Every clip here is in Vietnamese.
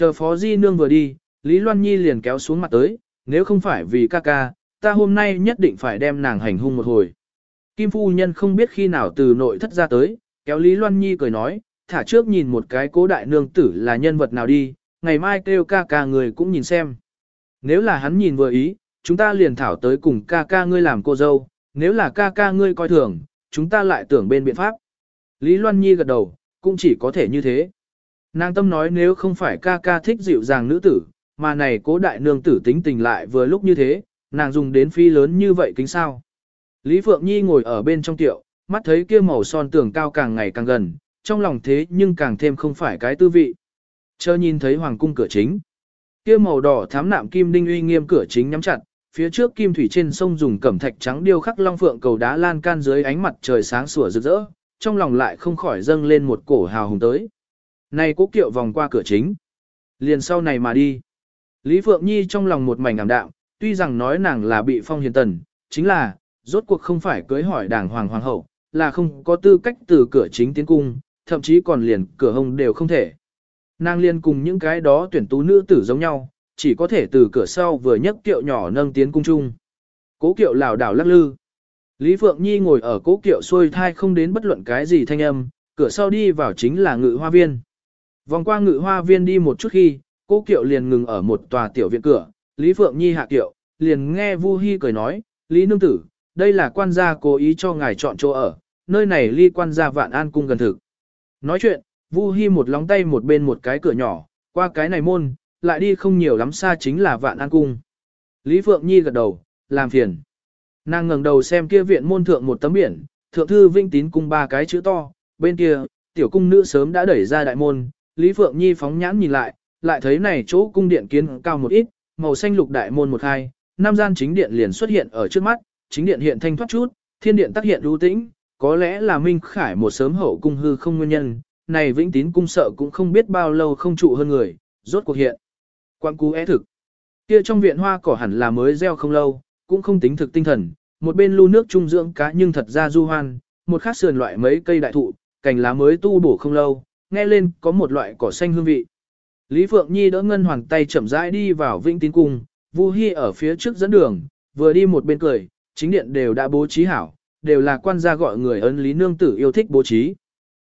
Chờ Phó Di Nương vừa đi, Lý Loan Nhi liền kéo xuống mặt tới, nếu không phải vì ca ca, ta hôm nay nhất định phải đem nàng hành hung một hồi. Kim Phu Nhân không biết khi nào từ nội thất ra tới, kéo Lý Loan Nhi cười nói, thả trước nhìn một cái cố đại nương tử là nhân vật nào đi, ngày mai kêu ca ca người cũng nhìn xem. Nếu là hắn nhìn vừa ý, chúng ta liền thảo tới cùng ca ca ngươi làm cô dâu, nếu là ca ca ngươi coi thường, chúng ta lại tưởng bên biện pháp. Lý Loan Nhi gật đầu, cũng chỉ có thể như thế. Nàng tâm nói nếu không phải ca ca thích dịu dàng nữ tử, mà này cố đại nương tử tính tình lại vừa lúc như thế, nàng dùng đến phi lớn như vậy kính sao. Lý Phượng Nhi ngồi ở bên trong tiệu, mắt thấy kia màu son tường cao càng ngày càng gần, trong lòng thế nhưng càng thêm không phải cái tư vị. Chờ nhìn thấy hoàng cung cửa chính. Kia màu đỏ thám nạm kim đinh uy nghiêm cửa chính nhắm chặt, phía trước kim thủy trên sông dùng cẩm thạch trắng điêu khắc long phượng cầu đá lan can dưới ánh mặt trời sáng sủa rực rỡ, trong lòng lại không khỏi dâng lên một cổ hào hùng tới. Này cố kiệu vòng qua cửa chính. Liền sau này mà đi. Lý Phượng Nhi trong lòng một mảnh ảm đạm, tuy rằng nói nàng là bị phong hiền tần, chính là, rốt cuộc không phải cưới hỏi đảng hoàng hoàng hậu, là không có tư cách từ cửa chính tiến cung, thậm chí còn liền cửa hông đều không thể. Nàng liền cùng những cái đó tuyển tú nữ tử giống nhau, chỉ có thể từ cửa sau vừa nhấc kiệu nhỏ nâng tiến cung chung. Cố kiệu lảo đảo lắc lư. Lý Phượng Nhi ngồi ở cố kiệu xuôi thai không đến bất luận cái gì thanh âm, cửa sau đi vào chính là ngự hoa viên. Vòng qua ngự hoa viên đi một chút khi, cô kiệu liền ngừng ở một tòa tiểu viện cửa, Lý Phượng Nhi hạ kiệu, liền nghe Vu Hi cười nói, Lý Nương Tử, đây là quan gia cố ý cho ngài chọn chỗ ở, nơi này ly quan gia vạn an cung gần thực. Nói chuyện, Vu Hi một lóng tay một bên một cái cửa nhỏ, qua cái này môn, lại đi không nhiều lắm xa chính là vạn an cung. Lý Phượng Nhi gật đầu, làm phiền. Nàng ngẩng đầu xem kia viện môn thượng một tấm biển, thượng thư vinh tín cung ba cái chữ to, bên kia, tiểu cung nữ sớm đã đẩy ra đại môn, Lý Phượng Nhi phóng nhãn nhìn lại, lại thấy này chỗ cung điện kiến cao một ít, màu xanh lục đại môn một hai, nam gian chính điện liền xuất hiện ở trước mắt, chính điện hiện thanh thoát chút, thiên điện tác hiện lưu tĩnh, có lẽ là Minh Khải một sớm hậu cung hư không nguyên nhân, này vĩnh tín cung sợ cũng không biết bao lâu không trụ hơn người, rốt cuộc hiện. Quang cú é thực. Kia trong viện hoa cỏ hẳn là mới gieo không lâu, cũng không tính thực tinh thần, một bên lưu nước trung dưỡng cá nhưng thật ra du hoan, một khác sườn loại mấy cây đại thụ, cành lá mới tu bổ không lâu, nghe lên có một loại cỏ xanh hương vị. Lý Phượng Nhi đỡ ngân hoàng tay chậm rãi đi vào vĩnh tín cung, Vu Hi ở phía trước dẫn đường, vừa đi một bên cười, chính điện đều đã bố trí hảo, đều là quan gia gọi người ấn lý nương tử yêu thích bố trí.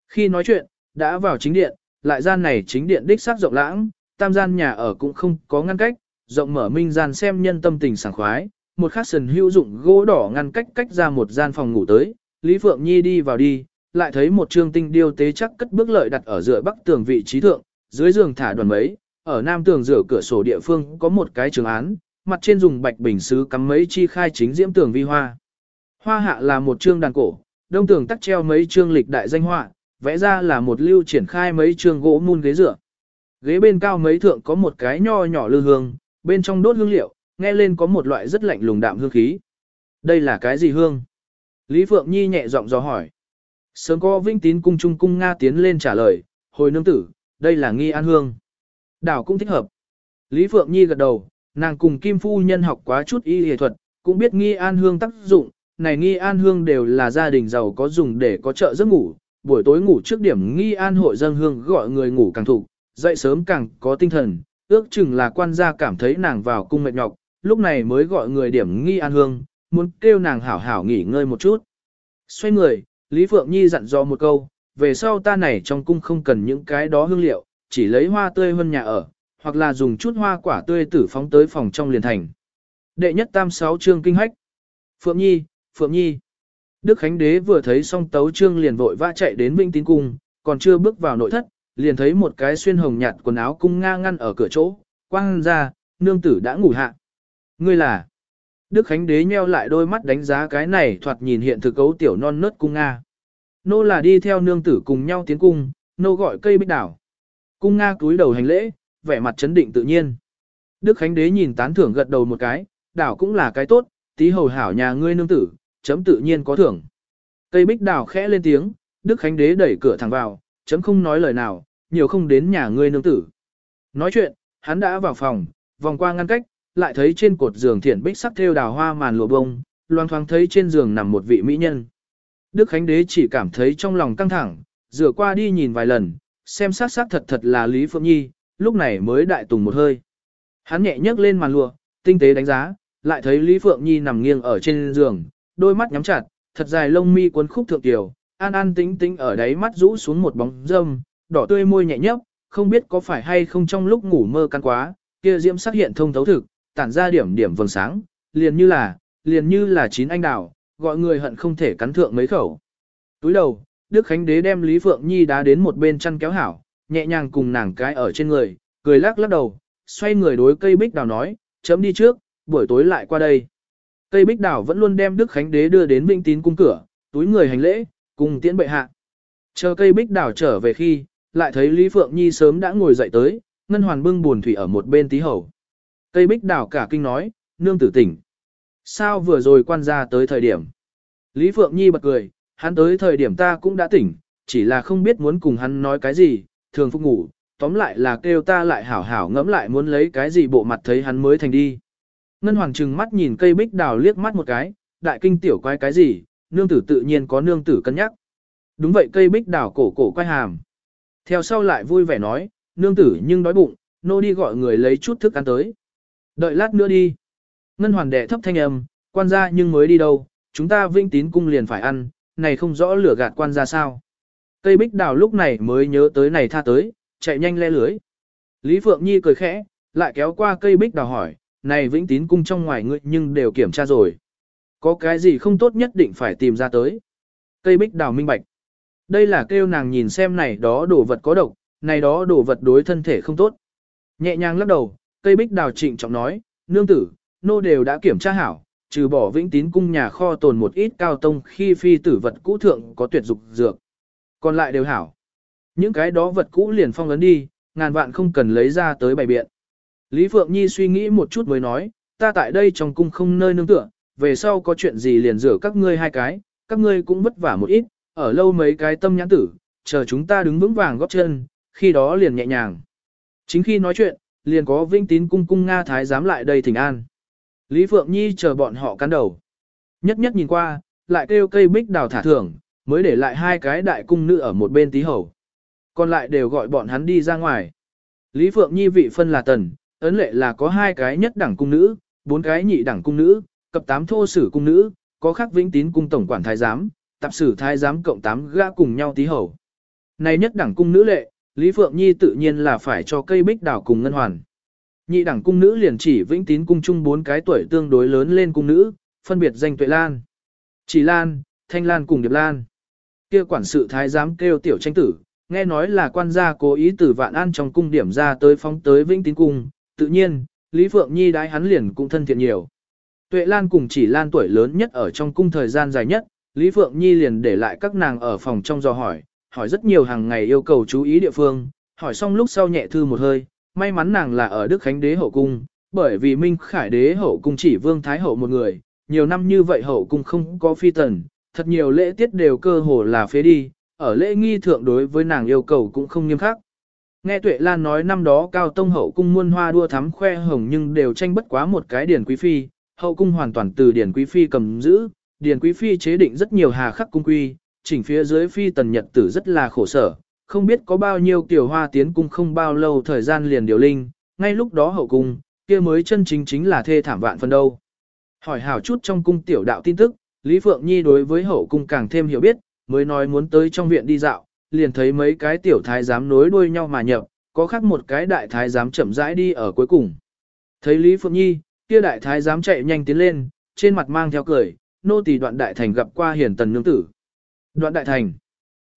Khi nói chuyện, đã vào chính điện, lại gian này chính điện đích xác rộng lãng, tam gian nhà ở cũng không có ngăn cách, rộng mở minh gian xem nhân tâm tình sảng khoái, một khắc sần hữu dụng gỗ đỏ ngăn cách cách ra một gian phòng ngủ tới, Lý Phượng Nhi đi vào đi, lại thấy một trương tinh điêu tế chắc cất bước lợi đặt ở giữa bắc tường vị trí thượng, dưới giường thả đoàn mấy, ở nam tường giữa cửa sổ địa phương có một cái trường án, mặt trên dùng bạch bình sứ cắm mấy chi khai chính diễm tường vi hoa. Hoa hạ là một trương đàn cổ, đông tường tắc treo mấy trương lịch đại danh họa, vẽ ra là một lưu triển khai mấy trương gỗ mun ghế dựa. Ghế bên cao mấy thượng có một cái nho nhỏ lư hương, bên trong đốt hương liệu, nghe lên có một loại rất lạnh lùng đạm hương khí. Đây là cái gì hương? Lý Phượng Nhi nhẹ giọng dò hỏi. Sớm có vinh tín cung trung cung Nga tiến lên trả lời, hồi nương tử, đây là nghi an hương. Đảo cũng thích hợp. Lý Phượng Nhi gật đầu, nàng cùng Kim Phu Nhân học quá chút y y thuật, cũng biết nghi an hương tác dụng, này nghi an hương đều là gia đình giàu có dùng để có trợ giấc ngủ, buổi tối ngủ trước điểm nghi an hội dân hương gọi người ngủ càng thủ, dậy sớm càng có tinh thần, ước chừng là quan gia cảm thấy nàng vào cung mệt nhọc, lúc này mới gọi người điểm nghi an hương, muốn kêu nàng hảo hảo nghỉ ngơi một chút. Xoay người, Lý Phượng Nhi dặn dò một câu, về sau ta này trong cung không cần những cái đó hương liệu, chỉ lấy hoa tươi hơn nhà ở, hoặc là dùng chút hoa quả tươi tử phóng tới phòng trong liền thành. Đệ nhất tam sáu chương kinh hách. Phượng Nhi, Phượng Nhi. Đức Khánh Đế vừa thấy xong tấu trương liền vội vã chạy đến Vinh Tín Cung, còn chưa bước vào nội thất, liền thấy một cái xuyên hồng nhạt quần áo cung nga ngăn ở cửa chỗ, quang ra, nương tử đã ngủ hạ. Ngươi là? Đức Khánh Đế nheo lại đôi mắt đánh giá cái này thoạt nhìn hiện thực cấu tiểu non nớt cung nga. Nô là đi theo nương tử cùng nhau tiến cung, nô gọi cây bích đảo. Cung nga cúi đầu hành lễ, vẻ mặt chấn định tự nhiên. Đức Khánh Đế nhìn tán thưởng gật đầu một cái, đảo cũng là cái tốt, tí hầu hảo nhà ngươi nương tử, chấm tự nhiên có thưởng. Cây bích đảo khẽ lên tiếng, Đức Khánh Đế đẩy cửa thẳng vào, chấm không nói lời nào, nhiều không đến nhà ngươi nương tử. Nói chuyện, hắn đã vào phòng, vòng qua ngăn cách, lại thấy trên cột giường thiển bích sắc thêu đào hoa màn lụa bông, loang thoáng thấy trên giường nằm một vị mỹ nhân. Đức Khánh Đế chỉ cảm thấy trong lòng căng thẳng, rửa qua đi nhìn vài lần, xem sát sát thật thật là Lý Phượng Nhi, lúc này mới đại tùng một hơi. Hắn nhẹ nhấc lên màn lụa, tinh tế đánh giá, lại thấy Lý Phượng Nhi nằm nghiêng ở trên giường, đôi mắt nhắm chặt, thật dài lông mi cuốn khúc thượng tiểu, an an tĩnh tĩnh ở đáy mắt rũ xuống một bóng dâm, đỏ tươi môi nhẹ nhấp, không biết có phải hay không trong lúc ngủ mơ căn quá, kia diễm sắc hiện thông thấu thực, tản ra điểm điểm vầng sáng, liền như là, liền như là chín anh đào, gọi người hận không thể cắn thượng mấy khẩu. Túi đầu, Đức Khánh Đế đem Lý Phượng Nhi đá đến một bên chăn kéo hảo, nhẹ nhàng cùng nàng cái ở trên người, cười lắc lắc đầu, xoay người đối cây bích đào nói, chấm đi trước, buổi tối lại qua đây. Cây bích đào vẫn luôn đem Đức Khánh Đế đưa đến Vinh Tín cung cửa, túi người hành lễ, cùng tiễn bệ hạ. Chờ cây bích đào trở về khi, lại thấy Lý Phượng Nhi sớm đã ngồi dậy tới, ngân hoàn bưng buồn thủy ở một bên tí hầu. Cây bích đào cả kinh nói, nương tử tỉnh. Sao vừa rồi quan gia tới thời điểm? Lý Phượng Nhi bật cười, hắn tới thời điểm ta cũng đã tỉnh, chỉ là không biết muốn cùng hắn nói cái gì, thường phục ngủ, tóm lại là kêu ta lại hảo hảo ngẫm lại muốn lấy cái gì bộ mặt thấy hắn mới thành đi. Ngân Hoàng trừng mắt nhìn cây bích đào liếc mắt một cái, đại kinh tiểu quái cái gì, nương tử tự nhiên có nương tử cân nhắc. Đúng vậy cây bích đào cổ cổ quay hàm. Theo sau lại vui vẻ nói, nương tử nhưng đói bụng, nô đi gọi người lấy chút thức ăn tới. Đợi lát nữa đi. Ngân Hoàng đệ thấp thanh âm, quan gia nhưng mới đi đâu, chúng ta vinh tín cung liền phải ăn, này không rõ lửa gạt quan gia sao. Cây bích đào lúc này mới nhớ tới này tha tới, chạy nhanh le lưới. Lý Phượng Nhi cười khẽ, lại kéo qua cây bích đào hỏi, này vĩnh tín cung trong ngoài ngươi nhưng đều kiểm tra rồi. Có cái gì không tốt nhất định phải tìm ra tới. Cây bích đào minh bạch. Đây là kêu nàng nhìn xem này đó đồ vật có độc, này đó đồ vật đối thân thể không tốt. Nhẹ nhàng lắc đầu, cây bích đào trịnh trọng nói, nương tử, nô đều đã kiểm tra hảo, trừ bỏ vĩnh tín cung nhà kho tồn một ít cao tông khi phi tử vật cũ thượng có tuyệt dục dược. Còn lại đều hảo. Những cái đó vật cũ liền phong ấn đi, ngàn vạn không cần lấy ra tới bày biện. Lý Phượng Nhi suy nghĩ một chút mới nói, ta tại đây trong cung không nơi nương tựa, về sau có chuyện gì liền rửa các ngươi hai cái, các ngươi cũng vất vả một ít, ở lâu mấy cái tâm nhãn tử, chờ chúng ta đứng vững vàng góp chân, khi đó liền nhẹ nhàng. Chính khi nói chuyện, liền có vinh tín cung cung Nga Thái dám lại đây thỉnh an. Lý Phượng Nhi chờ bọn họ cắn đầu. Nhất nhất nhìn qua, lại kêu cây bích đào thả thưởng, mới để lại hai cái đại cung nữ ở một bên tí hầu. Còn lại đều gọi bọn hắn đi ra ngoài. Lý Phượng Nhi vị phân là tần, ấn lệ là có hai cái nhất đẳng cung nữ, bốn cái nhị đẳng cung nữ, cập tám thô sử cung nữ, có khắc vĩnh tín cung tổng quản thái giám, tạp sử thái giám cộng tám gã cùng nhau tí hầu. Này nhất đẳng cung nữ lệ, Lý Phượng Nhi tự nhiên là phải cho cây bích đảo cùng ngân hoàn. Nhị đẳng cung nữ liền chỉ vĩnh tín cung chung bốn cái tuổi tương đối lớn lên cung nữ, phân biệt danh tuệ lan. Chỉ lan, thanh lan cùng điệp lan. Kia quản sự thái giám kêu tiểu tranh tử, nghe nói là quan gia cố ý từ vạn an trong cung điểm ra tới phóng tới vĩnh tín cung, tự nhiên, Lý Phượng Nhi đái hắn liền cũng thân thiện nhiều. Tuệ Lan cùng chỉ Lan tuổi lớn nhất ở trong cung thời gian dài nhất, Lý Phượng Nhi liền để lại các nàng ở phòng trong dò hỏi, hỏi rất nhiều hàng ngày yêu cầu chú ý địa phương, hỏi xong lúc sau nhẹ thư một hơi, may mắn nàng là ở Đức Khánh Đế Hậu Cung, bởi vì Minh Khải Đế Hậu Cung chỉ Vương Thái Hậu một người, nhiều năm như vậy Hậu Cung không có phi tần, thật nhiều lễ tiết đều cơ hồ là phế đi, ở lễ nghi thượng đối với nàng yêu cầu cũng không nghiêm khắc. Nghe Tuệ Lan nói năm đó Cao Tông hậu cung muôn hoa đua thắm khoe hồng nhưng đều tranh bất quá một cái điển quý phi, hậu cung hoàn toàn từ điển quý phi cầm giữ, điển quý phi chế định rất nhiều hà khắc cung quy, chỉnh phía dưới phi tần nhật tử rất là khổ sở, không biết có bao nhiêu tiểu hoa tiến cung không bao lâu thời gian liền điều linh, ngay lúc đó hậu cung, kia mới chân chính chính là thê thảm vạn phần đâu. Hỏi hảo chút trong cung tiểu đạo tin tức, Lý Phượng Nhi đối với hậu cung càng thêm hiểu biết, mới nói muốn tới trong viện đi dạo, liền thấy mấy cái tiểu thái giám nối đuôi nhau mà nhập, có khác một cái đại thái giám chậm rãi đi ở cuối cùng. Thấy Lý Phượng Nhi, kia đại thái giám chạy nhanh tiến lên, trên mặt mang theo cười, nô tỳ đoạn đại thành gặp qua hiển tần nương tử. Đoạn đại thành.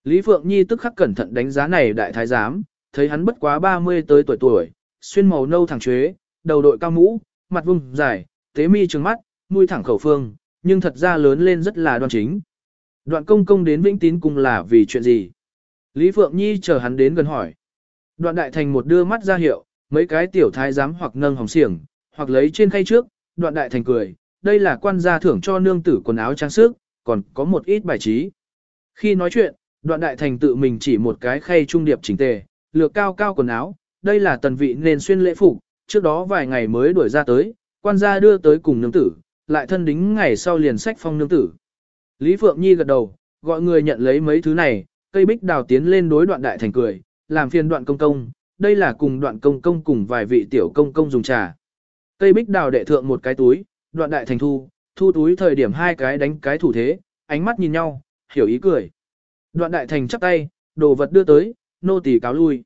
Lý Phượng Nhi tức khắc cẩn thận đánh giá này đại thái giám, thấy hắn bất quá 30 tới tuổi tuổi, xuyên màu nâu thẳng chuế, đầu đội cao mũ, mặt vùng dài, tế mi trừng mắt, mũi thẳng khẩu phương, nhưng thật ra lớn lên rất là đoan chính. Đoạn công công đến Vĩnh Tín cùng là vì chuyện gì? Lý Phượng Nhi chờ hắn đến gần hỏi. Đoạn đại thành một đưa mắt ra hiệu, mấy cái tiểu thái giám hoặc nâng hồng xiềng, hoặc lấy trên khay trước, đoạn đại thành cười, đây là quan gia thưởng cho nương tử quần áo trang sức, còn có một ít bài trí. Khi nói chuyện, đoạn đại thành tự mình chỉ một cái khay trung điệp chỉnh tề, lược cao cao quần áo, đây là tần vị nên xuyên lễ phục, trước đó vài ngày mới đuổi ra tới, quan gia đưa tới cùng nương tử, lại thân đính ngày sau liền sách phong nương tử. Lý Phượng Nhi gật đầu, gọi người nhận lấy mấy thứ này, cây bích đào tiến lên đối đoạn đại thành cười, làm phiền đoạn công công, đây là cùng đoạn công công cùng vài vị tiểu công công dùng trà. Cây bích đào đệ thượng một cái túi, đoạn đại thành thu, thu túi thời điểm hai cái đánh cái thủ thế, ánh mắt nhìn nhau, hiểu ý cười. Đoạn đại thành chắp tay, đồ vật đưa tới, nô tỳ cáo lui.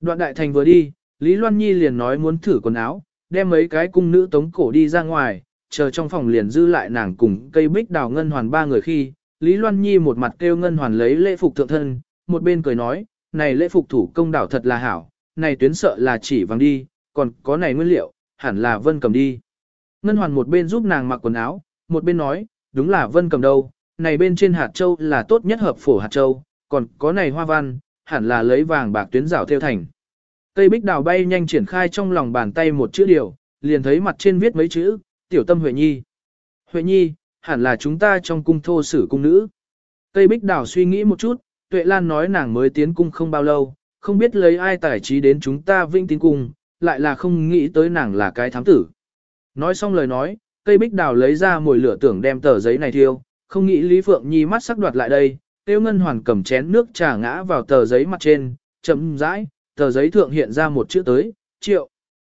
Đoạn đại thành vừa đi, Lý Loan Nhi liền nói muốn thử quần áo, đem mấy cái cung nữ tống cổ đi ra ngoài, chờ trong phòng liền dư lại nàng cùng cây bích đào ngân hoàn ba người khi, Lý Loan Nhi một mặt kêu ngân hoàn lấy lễ phục thượng thân, một bên cười nói, này lễ phục thủ công đảo thật là hảo, này tuyến sợ là chỉ vàng đi, còn có này nguyên liệu, hẳn là vân cầm đi. Ngân hoàn một bên giúp nàng mặc quần áo, một bên nói, đúng là vân cầm đâu, này bên trên hạt châu là tốt nhất hợp phổ hạt châu, còn có này hoa văn, hẳn là lấy vàng bạc tuyến rảo theo thành. Cây bích đào bay nhanh triển khai trong lòng bàn tay một chữ điều, liền thấy mặt trên viết mấy chữ, tiểu tâm Huệ Nhi. Huệ Nhi, hẳn là chúng ta trong cung thô sử cung nữ. Cây bích đào suy nghĩ một chút, Tuệ Lan nói nàng mới tiến cung không bao lâu, không biết lấy ai tài trí đến chúng ta vinh tín cung, lại là không nghĩ tới nàng là cái thám tử. Nói xong lời nói, cây bích đào lấy ra mồi lửa tưởng đem tờ giấy này thiêu, không nghĩ Lý Phượng Nhi mắt sắc đoạt lại đây, tiêu ngân hoàn cầm chén nước trà ngã vào tờ giấy mặt trên, chậm rãi, tờ giấy thượng hiện ra một chữ tới, triệu.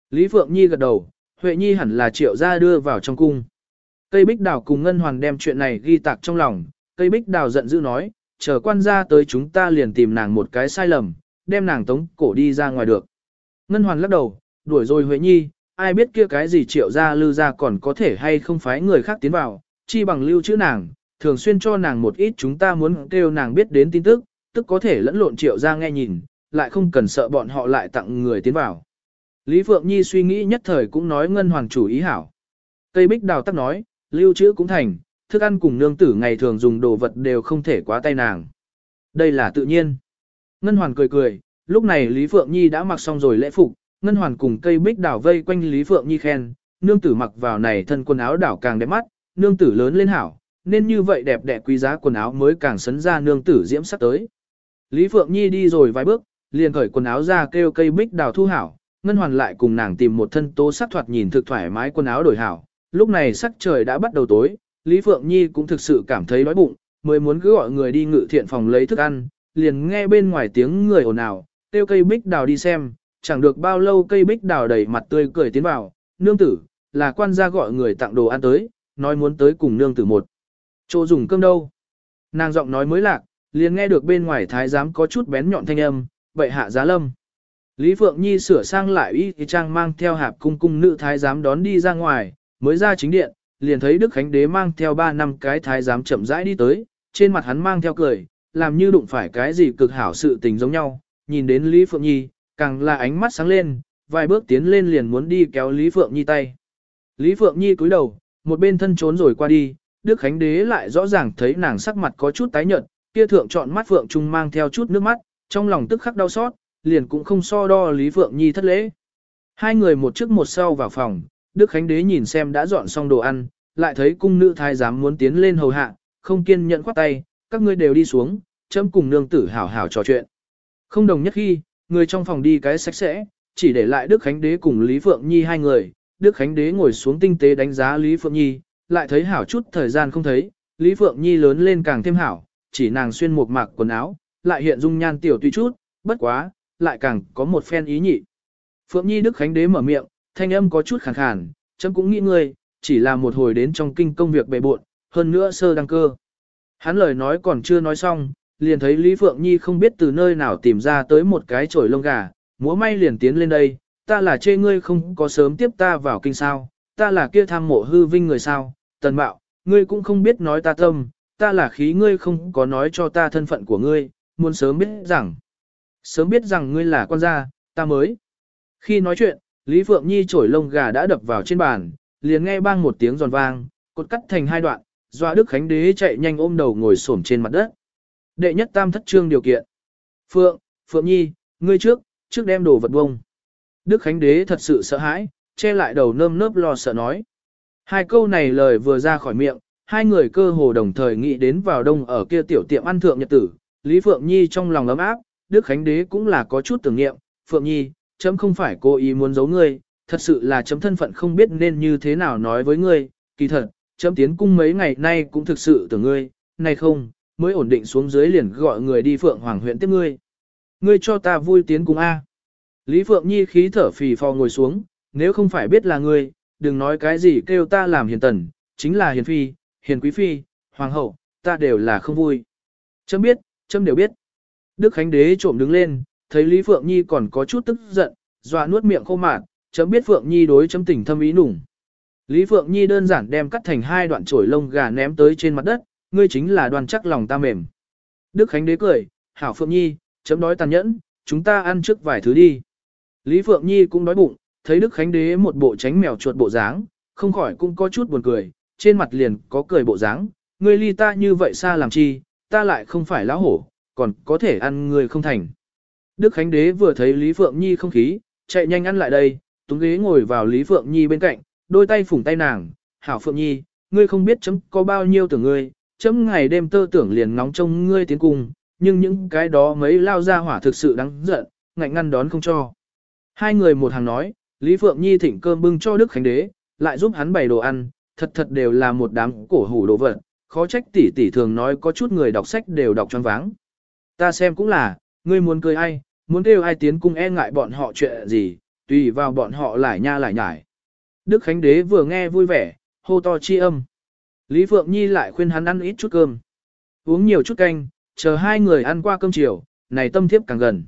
Lý Phượng Nhi gật đầu, Huệ Nhi hẳn là triệu ra đưa vào trong cung. Cây bích đào cùng ngân hoàn đem chuyện này ghi tạc trong lòng, cây bích đào giận dữ nói, chờ quan gia tới chúng ta liền tìm nàng một cái sai lầm, đem nàng tống cổ đi ra ngoài được. Ngân hoàn lắc đầu, đuổi rồi Huệ Nhi, ai biết kia cái gì triệu ra lư ra còn có thể hay không phái người khác tiến vào, chi bằng lưu chữ nàng, thường xuyên cho nàng một ít chúng ta muốn kêu nàng biết đến tin tức, tức có thể lẫn lộn triệu ra nghe nhìn, lại không cần sợ bọn họ lại tặng người tiến vào. Lý Phượng Nhi suy nghĩ nhất thời cũng nói ngân hoàng chủ ý hảo. tây bích đào tắc nói, lưu trữ cũng thành, thức ăn cùng nương tử ngày thường dùng đồ vật đều không thể quá tay nàng. Đây là tự nhiên. Ngân hoàn cười cười, lúc này Lý Phượng Nhi đã mặc xong rồi lễ phục, Ngân hoàn cùng cây bích đào vây quanh Lý Phượng Nhi khen, nương tử mặc vào này thân quần áo đảo càng đẹp mắt, nương tử lớn lên hảo, nên như vậy đẹp đẽ quý giá quần áo mới càng sấn ra nương tử diễm sắc tới. Lý Phượng Nhi đi rồi vài bước, liền cởi quần áo ra kêu cây bích đào thu hảo, Ngân Hoàn lại cùng nàng tìm một thân tố sắc thoạt nhìn thực thoải mái quần áo đổi hảo. Lúc này sắc trời đã bắt đầu tối, Lý Phượng Nhi cũng thực sự cảm thấy đói bụng, mới muốn cứ gọi người đi ngự thiện phòng lấy thức ăn, liền nghe bên ngoài tiếng người ồn ào, kêu cây bích đào đi xem, chẳng được bao lâu cây bích đào đầy mặt tươi cười tiến vào, nương tử, là quan gia gọi người tặng đồ ăn tới, nói muốn tới cùng nương tử một. Chỗ dùng cơm đâu? Nàng giọng nói mới lạc, liền nghe được bên ngoài thái giám có chút bén nhọn thanh âm, vậy hạ giá lâm. Lý Phượng Nhi sửa sang lại y trang mang theo hạp cung cung nữ thái giám đón đi ra ngoài, mới ra chính điện, liền thấy Đức Khánh Đế mang theo ba năm cái thái giám chậm rãi đi tới, trên mặt hắn mang theo cười, làm như đụng phải cái gì cực hảo sự tình giống nhau, nhìn đến Lý Phượng Nhi, càng là ánh mắt sáng lên, vài bước tiến lên liền muốn đi kéo Lý Phượng Nhi tay. Lý Phượng Nhi cúi đầu, một bên thân trốn rồi qua đi, Đức Khánh Đế lại rõ ràng thấy nàng sắc mặt có chút tái nhợt, kia thượng chọn mắt Phượng Trung mang theo chút nước mắt, trong lòng tức khắc đau xót, liền cũng không so đo Lý Phượng Nhi thất lễ. Hai người một trước một sau vào phòng, Đức Khánh Đế nhìn xem đã dọn xong đồ ăn, lại thấy cung nữ thái giám muốn tiến lên hầu hạ, không kiên nhẫn khoát tay, các ngươi đều đi xuống, chấm cùng nương tử hảo hảo trò chuyện. Không đồng nhất khi, người trong phòng đi cái sạch sẽ, chỉ để lại Đức Khánh Đế cùng Lý Phượng Nhi hai người, Đức Khánh Đế ngồi xuống tinh tế đánh giá Lý Phượng Nhi, lại thấy hảo chút thời gian không thấy, Lý Phượng Nhi lớn lên càng thêm hảo, chỉ nàng xuyên một mạc quần áo, lại hiện dung nhan tiểu tùy chút, bất quá, lại càng có một phen ý nhị. Phượng Nhi Đức Khánh Đế mở miệng, thanh âm có chút khàn khàn, chấm cũng nghĩ ngươi, chỉ là một hồi đến trong kinh công việc bề bộn, hơn nữa sơ đăng cơ. Hắn lời nói còn chưa nói xong, liền thấy Lý Phượng Nhi không biết từ nơi nào tìm ra tới một cái chổi lông gà, múa may liền tiến lên đây, ta là chê ngươi không có sớm tiếp ta vào kinh sao, ta là kia tham mộ hư vinh người sao, tần mạo, ngươi cũng không biết nói ta tâm, ta là khí ngươi không có nói cho ta thân phận của ngươi, muốn sớm biết rằng, sớm biết rằng ngươi là con gia, ta mới. Khi nói chuyện, Lý Phượng Nhi trổi lông gà đã đập vào trên bàn, liền nghe bang một tiếng giòn vang, cột cắt thành hai đoạn, Doa Đức Khánh Đế chạy nhanh ôm đầu ngồi xổm trên mặt đất. Đệ nhất tam thất trương điều kiện. Phượng, Phượng Nhi, ngươi trước, trước đem đồ vật bông. Đức Khánh Đế thật sự sợ hãi, che lại đầu nơm nớp lo sợ nói. Hai câu này lời vừa ra khỏi miệng, hai người cơ hồ đồng thời nghĩ đến vào đông ở kia tiểu tiệm ăn thượng nhật tử. Lý Phượng Nhi trong lòng ấm áp, Đức Khánh Đế cũng là có chút tưởng niệm. Phượng Nhi, chấm không phải cố ý muốn giấu ngươi, thật sự là chấm thân phận không biết nên như thế nào nói với ngươi. Kỳ thật, chấm tiến cung mấy ngày nay cũng thực sự tưởng ngươi, này không, mới ổn định xuống dưới liền gọi người đi Phượng Hoàng huyện tiếp ngươi. Ngươi cho ta vui tiến cung A. Lý Phượng Nhi khí thở phì phò ngồi xuống, nếu không phải biết là ngươi, đừng nói cái gì kêu ta làm hiền tần, chính là hiền phi, hiền quý phi, hoàng hậu, ta đều là không vui. Chấm biết, chấm đều biết. Đức Khánh Đế trộm đứng lên, thấy Lý Phượng Nhi còn có chút tức giận, dọa nuốt miệng khô mạn, chấm biết Phượng Nhi đối chấm tình thâm ý nủng. Lý Phượng Nhi đơn giản đem cắt thành hai đoạn chổi lông gà ném tới trên mặt đất, ngươi chính là đoàn chắc lòng ta mềm. Đức Khánh Đế cười, hảo Phượng Nhi, chấm đói tàn nhẫn, chúng ta ăn trước vài thứ đi. Lý Phượng Nhi cũng đói bụng, thấy Đức Khánh Đế một bộ tránh mèo chuột bộ dáng, không khỏi cũng có chút buồn cười, trên mặt liền có cười bộ dáng, ngươi ly ta như vậy xa làm chi, ta lại không phải lão hổ, còn có thể ăn người không thành. Đức Khánh Đế vừa thấy Lý Phượng Nhi không khí, chạy nhanh ăn lại đây, túng ghế ngồi vào Lý Phượng Nhi bên cạnh, đôi tay phủng tay nàng, hảo Phượng Nhi, ngươi không biết chấm có bao nhiêu tưởng ngươi, chấm ngày đêm tơ tưởng liền ngóng trông ngươi tiến cung, nhưng những cái đó mấy lao ra hỏa thực sự đáng giận, ngạnh ngăn đón không cho. Hai người một hàng nói, Lý Phượng Nhi thỉnh cơm bưng cho Đức Khánh Đế, lại giúp hắn bày đồ ăn, thật thật đều là một đám cổ hủ đồ vật, khó trách tỷ tỷ thường nói có chút người đọc sách đều đọc choáng váng. Ta xem cũng là, ngươi muốn cười ai, muốn kêu ai tiến cung e ngại bọn họ chuyện gì, tùy vào bọn họ lại nha lại nhải. Đức Khánh Đế vừa nghe vui vẻ, hô to chi âm. Lý Phượng Nhi lại khuyên hắn ăn ít chút cơm. Uống nhiều chút canh, chờ hai người ăn qua cơm chiều, này tâm thiếp càng gần.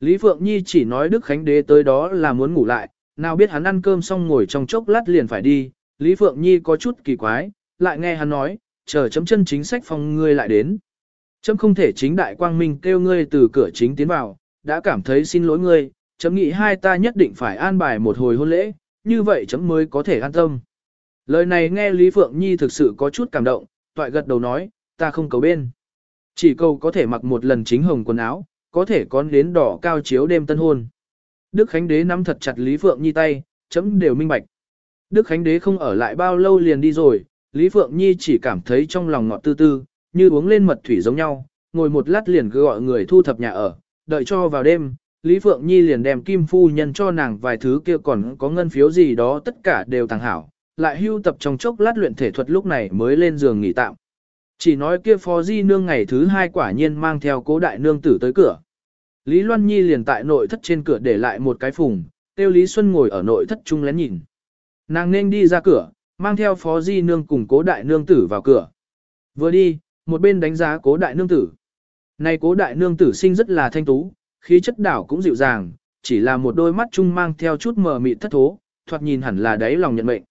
Lý Phượng Nhi chỉ nói Đức Khánh Đế tới đó là muốn ngủ lại, nào biết hắn ăn cơm xong ngồi trong chốc lát liền phải đi. Lý Phượng Nhi có chút kỳ quái, lại nghe hắn nói, chờ chấm chân chính sách phòng ngươi lại đến. Chấm không thể chính đại quang minh kêu ngươi từ cửa chính tiến vào, đã cảm thấy xin lỗi ngươi, chấm nghĩ hai ta nhất định phải an bài một hồi hôn lễ, như vậy chấm mới có thể an tâm. Lời này nghe Lý Phượng Nhi thực sự có chút cảm động, toại gật đầu nói, ta không cầu bên. Chỉ cầu có thể mặc một lần chính hồng quần áo, có thể con đến đỏ cao chiếu đêm tân hôn. Đức Khánh Đế nắm thật chặt Lý Phượng Nhi tay, chấm đều minh bạch. Đức Khánh Đế không ở lại bao lâu liền đi rồi, Lý Phượng Nhi chỉ cảm thấy trong lòng ngọt tư tư, như uống lên mật thủy giống nhau, ngồi một lát liền cứ gọi người thu thập nhà ở, đợi cho vào đêm, Lý Phượng Nhi liền đem kim phu nhân cho nàng vài thứ kia còn có ngân phiếu gì đó tất cả đều thằng hảo, lại hưu tập trong chốc lát luyện thể thuật lúc này mới lên giường nghỉ tạm. Chỉ nói kia phó di nương ngày thứ hai quả nhiên mang theo cố đại nương tử tới cửa. Lý Loan Nhi liền tại nội thất trên cửa để lại một cái phùng, tiêu Lý Xuân ngồi ở nội thất chung lén nhìn. Nàng nên đi ra cửa, mang theo phó di nương cùng cố đại nương tử vào cửa. Vừa đi, một bên đánh giá cố đại nương tử. Này cố đại nương tử sinh rất là thanh tú, khí chất đảo cũng dịu dàng, chỉ là một đôi mắt chung mang theo chút mờ mịt thất thố, thoạt nhìn hẳn là đáy lòng nhận mệnh.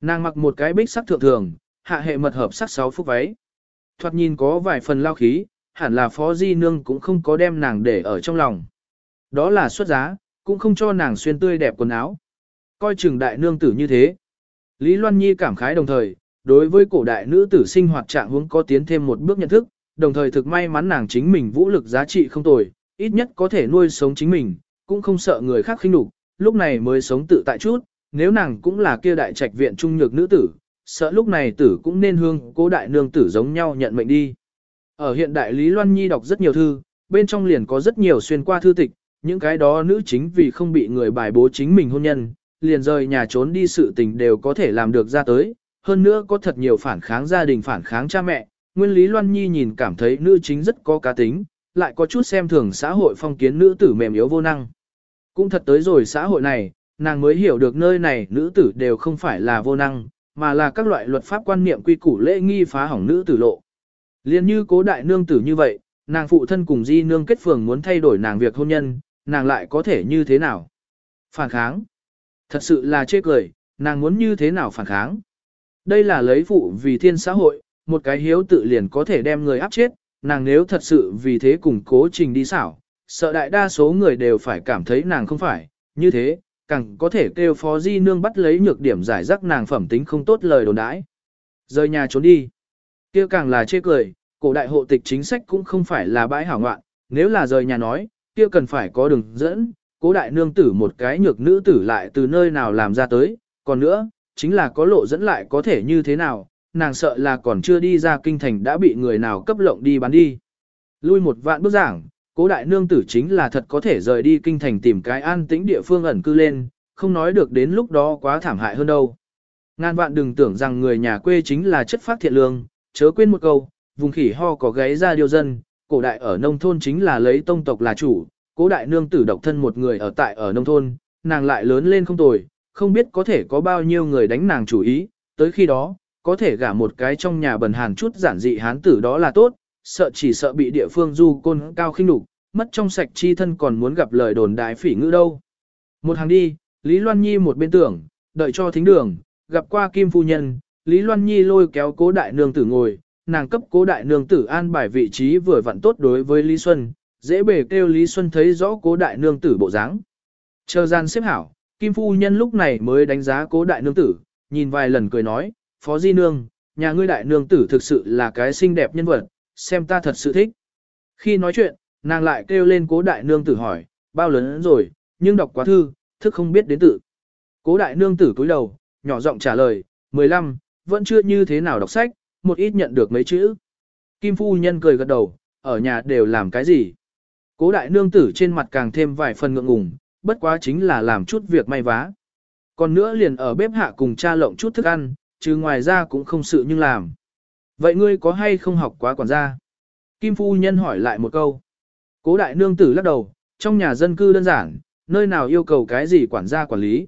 Nàng mặc một cái bích sắc thượng thường, hạ hệ mật hợp sắc sáu phúc váy. Thoạt nhìn có vài phần lao khí, hẳn là phó di nương cũng không có đem nàng để ở trong lòng. Đó là xuất giá, cũng không cho nàng xuyên tươi đẹp quần áo. Coi chừng đại nương tử như thế. Lý Loan Nhi cảm khái đồng thời, đối với cổ đại nữ tử sinh hoạt trạng hướng có tiến thêm một bước nhận thức, đồng thời thực may mắn nàng chính mình vũ lực giá trị không tồi, ít nhất có thể nuôi sống chính mình, cũng không sợ người khác khinh nhục, lúc này mới sống tự tại chút, nếu nàng cũng là kia đại trạch viện trung nhược nữ tử, sợ lúc này tử cũng nên hương cố đại nương tử giống nhau nhận mệnh đi. Ở hiện đại Lý Loan Nhi đọc rất nhiều thư, bên trong liền có rất nhiều xuyên qua thư tịch, những cái đó nữ chính vì không bị người bài bố chính mình hôn nhân, liền rời nhà trốn đi sự tình đều có thể làm được ra tới, hơn nữa có thật nhiều phản kháng gia đình phản kháng cha mẹ, nguyên lý Loan Nhi nhìn cảm thấy nữ chính rất có cá tính, lại có chút xem thường xã hội phong kiến nữ tử mềm yếu vô năng. Cũng thật tới rồi xã hội này, nàng mới hiểu được nơi này nữ tử đều không phải là vô năng, mà là các loại luật pháp quan niệm quy củ lễ nghi phá hỏng nữ tử lộ. Liên như cố đại nương tử như vậy, nàng phụ thân cùng di nương kết phường muốn thay đổi nàng việc hôn nhân, nàng lại có thể như thế nào? Phản kháng. Thật sự là chê cười, nàng muốn như thế nào phản kháng? Đây là lấy phụ vì thiên xã hội, một cái hiếu tự liền có thể đem người áp chết, nàng nếu thật sự vì thế cùng cố trình đi xảo, sợ đại đa số người đều phải cảm thấy nàng không phải, như thế, càng có thể kêu phó di nương bắt lấy nhược điểm giải rắc nàng phẩm tính không tốt lời đồn đãi. Rời nhà trốn đi kia càng là chê cười, cổ đại hộ tịch chính sách cũng không phải là bãi hảo ngoạn, nếu là rời nhà nói, kia cần phải có đường dẫn, cố đại nương tử một cái nhược nữ tử lại từ nơi nào làm ra tới, còn nữa, chính là có lộ dẫn lại có thể như thế nào, nàng sợ là còn chưa đi ra kinh thành đã bị người nào cấp lộng đi bán đi. Lui một vạn bước giảng, cố đại nương tử chính là thật có thể rời đi kinh thành tìm cái an tĩnh địa phương ẩn cư lên, không nói được đến lúc đó quá thảm hại hơn đâu. Ngàn vạn đừng tưởng rằng người nhà quê chính là chất phát thiện lương, chớ quên một câu, vùng khỉ ho có gáy ra điều dân, cổ đại ở nông thôn chính là lấy tông tộc là chủ, cố đại nương tử độc thân một người ở tại ở nông thôn, nàng lại lớn lên không tồi, không biết có thể có bao nhiêu người đánh nàng chủ ý, tới khi đó, có thể gả một cái trong nhà bần hàn chút giản dị hán tử đó là tốt, sợ chỉ sợ bị địa phương du côn cao khinh đục, mất trong sạch chi thân còn muốn gặp lời đồn đại phỉ ngữ đâu. Một hàng đi, Lý Loan Nhi một bên tưởng, đợi cho thính đường, gặp qua Kim Phu Nhân, Lý Loan Nhi lôi kéo cố đại nương tử ngồi, nàng cấp cố đại nương tử an bài vị trí vừa vặn tốt đối với Lý Xuân, dễ bề kêu Lý Xuân thấy rõ cố đại nương tử bộ dáng. Chờ gian xếp hảo, Kim Phu Nhân lúc này mới đánh giá cố đại nương tử, nhìn vài lần cười nói, Phó Di Nương, nhà ngươi đại nương tử thực sự là cái xinh đẹp nhân vật, xem ta thật sự thích. Khi nói chuyện, nàng lại kêu lên cố đại nương tử hỏi, bao lớn rồi, nhưng đọc quá thư, thức không biết đến tự. Cố đại nương tử cúi đầu, nhỏ giọng trả lời, 15, vẫn chưa như thế nào đọc sách, một ít nhận được mấy chữ. Kim phu nhân cười gật đầu, ở nhà đều làm cái gì. Cố đại nương tử trên mặt càng thêm vài phần ngượng ngùng, bất quá chính là làm chút việc may vá. Còn nữa liền ở bếp hạ cùng cha lộng chút thức ăn, chứ ngoài ra cũng không sự nhưng làm. Vậy ngươi có hay không học quá quản gia? Kim phu nhân hỏi lại một câu. Cố đại nương tử lắc đầu, trong nhà dân cư đơn giản, nơi nào yêu cầu cái gì quản gia quản lý.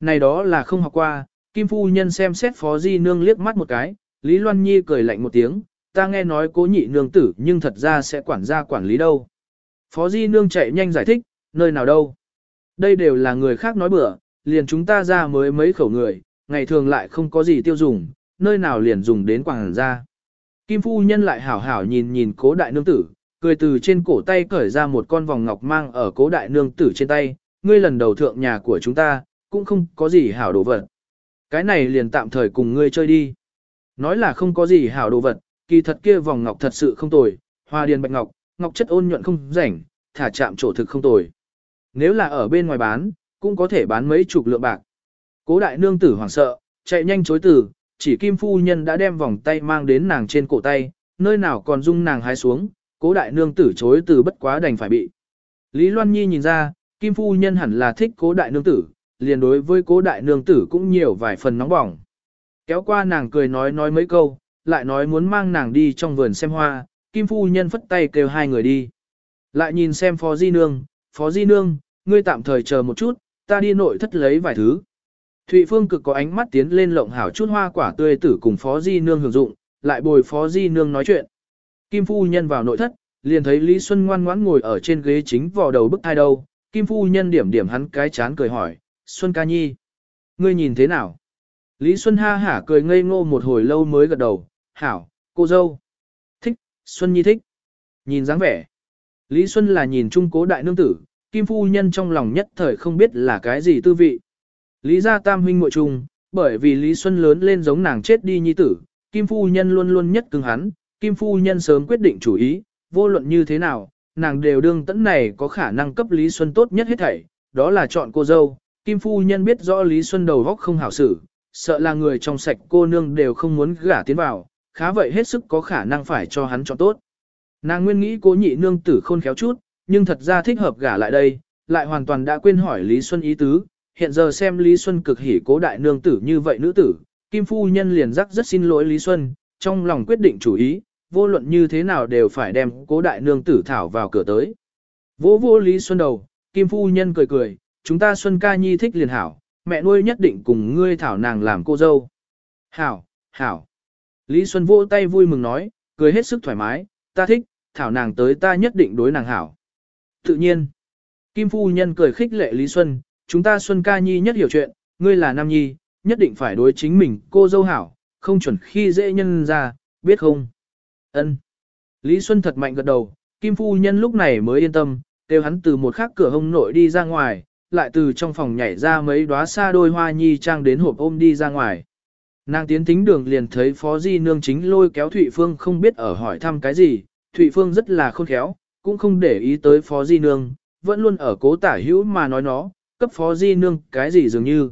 Này đó là không học qua, Kim phu nhân xem xét phó di nương liếc mắt một cái, Lý Loan Nhi cười lạnh một tiếng, ta nghe nói cố nhị nương tử nhưng thật ra sẽ quản gia quản lý đâu. Phó di nương chạy nhanh giải thích, nơi nào đâu. Đây đều là người khác nói bừa, liền chúng ta ra mới mấy khẩu người, ngày thường lại không có gì tiêu dùng, nơi nào liền dùng đến quảng gia. Kim phu nhân lại hảo hảo nhìn nhìn cố đại nương tử, cười từ trên cổ tay cởi ra một con vòng ngọc mang ở cố đại nương tử trên tay, ngươi lần đầu thượng nhà của chúng ta, cũng không có gì hảo đồ vật. Cái này liền tạm thời cùng ngươi chơi đi. Nói là không có gì hảo đồ vật, kỳ thật kia vòng ngọc thật sự không tồi, hoa điền bạch ngọc, ngọc chất ôn nhuận không rảnh, thả chạm trổ thực không tồi. Nếu là ở bên ngoài bán, cũng có thể bán mấy chục lượng bạc. Cố đại nương tử hoảng sợ, chạy nhanh chối từ, chỉ kim phu nhân đã đem vòng tay mang đến nàng trên cổ tay, nơi nào còn dung nàng hái xuống, cố đại nương tử chối từ bất quá đành phải bị. Lý Loan Nhi nhìn ra, kim phu nhân hẳn là thích cố đại nương tử, liền đối với cố đại nương tử cũng nhiều vài phần nóng bỏng. Kéo qua nàng cười nói nói mấy câu, lại nói muốn mang nàng đi trong vườn xem hoa, kim phu nhân phất tay kêu hai người đi. Lại nhìn xem phó di nương, phó di nương, ngươi tạm thời chờ một chút, ta đi nội thất lấy vài thứ. Thụy Phương cực có ánh mắt tiến lên lộng hảo chút hoa quả tươi tử cùng phó di nương hưởng dụng, lại bồi phó di nương nói chuyện. Kim phu nhân vào nội thất, liền thấy Lý Xuân ngoan ngoãn ngồi ở trên ghế chính vò đầu bức thai đâu. Kim phu nhân điểm điểm hắn cái chán cười hỏi, Xuân ca nhi, ngươi nhìn thế nào? Lý Xuân ha hả cười ngây ngô một hồi lâu mới gật đầu, hảo, cô dâu. Thích, Xuân nhi thích. Nhìn dáng vẻ. Lý Xuân là nhìn trung cố đại nương tử, Kim phu nhân trong lòng nhất thời không biết là cái gì tư vị. Lý gia tam huynh muội trùng, bởi vì Lý Xuân lớn lên giống nàng chết đi nhi tử, Kim phu nhân luôn luôn nhất cứng hắn, Kim phu nhân sớm quyết định chủ ý, vô luận như thế nào, nàng đều đương tẫn này có khả năng cấp Lý Xuân tốt nhất hết thảy, đó là chọn cô dâu. Kim phu nhân biết rõ Lý Xuân đầu góc không hảo xử, sợ là người trong sạch cô nương đều không muốn gả tiến vào, khá vậy hết sức có khả năng phải cho hắn chọn tốt. Nàng nguyên nghĩ cố nhị nương tử khôn khéo chút, nhưng thật ra thích hợp gả lại đây, lại hoàn toàn đã quên hỏi Lý Xuân ý tứ, hiện giờ xem Lý Xuân cực hỉ cố đại nương tử như vậy nữ tử, Kim Phu Nhân liền rắc rất xin lỗi Lý Xuân, trong lòng quyết định chủ ý, vô luận như thế nào đều phải đem cố đại nương tử thảo vào cửa tới. Vô vô Lý Xuân đầu, Kim Phu Nhân cười cười, chúng ta Xuân ca nhi thích liền hảo, mẹ nuôi nhất định cùng ngươi thảo nàng làm cô dâu. Hảo, hảo. Lý Xuân vỗ tay vui mừng nói, cười hết sức thoải mái, ta thích, thảo nàng tới ta nhất định đối nàng hảo. Tự nhiên, Kim Phu Nhân cười khích lệ Lý Xuân, chúng ta Xuân ca nhi nhất hiểu chuyện, ngươi là nam nhi, nhất định phải đối chính mình cô dâu hảo, không chuẩn khi dễ nhân ra, biết không? Ân. Lý Xuân thật mạnh gật đầu, Kim Phu Nhân lúc này mới yên tâm, kêu hắn từ một khắc cửa hông nội đi ra ngoài, lại từ trong phòng nhảy ra mấy đóa xa đôi hoa nhi trang đến hộp ôm đi ra ngoài. Nàng tiến tính đường liền thấy Phó Di Nương chính lôi kéo Thụy Phương không biết ở hỏi thăm cái gì, Thụy Phương rất là khôn khéo, cũng không để ý tới Phó Di Nương, vẫn luôn ở cố tả hữu mà nói nó, cấp Phó Di Nương cái gì dường như.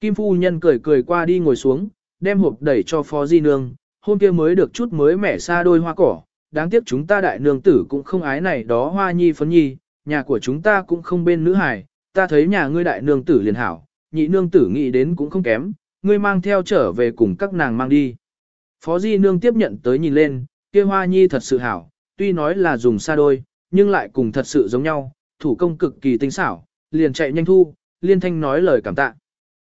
Kim Phu Nhân cười cười qua đi ngồi xuống, đem hộp đẩy cho Phó Di Nương, hôm kia mới được chút mới mẻ xa đôi hoa cỏ, đáng tiếc chúng ta đại nương tử cũng không ái này đó hoa nhi phấn nhi, nhà của chúng ta cũng không bên nữ hải ta thấy nhà ngươi đại nương tử liền hảo, nhị nương tử nghĩ đến cũng không kém, ngươi mang theo trở về cùng các nàng mang đi. Phó Di nương tiếp nhận tới nhìn lên, kia hoa nhi thật sự hảo, tuy nói là dùng xa đôi, nhưng lại cùng thật sự giống nhau, thủ công cực kỳ tinh xảo, liền chạy nhanh thu, liên thanh nói lời cảm tạ.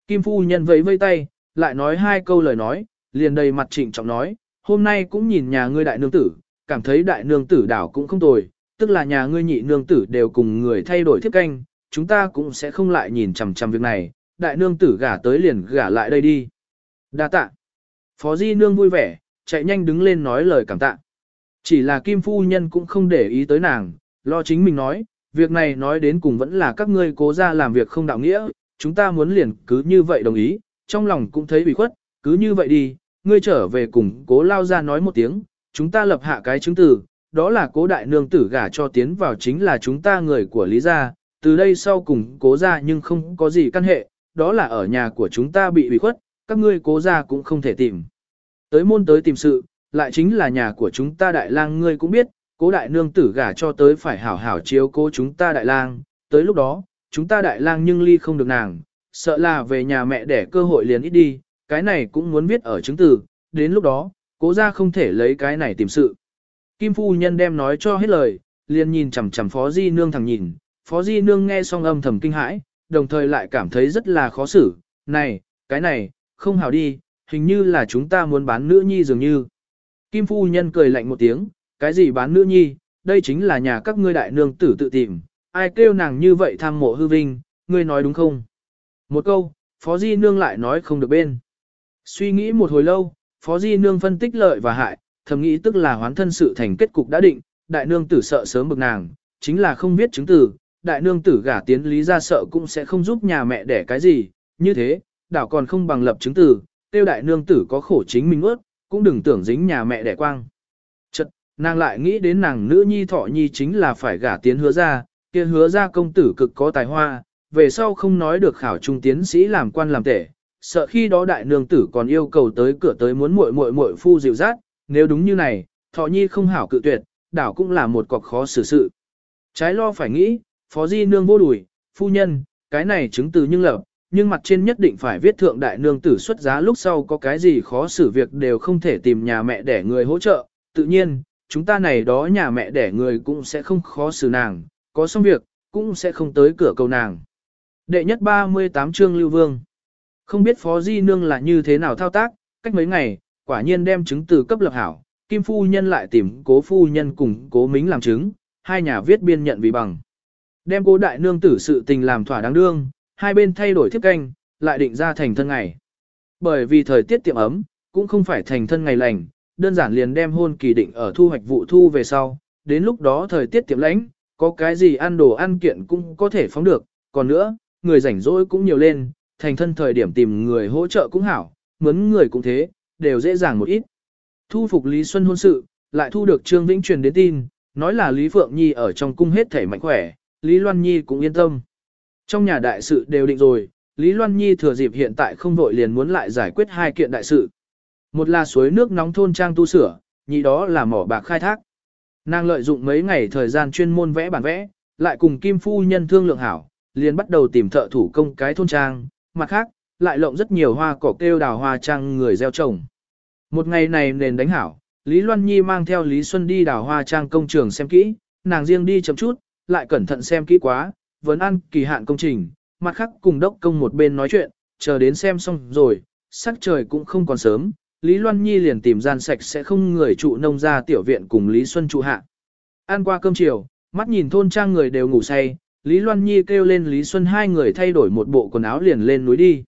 Kim phu nhân vẫy vây tay, lại nói hai câu lời nói, liền đầy mặt trịnh trọng nói, hôm nay cũng nhìn nhà ngươi đại nương tử, cảm thấy đại nương tử đảo cũng không tồi, tức là nhà ngươi nhị nương tử đều cùng người thay đổi thiết canh, chúng ta cũng sẽ không lại nhìn chằm chằm việc này, đại nương tử gả tới liền gả lại đây đi. Đa tạ. Phó Di nương vui vẻ, chạy nhanh đứng lên nói lời cảm tạ. Chỉ là Kim Phu Nhân cũng không để ý tới nàng, lo chính mình nói, việc này nói đến cùng vẫn là các ngươi cố ra làm việc không đạo nghĩa, chúng ta muốn liền cứ như vậy đồng ý, trong lòng cũng thấy bị khuất, cứ như vậy đi, ngươi trở về cùng cố lao ra nói một tiếng, chúng ta lập hạ cái chứng từ, đó là cố đại nương tử gả cho tiến vào chính là chúng ta người của Lý gia, từ đây sau cùng cố ra nhưng không có gì căn hệ, đó là ở nhà của chúng ta bị bị khuất, các ngươi cố ra cũng không thể tìm. Tới môn tới tìm sự, lại chính là nhà của chúng ta đại lang ngươi cũng biết, cố đại nương tử gả cho tới phải hảo hảo chiếu cố chúng ta đại lang, tới lúc đó, chúng ta đại lang nhưng ly không được nàng, sợ là về nhà mẹ để cơ hội liền ít đi, cái này cũng muốn viết ở chứng từ, đến lúc đó, cố ra không thể lấy cái này tìm sự. Kim phu nhân đem nói cho hết lời, liền nhìn chằm chằm phó di nương thằng nhìn, phó di nương nghe xong âm thầm kinh hãi, đồng thời lại cảm thấy rất là khó xử, này, cái này, không hảo đi, hình như là chúng ta muốn bán nữ nhi dường như. Kim phu nhân cười lạnh một tiếng, cái gì bán nữ nhi, đây chính là nhà các ngươi đại nương tử tự tìm, ai kêu nàng như vậy tham mộ hư vinh, ngươi nói đúng không? Một câu, phó di nương lại nói không được bên. Suy nghĩ một hồi lâu, phó di nương phân tích lợi và hại, thầm nghĩ tức là hoán thân sự thành kết cục đã định, đại nương tử sợ sớm bực nàng, chính là không biết chứng tử, đại nương tử gả tiến lý ra sợ cũng sẽ không giúp nhà mẹ đẻ cái gì, như thế, đảo còn không bằng lập chứng tử, tiêu đại nương tử có khổ chính mình ướt, cũng đừng tưởng dính nhà mẹ đẻ quang. Chật, nàng lại nghĩ đến nàng nữ nhi thọ nhi chính là phải gả tiến hứa ra, kia hứa ra công tử cực có tài hoa, về sau không nói được khảo trung tiến sĩ làm quan làm tể, sợ khi đó đại nương tử còn yêu cầu tới cửa tới muốn muội muội muội phu dịu dắt, nếu đúng như này, thọ nhi không hảo cự tuyệt, đảo cũng là một cọc khó xử sự. Trái lo phải nghĩ, phó di nương vô đùi, phu nhân, cái này chứng từ nhưng lập, nhưng mặt trên nhất định phải viết thượng đại nương tử xuất giá lúc sau có cái gì khó xử việc đều không thể tìm nhà mẹ để người hỗ trợ, tự nhiên, chúng ta này đó nhà mẹ để người cũng sẽ không khó xử nàng, có xong việc, cũng sẽ không tới cửa cầu nàng. Đệ nhất 38 chương Lưu Vương Không biết Phó Di Nương là như thế nào thao tác, cách mấy ngày, quả nhiên đem chứng từ cấp lập hảo, Kim Phu Nhân lại tìm cố Phu Nhân cùng cố Mính làm chứng, hai nhà viết biên nhận vì bằng. Đem cố đại nương tử sự tình làm thỏa đáng đương, hai bên thay đổi thiếp canh, lại định ra thành thân ngày. Bởi vì thời tiết tiệm ấm, cũng không phải thành thân ngày lành, đơn giản liền đem hôn kỳ định ở thu hoạch vụ thu về sau, đến lúc đó thời tiết tiệm lãnh, có cái gì ăn đồ ăn kiện cũng có thể phóng được, còn nữa, người rảnh rỗi cũng nhiều lên, thành thân thời điểm tìm người hỗ trợ cũng hảo, mướn người cũng thế, đều dễ dàng một ít. Thu phục Lý Xuân hôn sự, lại thu được Trương Vĩnh truyền đến tin, nói là Lý Phượng Nhi ở trong cung hết thể mạnh khỏe, Lý Loan Nhi cũng yên tâm. Trong nhà đại sự đều định rồi, Lý Loan Nhi thừa dịp hiện tại không vội liền muốn lại giải quyết hai kiện đại sự. Một là suối nước nóng thôn trang tu sửa, nhị đó là mỏ bạc khai thác. Nàng lợi dụng mấy ngày thời gian chuyên môn vẽ bản vẽ, lại cùng Kim Phu Nhân thương lượng hảo, liền bắt đầu tìm thợ thủ công cái thôn trang, mặt khác, lại lộng rất nhiều hoa cỏ kêu đào hoa trang người gieo trồng. Một ngày này nền đánh hảo, Lý Loan Nhi mang theo Lý Xuân đi đào hoa trang công trường xem kỹ, nàng riêng đi chậm chút, lại cẩn thận xem kỹ quá, vấn ăn kỳ hạn công trình, mặt khác cùng đốc công một bên nói chuyện, chờ đến xem xong rồi, sắc trời cũng không còn sớm, Lý Loan Nhi liền tìm gian sạch sẽ không người trụ nông ra tiểu viện cùng Lý Xuân trụ hạ. Ăn qua cơm chiều, mắt nhìn thôn trang người đều ngủ say, Lý Loan Nhi kêu lên Lý Xuân hai người thay đổi một bộ quần áo liền lên núi đi.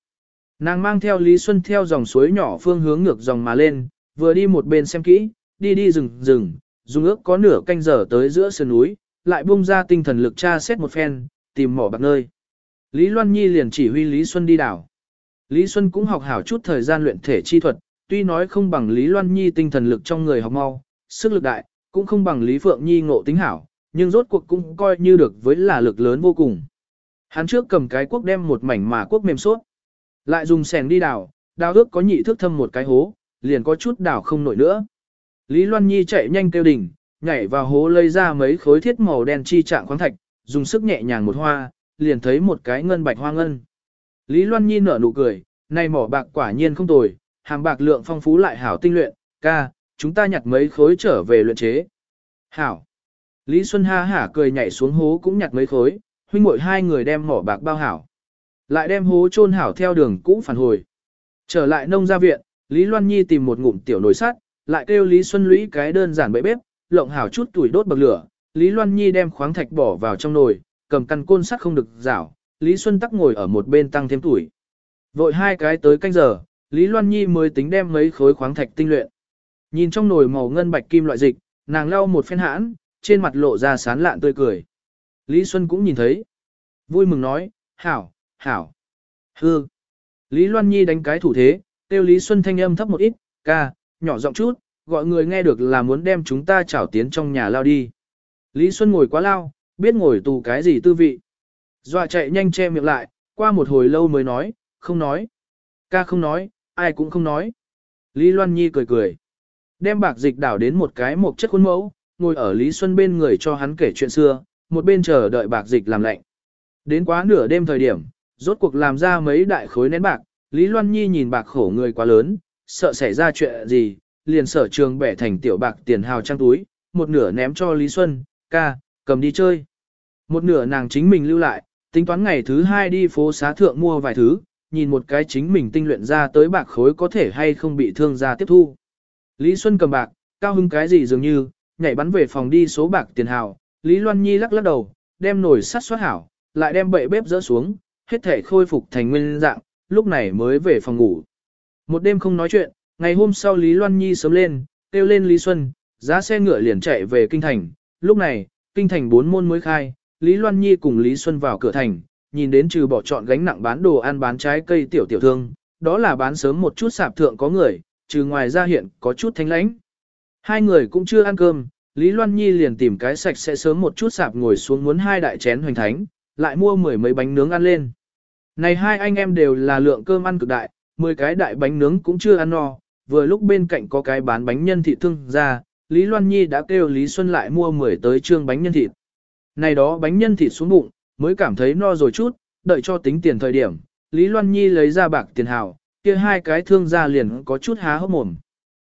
Nàng mang theo Lý Xuân theo dòng suối nhỏ phương hướng ngược dòng mà lên, vừa đi một bên xem kỹ, đi đi rừng rừng, dùng ước có nửa canh giờ tới giữa sườn núi, lại bung ra tinh thần lực tra xét một phen, tìm mỏ bạc nơi. Lý Loan Nhi liền chỉ huy Lý Xuân đi đảo. Lý Xuân cũng học hảo chút thời gian luyện thể chi thuật, tuy nói không bằng Lý Loan Nhi tinh thần lực trong người học mau, sức lực đại, cũng không bằng Lý Phượng Nhi ngộ tính hảo, nhưng rốt cuộc cũng coi như được với là lực lớn vô cùng. Hắn trước cầm cái quốc đem một mảnh mà quốc mềm suốt, lại dùng sèn đi đào, đào ước có nhị thước thâm một cái hố, liền có chút đào không nổi nữa. Lý Loan Nhi chạy nhanh kêu đỉnh, nhảy vào hố lấy ra mấy khối thiết màu đen chi trạng khoáng thạch, dùng sức nhẹ nhàng một hoa, liền thấy một cái ngân bạch hoa ngân. Lý Loan Nhi nở nụ cười, này mỏ bạc quả nhiên không tồi, hàng bạc lượng phong phú lại hảo tinh luyện, ca, chúng ta nhặt mấy khối trở về luyện chế. Hảo. Lý Xuân ha hả cười nhảy xuống hố cũng nhặt mấy khối, huynh muội hai người đem mỏ bạc bao hảo. Lại đem hố chôn hảo theo đường cũ phản hồi. Trở lại nông gia viện, Lý Loan Nhi tìm một ngụm tiểu nồi sắt, lại kêu Lý Xuân lũy cái đơn giản bậy bếp, lộng hảo chút tuổi đốt bậc lửa. Lý Loan Nhi đem khoáng thạch bỏ vào trong nồi, cầm căn côn sắt không được rảo, Lý Xuân tắc ngồi ở một bên tăng thêm tuổi. Vội hai cái tới canh giờ, Lý Loan Nhi mới tính đem mấy khối khoáng thạch tinh luyện. Nhìn trong nồi màu ngân bạch kim loại dịch, nàng lau một phen hãn, trên mặt lộ ra sán lạn tươi cười. Lý Xuân cũng nhìn thấy. Vui mừng nói, hảo, hảo. Hư. Lý Loan Nhi đánh cái thủ thế, tiêu Lý Xuân thanh âm thấp một ít, ca, nhỏ giọng chút, gọi người nghe được là muốn đem chúng ta trảo tiến trong nhà lao đi. Lý Xuân ngồi quá lao, biết ngồi tù cái gì tư vị. Dọa chạy nhanh che miệng lại, qua một hồi lâu mới nói, không nói. Ca không nói, ai cũng không nói. Lý Loan Nhi cười cười. Đem bạc dịch đảo đến một cái một chất khuôn mẫu, ngồi ở Lý Xuân bên người cho hắn kể chuyện xưa, một bên chờ đợi bạc dịch làm lạnh. Đến quá nửa đêm thời điểm, rốt cuộc làm ra mấy đại khối nén bạc, Lý Loan Nhi nhìn bạc khổ người quá lớn, sợ xảy ra chuyện gì, liền sở trường bẻ thành tiểu bạc tiền hào trang túi, một nửa ném cho Lý Xuân, ca, cầm đi chơi. Một nửa nàng chính mình lưu lại, tính toán ngày thứ hai đi phố xá thượng mua vài thứ, nhìn một cái chính mình tinh luyện ra tới bạc khối có thể hay không bị thương ra tiếp thu. Lý Xuân cầm bạc, cao hứng cái gì dường như, nhảy bắn về phòng đi số bạc tiền hào, Lý Loan Nhi lắc lắc đầu, đem nồi sắt xoát hảo, lại đem bậy bếp dỡ xuống, hết thể khôi phục thành nguyên dạng, lúc này mới về phòng ngủ. Một đêm không nói chuyện, ngày hôm sau Lý Loan Nhi sớm lên, kêu lên Lý Xuân, giá xe ngựa liền chạy về Kinh Thành. Lúc này, Kinh Thành bốn môn mới khai, Lý Loan Nhi cùng Lý Xuân vào cửa thành, nhìn đến trừ bỏ chọn gánh nặng bán đồ ăn bán trái cây tiểu tiểu thương, đó là bán sớm một chút sạp thượng có người, trừ ngoài ra hiện có chút thanh lãnh. Hai người cũng chưa ăn cơm, Lý Loan Nhi liền tìm cái sạch sẽ sớm một chút sạp ngồi xuống muốn hai đại chén hoành thánh, lại mua mười mấy bánh nướng ăn lên. Này hai anh em đều là lượng cơm ăn cực đại, mười cái đại bánh nướng cũng chưa ăn no, vừa lúc bên cạnh có cái bán bánh nhân thịt thương ra, Lý Loan Nhi đã kêu Lý Xuân lại mua mười tới trương bánh nhân thịt. Này đó bánh nhân thịt xuống bụng, mới cảm thấy no rồi chút, đợi cho tính tiền thời điểm, Lý Loan Nhi lấy ra bạc tiền hào, kia hai cái thương ra liền có chút há hốc mồm.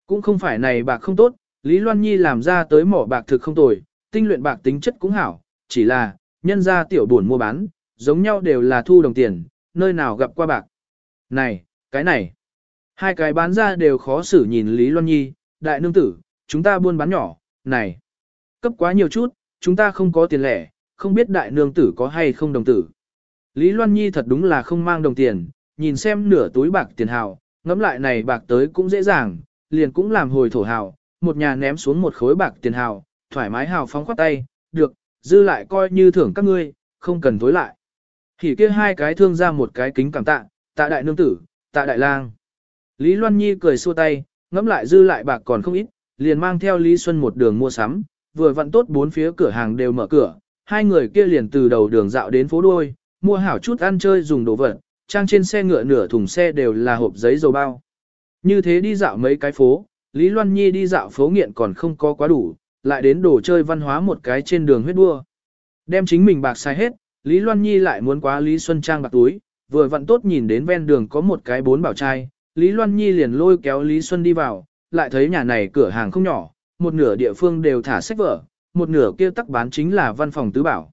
Cũng không phải này bạc không tốt, Lý Loan Nhi làm ra tới mỏ bạc thực không tồi, tinh luyện bạc tính chất cũng hảo, chỉ là, nhân ra tiểu buồn mua bán, giống nhau đều là thu đồng tiền, nơi nào gặp qua bạc. Này, cái này, hai cái bán ra đều khó xử nhìn Lý Loan Nhi, đại nương tử, chúng ta buôn bán nhỏ, này, cấp quá nhiều chút, chúng ta không có tiền lẻ, không biết đại nương tử có hay không đồng tử. Lý Loan Nhi thật đúng là không mang đồng tiền, nhìn xem nửa túi bạc tiền hào, ngẫm lại này bạc tới cũng dễ dàng, liền cũng làm hồi thổ hào, một nhà ném xuống một khối bạc tiền hào, thoải mái hào phóng khoát tay, được, dư lại coi như thưởng các ngươi, không cần tối lại. Thì kia hai cái thương ra một cái kính cảm tạ, tạ đại nương tử, tạ đại lang. Lý Loan Nhi cười xua tay, ngẫm lại dư lại bạc còn không ít, liền mang theo Lý Xuân một đường mua sắm, vừa vặn tốt bốn phía cửa hàng đều mở cửa, hai người kia liền từ đầu đường dạo đến phố đuôi, mua hảo chút ăn chơi dùng đồ vật, trang trên xe ngựa nửa thùng xe đều là hộp giấy dầu bao. Như thế đi dạo mấy cái phố, Lý Loan Nhi đi dạo phố nghiện còn không có quá đủ, lại đến đồ chơi văn hóa một cái trên đường huyết đua. Đem chính mình bạc sai hết, Lý Loan Nhi lại muốn quá Lý Xuân Trang bạc túi, vừa vặn tốt nhìn đến ven đường có một cái bốn bảo trai, Lý Loan Nhi liền lôi kéo Lý Xuân đi vào, lại thấy nhà này cửa hàng không nhỏ, một nửa địa phương đều thả sách vở, một nửa kia tắc bán chính là văn phòng tứ bảo.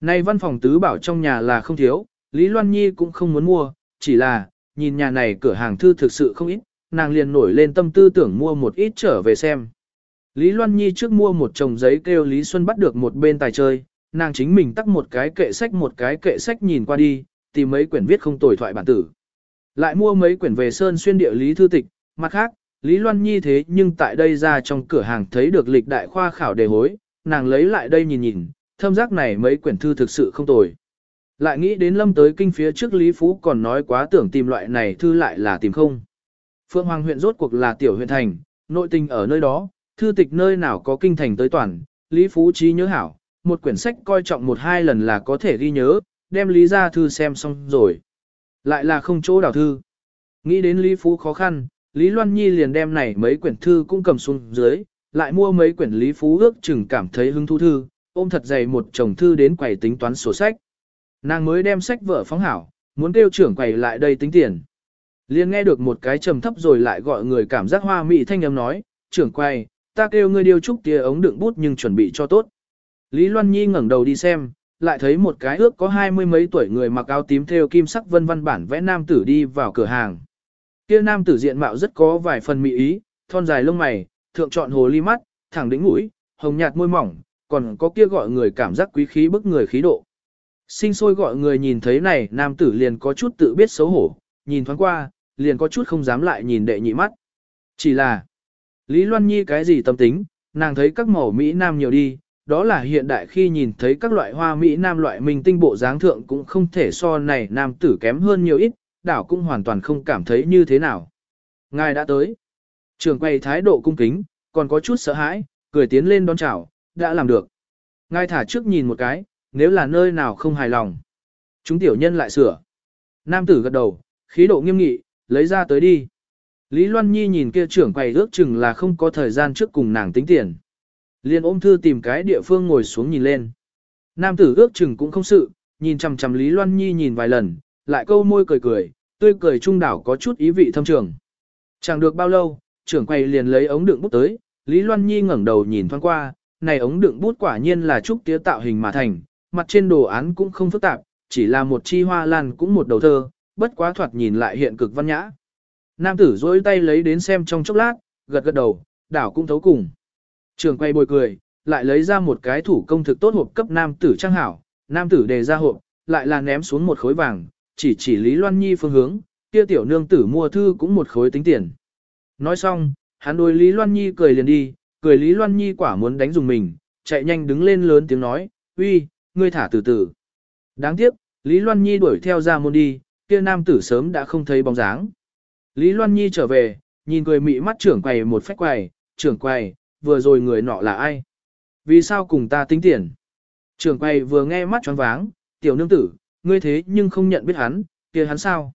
Nay văn phòng tứ bảo trong nhà là không thiếu, Lý Loan Nhi cũng không muốn mua, chỉ là, nhìn nhà này cửa hàng thư thực sự không ít, nàng liền nổi lên tâm tư tưởng mua một ít trở về xem. Lý Loan Nhi trước mua một chồng giấy kêu Lý Xuân bắt được một bên tài chơi, nàng chính mình tắt một cái kệ sách một cái kệ sách nhìn qua đi, tìm mấy quyển viết không tồi thoại bản tử. Lại mua mấy quyển về sơn xuyên địa lý thư tịch, mặt khác, Lý Loan Nhi thế nhưng tại đây ra trong cửa hàng thấy được lịch đại khoa khảo đề hối, nàng lấy lại đây nhìn nhìn, thâm giác này mấy quyển thư thực sự không tồi. Lại nghĩ đến lâm tới kinh phía trước Lý Phú còn nói quá tưởng tìm loại này thư lại là tìm không. Phượng Hoàng huyện rốt cuộc là tiểu huyện thành, nội tình ở nơi đó, thư tịch nơi nào có kinh thành tới toàn, Lý Phú trí nhớ hảo, một quyển sách coi trọng một hai lần là có thể ghi nhớ, đem lý ra thư xem xong rồi. Lại là không chỗ đảo thư. Nghĩ đến Lý Phú khó khăn, Lý Loan Nhi liền đem này mấy quyển thư cũng cầm xuống dưới, lại mua mấy quyển Lý Phú ước chừng cảm thấy hứng thú thư, ôm thật dày một chồng thư đến quầy tính toán sổ sách. Nàng mới đem sách vợ phóng hảo, muốn kêu trưởng quầy lại đây tính tiền. liền nghe được một cái trầm thấp rồi lại gọi người cảm giác hoa mị thanh âm nói, trưởng quầy, ta kêu ngươi điều trúc tia ống đựng bút nhưng chuẩn bị cho tốt. Lý Loan Nhi ngẩng đầu đi xem, lại thấy một cái ước có hai mươi mấy tuổi người mặc áo tím theo kim sắc vân vân bản vẽ nam tử đi vào cửa hàng. Kia nam tử diện mạo rất có vài phần mỹ ý, thon dài lông mày, thượng trọn hồ ly mắt, thẳng đỉnh mũi, hồng nhạt môi mỏng, còn có kia gọi người cảm giác quý khí bức người khí độ. Sinh sôi gọi người nhìn thấy này, nam tử liền có chút tự biết xấu hổ, nhìn thoáng qua, liền có chút không dám lại nhìn đệ nhị mắt. Chỉ là, Lý Loan Nhi cái gì tâm tính, nàng thấy các mẫu Mỹ Nam nhiều đi, đó là hiện đại khi nhìn thấy các loại hoa Mỹ Nam loại mình tinh bộ dáng thượng cũng không thể so này nam tử kém hơn nhiều ít, đảo cũng hoàn toàn không cảm thấy như thế nào. Ngài đã tới. Trường quay thái độ cung kính, còn có chút sợ hãi, cười tiến lên đón chào, đã làm được. Ngài thả trước nhìn một cái, nếu là nơi nào không hài lòng. Chúng tiểu nhân lại sửa. Nam tử gật đầu, khí độ nghiêm nghị, lấy ra tới đi. Lý Loan Nhi nhìn kia trưởng quầy ước chừng là không có thời gian trước cùng nàng tính tiền. Liên ôm thư tìm cái địa phương ngồi xuống nhìn lên. Nam tử ước chừng cũng không sự, nhìn chằm chằm Lý Loan Nhi nhìn vài lần, lại câu môi cười cười, tươi cười trung đảo có chút ý vị thâm trường. Chẳng được bao lâu, trưởng quầy liền lấy ống đựng bút tới, Lý Loan Nhi ngẩng đầu nhìn thoáng qua, này ống đựng bút quả nhiên là trúc tía tạo hình mà thành, mặt trên đồ án cũng không phức tạp, chỉ là một chi hoa lan cũng một đầu thơ, bất quá thoạt nhìn lại hiện cực văn nhã. Nam tử dối tay lấy đến xem trong chốc lát, gật gật đầu, đảo cũng thấu cùng. Trường quay bồi cười, lại lấy ra một cái thủ công thực tốt hộp cấp nam tử trang hảo, nam tử đề ra hộp, lại là ném xuống một khối vàng, chỉ chỉ Lý Loan Nhi phương hướng, kia tiểu nương tử mua thư cũng một khối tính tiền. Nói xong, hắn đối Lý Loan Nhi cười liền đi, cười Lý Loan Nhi quả muốn đánh dùng mình, chạy nhanh đứng lên lớn tiếng nói, uy, ngươi thả từ từ. Đáng tiếc, Lý Loan Nhi đuổi theo ra môn đi, kia nam tử sớm đã không thấy bóng dáng. Lý Loan Nhi trở về, nhìn cười mị mắt trưởng quầy một phách quầy, trưởng quầy, vừa rồi người nọ là ai? Vì sao cùng ta tính tiền? Trưởng quầy vừa nghe mắt choáng váng, tiểu nương tử, ngươi thế nhưng không nhận biết hắn, kia hắn sao?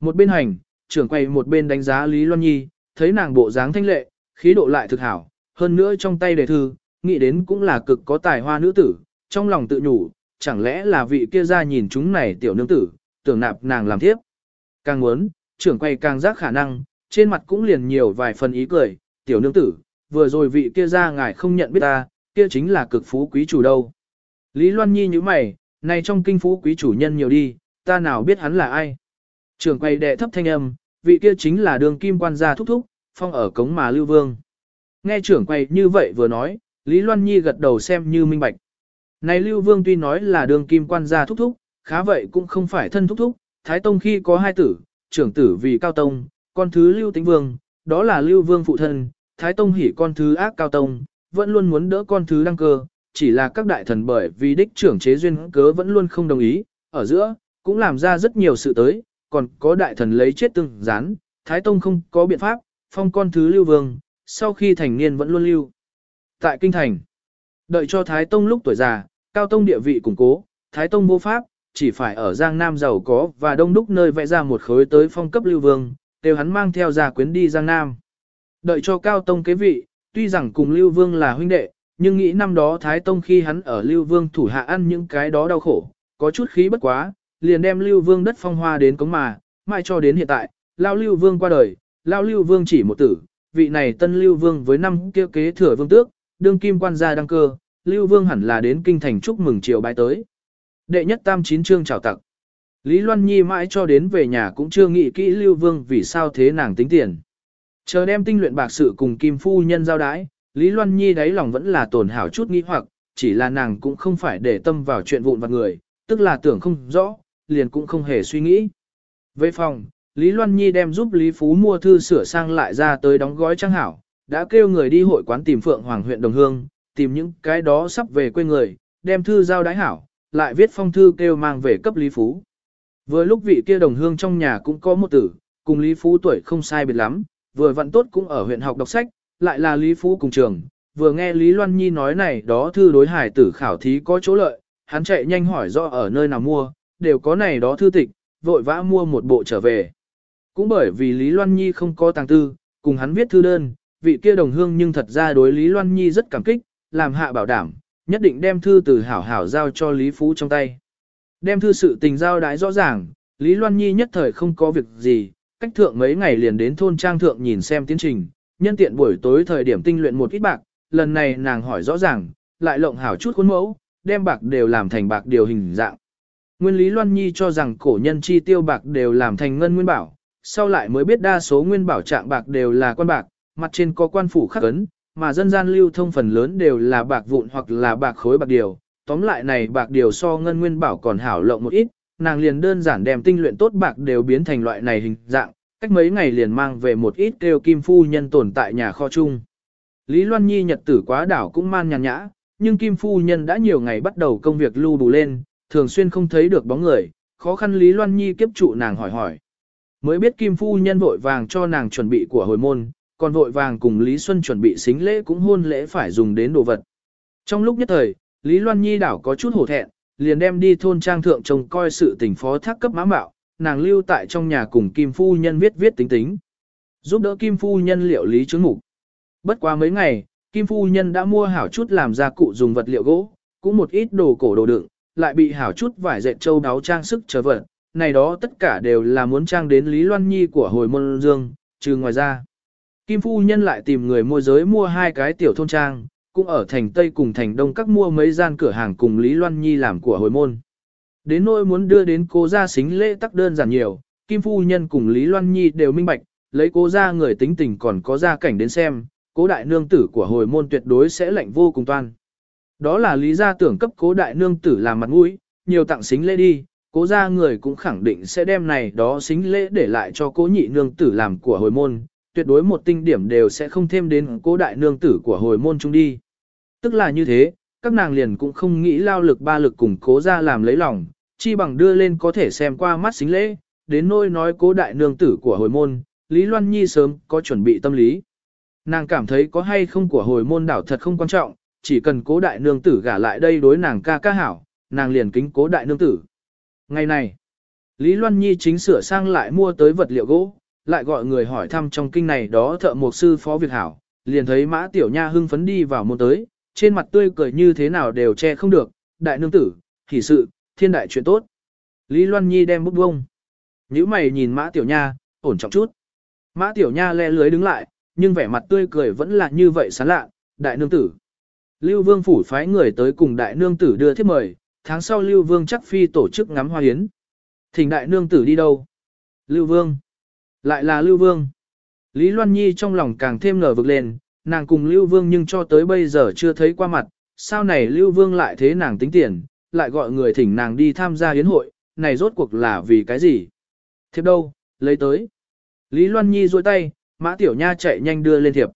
Một bên hành, trưởng quầy một bên đánh giá Lý Loan Nhi, thấy nàng bộ dáng thanh lệ, khí độ lại thực hảo, hơn nữa trong tay đề thư, nghĩ đến cũng là cực có tài hoa nữ tử, trong lòng tự nhủ, chẳng lẽ là vị kia ra nhìn chúng này tiểu nương tử, tưởng nạp nàng làm thiếp. Càng muốn, trưởng quay càng giác khả năng, trên mặt cũng liền nhiều vài phần ý cười, tiểu nương tử, vừa rồi vị kia ra ngài không nhận biết ta, kia chính là cực phú quý chủ đâu. Lý Loan Nhi như mày, này trong kinh phú quý chủ nhân nhiều đi, ta nào biết hắn là ai. Trường quay đệ thấp thanh âm, vị kia chính là đường kim quan gia thúc thúc, phong ở cống mà lưu vương. Nghe trưởng quay như vậy vừa nói, Lý Loan Nhi gật đầu xem như minh bạch. Này lưu vương tuy nói là đường kim quan gia thúc thúc, khá vậy cũng không phải thân thúc thúc, Thái Tông khi có hai tử, trưởng tử vì Cao Tông, con thứ Lưu Tĩnh Vương, đó là Lưu Vương phụ thân, Thái Tông hỉ con thứ ác Cao Tông, vẫn luôn muốn đỡ con thứ đăng cơ, chỉ là các đại thần bởi vì đích trưởng chế duyên cớ vẫn luôn không đồng ý, ở giữa, cũng làm ra rất nhiều sự tới, còn có đại thần lấy chết từng gián, Thái Tông không có biện pháp, phong con thứ Lưu Vương, sau khi thành niên vẫn luôn lưu. Tại Kinh Thành, đợi cho Thái Tông lúc tuổi già, Cao Tông địa vị củng cố, Thái Tông vô pháp, chỉ phải ở Giang Nam giàu có và đông đúc nơi vẽ ra một khối tới phong cấp lưu vương, đều hắn mang theo gia quyến đi Giang Nam. Đợi cho Cao Tông kế vị, tuy rằng cùng lưu vương là huynh đệ, nhưng nghĩ năm đó Thái Tông khi hắn ở lưu vương thủ hạ ăn những cái đó đau khổ, có chút khí bất quá, liền đem lưu vương đất phong hoa đến cống mà, mai cho đến hiện tại, lao lưu vương qua đời, lao lưu vương chỉ một tử, vị này tân lưu vương với năm kia kế thừa vương tước, đương kim quan gia đăng cơ, lưu vương hẳn là đến kinh thành chúc mừng triều bái tới. Đệ nhất tam chín chương chào tặng, Lý Loan Nhi mãi cho đến về nhà cũng chưa nghĩ kỹ Lưu Vương vì sao thế nàng tính tiền. Chờ đem tinh luyện bạc sự cùng Kim Phu Nhân giao đái, Lý Loan Nhi đáy lòng vẫn là tổn hảo chút nghi hoặc, chỉ là nàng cũng không phải để tâm vào chuyện vụn vặt người, tức là tưởng không rõ, liền cũng không hề suy nghĩ. Về phòng, Lý Loan Nhi đem giúp Lý Phú mua thư sửa sang lại ra tới đóng gói trang hảo, đã kêu người đi hội quán tìm Phượng Hoàng huyện Đồng Hương, tìm những cái đó sắp về quê người, đem thư giao đái hảo, lại viết phong thư kêu mang về cấp Lý Phú. Vừa lúc vị kia đồng hương trong nhà cũng có một tử, cùng Lý Phú tuổi không sai biệt lắm, vừa vận tốt cũng ở huyện học đọc sách, lại là Lý Phú cùng trường, vừa nghe Lý Loan Nhi nói này đó thư đối hải tử khảo thí có chỗ lợi, hắn chạy nhanh hỏi do ở nơi nào mua, đều có này đó thư tịch, vội vã mua một bộ trở về. Cũng bởi vì Lý Loan Nhi không có tàng tư, cùng hắn viết thư đơn, vị kia đồng hương nhưng thật ra đối Lý Loan Nhi rất cảm kích, làm hạ bảo đảm, nhất định đem thư từ hảo hảo giao cho Lý Phú trong tay. Đem thư sự tình giao đái rõ ràng, Lý Loan Nhi nhất thời không có việc gì, cách thượng mấy ngày liền đến thôn trang thượng nhìn xem tiến trình, nhân tiện buổi tối thời điểm tinh luyện một ít bạc, lần này nàng hỏi rõ ràng, lại lộng hảo chút khuôn mẫu, đem bạc đều làm thành bạc điều hình dạng. Nguyên lý Loan Nhi cho rằng cổ nhân chi tiêu bạc đều làm thành ngân nguyên bảo, sau lại mới biết đa số nguyên bảo trạng bạc đều là quan bạc, mặt trên có quan phủ khắc ấn, mà dân gian lưu thông phần lớn đều là bạc vụn hoặc là bạc khối bạc điều. Tóm lại này bạc điều so ngân nguyên bảo còn hảo lộng một ít, nàng liền đơn giản đem tinh luyện tốt bạc đều biến thành loại này hình dạng, cách mấy ngày liền mang về một ít kêu kim phu nhân tồn tại nhà kho chung. Lý Loan Nhi nhật tử quá đảo cũng man nhàn nhã, nhưng kim phu nhân đã nhiều ngày bắt đầu công việc lưu đủ lên, thường xuyên không thấy được bóng người, khó khăn Lý Loan Nhi kiếp trụ nàng hỏi hỏi. Mới biết kim phu nhân vội vàng cho nàng chuẩn bị của hồi môn, còn vội vàng cùng Lý Xuân chuẩn bị xính lễ cũng hôn lễ phải dùng đến đồ vật. Trong lúc nhất thời, Lý Loan Nhi đảo có chút hổ thẹn, liền đem đi thôn trang thượng trông coi sự tình phó thác cấp mã mạo, nàng lưu tại trong nhà cùng Kim Phu Nhân viết viết tính tính. Giúp đỡ Kim Phu Nhân liệu lý chứng mục. Bất quá mấy ngày, Kim Phu Nhân đã mua hảo chút làm ra cụ dùng vật liệu gỗ, cũng một ít đồ cổ đồ đựng, lại bị hảo chút vải dệt châu đáo trang sức trở vật. Này đó tất cả đều là muốn trang đến Lý Loan Nhi của hồi môn dương, trừ ngoài ra. Kim Phu Nhân lại tìm người môi giới mua hai cái tiểu thôn trang, cũng ở thành Tây cùng thành Đông các mua mấy gian cửa hàng cùng Lý Loan Nhi làm của hồi môn. Đến nỗi muốn đưa đến cố gia xính lễ tắc đơn giản nhiều, Kim Phu Nhân cùng Lý Loan Nhi đều minh bạch, lấy cố gia người tính tình còn có gia cảnh đến xem, cố đại nương tử của hồi môn tuyệt đối sẽ lạnh vô cùng toan. Đó là lý gia tưởng cấp cố đại nương tử làm mặt mũi, nhiều tặng xính lễ đi, cố gia người cũng khẳng định sẽ đem này đó xính lễ để lại cho cố nhị nương tử làm của hồi môn, tuyệt đối một tinh điểm đều sẽ không thêm đến cố đại nương tử của hồi môn trung đi. Tức là như thế, các nàng liền cũng không nghĩ lao lực ba lực cùng cố ra làm lấy lòng, chi bằng đưa lên có thể xem qua mắt xính lễ, đến nôi nói cố đại nương tử của hồi môn, Lý Loan Nhi sớm có chuẩn bị tâm lý. Nàng cảm thấy có hay không của hồi môn đảo thật không quan trọng, chỉ cần cố đại nương tử gả lại đây đối nàng ca ca hảo, nàng liền kính cố đại nương tử. Ngày này, Lý Loan Nhi chính sửa sang lại mua tới vật liệu gỗ, lại gọi người hỏi thăm trong kinh này đó thợ mộc sư phó việc hảo, liền thấy mã tiểu nha hưng phấn đi vào môn tới, trên mặt tươi cười như thế nào đều che không được, đại nương tử, hỷ sự, thiên đại chuyện tốt. Lý Loan Nhi đem bút bông. Nhữ mày nhìn mã tiểu nha, ổn trọng chút. Mã tiểu nha le lưới đứng lại, nhưng vẻ mặt tươi cười vẫn là như vậy sán lạ, đại nương tử. Lưu Vương phủ phái người tới cùng đại nương tử đưa thiếp mời, tháng sau Lưu Vương chắc phi tổ chức ngắm hoa hiến. Thỉnh đại nương tử đi đâu? Lưu Vương. Lại là Lưu Vương. Lý Loan Nhi trong lòng càng thêm nở vực lên, nàng cùng Lưu Vương nhưng cho tới bây giờ chưa thấy qua mặt, sao này Lưu Vương lại thế nàng tính tiền, lại gọi người thỉnh nàng đi tham gia yến hội, này rốt cuộc là vì cái gì? Thiệp đâu, lấy tới. Lý Loan Nhi duỗi tay, Mã Tiểu Nha chạy nhanh đưa lên thiệp.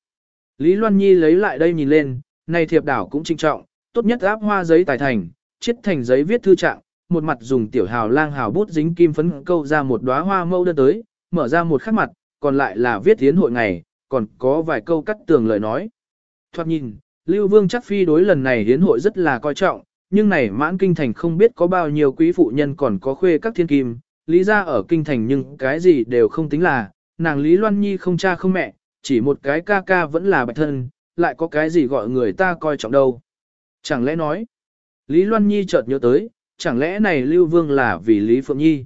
Lý Loan Nhi lấy lại đây nhìn lên, này thiệp đảo cũng trinh trọng, tốt nhất áp hoa giấy tài thành, chiết thành giấy viết thư trạng, một mặt dùng tiểu hào lang hào bút dính kim phấn câu ra một đóa hoa mẫu đơn tới, mở ra một khắc mặt, còn lại là viết tiến hội ngày, còn có vài câu cắt tường lời nói. Thoạt nhìn, Lưu Vương chắc phi đối lần này hiến hội rất là coi trọng, nhưng này mãn kinh thành không biết có bao nhiêu quý phụ nhân còn có khuê các thiên kim, lý ra ở kinh thành nhưng cái gì đều không tính là, nàng Lý Loan Nhi không cha không mẹ, chỉ một cái ca ca vẫn là bạch thân, lại có cái gì gọi người ta coi trọng đâu. Chẳng lẽ nói, Lý Loan Nhi chợt nhớ tới, chẳng lẽ này Lưu Vương là vì Lý Phượng Nhi.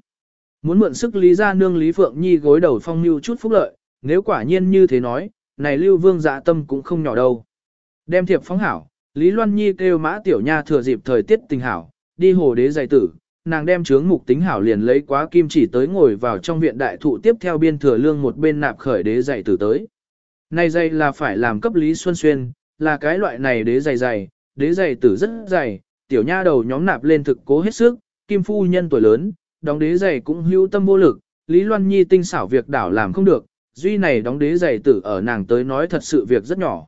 Muốn mượn sức Lý gia nương Lý Phượng Nhi gối đầu phong lưu chút phúc lợi, nếu quả nhiên như thế nói, này Lưu Vương dạ tâm cũng không nhỏ đâu. Đem thiệp phóng hảo, Lý Loan Nhi kêu mã tiểu nha thừa dịp thời tiết tình hảo, đi hồ đế giải tử, nàng đem chướng mục tính hảo liền lấy quá kim chỉ tới ngồi vào trong viện đại thụ tiếp theo biên thừa lương một bên nạp khởi đế giải tử tới. Này dây là phải làm cấp Lý Xuân Xuyên, là cái loại này đế dày dày, đế dày tử rất dày, tiểu nha đầu nhóm nạp lên thực cố hết sức, kim phu nhân tuổi lớn, đóng đế giày cũng hữu tâm vô lực, Lý Loan Nhi tinh xảo việc đảo làm không được, duy này đóng đế giày tử ở nàng tới nói thật sự việc rất nhỏ.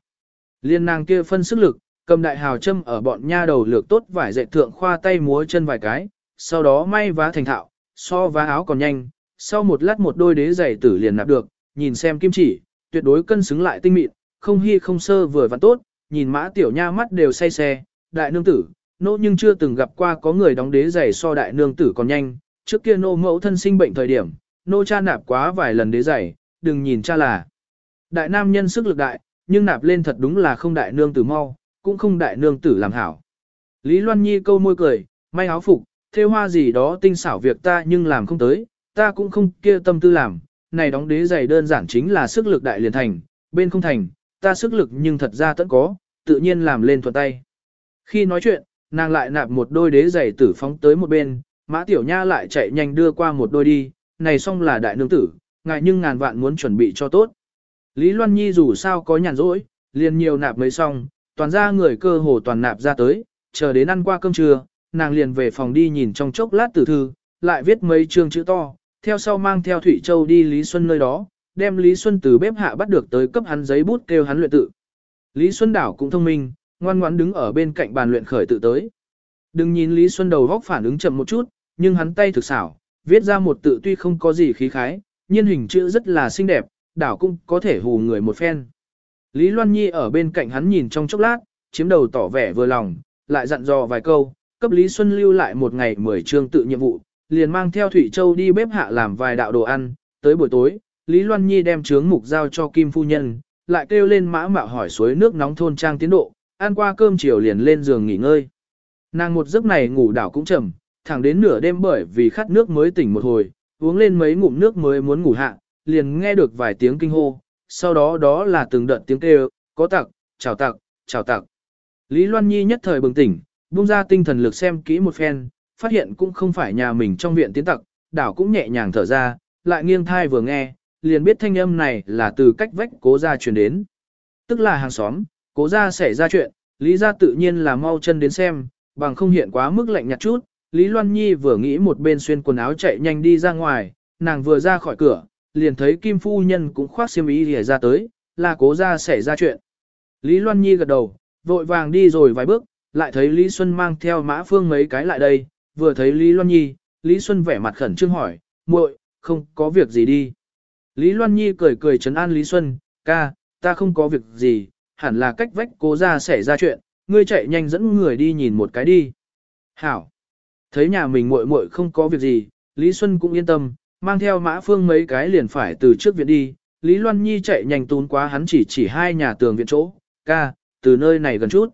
Liên nàng kia phân sức lực, cầm đại hào châm ở bọn nha đầu lược tốt vải dệt thượng khoa tay múa chân vài cái, sau đó may vá thành thạo, so vá áo còn nhanh, sau một lát một đôi đế giày tử liền nạp được, nhìn xem kim chỉ, tuyệt đối cân xứng lại tinh mịn, không hy không sơ vừa và tốt, nhìn mã tiểu nha mắt đều say xe, đại nương tử, nỗ nhưng chưa từng gặp qua có người đóng đế giày so đại nương tử còn nhanh, trước kia nô mẫu thân sinh bệnh thời điểm, nô cha nạp quá vài lần đế giày, đừng nhìn cha là. Đại nam nhân sức lực đại, nhưng nạp lên thật đúng là không đại nương tử mau, cũng không đại nương tử làm hảo. Lý Loan Nhi câu môi cười, may áo phục, thêu hoa gì đó tinh xảo việc ta nhưng làm không tới, ta cũng không kia tâm tư làm, này đóng đế giày đơn giản chính là sức lực đại liền thành, bên không thành, ta sức lực nhưng thật ra tẫn có, tự nhiên làm lên thuận tay. Khi nói chuyện, nàng lại nạp một đôi đế giày tử phóng tới một bên, mã tiểu nha lại chạy nhanh đưa qua một đôi đi, này xong là đại nương tử, ngại nhưng ngàn vạn muốn chuẩn bị cho tốt. Lý Loan Nhi dù sao có nhàn rỗi, liền nhiều nạp mấy xong, toàn ra người cơ hồ toàn nạp ra tới, chờ đến ăn qua cơm trưa, nàng liền về phòng đi nhìn trong chốc lát tử thư, lại viết mấy chương chữ to, theo sau mang theo Thủy Châu đi Lý Xuân nơi đó, đem Lý Xuân từ bếp hạ bắt được tới cấp hắn giấy bút kêu hắn luyện tự. Lý Xuân đảo cũng thông minh, ngoan ngoãn đứng ở bên cạnh bàn luyện khởi tự tới. Đừng nhìn Lý Xuân đầu góc phản ứng chậm một chút, nhưng hắn tay thực xảo, viết ra một tự tuy không có gì khí khái, nhiên hình chữ rất là xinh đẹp, đảo cũng có thể hù người một phen. Lý Loan Nhi ở bên cạnh hắn nhìn trong chốc lát, chiếm đầu tỏ vẻ vừa lòng, lại dặn dò vài câu, cấp Lý Xuân lưu lại một ngày 10 chương tự nhiệm vụ, liền mang theo Thủy Châu đi bếp hạ làm vài đạo đồ ăn, tới buổi tối, Lý Loan Nhi đem trướng mục giao cho Kim Phu Nhân, lại kêu lên mã mạo hỏi suối nước nóng thôn trang tiến độ, ăn qua cơm chiều liền lên giường nghỉ ngơi. Nàng một giấc này ngủ đảo cũng chậm, thẳng đến nửa đêm bởi vì khát nước mới tỉnh một hồi, uống lên mấy ngụm nước mới muốn ngủ hạ, liền nghe được vài tiếng kinh hô, sau đó đó là từng đợt tiếng kêu, có tặc, chào tặc, chào tặc. Lý Loan Nhi nhất thời bừng tỉnh, buông ra tinh thần lực xem kỹ một phen, phát hiện cũng không phải nhà mình trong viện tiến tặc, đảo cũng nhẹ nhàng thở ra, lại nghiêng thai vừa nghe, liền biết thanh âm này là từ cách vách cố gia truyền đến. Tức là hàng xóm, cố gia xảy ra chuyện, Lý gia tự nhiên là mau chân đến xem, bằng không hiện quá mức lạnh nhạt chút, Lý Loan Nhi vừa nghĩ một bên xuyên quần áo chạy nhanh đi ra ngoài, nàng vừa ra khỏi cửa, liền thấy Kim Phu Nhân cũng khoác xiêm y lìa ra tới, là cố gia xảy ra chuyện. Lý Loan Nhi gật đầu, vội vàng đi rồi vài bước, lại thấy Lý Xuân mang theo mã phương mấy cái lại đây, vừa thấy Lý Loan Nhi, Lý Xuân vẻ mặt khẩn trương hỏi, muội, không có việc gì đi. Lý Loan Nhi cười cười trấn an Lý Xuân, ca, ta không có việc gì, hẳn là cách vách cố gia xảy ra chuyện, ngươi chạy nhanh dẫn người đi nhìn một cái đi. Hảo. Thấy nhà mình muội muội không có việc gì, Lý Xuân cũng yên tâm, mang theo mã phương mấy cái liền phải từ trước viện đi. Lý Loan Nhi chạy nhanh tún quá hắn chỉ chỉ hai nhà tường viện chỗ, ca, từ nơi này gần chút.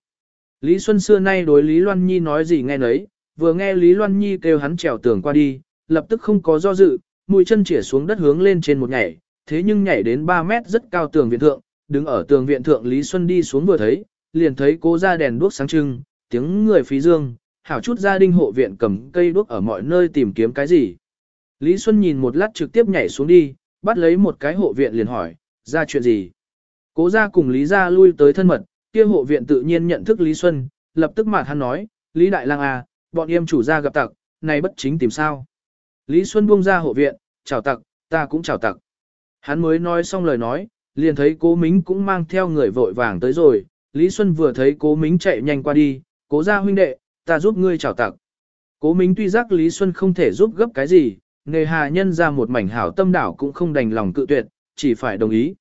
Lý Xuân xưa nay đối Lý Loan Nhi nói gì nghe nấy, vừa nghe Lý Loan Nhi kêu hắn trèo tường qua đi, lập tức không có do dự, mũi chân chỉa xuống đất hướng lên trên một nhảy, thế nhưng nhảy đến 3 mét rất cao tường viện thượng, đứng ở tường viện thượng Lý Xuân đi xuống vừa thấy, liền thấy cố ra đèn đuốc sáng trưng, tiếng người phí dương, hảo chút gia đình hộ viện cầm cây đuốc ở mọi nơi tìm kiếm cái gì. Lý Xuân nhìn một lát trực tiếp nhảy xuống đi, bắt lấy một cái hộ viện liền hỏi, ra chuyện gì. Cố ra cùng Lý ra lui tới thân mật, kia hộ viện tự nhiên nhận thức Lý Xuân, lập tức mặt hắn nói, Lý Đại Lang à, bọn em chủ gia gặp tặc, này bất chính tìm sao. Lý Xuân buông ra hộ viện, chào tặc, ta cũng chào tặc. Hắn mới nói xong lời nói, liền thấy cố mính cũng mang theo người vội vàng tới rồi, Lý Xuân vừa thấy cố mính chạy nhanh qua đi, cố ra huynh đệ, ta giúp ngươi chào tặc. Cố Minh tuy giác Lý Xuân không thể giúp gấp cái gì, nghề hà nhân ra một mảnh hảo tâm đảo cũng không đành lòng cự tuyệt, chỉ phải đồng ý.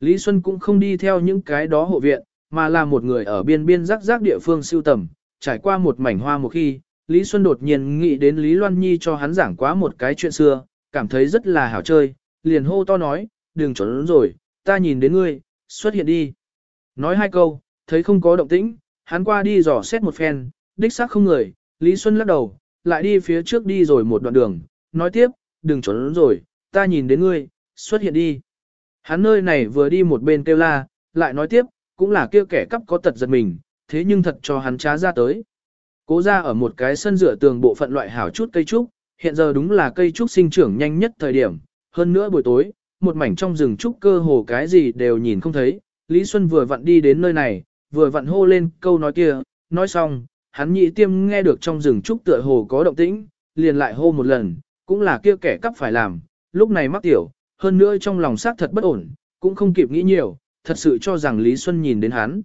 Lý Xuân cũng không đi theo những cái đó hộ viện, mà là một người ở biên biên rắc rắc địa phương siêu tầm, trải qua một mảnh hoa một khi, Lý Xuân đột nhiên nghĩ đến Lý Loan Nhi cho hắn giảng quá một cái chuyện xưa, cảm thấy rất là hảo chơi, liền hô to nói, đừng trốn rồi, ta nhìn đến ngươi, xuất hiện đi. Nói hai câu, thấy không có động tĩnh, hắn qua đi dò xét một phen, đích xác không người, Lý Xuân lắc đầu, lại đi phía trước đi rồi một đoạn đường, nói tiếp, đừng trốn rồi, ta nhìn đến ngươi, xuất hiện đi. Hắn nơi này vừa đi một bên kêu la, lại nói tiếp, cũng là kêu kẻ cắp có tật giật mình, thế nhưng thật cho hắn trá ra tới. Cố ra ở một cái sân rửa tường bộ phận loại hảo chút cây trúc, hiện giờ đúng là cây trúc sinh trưởng nhanh nhất thời điểm, hơn nữa buổi tối, một mảnh trong rừng trúc cơ hồ cái gì đều nhìn không thấy, Lý Xuân vừa vặn đi đến nơi này, vừa vặn hô lên câu nói kia, nói xong, hắn nhị tiêm nghe được trong rừng trúc tựa hồ có động tĩnh, liền lại hô một lần, cũng là kia kẻ cắp phải làm, lúc này mắc tiểu, hơn nữa trong lòng xác thật bất ổn, cũng không kịp nghĩ nhiều, thật sự cho rằng Lý Xuân nhìn đến hắn.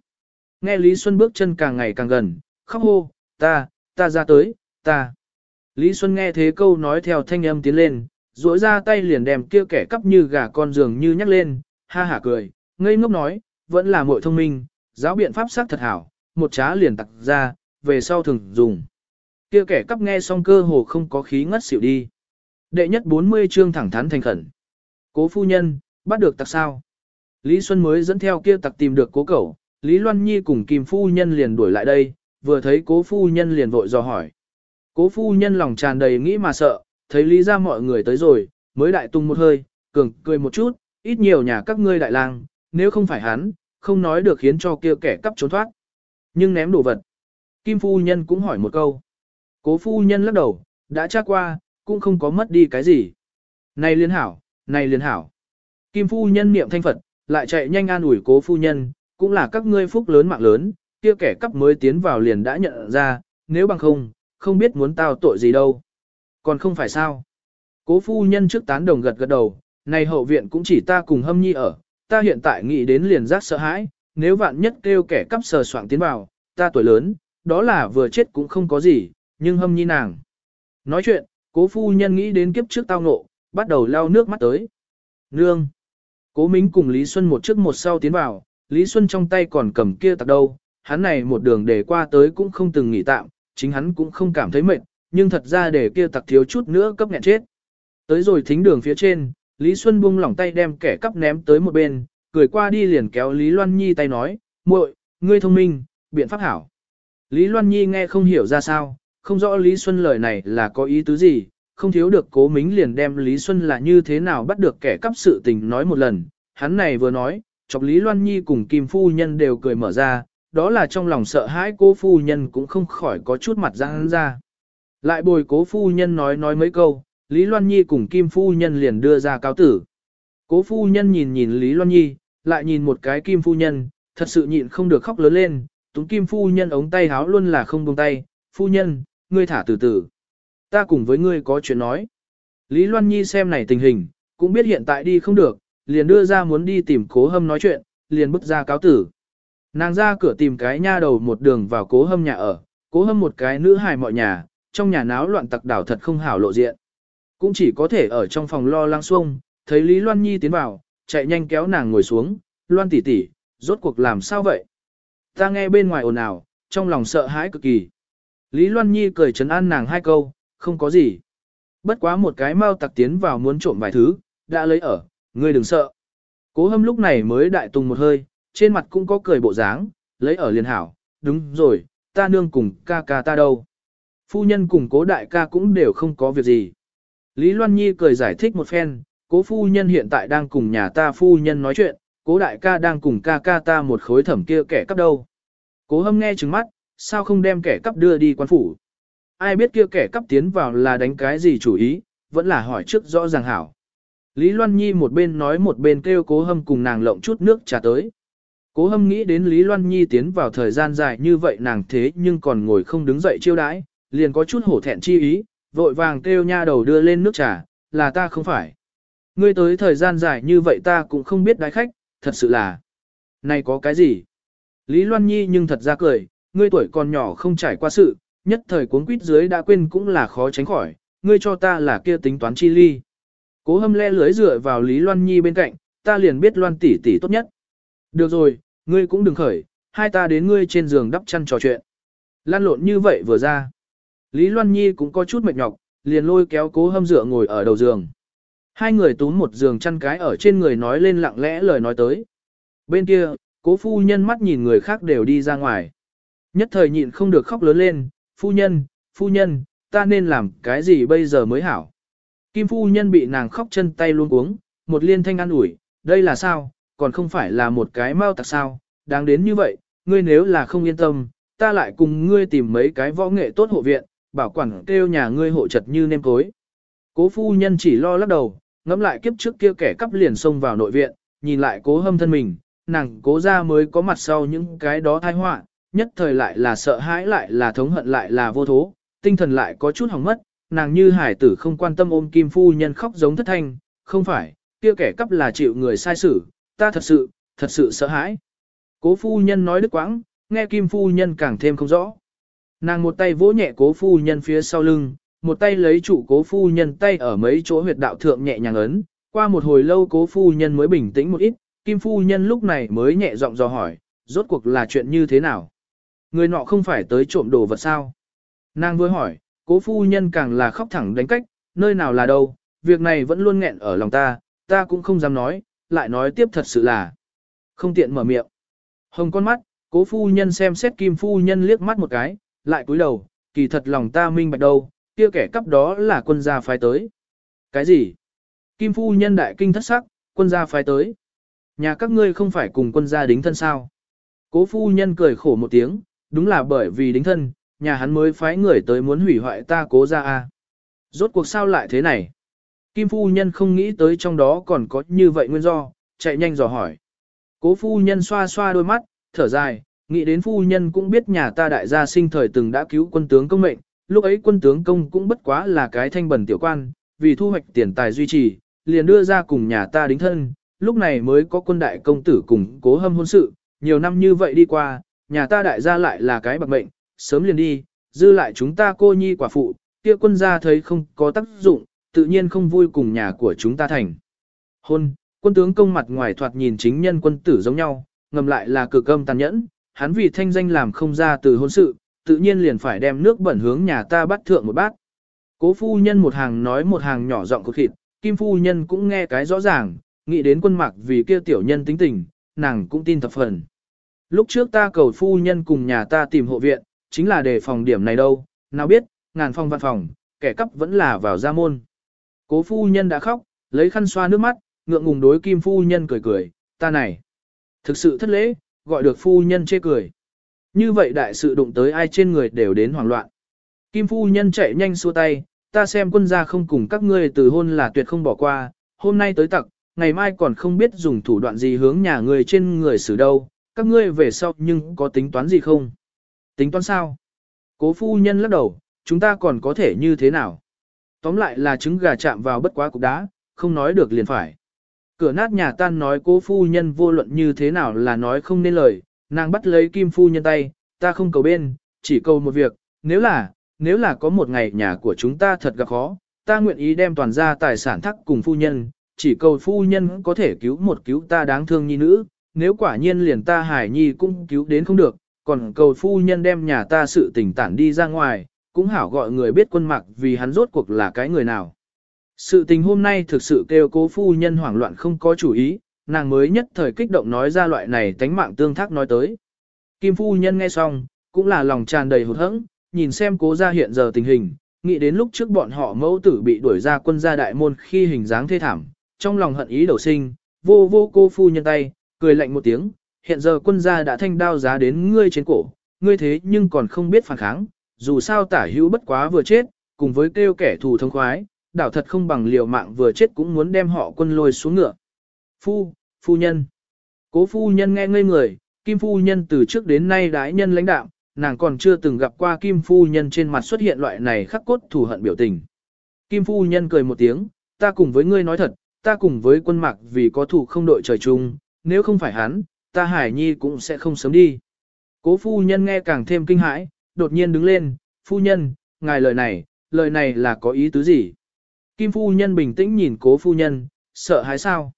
Nghe Lý Xuân bước chân càng ngày càng gần, khóc hô, ta, ta ra tới, ta. Lý Xuân nghe thế câu nói theo thanh âm tiến lên, duỗi ra tay liền đem kia kẻ cắp như gà con giường như nhắc lên, ha hả cười, ngây ngốc nói, vẫn là muội thông minh, giáo biện pháp xác thật hảo, một trá liền tặc ra, về sau thường dùng. Kia kẻ cắp nghe xong cơ hồ không có khí ngất xỉu đi. Đệ nhất 40 chương thẳng thắn thành khẩn. Cố phu nhân, bắt được tặc sao? Lý Xuân mới dẫn theo kia tặc tìm được cố cẩu, Lý Loan Nhi cùng Kim phu nhân liền đuổi lại đây, vừa thấy cố phu nhân liền vội dò hỏi. Cố phu nhân lòng tràn đầy nghĩ mà sợ, thấy lý ra mọi người tới rồi, mới đại tung một hơi, cường cười một chút, ít nhiều nhà các ngươi đại lang, nếu không phải hắn, không nói được khiến cho kia kẻ cắp trốn thoát. Nhưng ném đồ vật. Kim phu nhân cũng hỏi một câu. Cố phu nhân lắc đầu, đã tra qua, cũng không có mất đi cái gì. Này liên hảo, này liên hảo. Kim phu nhân niệm thanh Phật, lại chạy nhanh an ủi cố phu nhân, cũng là các ngươi phúc lớn mạng lớn, kia kẻ cắp mới tiến vào liền đã nhận ra, nếu bằng không, không biết muốn tao tội gì đâu. Còn không phải sao. Cố phu nhân trước tán đồng gật gật đầu, này hậu viện cũng chỉ ta cùng hâm nhi ở, ta hiện tại nghĩ đến liền giác sợ hãi, nếu vạn nhất kêu kẻ cắp sờ soạn tiến vào, ta tuổi lớn, đó là vừa chết cũng không có gì, nhưng hâm nhi nàng. Nói chuyện, cố phu nhân nghĩ đến kiếp trước tao ngộ, bắt đầu lau nước mắt tới. Nương. Cố Mính cùng Lý Xuân một trước một sau tiến vào, Lý Xuân trong tay còn cầm kia tạc đâu, hắn này một đường để qua tới cũng không từng nghỉ tạm, chính hắn cũng không cảm thấy mệt, nhưng thật ra để kia tặc thiếu chút nữa cấp nghẹn chết. Tới rồi thính đường phía trên, Lý Xuân buông lỏng tay đem kẻ cắp ném tới một bên, cười qua đi liền kéo Lý Loan Nhi tay nói, muội, ngươi thông minh, biện pháp hảo. Lý Loan Nhi nghe không hiểu ra sao, không rõ Lý Xuân lời này là có ý tứ gì, không thiếu được cố mính liền đem Lý Xuân là như thế nào bắt được kẻ cắp sự tình nói một lần, hắn này vừa nói, chọc Lý Loan Nhi cùng Kim Phu Nhân đều cười mở ra, đó là trong lòng sợ hãi cố Phu Nhân cũng không khỏi có chút mặt răng ra. Lại bồi cố Phu Nhân nói nói mấy câu, Lý Loan Nhi cùng Kim Phu Nhân liền đưa ra cáo tử. Cố Phu Nhân nhìn nhìn Lý Loan Nhi, lại nhìn một cái Kim Phu Nhân, thật sự nhịn không được khóc lớn lên, túng Kim Phu Nhân ống tay háo luôn là không buông tay, Phu Nhân, ngươi thả từ từ. Ta cùng với ngươi có chuyện nói. Lý Loan Nhi xem này tình hình, cũng biết hiện tại đi không được, liền đưa ra muốn đi tìm cố hâm nói chuyện, liền bước ra cáo tử. Nàng ra cửa tìm cái nha đầu một đường vào cố hâm nhà ở, cố hâm một cái nữ hài mọi nhà, trong nhà náo loạn tặc đảo thật không hảo lộ diện. Cũng chỉ có thể ở trong phòng lo lắng xuông, thấy Lý Loan Nhi tiến vào, chạy nhanh kéo nàng ngồi xuống, Loan tỷ tỷ, rốt cuộc làm sao vậy? Ta nghe bên ngoài ồn ào, trong lòng sợ hãi cực kỳ. Lý Loan Nhi cười trấn an nàng hai câu, không có gì. Bất quá một cái mau tặc tiến vào muốn trộm vài thứ, đã lấy ở, ngươi đừng sợ. Cố hâm lúc này mới đại tùng một hơi, trên mặt cũng có cười bộ dáng, lấy ở liền hảo, đúng rồi, ta nương cùng ca ca ta đâu. Phu nhân cùng cố đại ca cũng đều không có việc gì. Lý Loan Nhi cười giải thích một phen, cố phu nhân hiện tại đang cùng nhà ta phu nhân nói chuyện, cố đại ca đang cùng ca ca ta một khối thẩm kia kẻ cắp đâu. Cố hâm nghe trừng mắt, sao không đem kẻ cắp đưa đi quan phủ. Ai biết kia kẻ cắp tiến vào là đánh cái gì chủ ý, vẫn là hỏi trước rõ ràng hảo. Lý Loan Nhi một bên nói một bên kêu cố hâm cùng nàng lộng chút nước trà tới. Cố hâm nghĩ đến Lý Loan Nhi tiến vào thời gian dài như vậy nàng thế nhưng còn ngồi không đứng dậy chiêu đãi, liền có chút hổ thẹn chi ý, vội vàng kêu nha đầu đưa lên nước trà, là ta không phải. Ngươi tới thời gian dài như vậy ta cũng không biết đái khách, thật sự là. Này có cái gì? Lý Loan Nhi nhưng thật ra cười, ngươi tuổi còn nhỏ không trải qua sự, nhất thời cuốn quýt dưới đã quên cũng là khó tránh khỏi, ngươi cho ta là kia tính toán chi ly. Cố hâm le lưới dựa vào Lý Loan Nhi bên cạnh, ta liền biết Loan tỷ tỷ tốt nhất. Được rồi, ngươi cũng đừng khởi, hai ta đến ngươi trên giường đắp chăn trò chuyện. Lan lộn như vậy vừa ra. Lý Loan Nhi cũng có chút mệt nhọc, liền lôi kéo cố hâm dựa ngồi ở đầu giường. Hai người túm một giường chăn cái ở trên người nói lên lặng lẽ lời nói tới. Bên kia, cố phu nhân mắt nhìn người khác đều đi ra ngoài. Nhất thời nhịn không được khóc lớn lên, phu nhân, phu nhân, ta nên làm cái gì bây giờ mới hảo. Kim phu nhân bị nàng khóc chân tay luôn uống, một liên thanh ăn ủi, đây là sao, còn không phải là một cái mau tặc sao, đáng đến như vậy, ngươi nếu là không yên tâm, ta lại cùng ngươi tìm mấy cái võ nghệ tốt hộ viện, bảo quản kêu nhà ngươi hộ chật như nêm cối. Cố phu nhân chỉ lo lắc đầu, ngẫm lại kiếp trước kia kẻ cắp liền xông vào nội viện, nhìn lại cố hâm thân mình, nàng cố ra mới có mặt sau những cái đó thai họa nhất thời lại là sợ hãi lại là thống hận lại là vô thố, tinh thần lại có chút hỏng mất, nàng như hải tử không quan tâm ôm kim phu nhân khóc giống thất thanh, không phải, kia kẻ cắp là chịu người sai xử, ta thật sự, thật sự sợ hãi. Cố phu nhân nói đứt quãng, nghe kim phu nhân càng thêm không rõ. Nàng một tay vỗ nhẹ cố phu nhân phía sau lưng, một tay lấy trụ cố phu nhân tay ở mấy chỗ huyệt đạo thượng nhẹ nhàng ấn, qua một hồi lâu cố phu nhân mới bình tĩnh một ít, kim phu nhân lúc này mới nhẹ giọng dò hỏi, rốt cuộc là chuyện như thế nào. Người nọ không phải tới trộm đồ vật sao? Nàng vừa hỏi, cố phu nhân càng là khóc thẳng đánh cách, nơi nào là đâu, việc này vẫn luôn nghẹn ở lòng ta, ta cũng không dám nói, lại nói tiếp thật sự là không tiện mở miệng. Hồng con mắt, cố phu nhân xem xét kim phu nhân liếc mắt một cái, lại cúi đầu, kỳ thật lòng ta minh bạch đâu, kia kẻ cắp đó là quân gia phái tới. Cái gì? Kim phu nhân đại kinh thất sắc, quân gia phái tới. Nhà các ngươi không phải cùng quân gia đính thân sao? Cố phu nhân cười khổ một tiếng, đúng là bởi vì đính thân, nhà hắn mới phái người tới muốn hủy hoại ta cố ra a. Rốt cuộc sao lại thế này? Kim phu nhân không nghĩ tới trong đó còn có như vậy nguyên do, chạy nhanh dò hỏi. Cố phu nhân xoa xoa đôi mắt, thở dài, nghĩ đến phu nhân cũng biết nhà ta đại gia sinh thời từng đã cứu quân tướng công mệnh, lúc ấy quân tướng công cũng bất quá là cái thanh bẩn tiểu quan, vì thu hoạch tiền tài duy trì, liền đưa ra cùng nhà ta đính thân, lúc này mới có quân đại công tử cùng cố hâm hôn sự, nhiều năm như vậy đi qua, nhà ta đại gia lại là cái bạc mệnh, sớm liền đi, dư lại chúng ta cô nhi quả phụ, kia quân gia thấy không có tác dụng, tự nhiên không vui cùng nhà của chúng ta thành. Hôn, quân tướng công mặt ngoài thoạt nhìn chính nhân quân tử giống nhau, ngầm lại là cực âm tàn nhẫn, hắn vì thanh danh làm không ra từ hôn sự, tự nhiên liền phải đem nước bẩn hướng nhà ta bắt thượng một bát. Cố phu nhân một hàng nói một hàng nhỏ giọng cột thịt, kim phu nhân cũng nghe cái rõ ràng, nghĩ đến quân mạc vì kia tiểu nhân tính tình, nàng cũng tin thập phần. Lúc trước ta cầu phu nhân cùng nhà ta tìm hộ viện, chính là để phòng điểm này đâu, nào biết, ngàn phòng văn phòng, kẻ cắp vẫn là vào gia môn. Cố phu nhân đã khóc, lấy khăn xoa nước mắt, ngượng ngùng đối kim phu nhân cười cười, ta này. Thực sự thất lễ, gọi được phu nhân chê cười. Như vậy đại sự đụng tới ai trên người đều đến hoảng loạn. Kim phu nhân chạy nhanh xua tay, ta xem quân gia không cùng các ngươi từ hôn là tuyệt không bỏ qua, hôm nay tới tặc, ngày mai còn không biết dùng thủ đoạn gì hướng nhà người trên người xử đâu, các ngươi về sau nhưng có tính toán gì không? Tính toán sao? Cố phu nhân lắc đầu, chúng ta còn có thể như thế nào? Tóm lại là trứng gà chạm vào bất quá cục đá, không nói được liền phải. Cửa nát nhà tan nói cố phu nhân vô luận như thế nào là nói không nên lời, nàng bắt lấy kim phu nhân tay, ta không cầu bên, chỉ cầu một việc, nếu là, nếu là có một ngày nhà của chúng ta thật gặp khó, ta nguyện ý đem toàn gia tài sản thắc cùng phu nhân, chỉ cầu phu nhân có thể cứu một cứu ta đáng thương nhi nữ, nếu quả nhiên liền ta hải nhi cũng cứu đến không được, còn cầu phu nhân đem nhà ta sự tình tản đi ra ngoài, cũng hảo gọi người biết quân mặc vì hắn rốt cuộc là cái người nào. Sự tình hôm nay thực sự kêu cố phu nhân hoảng loạn không có chủ ý, nàng mới nhất thời kích động nói ra loại này tánh mạng tương thác nói tới. Kim phu nhân nghe xong, cũng là lòng tràn đầy hụt hẫng, nhìn xem cố ra hiện giờ tình hình, nghĩ đến lúc trước bọn họ mẫu tử bị đuổi ra quân gia đại môn khi hình dáng thê thảm, trong lòng hận ý đầu sinh, vô vô cô phu nhân tay, cười lạnh một tiếng, hiện giờ quân gia đã thanh đao giá đến ngươi trên cổ, ngươi thế nhưng còn không biết phản kháng, dù sao tả hữu bất quá vừa chết, cùng với kêu kẻ thù thông khoái, đảo thật không bằng liều mạng vừa chết cũng muốn đem họ quân lôi xuống ngựa. Phu, phu nhân. Cố phu nhân nghe ngây người, kim phu nhân từ trước đến nay đái nhân lãnh đạo, nàng còn chưa từng gặp qua kim phu nhân trên mặt xuất hiện loại này khắc cốt thù hận biểu tình. Kim phu nhân cười một tiếng, ta cùng với ngươi nói thật, ta cùng với quân mạc vì có thủ không đội trời chung, nếu không phải hắn, ta hải nhi cũng sẽ không sớm đi. Cố phu nhân nghe càng thêm kinh hãi, đột nhiên đứng lên, phu nhân, ngài lời này, lời này là có ý tứ gì? Kim phu nhân bình tĩnh nhìn cố phu nhân, sợ hãi sao?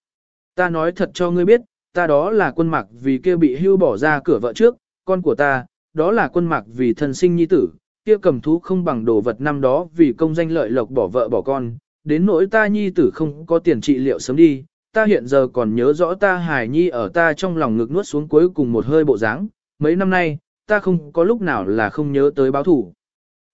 Ta nói thật cho ngươi biết, ta đó là quân mạc vì kia bị hưu bỏ ra cửa vợ trước, con của ta, đó là quân mạc vì thân sinh nhi tử, kia cầm thú không bằng đồ vật năm đó vì công danh lợi lộc bỏ vợ bỏ con, đến nỗi ta nhi tử không có tiền trị liệu sớm đi, ta hiện giờ còn nhớ rõ ta hài nhi ở ta trong lòng ngực nuốt xuống cuối cùng một hơi bộ dáng, mấy năm nay, ta không có lúc nào là không nhớ tới báo thủ.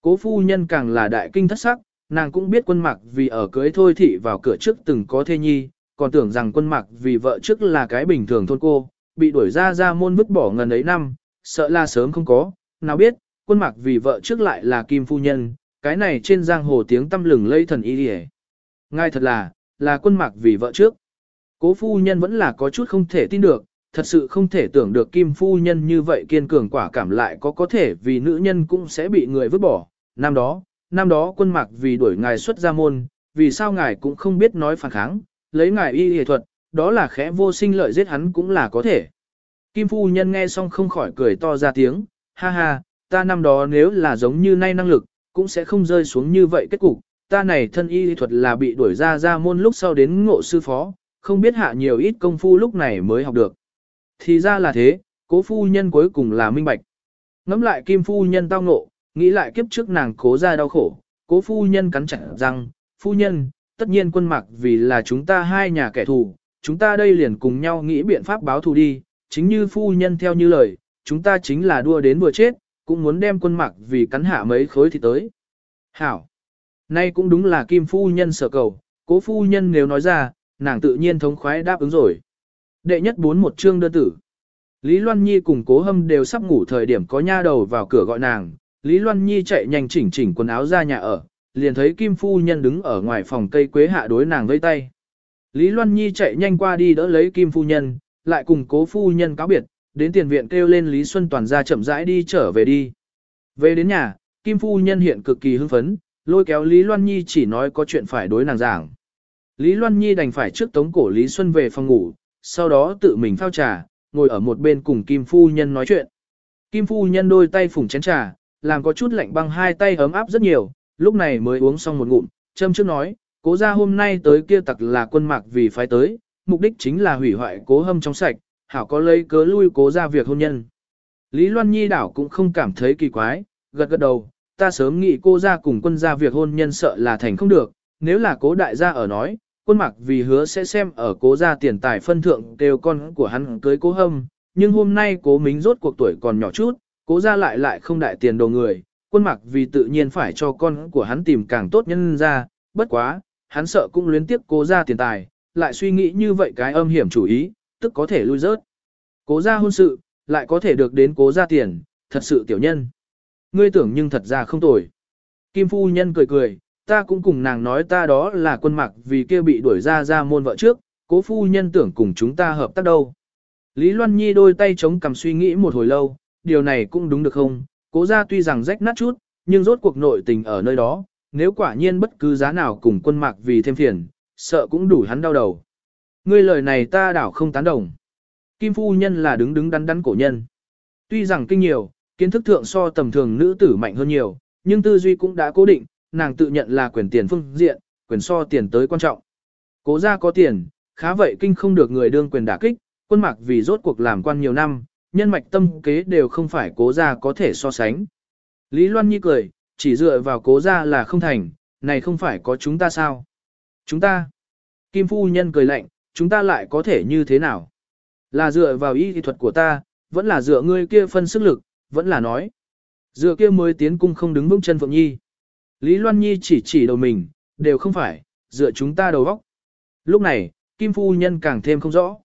Cố phu nhân càng là đại kinh thất sắc, nàng cũng biết quân mạc vì ở cưới thôi thị vào cửa trước từng có thê nhi, còn tưởng rằng quân mạc vì vợ trước là cái bình thường thôn cô, bị đuổi ra ra môn vứt bỏ ngần ấy năm, sợ là sớm không có, nào biết, quân mạc vì vợ trước lại là kim phu nhân, cái này trên giang hồ tiếng tâm lừng lây thần y hề. Ngay thật là, là quân mạc vì vợ trước. Cố phu nhân vẫn là có chút không thể tin được, thật sự không thể tưởng được kim phu nhân như vậy kiên cường quả cảm lại có có thể vì nữ nhân cũng sẽ bị người vứt bỏ. Năm đó, năm đó quân mạc vì đuổi ngài xuất ra môn, vì sao ngài cũng không biết nói phản kháng, lấy ngài y y thuật, đó là khẽ vô sinh lợi giết hắn cũng là có thể. Kim phu nhân nghe xong không khỏi cười to ra tiếng, ha ha, ta năm đó nếu là giống như nay năng lực, cũng sẽ không rơi xuống như vậy kết cục, ta này thân y thuật là bị đuổi ra ra môn lúc sau đến ngộ sư phó, không biết hạ nhiều ít công phu lúc này mới học được. Thì ra là thế, cố phu nhân cuối cùng là minh bạch. Ngắm lại kim phu nhân tao ngộ, nghĩ lại kiếp trước nàng cố ra đau khổ, cố phu nhân cắn chặt rằng, phu nhân, tất nhiên quân mặc vì là chúng ta hai nhà kẻ thù, chúng ta đây liền cùng nhau nghĩ biện pháp báo thù đi, chính như phu nhân theo như lời, chúng ta chính là đua đến vừa chết, cũng muốn đem quân mặc vì cắn hạ mấy khối thì tới. Hảo! Nay cũng đúng là kim phu nhân sở cầu, cố phu nhân nếu nói ra, nàng tự nhiên thống khoái đáp ứng rồi. Đệ nhất bốn một chương đơn tử. Lý Loan Nhi cùng cố hâm đều sắp ngủ thời điểm có nha đầu vào cửa gọi nàng, Lý Loan Nhi chạy nhanh chỉnh chỉnh quần áo ra nhà ở, liền thấy Kim Phu Nhân đứng ở ngoài phòng cây quế hạ đối nàng vây tay. Lý Loan Nhi chạy nhanh qua đi đỡ lấy Kim Phu Nhân, lại cùng cố Phu Nhân cáo biệt, đến tiền viện kêu lên Lý Xuân Toàn ra chậm rãi đi trở về đi. Về đến nhà, Kim Phu Nhân hiện cực kỳ hưng phấn, lôi kéo Lý Loan Nhi chỉ nói có chuyện phải đối nàng giảng. Lý Loan Nhi đành phải trước tống cổ Lý Xuân về phòng ngủ, sau đó tự mình phao trà, ngồi ở một bên cùng Kim Phu Nhân nói chuyện. Kim Phu Nhân đôi tay phủng chén trà, làm có chút lạnh băng hai tay ấm áp rất nhiều, lúc này mới uống xong một ngụm, châm trước nói, cố ra hôm nay tới kia tặc là quân mạc vì phái tới, mục đích chính là hủy hoại cố hâm trong sạch, hảo có lấy cớ lui cố ra việc hôn nhân. Lý Loan Nhi đảo cũng không cảm thấy kỳ quái, gật gật đầu, ta sớm nghĩ cô ra cùng quân ra việc hôn nhân sợ là thành không được, nếu là cố đại gia ở nói, quân mặc vì hứa sẽ xem ở cố gia tiền tài phân thượng đều con của hắn cưới cố hâm, nhưng hôm nay cố mính rốt cuộc tuổi còn nhỏ chút, cố gia lại lại không đại tiền đồ người, quân mặc vì tự nhiên phải cho con của hắn tìm càng tốt nhân ra, bất quá, hắn sợ cũng luyến tiếp cố gia tiền tài, lại suy nghĩ như vậy cái âm hiểm chủ ý, tức có thể lui rớt. Cố gia hôn sự, lại có thể được đến cố gia tiền, thật sự tiểu nhân. Ngươi tưởng nhưng thật ra không tồi. Kim phu nhân cười cười, ta cũng cùng nàng nói ta đó là quân mặc vì kia bị đuổi ra ra môn vợ trước, cố phu nhân tưởng cùng chúng ta hợp tác đâu. Lý Loan Nhi đôi tay chống cầm suy nghĩ một hồi lâu, điều này cũng đúng được không, cố ra tuy rằng rách nát chút, nhưng rốt cuộc nội tình ở nơi đó, nếu quả nhiên bất cứ giá nào cùng quân mạc vì thêm phiền, sợ cũng đủ hắn đau đầu. Ngươi lời này ta đảo không tán đồng. Kim phu nhân là đứng đứng đắn đắn cổ nhân. Tuy rằng kinh nhiều, kiến thức thượng so tầm thường nữ tử mạnh hơn nhiều, nhưng tư duy cũng đã cố định, nàng tự nhận là quyền tiền phương diện, quyền so tiền tới quan trọng. Cố ra có tiền, khá vậy kinh không được người đương quyền đả kích, quân mạc vì rốt cuộc làm quan nhiều năm, nhân mạch tâm kế đều không phải cố gia có thể so sánh. Lý Loan Nhi cười, chỉ dựa vào cố gia là không thành, này không phải có chúng ta sao? Chúng ta. Kim Phu Nhân cười lạnh, chúng ta lại có thể như thế nào? Là dựa vào y thuật của ta, vẫn là dựa ngươi kia phân sức lực, vẫn là nói. Dựa kia mới tiến cung không đứng vững chân Phượng Nhi. Lý Loan Nhi chỉ chỉ đầu mình, đều không phải, dựa chúng ta đầu vóc. Lúc này, Kim Phu Nhân càng thêm không rõ.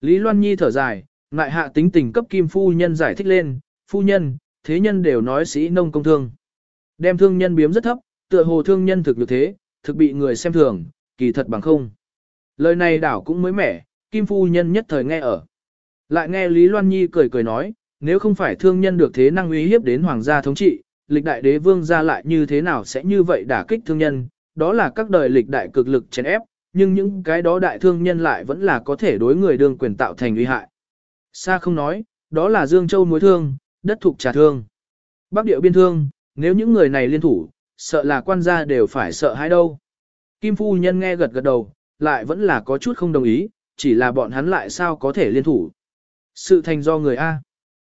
Lý Loan Nhi thở dài, ngại hạ tính tình cấp Kim Phu Nhân giải thích lên, Phu Nhân, thế nhân đều nói sĩ nông công thương. Đem thương nhân biếm rất thấp, tựa hồ thương nhân thực lực thế, thực bị người xem thường, kỳ thật bằng không. Lời này đảo cũng mới mẻ, Kim Phu Nhân nhất thời nghe ở. Lại nghe Lý Loan Nhi cười cười nói, nếu không phải thương nhân được thế năng uy hiếp đến hoàng gia thống trị, lịch đại đế vương ra lại như thế nào sẽ như vậy đả kích thương nhân, đó là các đời lịch đại cực lực chèn ép, nhưng những cái đó đại thương nhân lại vẫn là có thể đối người đương quyền tạo thành uy hại. Xa không nói, đó là Dương Châu mối thương, đất thuộc trà thương. Bắc điệu biên thương, nếu những người này liên thủ, sợ là quan gia đều phải sợ hãi đâu. Kim Phu Nhân nghe gật gật đầu, lại vẫn là có chút không đồng ý, chỉ là bọn hắn lại sao có thể liên thủ. Sự thành do người A.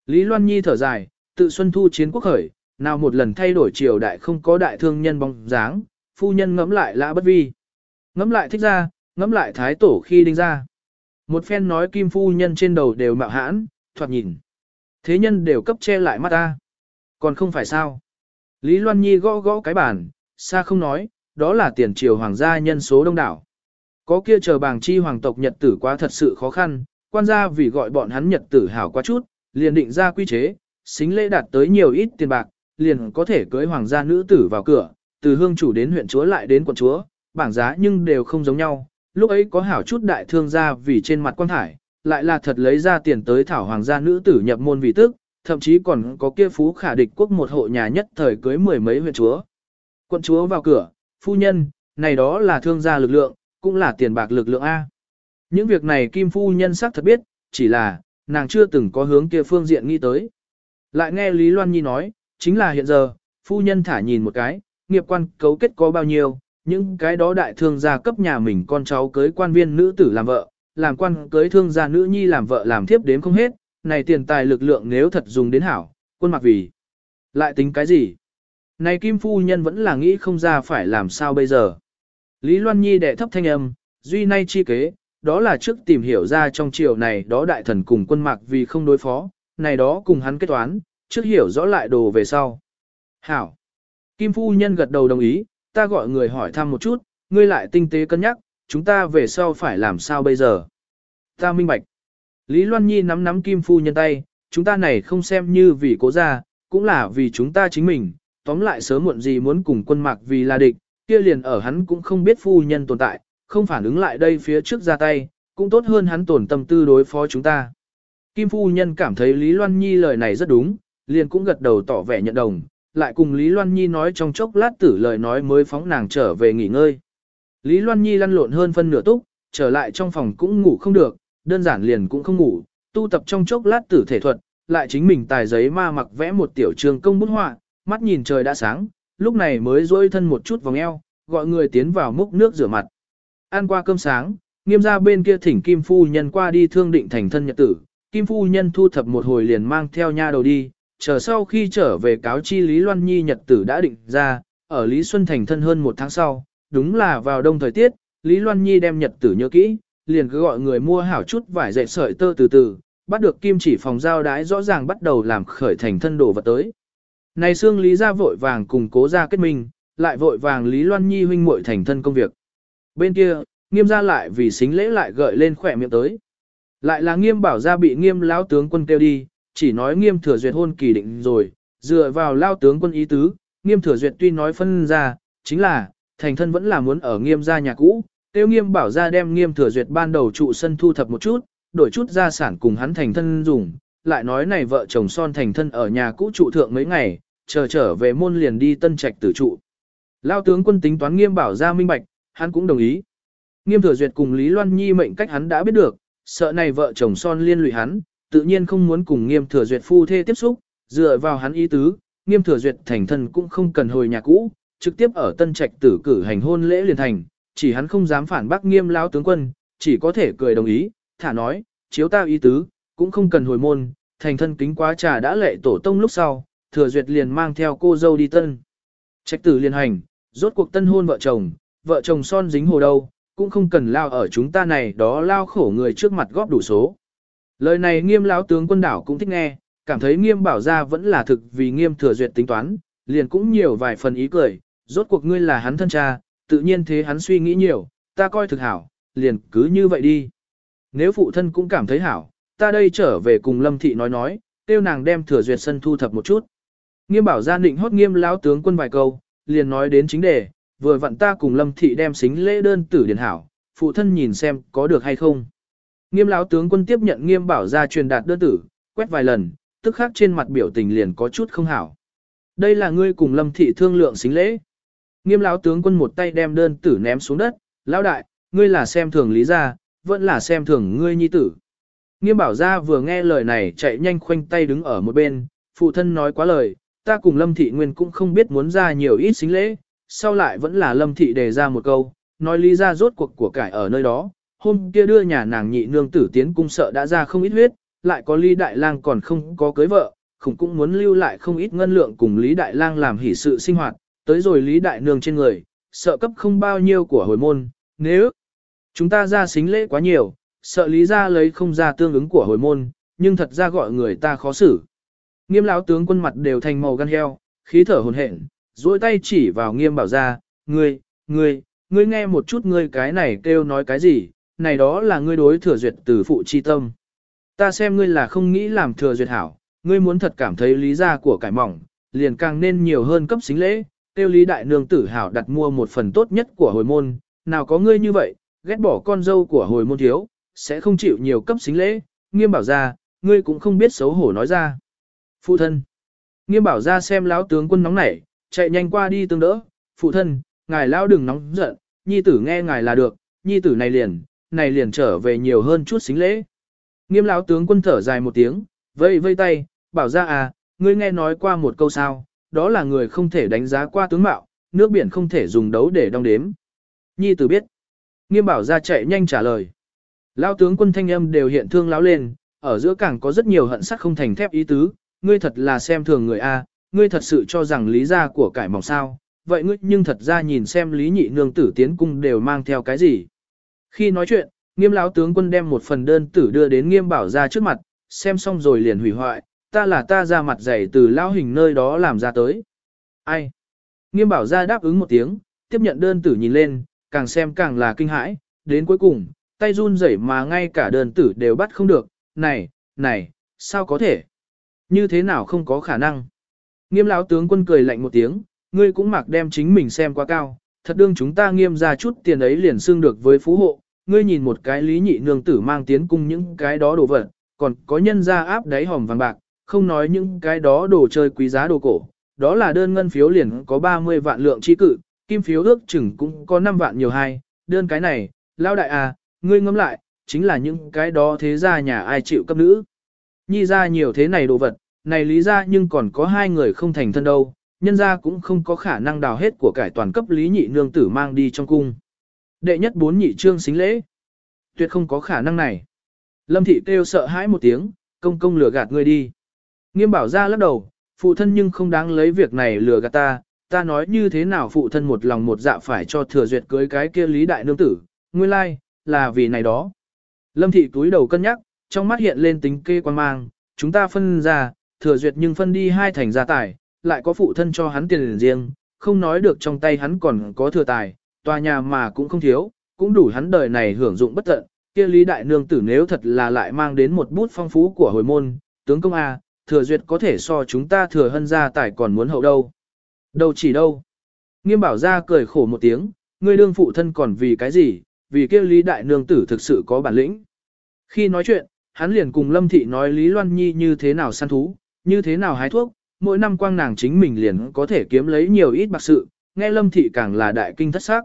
Lý Loan Nhi thở dài, tự xuân thu chiến quốc khởi, nào một lần thay đổi triều đại không có đại thương nhân bóng dáng, phu nhân ngẫm lại lã bất vi. Ngẫm lại thích ra, ngẫm lại thái tổ khi đinh ra. Một phen nói kim phu nhân trên đầu đều mạo hãn, thoạt nhìn. Thế nhân đều cấp che lại mắt ta. Còn không phải sao. Lý Loan Nhi gõ gõ cái bàn, xa không nói, đó là tiền triều hoàng gia nhân số đông đảo. Có kia chờ bàng chi hoàng tộc nhật tử quá thật sự khó khăn, quan gia vì gọi bọn hắn nhật tử hảo quá chút, liền định ra quy chế, xính lễ đạt tới nhiều ít tiền bạc, liền có thể cưới hoàng gia nữ tử vào cửa, từ hương chủ đến huyện chúa lại đến quận chúa, bảng giá nhưng đều không giống nhau. Lúc ấy có hảo chút đại thương gia vì trên mặt quan thải, lại là thật lấy ra tiền tới thảo hoàng gia nữ tử nhập môn vị tức, thậm chí còn có kia phú khả địch quốc một hộ nhà nhất thời cưới mười mấy huyện chúa. Quận chúa vào cửa, phu nhân, này đó là thương gia lực lượng, cũng là tiền bạc lực lượng A. Những việc này Kim phu nhân sắc thật biết, chỉ là, nàng chưa từng có hướng kia phương diện nghĩ tới. Lại nghe Lý Loan Nhi nói, chính là hiện giờ, phu nhân thả nhìn một cái, nghiệp quan cấu kết có bao nhiêu, những cái đó đại thương gia cấp nhà mình con cháu cưới quan viên nữ tử làm vợ, làm quan cưới thương gia nữ nhi làm vợ làm thiếp đến không hết, này tiền tài lực lượng nếu thật dùng đến hảo, quân mặc vì. Lại tính cái gì? Này Kim Phu Nhân vẫn là nghĩ không ra phải làm sao bây giờ. Lý Loan Nhi đệ thấp thanh âm, duy nay chi kế, đó là trước tìm hiểu ra trong triều này đó đại thần cùng quân mạc vì không đối phó, này đó cùng hắn kết toán, trước hiểu rõ lại đồ về sau. Hảo. Kim Phu Nhân gật đầu đồng ý, ta gọi người hỏi thăm một chút, ngươi lại tinh tế cân nhắc, chúng ta về sau phải làm sao bây giờ. Ta minh bạch. Lý Loan Nhi nắm nắm Kim Phu Nhân tay, chúng ta này không xem như vì cố gia, cũng là vì chúng ta chính mình, tóm lại sớm muộn gì muốn cùng quân mạc vì là địch, kia liền ở hắn cũng không biết Phu Nhân tồn tại, không phản ứng lại đây phía trước ra tay, cũng tốt hơn hắn tổn tâm tư đối phó chúng ta. Kim Phu Nhân cảm thấy Lý Loan Nhi lời này rất đúng, liền cũng gật đầu tỏ vẻ nhận đồng, lại cùng Lý Loan Nhi nói trong chốc lát tử lời nói mới phóng nàng trở về nghỉ ngơi. Lý Loan Nhi lăn lộn hơn phân nửa túc, trở lại trong phòng cũng ngủ không được, đơn giản liền cũng không ngủ, tu tập trong chốc lát tử thể thuật, lại chính mình tài giấy ma mặc vẽ một tiểu trường công bút họa, mắt nhìn trời đã sáng, lúc này mới duỗi thân một chút vòng eo, gọi người tiến vào múc nước rửa mặt. Ăn qua cơm sáng, nghiêm ra bên kia thỉnh Kim Phu Nhân qua đi thương định thành thân nhật tử, Kim Phu Nhân thu thập một hồi liền mang theo nha đầu đi, chờ sau khi trở về cáo chi Lý Loan Nhi nhật tử đã định ra, ở Lý Xuân thành thân hơn một tháng sau, đúng là vào đông thời tiết, Lý Loan Nhi đem nhật tử nhớ kỹ, liền cứ gọi người mua hảo chút vải dệt sợi tơ từ từ, bắt được kim chỉ phòng giao đái rõ ràng bắt đầu làm khởi thành thân đồ vật tới. Này xương Lý ra vội vàng cùng cố ra kết minh, lại vội vàng Lý Loan Nhi huynh muội thành thân công việc. Bên kia, nghiêm ra lại vì xính lễ lại gợi lên khỏe miệng tới. Lại là nghiêm bảo ra bị nghiêm lão tướng quân kêu đi, chỉ nói nghiêm thừa duyệt hôn kỳ định rồi, dựa vào lao tướng quân ý tứ, nghiêm thừa duyệt tuy nói phân ra, chính là, thành thân vẫn là muốn ở nghiêm gia nhà cũ, tiêu nghiêm bảo ra đem nghiêm thừa duyệt ban đầu trụ sân thu thập một chút, đổi chút gia sản cùng hắn thành thân dùng, lại nói này vợ chồng son thành thân ở nhà cũ trụ thượng mấy ngày, chờ trở về môn liền đi tân trạch tử trụ. Lao tướng quân tính toán nghiêm bảo ra minh bạch, hắn cũng đồng ý. Nghiêm thừa duyệt cùng Lý Loan Nhi mệnh cách hắn đã biết được, sợ này vợ chồng son liên lụy hắn, tự nhiên không muốn cùng nghiêm thừa duyệt phu thê tiếp xúc, dựa vào hắn ý tứ, nghiêm thừa duyệt thành thân cũng không cần hồi nhà cũ, trực tiếp ở tân trạch tử cử hành hôn lễ liền thành, chỉ hắn không dám phản bác nghiêm lão tướng quân, chỉ có thể cười đồng ý, thả nói, chiếu tao ý tứ, cũng không cần hồi môn, thành thân kính quá trà đã lệ tổ tông lúc sau, thừa duyệt liền mang theo cô dâu đi tân. Trạch tử liên hành, rốt cuộc tân hôn vợ chồng, vợ chồng son dính hồ đâu, cũng không cần lao ở chúng ta này đó lao khổ người trước mặt góp đủ số. Lời này nghiêm lão tướng quân đảo cũng thích nghe, cảm thấy nghiêm bảo ra vẫn là thực vì nghiêm thừa duyệt tính toán, liền cũng nhiều vài phần ý cười, rốt cuộc ngươi là hắn thân cha, tự nhiên thế hắn suy nghĩ nhiều, ta coi thực hảo, liền cứ như vậy đi. Nếu phụ thân cũng cảm thấy hảo, ta đây trở về cùng Lâm Thị nói nói, tiêu nàng đem thừa duyệt sân thu thập một chút. Nghiêm bảo gia định hót nghiêm lão tướng quân vài câu, liền nói đến chính đề, vừa vặn ta cùng Lâm Thị đem xính lễ đơn tử điền hảo, phụ thân nhìn xem có được hay không. Nghiêm lão tướng quân tiếp nhận nghiêm bảo gia truyền đạt đơn tử, quét vài lần, tức khắc trên mặt biểu tình liền có chút không hảo. Đây là ngươi cùng Lâm Thị thương lượng xính lễ. Nghiêm lão tướng quân một tay đem đơn tử ném xuống đất, lão đại, ngươi là xem thường lý gia, vẫn là xem thường ngươi nhi tử. Nghiêm bảo gia vừa nghe lời này chạy nhanh khoanh tay đứng ở một bên, phụ thân nói quá lời, ta cùng Lâm Thị Nguyên cũng không biết muốn ra nhiều ít xính lễ, sau lại vẫn là Lâm Thị đề ra một câu, nói lý gia rốt cuộc của cải ở nơi đó, hôm kia đưa nhà nàng nhị nương tử tiến cung sợ đã ra không ít huyết, lại có Lý Đại Lang còn không có cưới vợ, khủng cũng muốn lưu lại không ít ngân lượng cùng Lý Đại Lang làm hỷ sự sinh hoạt, tới rồi Lý Đại Nương trên người, sợ cấp không bao nhiêu của hồi môn, nếu chúng ta ra xính lễ quá nhiều, sợ Lý ra lấy không ra tương ứng của hồi môn, nhưng thật ra gọi người ta khó xử. Nghiêm lão tướng quân mặt đều thành màu gan heo, khí thở hồn hển, duỗi tay chỉ vào nghiêm bảo ra, ngươi, ngươi, ngươi nghe một chút ngươi cái này kêu nói cái gì, này đó là ngươi đối thừa duyệt từ phụ chi tâm. Ta xem ngươi là không nghĩ làm thừa duyệt hảo, ngươi muốn thật cảm thấy lý gia của cải mỏng, liền càng nên nhiều hơn cấp xính lễ, tiêu lý đại nương tử hảo đặt mua một phần tốt nhất của hồi môn, nào có ngươi như vậy, ghét bỏ con dâu của hồi môn thiếu, sẽ không chịu nhiều cấp xính lễ, nghiêm bảo ra, ngươi cũng không biết xấu hổ nói ra. Phụ thân, nghiêm bảo ra xem lão tướng quân nóng nảy, chạy nhanh qua đi tương đỡ, phụ thân, ngài lão đừng nóng giận, nhi tử nghe ngài là được, nhi tử này liền, này liền trở về nhiều hơn chút xính lễ. Nghiêm lão tướng quân thở dài một tiếng, vây vây tay, bảo ra à, ngươi nghe nói qua một câu sao, đó là người không thể đánh giá qua tướng mạo, nước biển không thể dùng đấu để đong đếm. Nhi tử biết. Nghiêm bảo ra chạy nhanh trả lời. Lão tướng quân thanh âm đều hiện thương lão lên, ở giữa cảng có rất nhiều hận sắc không thành thép ý tứ, ngươi thật là xem thường người A, ngươi thật sự cho rằng lý gia của cải mỏng sao, vậy ngươi nhưng thật ra nhìn xem lý nhị nương tử tiến cung đều mang theo cái gì. Khi nói chuyện, nghiêm lão tướng quân đem một phần đơn tử đưa đến nghiêm bảo ra trước mặt, xem xong rồi liền hủy hoại, ta là ta ra mặt dày từ lão hình nơi đó làm ra tới. Ai? Nghiêm bảo ra đáp ứng một tiếng, tiếp nhận đơn tử nhìn lên, càng xem càng là kinh hãi, đến cuối cùng, tay run rẩy mà ngay cả đơn tử đều bắt không được, này, này, sao có thể? Như thế nào không có khả năng? Nghiêm lão tướng quân cười lạnh một tiếng, ngươi cũng mặc đem chính mình xem quá cao, thật đương chúng ta nghiêm ra chút tiền ấy liền xưng được với phú hộ, ngươi nhìn một cái lý nhị nương tử mang tiến cung những cái đó đồ vật, còn có nhân ra áp đáy hòm vàng bạc, không nói những cái đó đồ chơi quý giá đồ cổ, đó là đơn ngân phiếu liền có 30 vạn lượng chi cự, kim phiếu ước chừng cũng có 5 vạn nhiều hai, đơn cái này, lao đại à, ngươi ngẫm lại, chính là những cái đó thế ra nhà ai chịu cấp nữ. Nhi ra nhiều thế này đồ vật, này lý ra nhưng còn có hai người không thành thân đâu, nhân ra cũng không có khả năng đào hết của cải toàn cấp lý nhị nương tử mang đi trong cung. Đệ nhất bốn nhị trương xính lễ. Tuyệt không có khả năng này. Lâm thị kêu sợ hãi một tiếng, công công lừa gạt ngươi đi. Nghiêm bảo ra lắc đầu, phụ thân nhưng không đáng lấy việc này lừa gạt ta, ta nói như thế nào phụ thân một lòng một dạ phải cho thừa duyệt cưới cái kia lý đại nương tử, nguyên lai, là vì này đó. Lâm thị túi đầu cân nhắc, trong mắt hiện lên tính kê quan mang, chúng ta phân ra, thừa duyệt nhưng phân đi hai thành gia tài, lại có phụ thân cho hắn tiền riêng, không nói được trong tay hắn còn có thừa tài, tòa nhà mà cũng không thiếu, cũng đủ hắn đời này hưởng dụng bất tận, kia lý đại nương tử nếu thật là lại mang đến một bút phong phú của hồi môn, tướng công A, thừa duyệt có thể so chúng ta thừa hân gia tài còn muốn hậu đâu. Đâu chỉ đâu. Nghiêm bảo ra cười khổ một tiếng, ngươi đương phụ thân còn vì cái gì, vì kia lý đại nương tử thực sự có bản lĩnh. Khi nói chuyện, hắn liền cùng Lâm Thị nói Lý Loan Nhi như thế nào săn thú, như thế nào hái thuốc, mỗi năm quang nàng chính mình liền có thể kiếm lấy nhiều ít bạc sự, nghe Lâm Thị càng là đại kinh thất xác.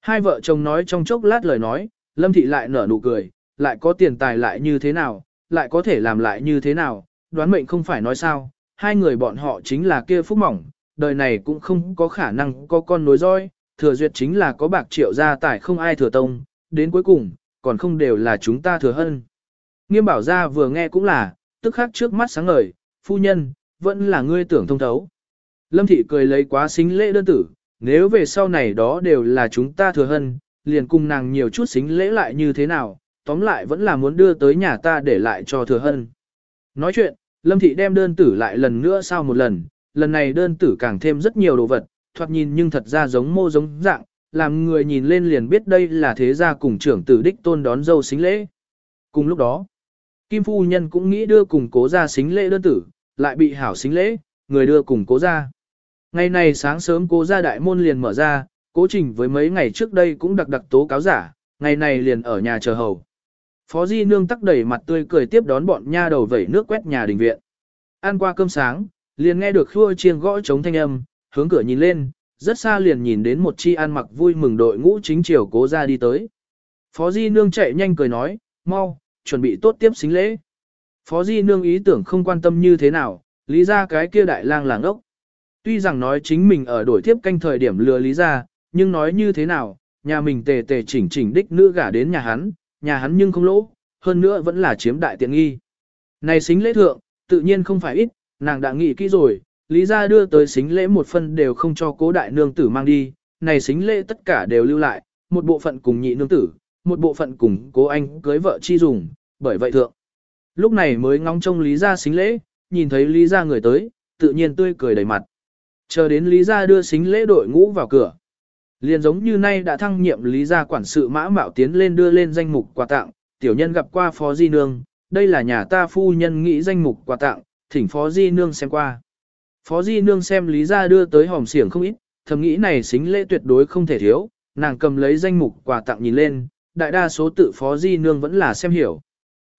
Hai vợ chồng nói trong chốc lát lời nói, Lâm Thị lại nở nụ cười, lại có tiền tài lại như thế nào, lại có thể làm lại như thế nào, đoán mệnh không phải nói sao, hai người bọn họ chính là kia phúc mỏng, đời này cũng không có khả năng có con nối roi, thừa duyệt chính là có bạc triệu gia tài không ai thừa tông, đến cuối cùng, còn không đều là chúng ta thừa hân. Nghiêm bảo gia vừa nghe cũng là, tức khắc trước mắt sáng ngời, phu nhân, vẫn là ngươi tưởng thông thấu. Lâm thị cười lấy quá xính lễ đơn tử, nếu về sau này đó đều là chúng ta thừa hân, liền cùng nàng nhiều chút xính lễ lại như thế nào, tóm lại vẫn là muốn đưa tới nhà ta để lại cho thừa hân. Nói chuyện, Lâm thị đem đơn tử lại lần nữa sau một lần, lần này đơn tử càng thêm rất nhiều đồ vật, thoạt nhìn nhưng thật ra giống mô giống dạng, làm người nhìn lên liền biết đây là thế gia cùng trưởng tử đích tôn đón dâu xính lễ. Cùng lúc đó, Kim Phu Nhân cũng nghĩ đưa cùng cố ra xính lễ đơn tử, lại bị hảo xính lễ, người đưa cùng cố ra. Ngày này sáng sớm cố ra đại môn liền mở ra, cố trình với mấy ngày trước đây cũng đặc đặc tố cáo giả, ngày này liền ở nhà chờ hầu. Phó Di Nương tắc đẩy mặt tươi cười tiếp đón bọn nha đầu vẩy nước quét nhà đình viện. Ăn qua cơm sáng, liền nghe được khua chiêng gõ trống thanh âm, hướng cửa nhìn lên, rất xa liền nhìn đến một chi ăn mặc vui mừng đội ngũ chính triều cố ra đi tới. Phó Di Nương chạy nhanh cười nói, mau, chuẩn bị tốt tiếp xính lễ. Phó Di Nương ý tưởng không quan tâm như thế nào, lý ra cái kia đại lang làng ốc. Tuy rằng nói chính mình ở đổi tiếp canh thời điểm lừa lý ra, nhưng nói như thế nào, nhà mình tề tề chỉnh chỉnh đích nữ gả đến nhà hắn, nhà hắn nhưng không lỗ, hơn nữa vẫn là chiếm đại tiện nghi. Này xính lễ thượng, tự nhiên không phải ít, nàng đã nghĩ kỹ rồi, lý ra đưa tới xính lễ một phân đều không cho cố đại nương tử mang đi, này xính lễ tất cả đều lưu lại, một bộ phận cùng nhị nương tử, một bộ phận cùng cố anh cưới vợ chi dùng, bởi vậy thượng. Lúc này mới ngóng trông lý gia xính lễ, nhìn thấy lý gia người tới, tự nhiên tươi cười đầy mặt. Chờ đến lý gia đưa xính lễ đội ngũ vào cửa. Liền giống như nay đã thăng nhiệm lý gia quản sự mã mạo tiến lên đưa lên danh mục quà tặng, tiểu nhân gặp qua phó di nương, đây là nhà ta phu nhân nghĩ danh mục quà tặng, thỉnh phó di nương xem qua. Phó di nương xem lý gia đưa tới hòm xiển không ít, thầm nghĩ này xính lễ tuyệt đối không thể thiếu, nàng cầm lấy danh mục quà tặng nhìn lên, đại đa số tự phó di nương vẫn là xem hiểu.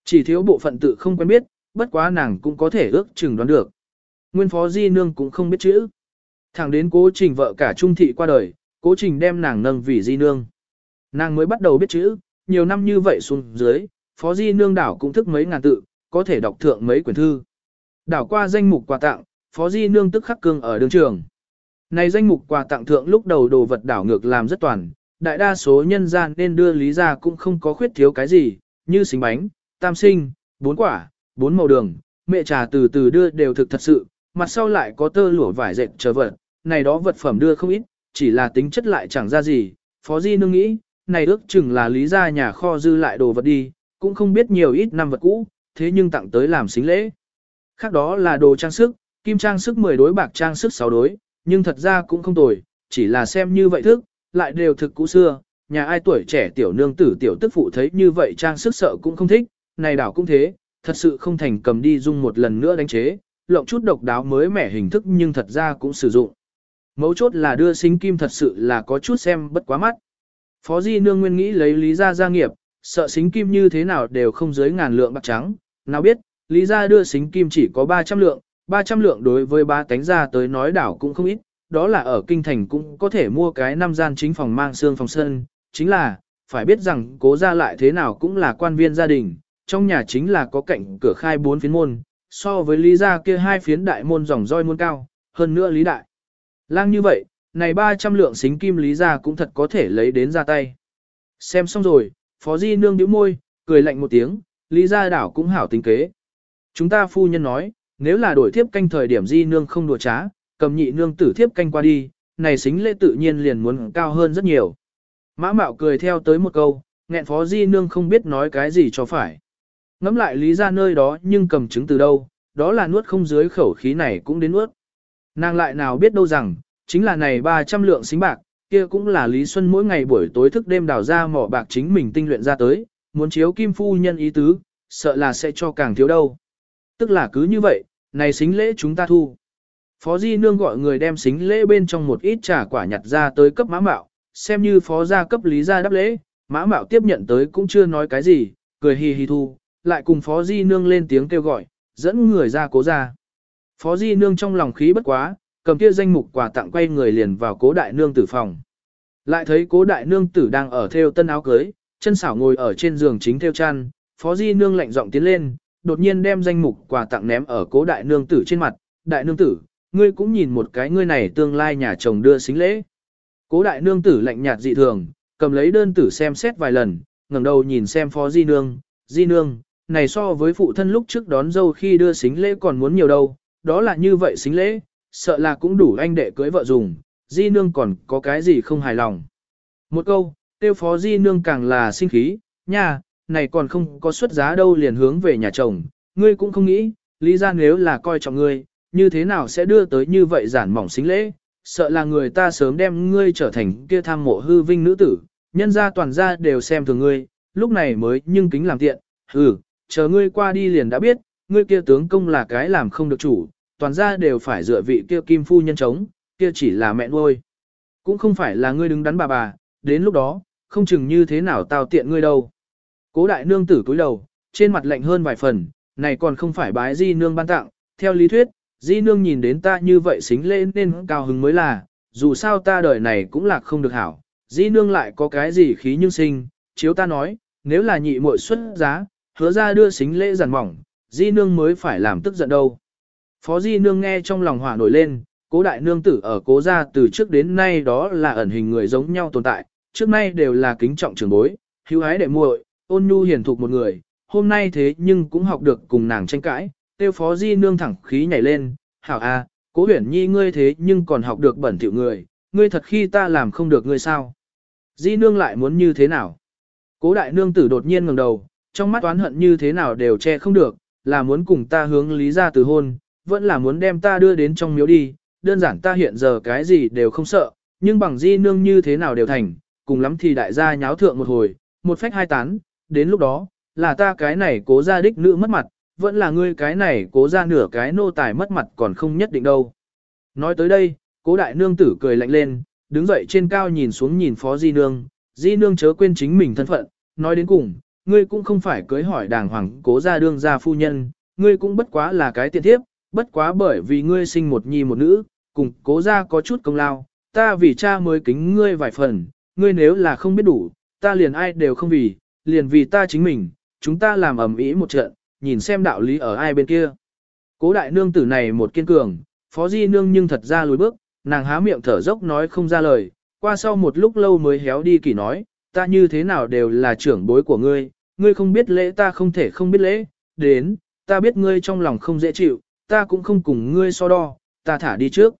Chỉ thiếu bộ phận tự không quen biết, bất quá nàng cũng có thể ước chừng đoán được. Nguyên phó di nương cũng không biết chữ. Thẳng đến cố trình vợ cả trung thị qua đời, cố trình đem nàng nâng vì di nương. Nàng mới bắt đầu biết chữ, nhiều năm như vậy xuống dưới, phó di nương đảo cũng thức mấy ngàn tự, có thể đọc thượng mấy quyển thư. Đảo qua danh mục quà tặng, phó di nương tức khắc cương ở đường trường. Này danh mục quà tặng thượng lúc đầu đồ vật đảo ngược làm rất toàn, đại đa số nhân gian nên đưa lý ra cũng không có khuyết thiếu cái gì, như xính bánh, tam sinh, bốn quả, bốn màu đường, mẹ trà từ từ đưa đều thực thật sự, mặt sau lại có tơ lụa vải dệt chờ vật, này đó vật phẩm đưa không ít, chỉ là tính chất lại chẳng ra gì, Phó Di Nương nghĩ, này ước chừng là lý ra nhà kho dư lại đồ vật đi, cũng không biết nhiều ít năm vật cũ, thế nhưng tặng tới làm xính lễ. Khác đó là đồ trang sức, kim trang sức 10 đối bạc trang sức 6 đối, nhưng thật ra cũng không tồi, chỉ là xem như vậy thức, lại đều thực cũ xưa, nhà ai tuổi trẻ tiểu nương tử tiểu tức phụ thấy như vậy trang sức sợ cũng không thích, này đảo cũng thế, thật sự không thành cầm đi dung một lần nữa đánh chế, lộng chút độc đáo mới mẻ hình thức nhưng thật ra cũng sử dụng. Mấu chốt là đưa xính kim thật sự là có chút xem bất quá mắt. Phó Di Nương nguyên nghĩ lấy Lý Gia gia nghiệp, sợ xính kim như thế nào đều không dưới ngàn lượng bạc trắng, nào biết, Lý Gia đưa xính kim chỉ có 300 lượng, 300 lượng đối với ba tánh gia tới nói đảo cũng không ít, đó là ở kinh thành cũng có thể mua cái năm gian chính phòng mang xương phòng sân, chính là, phải biết rằng cố gia lại thế nào cũng là quan viên gia đình, trong nhà chính là có cạnh cửa khai bốn phiến môn, so với Lý Gia kia hai phiến đại môn dòng roi môn cao, hơn nữa Lý Đại. Lang như vậy, này 300 lượng xính kim Lý Gia cũng thật có thể lấy đến ra tay. Xem xong rồi, Phó Di Nương nhíu môi, cười lạnh một tiếng, Lý Gia đảo cũng hảo tính kế. Chúng ta phu nhân nói, nếu là đổi thiếp canh thời điểm Di Nương không đùa trá, cầm nhị nương tử thiếp canh qua đi, này xính lễ tự nhiên liền muốn cao hơn rất nhiều. Mã Mạo cười theo tới một câu, nghẹn Phó Di Nương không biết nói cái gì cho phải. Ngắm lại Lý Gia nơi đó nhưng cầm chứng từ đâu, đó là nuốt không dưới khẩu khí này cũng đến nuốt. Nàng lại nào biết đâu rằng, chính là này 300 lượng xính bạc, kia cũng là Lý Xuân mỗi ngày buổi tối thức đêm đào ra mỏ bạc chính mình tinh luyện ra tới, muốn chiếu kim phu nhân ý tứ, sợ là sẽ cho càng thiếu đâu. Tức là cứ như vậy, này xính lễ chúng ta thu. Phó Di Nương gọi người đem xính lễ bên trong một ít trà quả nhặt ra tới cấp mã mạo, xem như phó gia cấp lý gia đáp lễ, mã mạo tiếp nhận tới cũng chưa nói cái gì, cười hì hì thu, lại cùng Phó Di Nương lên tiếng kêu gọi, dẫn người ra cố ra. Phó Di Nương trong lòng khí bất quá, cầm kia danh mục quà tặng quay người liền vào cố đại nương tử phòng. Lại thấy cố đại nương tử đang ở theo tân áo cưới, chân xảo ngồi ở trên giường chính theo chăn, Phó Di Nương lạnh giọng tiến lên, đột nhiên đem danh mục quà tặng ném ở cố đại nương tử trên mặt, đại nương tử, ngươi cũng nhìn một cái ngươi này tương lai nhà chồng đưa xính lễ. Cố đại nương tử lạnh nhạt dị thường, cầm lấy đơn tử xem xét vài lần, ngẩng đầu nhìn xem Phó Di Nương, Di Nương, này so với phụ thân lúc trước đón dâu khi đưa xính lễ còn muốn nhiều đâu, đó là như vậy xính lễ, sợ là cũng đủ anh đệ cưới vợ dùng, di nương còn có cái gì không hài lòng. Một câu, tiêu phó di nương càng là sinh khí, nha, này còn không có xuất giá đâu liền hướng về nhà chồng, ngươi cũng không nghĩ, lý ra nếu là coi trọng ngươi, như thế nào sẽ đưa tới như vậy giản mỏng xính lễ, sợ là người ta sớm đem ngươi trở thành kia tham mộ hư vinh nữ tử, nhân ra toàn ra đều xem thường ngươi, lúc này mới nhưng kính làm tiện, hừ, chờ ngươi qua đi liền đã biết, ngươi kia tướng công là cái làm không được chủ, toàn ra đều phải dựa vị kia kim phu nhân chống, kia chỉ là mẹ nuôi. Cũng không phải là ngươi đứng đắn bà bà, đến lúc đó, không chừng như thế nào tao tiện ngươi đâu. Cố đại nương tử cúi đầu, trên mặt lạnh hơn vài phần, này còn không phải bái di nương ban tặng, theo lý thuyết, di nương nhìn đến ta như vậy xính lễ nên cao hứng mới là, dù sao ta đời này cũng là không được hảo, di nương lại có cái gì khí nhưng sinh, chiếu ta nói, nếu là nhị muội xuất giá, hứa ra đưa xính lễ giản mỏng, di nương mới phải làm tức giận đâu. Phó di nương nghe trong lòng hỏa nổi lên, cố đại nương tử ở cố gia từ trước đến nay đó là ẩn hình người giống nhau tồn tại, trước nay đều là kính trọng trưởng bối, hữu hái đệ muội, ôn nhu hiền thục một người, hôm nay thế nhưng cũng học được cùng nàng tranh cãi, tiêu phó di nương thẳng khí nhảy lên, hảo a, cố huyển nhi ngươi thế nhưng còn học được bẩn thỉu người, ngươi thật khi ta làm không được ngươi sao. Di nương lại muốn như thế nào? Cố đại nương tử đột nhiên ngẩng đầu, trong mắt oán hận như thế nào đều che không được, là muốn cùng ta hướng lý ra từ hôn, vẫn là muốn đem ta đưa đến trong miếu đi, đơn giản ta hiện giờ cái gì đều không sợ, nhưng bằng di nương như thế nào đều thành, cùng lắm thì đại gia nháo thượng một hồi, một phách hai tán, đến lúc đó, là ta cái này cố ra đích nữ mất mặt, vẫn là ngươi cái này cố ra nửa cái nô tài mất mặt còn không nhất định đâu. Nói tới đây, cố đại nương tử cười lạnh lên, đứng dậy trên cao nhìn xuống nhìn phó di nương, di nương chớ quên chính mình thân phận, nói đến cùng, ngươi cũng không phải cưới hỏi đàng hoàng cố gia đương gia phu nhân, ngươi cũng bất quá là cái tiện thiếp, bất quá bởi vì ngươi sinh một nhi một nữ, cùng cố gia có chút công lao, ta vì cha mới kính ngươi vài phần, ngươi nếu là không biết đủ, ta liền ai đều không vì, liền vì ta chính mình, chúng ta làm ầm ĩ một trận, nhìn xem đạo lý ở ai bên kia. Cố đại nương tử này một kiên cường, phó di nương nhưng thật ra lùi bước, nàng há miệng thở dốc nói không ra lời, qua sau một lúc lâu mới héo đi kỳ nói, ta như thế nào đều là trưởng bối của ngươi, ngươi không biết lễ ta không thể không biết lễ, đến, ta biết ngươi trong lòng không dễ chịu, ta cũng không cùng ngươi so đo, ta thả đi trước.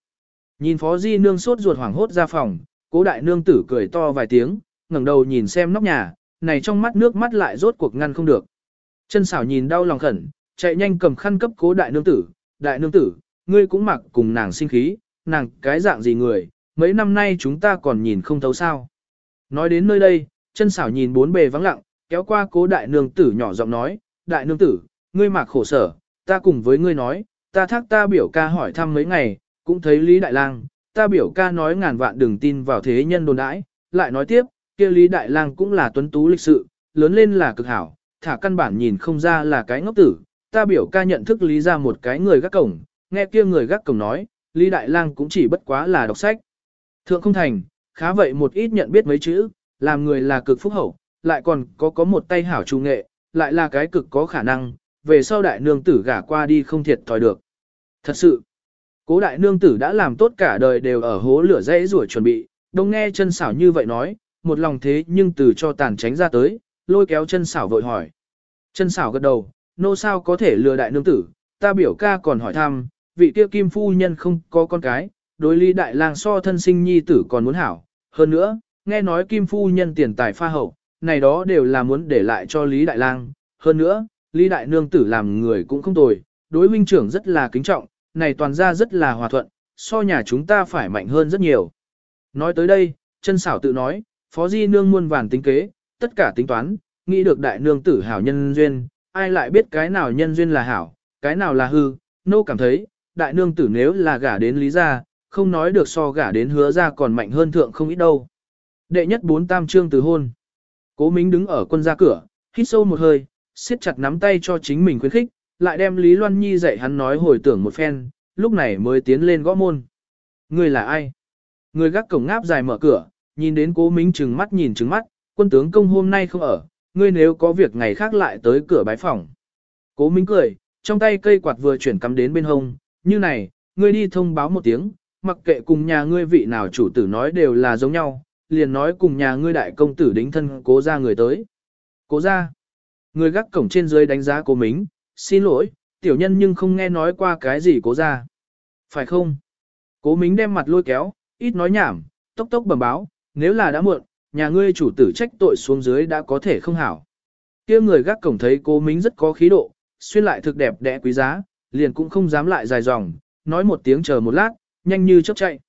Nhìn phó di nương sốt ruột hoảng hốt ra phòng, cố đại nương tử cười to vài tiếng, ngẩng đầu nhìn xem nóc nhà, này trong mắt nước mắt lại rốt cuộc ngăn không được. Chân xảo nhìn đau lòng khẩn, chạy nhanh cầm khăn cấp cố đại nương tử, đại nương tử, ngươi cũng mặc cùng nàng sinh khí, nàng cái dạng gì người, mấy năm nay chúng ta còn nhìn không thấu sao. Nói đến nơi đây, chân xảo nhìn bốn bề vắng lặng, kéo qua cố đại nương tử nhỏ giọng nói, đại nương tử, ngươi mạc khổ sở, ta cùng với ngươi nói, ta thác ta biểu ca hỏi thăm mấy ngày, cũng thấy Lý Đại Lang, ta biểu ca nói ngàn vạn đừng tin vào thế nhân đồn đãi, lại nói tiếp, kia Lý Đại Lang cũng là tuấn tú lịch sự, lớn lên là cực hảo, thả căn bản nhìn không ra là cái ngốc tử, ta biểu ca nhận thức Lý ra một cái người gác cổng, nghe kia người gác cổng nói, Lý Đại Lang cũng chỉ bất quá là đọc sách. Thượng không thành, khá vậy một ít nhận biết mấy chữ, làm người là cực phúc hậu, lại còn có có một tay hảo trung nghệ, lại là cái cực có khả năng, về sau đại nương tử gả qua đi không thiệt thòi được. Thật sự, cố đại nương tử đã làm tốt cả đời đều ở hố lửa dãy rủa chuẩn bị, đông nghe chân xảo như vậy nói, một lòng thế nhưng từ cho tàn tránh ra tới, lôi kéo chân xảo vội hỏi. Chân xảo gật đầu, nô sao có thể lừa đại nương tử, ta biểu ca còn hỏi thăm, vị kia kim phu nhân không có con cái, đối lý đại lang so thân sinh nhi tử còn muốn hảo. Hơn nữa, nghe nói kim phu nhân tiền tài pha hậu, này đó đều là muốn để lại cho lý đại lang. Hơn nữa, lý đại nương tử làm người cũng không tồi, đối minh trưởng rất là kính trọng, này toàn ra rất là hòa thuận, so nhà chúng ta phải mạnh hơn rất nhiều. Nói tới đây, chân xảo tự nói, phó di nương muôn vàn tính kế, tất cả tính toán, nghĩ được đại nương tử hảo nhân duyên, ai lại biết cái nào nhân duyên là hảo, cái nào là hư, nô cảm thấy, đại nương tử nếu là gả đến lý gia, không nói được so gả đến hứa ra còn mạnh hơn thượng không ít đâu. Đệ nhất bốn tam trương từ hôn. Cố Mính đứng ở quân ra cửa, hít sâu một hơi, siết chặt nắm tay cho chính mình khuyến khích, lại đem Lý Loan Nhi dạy hắn nói hồi tưởng một phen, lúc này mới tiến lên gõ môn. Người là ai? Người gác cổng ngáp dài mở cửa, nhìn đến cố Mính trừng mắt nhìn trừng mắt, quân tướng công hôm nay không ở, ngươi nếu có việc ngày khác lại tới cửa bái phòng. Cố Mính cười, trong tay cây quạt vừa chuyển cắm đến bên hông, như này, ngươi đi thông báo một tiếng, mặc kệ cùng nhà ngươi vị nào chủ tử nói đều là giống nhau, liền nói cùng nhà ngươi đại công tử đính thân cố ra người tới. Cố ra. Người gác cổng trên dưới đánh giá cố mính, xin lỗi, tiểu nhân nhưng không nghe nói qua cái gì cố ra. Phải không? Cố mính đem mặt lôi kéo, ít nói nhảm, tốc tốc bẩm báo, nếu là đã muộn, nhà ngươi chủ tử trách tội xuống dưới đã có thể không hảo. kia người gác cổng thấy cố mính rất có khí độ, xuyên lại thực đẹp đẽ quý giá, liền cũng không dám lại dài dòng, nói một tiếng chờ một lát, nhanh như chớp chạy.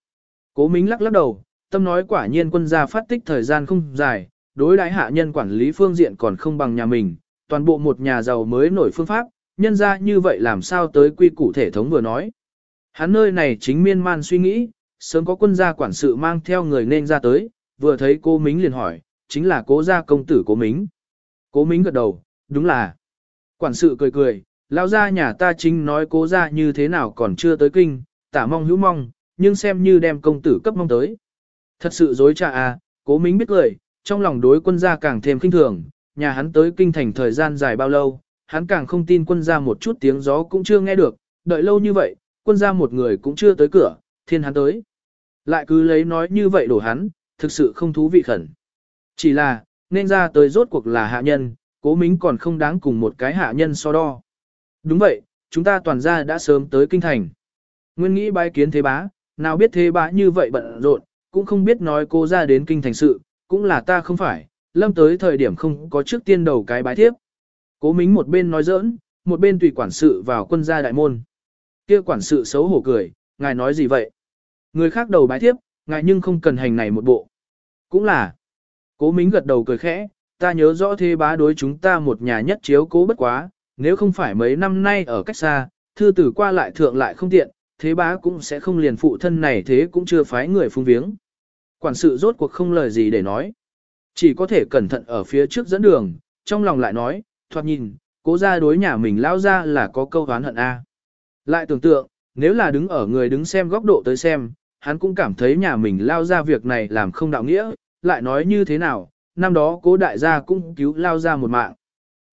Cố Mính lắc lắc đầu, tâm nói quả nhiên quân gia phát tích thời gian không dài, đối đãi hạ nhân quản lý phương diện còn không bằng nhà mình, toàn bộ một nhà giàu mới nổi phương pháp, nhân ra như vậy làm sao tới quy củ thể thống vừa nói. Hắn nơi này chính miên man suy nghĩ, sớm có quân gia quản sự mang theo người nên ra tới, vừa thấy cô Mính liền hỏi, chính là cố gia công tử cố Mính. Cố Mính gật đầu, đúng là. Quản sự cười cười, lao ra nhà ta chính nói cố gia như thế nào còn chưa tới kinh, tả mong hữu mong, nhưng xem như đem công tử cấp mong tới. Thật sự dối trà à, cố mính biết cười, trong lòng đối quân gia càng thêm kinh thường, nhà hắn tới kinh thành thời gian dài bao lâu, hắn càng không tin quân gia một chút tiếng gió cũng chưa nghe được, đợi lâu như vậy, quân gia một người cũng chưa tới cửa, thiên hắn tới. Lại cứ lấy nói như vậy đổ hắn, thực sự không thú vị khẩn. Chỉ là, nên ra tới rốt cuộc là hạ nhân, cố mính còn không đáng cùng một cái hạ nhân so đo. Đúng vậy, chúng ta toàn ra đã sớm tới kinh thành. Nguyên nghĩ bái kiến thế bá, nào biết thế bá như vậy bận rộn, cũng không biết nói cô ra đến kinh thành sự, cũng là ta không phải, lâm tới thời điểm không có trước tiên đầu cái bái thiếp. Cố mính một bên nói giỡn, một bên tùy quản sự vào quân gia đại môn. kia quản sự xấu hổ cười, ngài nói gì vậy? Người khác đầu bái thiếp, ngài nhưng không cần hành này một bộ. Cũng là. Cố mính gật đầu cười khẽ, ta nhớ rõ thế bá đối chúng ta một nhà nhất chiếu cố bất quá, nếu không phải mấy năm nay ở cách xa, thư tử qua lại thượng lại không tiện, thế bá cũng sẽ không liền phụ thân này thế cũng chưa phái người phung viếng. Quản sự rốt cuộc không lời gì để nói. Chỉ có thể cẩn thận ở phía trước dẫn đường, trong lòng lại nói, thoạt nhìn, cố ra đối nhà mình lao ra là có câu hán hận A. Lại tưởng tượng, nếu là đứng ở người đứng xem góc độ tới xem, hắn cũng cảm thấy nhà mình lao ra việc này làm không đạo nghĩa, lại nói như thế nào, năm đó cố đại gia cũng cứu lao ra một mạng.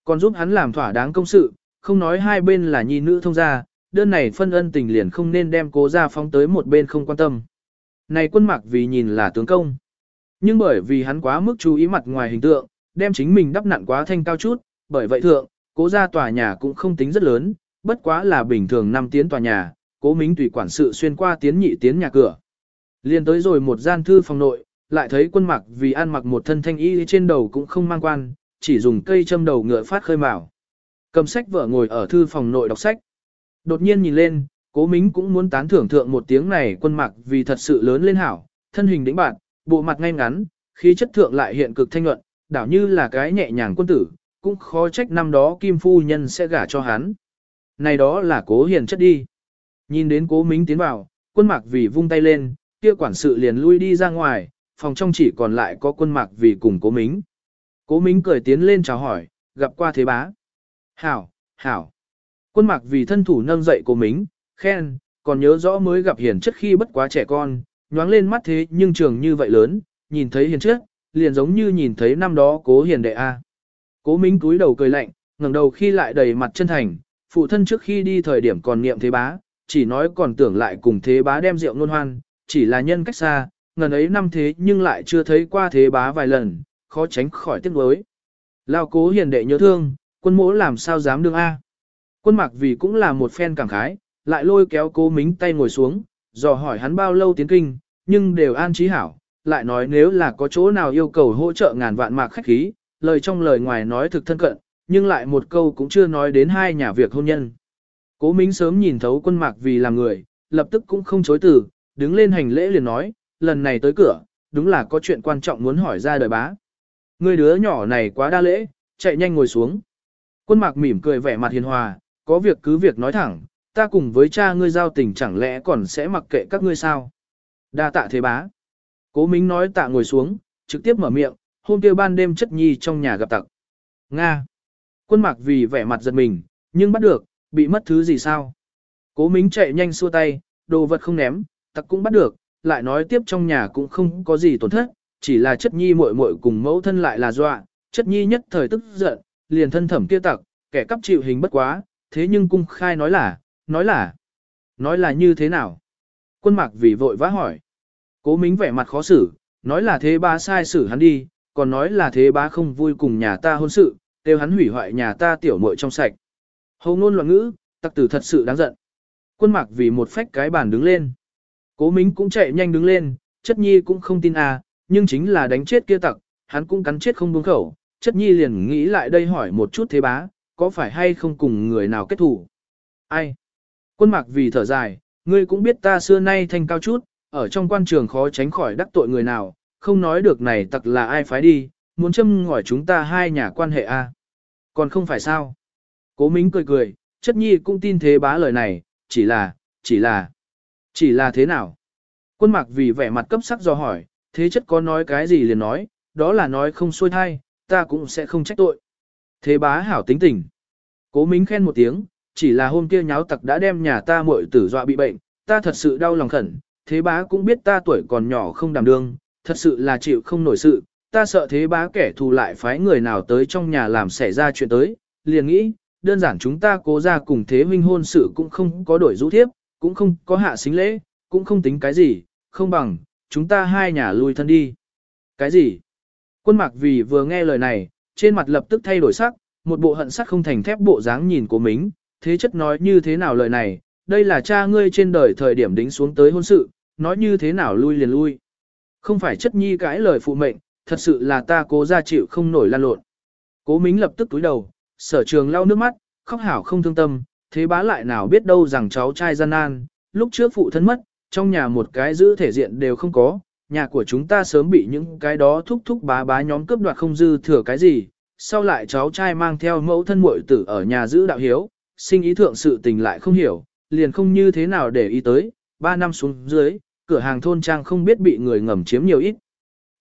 Còn giúp hắn làm thỏa đáng công sự, không nói hai bên là nhi nữ thông gia, đơn này phân ân tình liền không nên đem cố ra phóng tới một bên không quan tâm. Này quân mặc vì nhìn là tướng công. Nhưng bởi vì hắn quá mức chú ý mặt ngoài hình tượng, đem chính mình đắp nặn quá thanh cao chút, bởi vậy thượng, cố ra tòa nhà cũng không tính rất lớn, bất quá là bình thường năm tiến tòa nhà, cố mính tùy quản sự xuyên qua tiến nhị tiến nhà cửa. liên tới rồi một gian thư phòng nội, lại thấy quân mặc vì ăn mặc một thân thanh y trên đầu cũng không mang quan, chỉ dùng cây châm đầu ngựa phát khơi mào. Cầm sách vợ ngồi ở thư phòng nội đọc sách. Đột nhiên nhìn lên, cố mính cũng muốn tán thưởng thượng một tiếng này quân mặc vì thật sự lớn lên hảo, thân hình đĩnh bạn, bộ mặt ngay ngắn, khí chất thượng lại hiện cực thanh luận, đảo như là cái nhẹ nhàng quân tử, cũng khó trách năm đó Kim Phu Nhân sẽ gả cho hắn. Này đó là cố hiền chất đi. Nhìn đến cố mính tiến vào, quân mạc vì vung tay lên, kia quản sự liền lui đi ra ngoài, phòng trong chỉ còn lại có quân mạc vì cùng cố mính. Cố mính cười tiến lên chào hỏi, gặp qua thế bá. Hảo, hảo. Quân mạc vì thân thủ nâng dậy cô mính, khen, còn nhớ rõ mới gặp hiền chất khi bất quá trẻ con, nhoáng lên mắt thế nhưng trường như vậy lớn, nhìn thấy hiền chất, liền giống như nhìn thấy năm đó cố hiền đệ A. Cố mính cúi đầu cười lạnh, ngẩng đầu khi lại đầy mặt chân thành, phụ thân trước khi đi thời điểm còn niệm thế bá, chỉ nói còn tưởng lại cùng thế bá đem rượu nôn hoan, chỉ là nhân cách xa, ngần ấy năm thế nhưng lại chưa thấy qua thế bá vài lần, khó tránh khỏi tiếc nuối. Lao cố hiền đệ nhớ thương, quân mỗ làm sao dám đương A. Quân mặc vì cũng là một phen cảm khái, lại lôi kéo cố mính tay ngồi xuống, dò hỏi hắn bao lâu tiến kinh, nhưng đều an trí hảo, lại nói nếu là có chỗ nào yêu cầu hỗ trợ ngàn vạn mạc khách khí, lời trong lời ngoài nói thực thân cận, nhưng lại một câu cũng chưa nói đến hai nhà việc hôn nhân. Cố Mính sớm nhìn thấu quân mạc vì làm người, lập tức cũng không chối từ, đứng lên hành lễ liền nói, lần này tới cửa, đúng là có chuyện quan trọng muốn hỏi ra đời bá. Người đứa nhỏ này quá đa lễ, chạy nhanh ngồi xuống. Quân mạc mỉm cười vẻ mặt hiền hòa, có việc cứ việc nói thẳng, ta cùng với cha ngươi giao tình chẳng lẽ còn sẽ mặc kệ các ngươi sao. Đa tạ thế bá. Cố Mính nói tạ ngồi xuống, trực tiếp mở miệng, hôm kia ban đêm chất nhi trong nhà gặp tặc. Nga. Quân mạc vì vẻ mặt giật mình, nhưng bắt được, bị mất thứ gì sao? Cố Mính chạy nhanh xua tay, đồ vật không ném, tặc cũng bắt được, lại nói tiếp trong nhà cũng không có gì tổn thất, chỉ là chất nhi muội muội cùng mẫu thân lại là dọa, chất nhi nhất thời tức giận, liền thân thẩm kia tặc, kẻ cắp chịu hình bất quá, thế nhưng cung khai nói là, nói là, nói là như thế nào? Quân mạc vì vội vã hỏi. Cố Mính vẻ mặt khó xử, nói là thế ba sai xử hắn đi, còn nói là thế ba không vui cùng nhà ta hôn sự, đều hắn hủy hoại nhà ta tiểu muội trong sạch. Hầu ngôn loạn ngữ, tặc tử thật sự đáng giận. Quân mạc vì một phách cái bàn đứng lên. Cố Mính cũng chạy nhanh đứng lên, chất nhi cũng không tin à, nhưng chính là đánh chết kia tặc, hắn cũng cắn chết không buông khẩu. Chất nhi liền nghĩ lại đây hỏi một chút thế bá, có phải hay không cùng người nào kết thủ? Ai? Quân mạc vì thở dài, ngươi cũng biết ta xưa nay thanh cao chút, ở trong quan trường khó tránh khỏi đắc tội người nào, không nói được này tặc là ai phái đi, muốn châm ngỏi chúng ta hai nhà quan hệ a à? Còn không phải sao? Cố Mính cười cười, chất nhi cũng tin thế bá lời này, chỉ là, chỉ là, chỉ là thế nào? Quân mạc vì vẻ mặt cấp sắc do hỏi, thế chất có nói cái gì liền nói, đó là nói không xuôi thai, ta cũng sẽ không trách tội. Thế bá hảo tính tình. Cố Mính khen một tiếng, chỉ là hôm kia nháo tặc đã đem nhà ta muội tử dọa bị bệnh, ta thật sự đau lòng khẩn, thế bá cũng biết ta tuổi còn nhỏ không đảm đương, thật sự là chịu không nổi sự, ta sợ thế bá kẻ thù lại phái người nào tới trong nhà làm xảy ra chuyện tới, liền nghĩ, đơn giản chúng ta cố ra cùng thế huynh hôn sự cũng không có đổi rũ thiếp, cũng không có hạ xính lễ, cũng không tính cái gì, không bằng, chúng ta hai nhà lui thân đi. Cái gì? Quân mạc vì vừa nghe lời này, trên mặt lập tức thay đổi sắc, một bộ hận sắc không thành thép bộ dáng nhìn của mình, thế chất nói như thế nào lời này, đây là cha ngươi trên đời thời điểm đính xuống tới hôn sự, nói như thế nào lui liền lui. Không phải chất nhi cãi lời phụ mệnh, thật sự là ta cố ra chịu không nổi lan lộn. Cố Mính lập tức túi đầu, sở trường lau nước mắt, khóc hảo không thương tâm, thế bá lại nào biết đâu rằng cháu trai gian nan, lúc trước phụ thân mất, trong nhà một cái giữ thể diện đều không có, nhà của chúng ta sớm bị những cái đó thúc thúc bá bá nhóm cướp đoạt không dư thừa cái gì, sau lại cháu trai mang theo mẫu thân muội tử ở nhà giữ đạo hiếu, sinh ý thượng sự tình lại không hiểu, liền không như thế nào để ý tới, ba năm xuống dưới, cửa hàng thôn trang không biết bị người ngầm chiếm nhiều ít.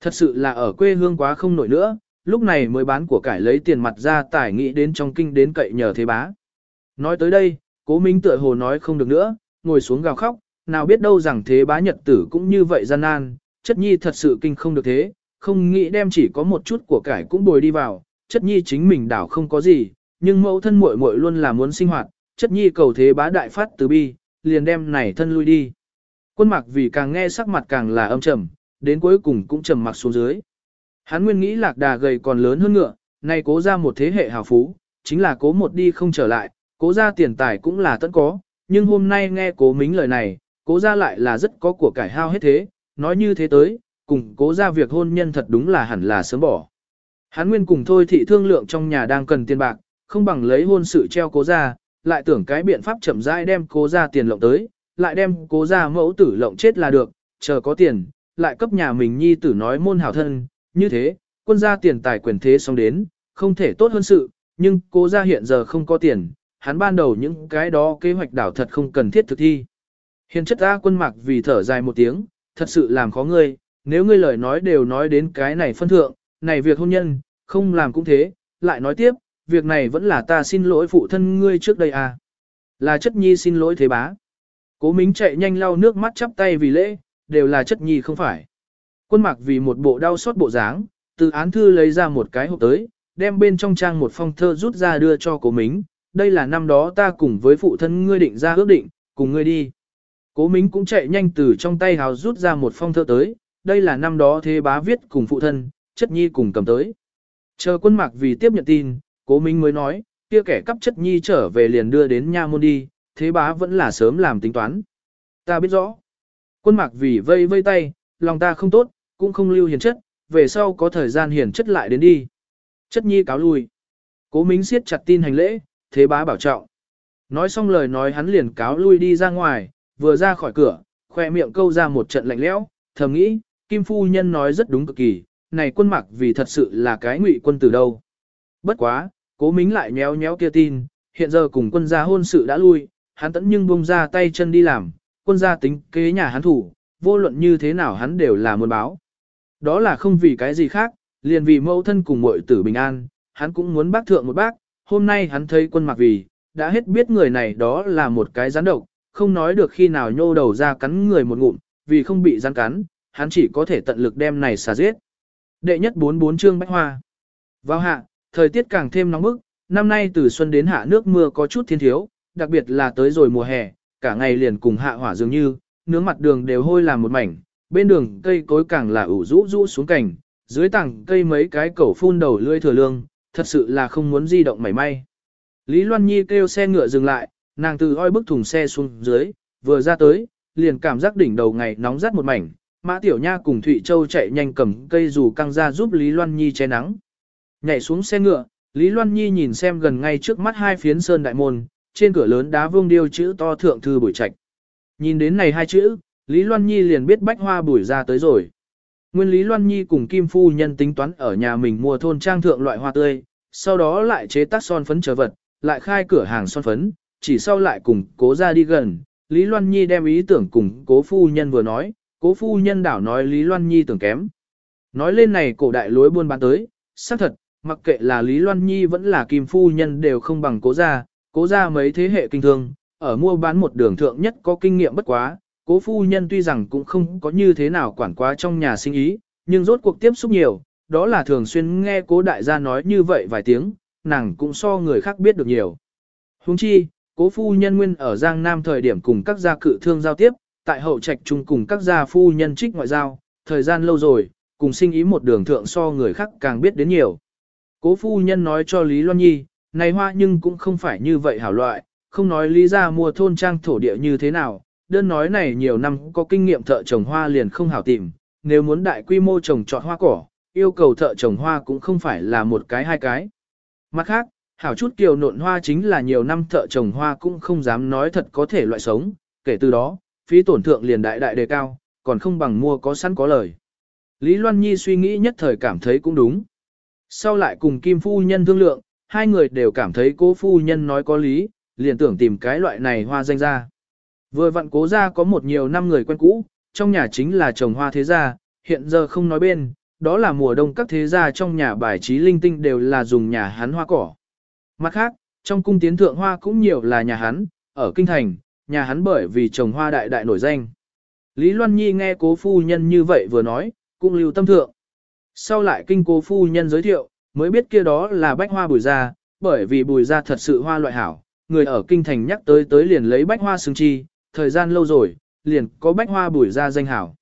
Thật sự là ở quê hương quá không nổi nữa, lúc này mới bán của cải lấy tiền mặt ra tải nghĩ đến trong kinh đến cậy nhờ thế bá. Nói tới đây, cố minh tựa hồ nói không được nữa, ngồi xuống gào khóc, nào biết đâu rằng thế bá nhật tử cũng như vậy gian nan, chất nhi thật sự kinh không được thế, không nghĩ đem chỉ có một chút của cải cũng bồi đi vào, chất nhi chính mình đảo không có gì, nhưng mẫu thân muội muội luôn là muốn sinh hoạt, chất nhi cầu thế bá đại phát từ bi, liền đem này thân lui đi. Quân mặc vì càng nghe sắc mặt càng là âm trầm, đến cuối cùng cũng trầm mặc xuống dưới. Hắn nguyên nghĩ lạc đà gầy còn lớn hơn ngựa, nay cố ra một thế hệ hào phú, chính là cố một đi không trở lại, cố ra tiền tài cũng là tận có, nhưng hôm nay nghe cố mính lời này, cố ra lại là rất có của cải hao hết thế, nói như thế tới, cùng cố ra việc hôn nhân thật đúng là hẳn là sớm bỏ. Hắn nguyên cùng thôi thị thương lượng trong nhà đang cần tiền bạc, không bằng lấy hôn sự treo cố ra, lại tưởng cái biện pháp chậm rãi đem cố ra tiền lộng tới, lại đem cố ra mẫu tử lộng chết là được, chờ có tiền, lại cấp nhà mình nhi tử nói môn hảo thân, như thế, quân gia tiền tài quyền thế xong đến, không thể tốt hơn sự, nhưng cố ra hiện giờ không có tiền, hắn ban đầu những cái đó kế hoạch đảo thật không cần thiết thực thi. Hiền chất ta quân mặc vì thở dài một tiếng, thật sự làm khó ngươi, nếu ngươi lời nói đều nói đến cái này phân thượng, này việc hôn nhân, không làm cũng thế, lại nói tiếp, việc này vẫn là ta xin lỗi phụ thân ngươi trước đây à. Là chất nhi xin lỗi thế bá. Cố Mính chạy nhanh lau nước mắt chắp tay vì lễ, đều là chất nhi không phải. Quân mặc vì một bộ đau xót bộ dáng, từ án thư lấy ra một cái hộp tới, đem bên trong trang một phong thơ rút ra đưa cho cố Mính. Đây là năm đó ta cùng với phụ thân ngươi định ra ước định, cùng ngươi đi. Cố Mính cũng chạy nhanh từ trong tay hào rút ra một phong thơ tới, đây là năm đó thế bá viết cùng phụ thân, chất nhi cùng cầm tới. Chờ quân mạc vì tiếp nhận tin, cố Mính mới nói, kia kẻ cắp chất nhi trở về liền đưa đến nha môn đi, thế bá vẫn là sớm làm tính toán. Ta biết rõ. Quân mạc vì vây vây tay, lòng ta không tốt, cũng không lưu hiền chất, về sau có thời gian hiền chất lại đến đi. Chất nhi cáo lui. Cố Mính siết chặt tin hành lễ, thế bá bảo trọng. Nói xong lời nói hắn liền cáo lui đi ra ngoài, vừa ra khỏi cửa, khoe miệng câu ra một trận lạnh lẽo, thầm nghĩ, Kim Phu Nhân nói rất đúng cực kỳ, này quân mặc vì thật sự là cái ngụy quân từ đâu. Bất quá, cố mính lại nhéo nhéo kia tin, hiện giờ cùng quân gia hôn sự đã lui, hắn tẫn nhưng buông ra tay chân đi làm, quân gia tính kế nhà hắn thủ, vô luận như thế nào hắn đều là muốn báo. Đó là không vì cái gì khác, liền vì mẫu thân cùng muội tử bình an, hắn cũng muốn bác thượng một bác, hôm nay hắn thấy quân mặc vì, đã hết biết người này đó là một cái gián độc, không nói được khi nào nhô đầu ra cắn người một ngụm, vì không bị rắn cắn, hắn chỉ có thể tận lực đem này xả giết. Đệ nhất bốn bốn chương bách hoa. Vào hạ, thời tiết càng thêm nóng bức, năm nay từ xuân đến hạ nước mưa có chút thiên thiếu, đặc biệt là tới rồi mùa hè, cả ngày liền cùng hạ hỏa dường như, nướng mặt đường đều hôi làm một mảnh, bên đường cây cối càng là ủ rũ rũ xuống cảnh, dưới tảng cây mấy cái cẩu phun đầu lưỡi thừa lương, thật sự là không muốn di động mảy may. Lý Loan Nhi kêu xe ngựa dừng lại, nàng từ oi bức thùng xe xuống dưới, vừa ra tới, liền cảm giác đỉnh đầu ngày nóng rát một mảnh, Mã Tiểu Nha cùng Thụy Châu chạy nhanh cầm cây dù căng ra giúp Lý Loan Nhi che nắng. Nhảy xuống xe ngựa, Lý Loan Nhi nhìn xem gần ngay trước mắt hai phiến sơn đại môn, trên cửa lớn đá vương điêu chữ to thượng thư buổi trạch. Nhìn đến này hai chữ, Lý Loan Nhi liền biết bách hoa buổi ra tới rồi. Nguyên Lý Loan Nhi cùng Kim Phu Nhân tính toán ở nhà mình mua thôn trang thượng loại hoa tươi, sau đó lại chế tác son phấn trở vật, lại khai cửa hàng son phấn, chỉ sau lại cùng cố ra đi gần. Lý Loan Nhi đem ý tưởng cùng cố phu nhân vừa nói, cố phu nhân đảo nói Lý Loan Nhi tưởng kém. Nói lên này cổ đại lối buôn bán tới, xác thật, mặc kệ là Lý Loan Nhi vẫn là Kim phu nhân đều không bằng cố gia, cố gia mấy thế hệ kinh thương, ở mua bán một đường thượng nhất có kinh nghiệm bất quá, cố phu nhân tuy rằng cũng không có như thế nào quản quá trong nhà sinh ý, nhưng rốt cuộc tiếp xúc nhiều, đó là thường xuyên nghe cố đại gia nói như vậy vài tiếng, nàng cũng so người khác biết được nhiều. Huống chi, cố phu nhân nguyên ở Giang Nam thời điểm cùng các gia cự thương giao tiếp, tại hậu trạch chung cùng các gia phu nhân trích ngoại giao, thời gian lâu rồi, cùng sinh ý một đường thượng so người khác càng biết đến nhiều. Cố phu nhân nói cho Lý Loan Nhi, này hoa nhưng cũng không phải như vậy hảo loại, không nói lý ra mua thôn trang thổ địa như thế nào, đơn nói này nhiều năm có kinh nghiệm thợ trồng hoa liền không hảo tìm, nếu muốn đại quy mô trồng trọt hoa cỏ, yêu cầu thợ trồng hoa cũng không phải là một cái hai cái. Mặt khác, hảo chút kiều nộn hoa chính là nhiều năm thợ trồng hoa cũng không dám nói thật có thể loại sống, kể từ đó, phí tổn thượng liền đại đại đề cao, còn không bằng mua có sẵn có lời. Lý Loan Nhi suy nghĩ nhất thời cảm thấy cũng đúng. Sau lại cùng Kim Phu Nhân thương lượng, hai người đều cảm thấy cố Phu Nhân nói có lý, liền tưởng tìm cái loại này hoa danh ra. Vừa vặn cố ra có một nhiều năm người quen cũ, trong nhà chính là trồng hoa thế gia, hiện giờ không nói bên, đó là mùa đông các thế gia trong nhà bài trí linh tinh đều là dùng nhà hắn hoa cỏ. Mặt khác, trong cung tiến thượng hoa cũng nhiều là nhà hắn, ở kinh thành, nhà hắn bởi vì trồng hoa đại đại nổi danh. Lý Loan Nhi nghe cố phu nhân như vậy vừa nói, cũng lưu tâm thượng. Sau lại kinh cố phu nhân giới thiệu, mới biết kia đó là bách hoa bùi gia, bởi vì bùi gia thật sự hoa loại hảo, người ở kinh thành nhắc tới tới liền lấy bách hoa xứng chi, thời gian lâu rồi, liền có bách hoa bùi gia danh hảo.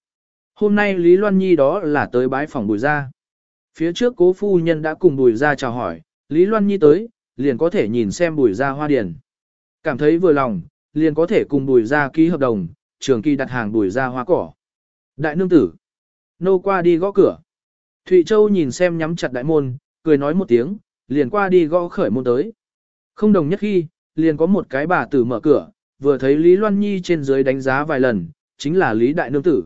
Hôm nay Lý Loan Nhi đó là tới bái phòng bùi gia. Phía trước cố phu nhân đã cùng bùi gia chào hỏi, Lý Loan Nhi tới, liền có thể nhìn xem bùi ra hoa điển. Cảm thấy vừa lòng, liền có thể cùng bùi ra ký hợp đồng, trường kỳ đặt hàng bùi ra hoa cỏ. Đại nương tử, nô qua đi gõ cửa. Thụy Châu nhìn xem nhắm chặt đại môn, cười nói một tiếng, liền qua đi gõ khởi môn tới. Không đồng nhất khi, liền có một cái bà tử mở cửa, vừa thấy Lý Loan Nhi trên dưới đánh giá vài lần, chính là Lý Đại Nương Tử.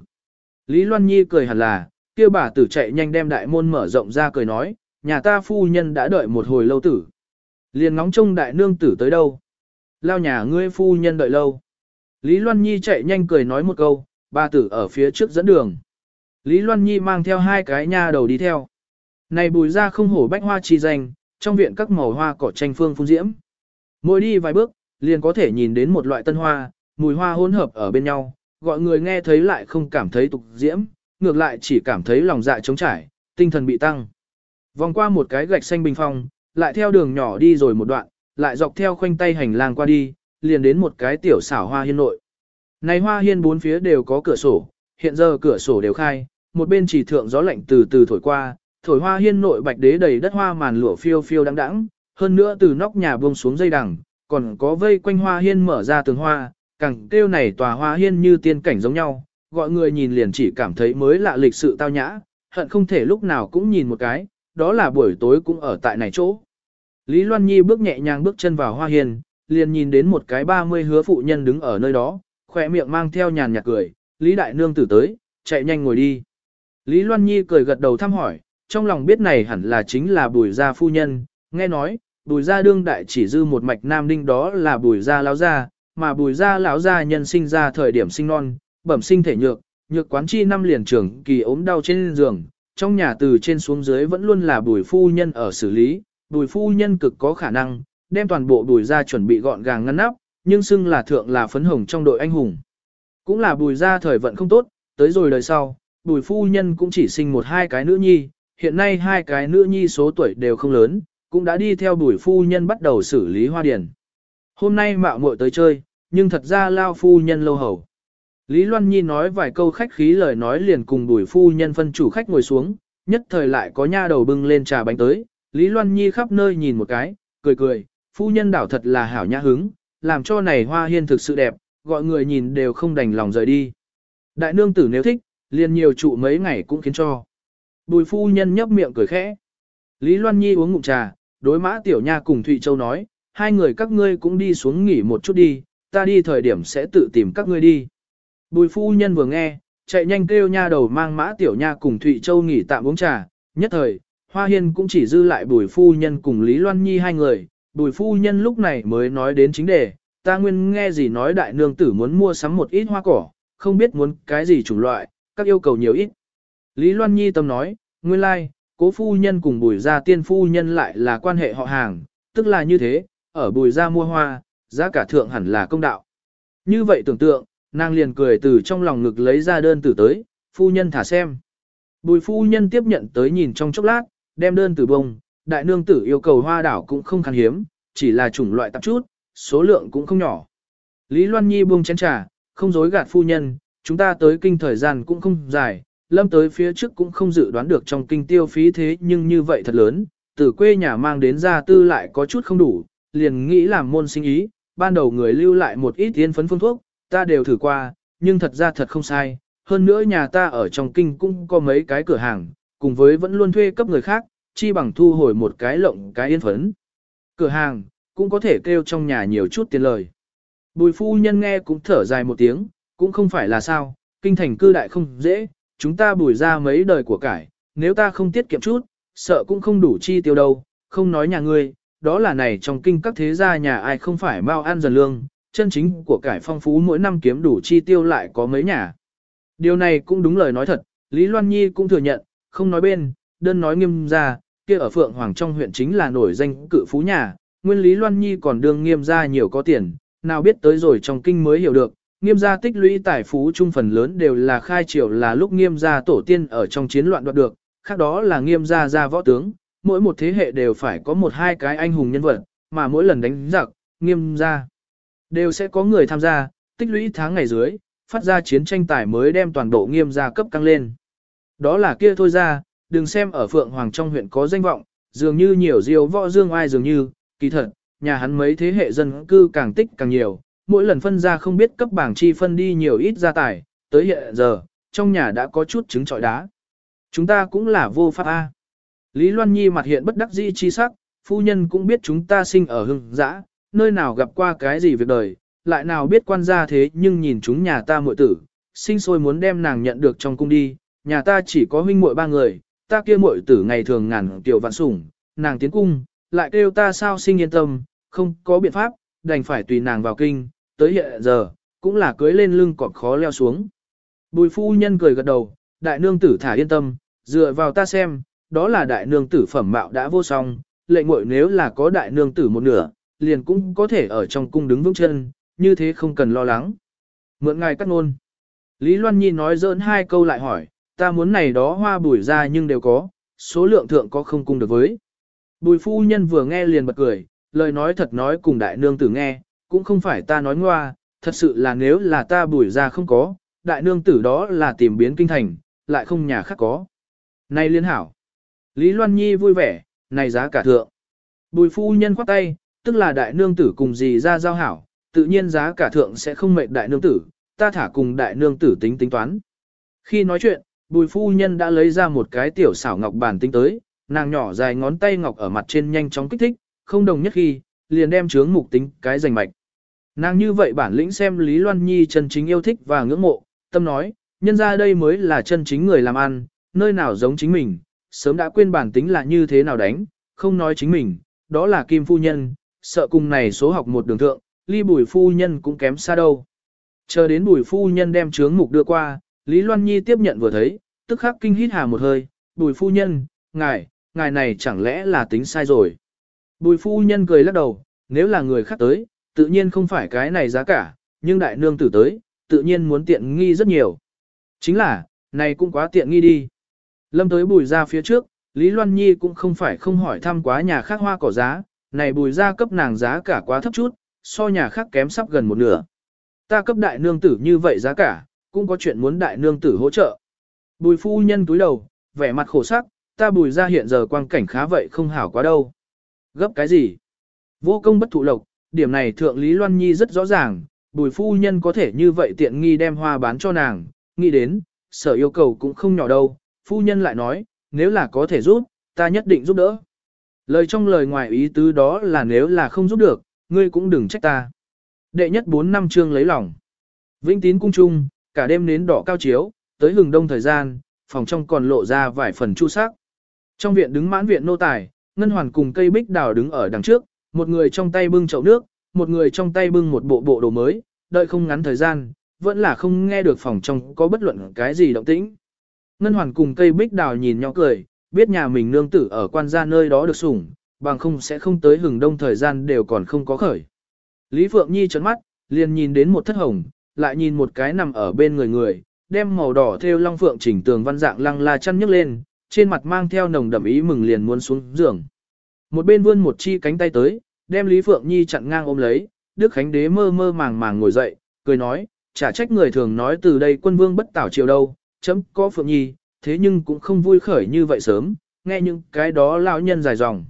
Lý Loan Nhi cười hẳn là, kia bà tử chạy nhanh đem đại môn mở rộng ra cười nói, nhà ta phu nhân đã đợi một hồi lâu tử. Liền ngóng trông đại nương tử tới đâu. Lao nhà ngươi phu nhân đợi lâu. Lý Loan Nhi chạy nhanh cười nói một câu, ba tử ở phía trước dẫn đường. Lý Loan Nhi mang theo hai cái nha đầu đi theo. Này bùi ra không hổ bách hoa chi danh, trong viện các màu hoa cỏ tranh phương phun diễm. Mỗi đi vài bước, liền có thể nhìn đến một loại tân hoa, mùi hoa hỗn hợp ở bên nhau, gọi người nghe thấy lại không cảm thấy tục diễm, ngược lại chỉ cảm thấy lòng dạ trống trải, tinh thần bị tăng. Vòng qua một cái gạch xanh bình phong, lại theo đường nhỏ đi rồi một đoạn, lại dọc theo khoanh tay hành lang qua đi, liền đến một cái tiểu xảo hoa hiên nội. Này hoa hiên bốn phía đều có cửa sổ, hiện giờ cửa sổ đều khai, một bên chỉ thượng gió lạnh từ từ thổi qua, thổi hoa hiên nội bạch đế đầy đất hoa màn lụa phiêu phiêu đắng đắng, hơn nữa từ nóc nhà buông xuống dây đằng, còn có vây quanh hoa hiên mở ra tường hoa, càng kêu này tòa hoa hiên như tiên cảnh giống nhau, gọi người nhìn liền chỉ cảm thấy mới lạ lịch sự tao nhã, hận không thể lúc nào cũng nhìn một cái, đó là buổi tối cũng ở tại này chỗ. Lý Loan Nhi bước nhẹ nhàng bước chân vào hoa hiền, liền nhìn đến một cái ba mươi hứa phụ nhân đứng ở nơi đó, khỏe miệng mang theo nhàn nhạt cười, Lý Đại Nương tử tới, chạy nhanh ngồi đi. Lý Loan Nhi cười gật đầu thăm hỏi, trong lòng biết này hẳn là chính là bùi gia phu nhân, nghe nói, bùi gia đương đại chỉ dư một mạch nam đinh đó là bùi gia lão gia, mà bùi gia lão gia nhân sinh ra thời điểm sinh non, bẩm sinh thể nhược, nhược quán chi năm liền trưởng kỳ ốm đau trên giường, trong nhà từ trên xuống dưới vẫn luôn là bùi phu nhân ở xử lý, bùi phu nhân cực có khả năng, đem toàn bộ bùi gia chuẩn bị gọn gàng ngăn nắp, nhưng xưng là thượng là phấn hồng trong đội anh hùng. Cũng là bùi gia thời vận không tốt, tới rồi đời sau, bùi phu nhân cũng chỉ sinh một hai cái nữ nhi, hiện nay hai cái nữ nhi số tuổi đều không lớn, cũng đã đi theo bùi phu nhân bắt đầu xử lý hoa điển. Hôm nay mạo muội tới chơi, nhưng thật ra lao phu nhân lâu hầu. Lý Loan Nhi nói vài câu khách khí lời nói liền cùng đuổi phu nhân phân chủ khách ngồi xuống, nhất thời lại có nha đầu bưng lên trà bánh tới, Lý Loan Nhi khắp nơi nhìn một cái, cười cười, phu nhân đảo thật là hảo nhã hứng, làm cho này hoa hiên thực sự đẹp, gọi người nhìn đều không đành lòng rời đi. Đại nương tử nếu thích, liền nhiều trụ mấy ngày cũng khiến cho. Bùi phu nhân nhấp miệng cười khẽ. Lý Loan Nhi uống ngụm trà, đối mã tiểu nha cùng Thụy Châu nói, hai người các ngươi cũng đi xuống nghỉ một chút đi, ta đi thời điểm sẽ tự tìm các ngươi đi. Bùi phu nhân vừa nghe, chạy nhanh kêu nha đầu mang mã tiểu nha cùng Thụy Châu nghỉ tạm uống trà, nhất thời, Hoa Hiên cũng chỉ dư lại bùi phu nhân cùng Lý Loan Nhi hai người, bùi phu nhân lúc này mới nói đến chính đề, ta nguyên nghe gì nói đại nương tử muốn mua sắm một ít hoa cỏ, không biết muốn cái gì chủng loại, các yêu cầu nhiều ít. Lý Loan Nhi tâm nói, nguyên lai, like, cố phu nhân cùng bùi gia tiên phu nhân lại là quan hệ họ hàng, tức là như thế, ở bùi gia mua hoa, giá cả thượng hẳn là công đạo. Như vậy tưởng tượng, nàng liền cười từ trong lòng ngực lấy ra đơn tử tới, phu nhân thả xem. Bùi phu nhân tiếp nhận tới nhìn trong chốc lát, đem đơn tử bông, đại nương tử yêu cầu hoa đảo cũng không khan hiếm, chỉ là chủng loại tạp chút, số lượng cũng không nhỏ. Lý Loan Nhi buông chén trà, không dối gạt phu nhân, chúng ta tới kinh thời gian cũng không dài, lâm tới phía trước cũng không dự đoán được trong kinh tiêu phí thế nhưng như vậy thật lớn, từ quê nhà mang đến gia tư lại có chút không đủ, liền nghĩ làm môn sinh ý, ban đầu người lưu lại một ít tiên phấn phương thuốc, ta đều thử qua, nhưng thật ra thật không sai, hơn nữa nhà ta ở trong kinh cũng có mấy cái cửa hàng, cùng với vẫn luôn thuê cấp người khác, chi bằng thu hồi một cái lộng cái yên phấn. Cửa hàng, cũng có thể kêu trong nhà nhiều chút tiền lời. Bùi phu nhân nghe cũng thở dài một tiếng, cũng không phải là sao, kinh thành cư đại không dễ, chúng ta bùi ra mấy đời của cải, nếu ta không tiết kiệm chút, sợ cũng không đủ chi tiêu đâu, không nói nhà ngươi, đó là này trong kinh các thế gia nhà ai không phải bao ăn dần lương, chân chính của cải phong phú mỗi năm kiếm đủ chi tiêu lại có mấy nhà. Điều này cũng đúng lời nói thật, Lý Loan Nhi cũng thừa nhận, không nói bên, đơn nói nghiêm ra, kia ở Phượng Hoàng trong huyện chính là nổi danh cự phú nhà, nguyên Lý Loan Nhi còn đương nghiêm ra nhiều có tiền, nào biết tới rồi trong kinh mới hiểu được, nghiêm gia tích lũy tài phú trung phần lớn đều là khai triều là lúc nghiêm gia tổ tiên ở trong chiến loạn đoạt được, khác đó là nghiêm gia gia võ tướng, mỗi một thế hệ đều phải có một hai cái anh hùng nhân vật, mà mỗi lần đánh giặc, nghiêm gia đều sẽ có người tham gia, tích lũy tháng ngày dưới, phát ra chiến tranh tài mới đem toàn bộ nghiêm gia cấp căng lên. Đó là kia thôi ra, đừng xem ở Phượng Hoàng trong huyện có danh vọng, dường như nhiều diều võ dương ai dường như, kỳ thật, nhà hắn mấy thế hệ dân cư càng tích càng nhiều, mỗi lần phân ra không biết cấp bảng chi phân đi nhiều ít gia tài, tới hiện giờ, trong nhà đã có chút trứng trọi đá. Chúng ta cũng là vô pháp A. Lý Loan Nhi mặt hiện bất đắc dĩ chi sắc, phu nhân cũng biết chúng ta sinh ở hưng dã, nơi nào gặp qua cái gì việc đời, lại nào biết quan gia thế nhưng nhìn chúng nhà ta muội tử, sinh sôi muốn đem nàng nhận được trong cung đi, nhà ta chỉ có huynh muội ba người, ta kia muội tử ngày thường ngàn tiểu vạn sủng, nàng tiến cung, lại kêu ta sao sinh yên tâm, không có biện pháp, đành phải tùy nàng vào kinh, tới hiện giờ, cũng là cưới lên lưng cọp khó leo xuống. Bùi phu nhân cười gật đầu, đại nương tử thả yên tâm, dựa vào ta xem, đó là đại nương tử phẩm mạo đã vô song, lệ muội nếu là có đại nương tử một nửa, liền cũng có thể ở trong cung đứng vững chân, như thế không cần lo lắng. Mượn ngài cắt ngôn. Lý Loan Nhi nói dỡn hai câu lại hỏi, ta muốn này đó hoa bùi ra nhưng đều có, số lượng thượng có không cung được với. Bùi phu nhân vừa nghe liền bật cười, lời nói thật nói cùng đại nương tử nghe, cũng không phải ta nói ngoa, thật sự là nếu là ta bùi ra không có, đại nương tử đó là tìm biến kinh thành, lại không nhà khác có. Này liên hảo. Lý Loan Nhi vui vẻ, này giá cả thượng. Bùi phu nhân khoát tay, tức là đại nương tử cùng gì ra giao hảo, tự nhiên giá cả thượng sẽ không mệt đại nương tử, ta thả cùng đại nương tử tính tính toán. Khi nói chuyện, bùi phu nhân đã lấy ra một cái tiểu xảo ngọc bàn tính tới, nàng nhỏ dài ngón tay ngọc ở mặt trên nhanh chóng kích thích, không đồng nhất khi, liền đem chướng mục tính cái giành mạch. Nàng như vậy bản lĩnh xem Lý Loan Nhi chân chính yêu thích và ngưỡng mộ, tâm nói, nhân ra đây mới là chân chính người làm ăn, nơi nào giống chính mình, sớm đã quên bản tính là như thế nào đánh, không nói chính mình, đó là Kim Phu Nhân, sợ cùng này số học một đường thượng, ly bùi phu nhân cũng kém xa đâu. Chờ đến bùi phu nhân đem chướng mục đưa qua, Lý Loan Nhi tiếp nhận vừa thấy, tức khắc kinh hít hà một hơi, bùi phu nhân, ngài, ngài này chẳng lẽ là tính sai rồi. Bùi phu nhân cười lắc đầu, nếu là người khác tới, tự nhiên không phải cái này giá cả, nhưng đại nương tử tới, tự nhiên muốn tiện nghi rất nhiều. Chính là, này cũng quá tiện nghi đi. Lâm tới bùi ra phía trước, Lý Loan Nhi cũng không phải không hỏi thăm quá nhà khác hoa cỏ giá, này bùi ra cấp nàng giá cả quá thấp chút, so nhà khác kém sắp gần một nửa. Ta cấp đại nương tử như vậy giá cả, cũng có chuyện muốn đại nương tử hỗ trợ. Bùi phu nhân túi đầu, vẻ mặt khổ sắc, ta bùi ra hiện giờ quang cảnh khá vậy không hảo quá đâu. Gấp cái gì? Vô công bất thụ lộc, điểm này thượng Lý Loan Nhi rất rõ ràng, bùi phu nhân có thể như vậy tiện nghi đem hoa bán cho nàng, nghĩ đến, sở yêu cầu cũng không nhỏ đâu, phu nhân lại nói, nếu là có thể giúp, ta nhất định giúp đỡ. Lời trong lời ngoài ý tứ đó là nếu là không giúp được, ngươi cũng đừng trách ta. Đệ nhất 4 năm chương lấy lòng. Vĩnh tín cung trung, cả đêm nến đỏ cao chiếu, tới hừng đông thời gian, phòng trong còn lộ ra vài phần chu sắc. Trong viện đứng mãn viện nô tài, ngân hoàn cùng cây bích đào đứng ở đằng trước, một người trong tay bưng chậu nước, một người trong tay bưng một bộ bộ đồ mới, đợi không ngắn thời gian, vẫn là không nghe được phòng trong có bất luận cái gì động tĩnh. Ngân hoàn cùng cây bích đào nhìn nhau cười, biết nhà mình nương tử ở quan gia nơi đó được sủng, bằng không sẽ không tới hừng đông thời gian đều còn không có khởi. Lý Phượng Nhi trấn mắt, liền nhìn đến một thất hồng, lại nhìn một cái nằm ở bên người người, đem màu đỏ theo long phượng chỉnh tường văn dạng lăng la chăn nhấc lên, trên mặt mang theo nồng đậm ý mừng liền muốn xuống giường. Một bên vươn một chi cánh tay tới, đem Lý Phượng Nhi chặn ngang ôm lấy, Đức Khánh Đế mơ mơ màng màng ngồi dậy, cười nói, chả trách người thường nói từ đây quân vương bất tảo chiều đâu, chấm có Phượng Nhi, thế nhưng cũng không vui khởi như vậy sớm, nghe những cái đó lão nhân dài dòng.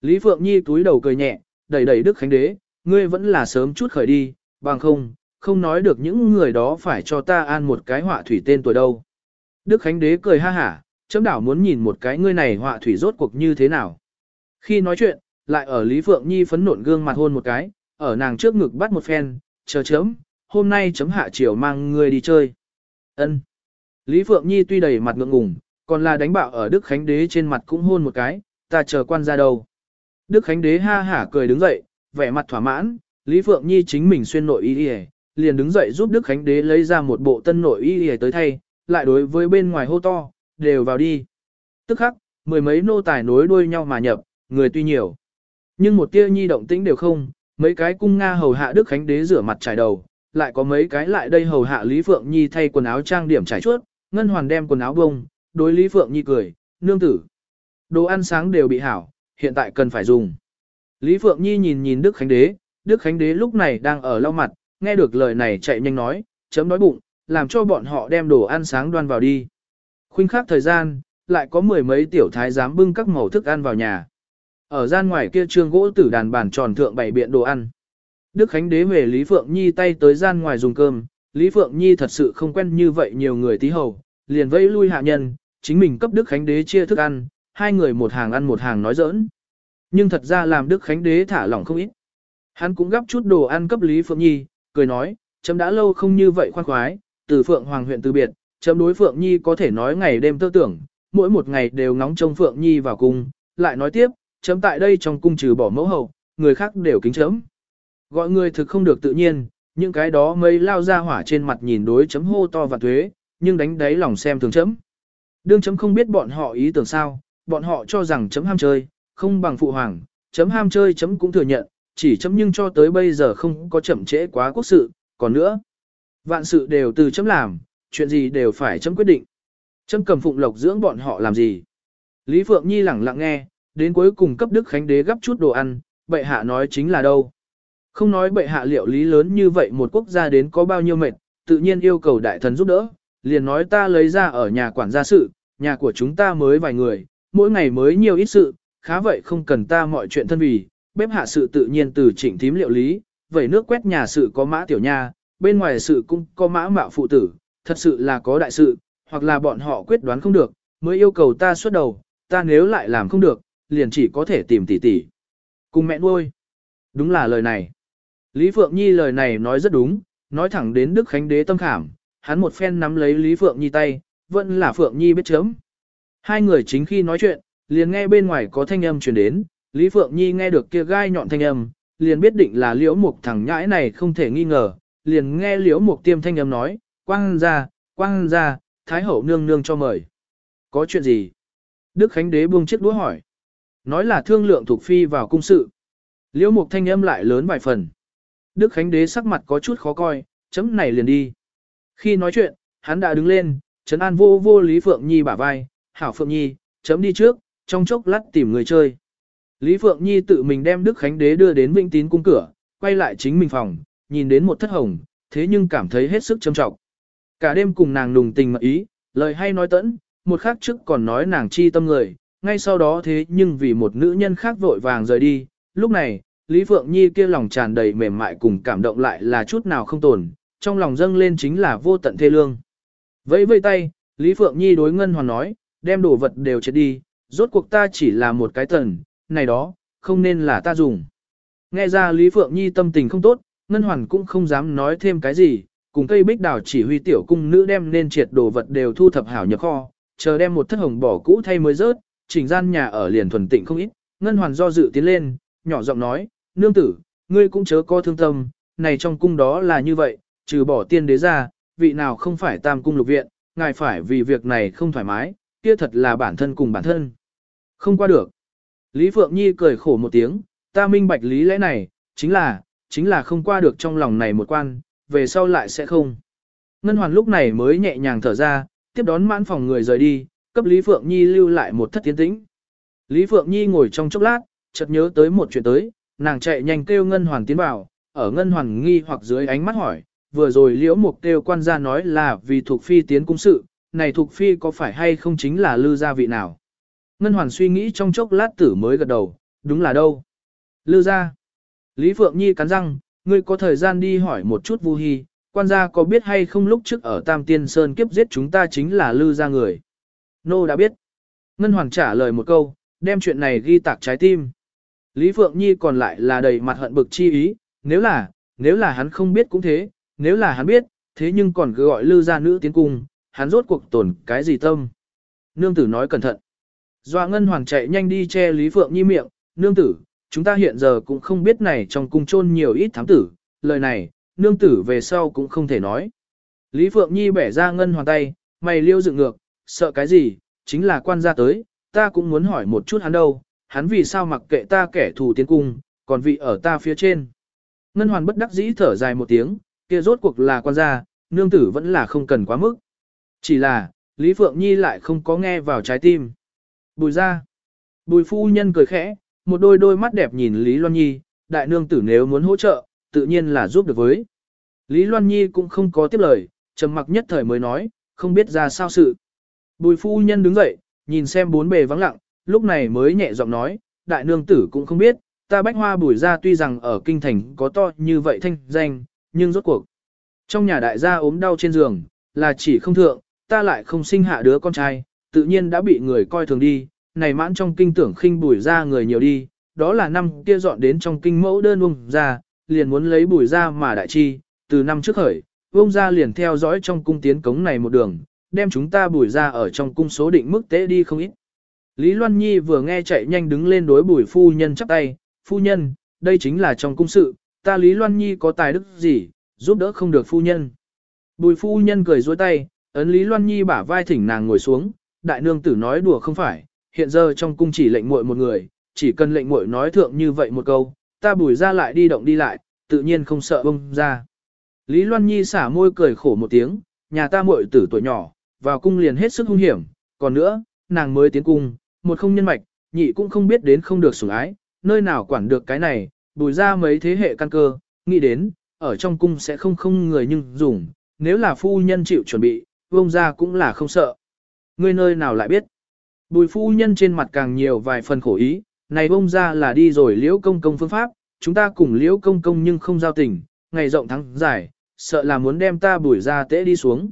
Lý Phượng Nhi túi đầu cười nhẹ, đẩy đẩy Đức Khánh Đế, ngươi vẫn là sớm chút khởi đi, bằng không, không nói được những người đó phải cho ta an một cái họa thủy tên tuổi đâu. Đức Khánh Đế cười ha hả, chấm đảo muốn nhìn một cái ngươi này họa thủy rốt cuộc như thế nào. Khi nói chuyện, lại ở Lý Phượng Nhi phấn nộn gương mặt hôn một cái, ở nàng trước ngực bắt một phen, chờ chấm, hôm nay chấm hạ chiều mang ngươi đi chơi. Ân. Lý Phượng Nhi tuy đầy mặt ngượng ngùng, còn là đánh bạo ở Đức Khánh Đế trên mặt cũng hôn một cái, ta chờ quan ra đâu. Đức Khánh Đế ha hả cười đứng dậy, vẻ mặt thỏa mãn, Lý Phượng Nhi chính mình xuyên nội y y, liền đứng dậy giúp Đức Khánh Đế lấy ra một bộ tân nội y y tới thay, lại đối với bên ngoài hô to, đều vào đi. Tức khắc, mười mấy nô tài nối đuôi nhau mà nhập, người tuy nhiều. Nhưng một tia nhi động tĩnh đều không, mấy cái cung Nga hầu hạ Đức Khánh Đế rửa mặt trải đầu, lại có mấy cái lại đây hầu hạ Lý Phượng Nhi thay quần áo trang điểm trải chuốt, Ngân Hoàn đem quần áo bông, đối Lý Phượng Nhi cười, nương tử. Đồ ăn sáng đều bị hảo, hiện tại cần phải dùng. Lý Phượng Nhi nhìn nhìn Đức Khánh Đế, Đức Khánh Đế lúc này đang ở lau mặt, nghe được lời này chạy nhanh nói, chấm đói bụng, làm cho bọn họ đem đồ ăn sáng đoan vào đi. Khuynh khắc thời gian, lại có mười mấy tiểu thái giám bưng các màu thức ăn vào nhà. Ở gian ngoài kia trương gỗ tử đàn bàn tròn thượng bày biện đồ ăn. Đức Khánh Đế về Lý Phượng Nhi tay tới gian ngoài dùng cơm, Lý Phượng Nhi thật sự không quen như vậy nhiều người tí hầu, liền vẫy lui hạ nhân, chính mình cấp Đức Khánh Đế chia thức ăn, hai người một hàng ăn một hàng nói giỡn. Nhưng thật ra làm Đức Khánh Đế thả lỏng không ít. Hắn cũng gắp chút đồ ăn cấp Lý Phượng Nhi, cười nói, chấm đã lâu không như vậy khoan khoái, từ Phượng Hoàng huyện từ biệt, chấm đối Phượng Nhi có thể nói ngày đêm tơ tưởng, mỗi một ngày đều ngóng trông Phượng Nhi vào cung, lại nói tiếp, chấm tại đây trong cung trừ bỏ mẫu hậu, người khác đều kính chấm. Gọi người thực không được tự nhiên, những cái đó mây lao ra hỏa trên mặt nhìn đối chấm hô to và thuế, nhưng đánh đáy lòng xem thường chấm. Đương chấm không biết bọn họ ý tưởng sao, bọn họ cho rằng chấm ham chơi, không bằng phụ hoàng, chấm ham chơi chấm cũng thừa nhận, chỉ chấm nhưng cho tới bây giờ không có chậm trễ quá quốc sự, còn nữa. Vạn sự đều từ chấm làm, chuyện gì đều phải chấm quyết định. Chấm cầm phụng lộc dưỡng bọn họ làm gì. Lý Phượng Nhi lẳng lặng nghe, đến cuối cùng cấp Đức Khánh Đế gấp chút đồ ăn, bệ hạ nói chính là đâu. Không nói bệ hạ liệu lý lớn như vậy một quốc gia đến có bao nhiêu mệt, tự nhiên yêu cầu đại thần giúp đỡ, liền nói ta lấy ra ở nhà quản gia sự, nhà của chúng ta mới vài người, mỗi ngày mới nhiều ít sự, khá vậy không cần ta mọi chuyện thân vì, bếp hạ sự tự nhiên từ chỉnh thím liệu lý, vậy nước quét nhà sự có mã tiểu nha, bên ngoài sự cũng có mã mạo phụ tử, thật sự là có đại sự, hoặc là bọn họ quyết đoán không được, mới yêu cầu ta xuất đầu, ta nếu lại làm không được, liền chỉ có thể tìm tỷ tỷ. Cùng mẹ nuôi. Đúng là lời này. Lý Phượng Nhi lời này nói rất đúng, nói thẳng đến Đức Khánh Đế tâm khảm, hắn một phen nắm lấy Lý Phượng Nhi tay, vẫn là Phượng Nhi biết chấm. Hai người chính khi nói chuyện, liền nghe bên ngoài có thanh âm truyền đến, Lý Phượng Nhi nghe được kia gai nhọn thanh âm, liền biết định là liễu mục thằng nhãi này không thể nghi ngờ, liền nghe liễu mục tiêm thanh âm nói, quang ra, quang ra, Thái hậu nương nương cho mời. Có chuyện gì? Đức Khánh Đế buông chiếc đũa hỏi. Nói là thương lượng thuộc phi vào cung sự. Liễu mục thanh âm lại lớn vài phần. Đức Khánh Đế sắc mặt có chút khó coi, chấm này liền đi. Khi nói chuyện, hắn đã đứng lên, trấn an vô vô Lý Phượng Nhi bả vai, hảo Phượng Nhi, chấm đi trước, trong chốc lát tìm người chơi. Lý Phượng Nhi tự mình đem Đức Khánh Đế đưa đến Vĩnh Tín cung cửa, quay lại chính mình phòng, nhìn đến một thất hồng, thế nhưng cảm thấy hết sức trầm trọng. Cả đêm cùng nàng nùng tình mật ý, lời hay nói tẫn, một khắc trước còn nói nàng chi tâm người, ngay sau đó thế nhưng vì một nữ nhân khác vội vàng rời đi, lúc này, Lý Phượng Nhi kia lòng tràn đầy mềm mại cùng cảm động lại là chút nào không tồn, trong lòng dâng lên chính là vô tận thê lương. Vẫy vây tay, Lý Phượng Nhi đối Ngân Hoàn nói, đem đồ vật đều chết đi, rốt cuộc ta chỉ là một cái tần, này đó, không nên là ta dùng. Nghe ra Lý Phượng Nhi tâm tình không tốt, Ngân Hoàn cũng không dám nói thêm cái gì, cùng cây bích đào chỉ huy tiểu cung nữ đem nên triệt đồ vật đều thu thập hảo nhập kho, chờ đem một thất hồng bỏ cũ thay mới rớt, chỉnh gian nhà ở liền thuần tịnh không ít, Ngân Hoàn do dự tiến lên, nhỏ giọng nói, nương tử, ngươi cũng chớ có thương tâm, này trong cung đó là như vậy, trừ bỏ tiên đế ra, vị nào không phải tam cung lục viện, ngài phải vì việc này không thoải mái, kia thật là bản thân cùng bản thân. Không qua được. Lý Phượng Nhi cười khổ một tiếng, ta minh bạch lý lẽ này, chính là, chính là không qua được trong lòng này một quan, về sau lại sẽ không. Ngân Hoàn lúc này mới nhẹ nhàng thở ra, tiếp đón mãn phòng người rời đi, cấp Lý Phượng Nhi lưu lại một thất tiến tĩnh. Lý Phượng Nhi ngồi trong chốc lát, chợt nhớ tới một chuyện tới, nàng chạy nhanh kêu Ngân Hoàn tiến vào, ở Ngân Hoàn nghi hoặc dưới ánh mắt hỏi, vừa rồi liễu mục kêu quan gia nói là vì thuộc phi tiến cung sự, này thuộc phi có phải hay không chính là lư gia vị nào? Ngân Hoàn suy nghĩ trong chốc lát tử mới gật đầu, đúng là đâu? Lư gia. Lý Phượng Nhi cắn răng, ngươi có thời gian đi hỏi một chút Vu Hi, quan gia có biết hay không lúc trước ở Tam Tiên Sơn kiếp giết chúng ta chính là lư gia người. Nô đã biết. Ngân Hoàn trả lời một câu, đem chuyện này ghi tạc trái tim. Lý Phượng Nhi còn lại là đầy mặt hận bực chi ý, nếu là, nếu là hắn không biết cũng thế, nếu là hắn biết, thế nhưng còn cứ gọi lư gia nữ tiến cung, hắn rốt cuộc tổn cái gì tâm. Nương tử nói cẩn thận. Doa Ngân Hoàng chạy nhanh đi che Lý Phượng Nhi miệng, nương tử, chúng ta hiện giờ cũng không biết này trong cung chôn nhiều ít thám tử, lời này, nương tử về sau cũng không thể nói. Lý Phượng Nhi bẻ ra Ngân Hoàng tay, mày liêu dựng ngược, sợ cái gì, chính là quan gia tới, ta cũng muốn hỏi một chút hắn đâu, hắn vì sao mặc kệ ta kẻ thù tiến cung, còn vị ở ta phía trên. Ngân Hoàn bất đắc dĩ thở dài một tiếng, kia rốt cuộc là quan gia, nương tử vẫn là không cần quá mức. Chỉ là, Lý Phượng Nhi lại không có nghe vào trái tim. Bùi ra. Bùi phu nhân cười khẽ, một đôi đôi mắt đẹp nhìn Lý Loan Nhi, đại nương tử nếu muốn hỗ trợ, tự nhiên là giúp được với. Lý Loan Nhi cũng không có tiếp lời, trầm mặc nhất thời mới nói, không biết ra sao sự. Bùi phu nhân đứng dậy, nhìn xem bốn bề vắng lặng, lúc này mới nhẹ giọng nói, đại nương tử cũng không biết, ta bách hoa bùi ra tuy rằng ở kinh thành có to như vậy thanh danh, nhưng rốt cuộc. Trong nhà đại gia ốm đau trên giường, là chỉ không thượng, ta lại không sinh hạ đứa con trai, tự nhiên đã bị người coi thường đi, này mãn trong kinh tưởng khinh bùi ra người nhiều đi, đó là năm kia dọn đến trong kinh mẫu đơn ung ra, liền muốn lấy bùi ra mà đại chi, từ năm trước khởi, ông ra liền theo dõi trong cung tiến cống này một đường, đem chúng ta bùi ra ở trong cung số định mức tế đi không ít. Lý Loan Nhi vừa nghe chạy nhanh đứng lên đối bùi phu nhân chắp tay, phu nhân, đây chính là trong cung sự, ta Lý Loan Nhi có tài đức gì, giúp đỡ không được phu nhân. Bùi phu nhân cười dối tay, ấn Lý Loan Nhi bả vai thỉnh nàng ngồi xuống, đại nương tử nói đùa không phải, hiện giờ trong cung chỉ lệnh muội một người, chỉ cần lệnh muội nói thượng như vậy một câu, ta bùi ra lại đi động đi lại, tự nhiên không sợ bông ra. Lý Loan Nhi xả môi cười khổ một tiếng, nhà ta muội tử tuổi nhỏ, vào cung liền hết sức hung hiểm, còn nữa, nàng mới tiến cung, một không nhân mạch, nhị cũng không biết đến không được sủng ái, nơi nào quản được cái này, bùi ra mấy thế hệ căn cơ, nghĩ đến, ở trong cung sẽ không không người nhưng dùng, nếu là phu nhân chịu chuẩn bị, vông ra cũng là không sợ. Ngươi nơi nào lại biết? Bùi phu nhân trên mặt càng nhiều vài phần khổ ý, này bông ra là đi rồi liễu công công phương pháp, chúng ta cùng liễu công công nhưng không giao tình, ngày rộng thắng dài, sợ là muốn đem ta bùi ra tễ đi xuống.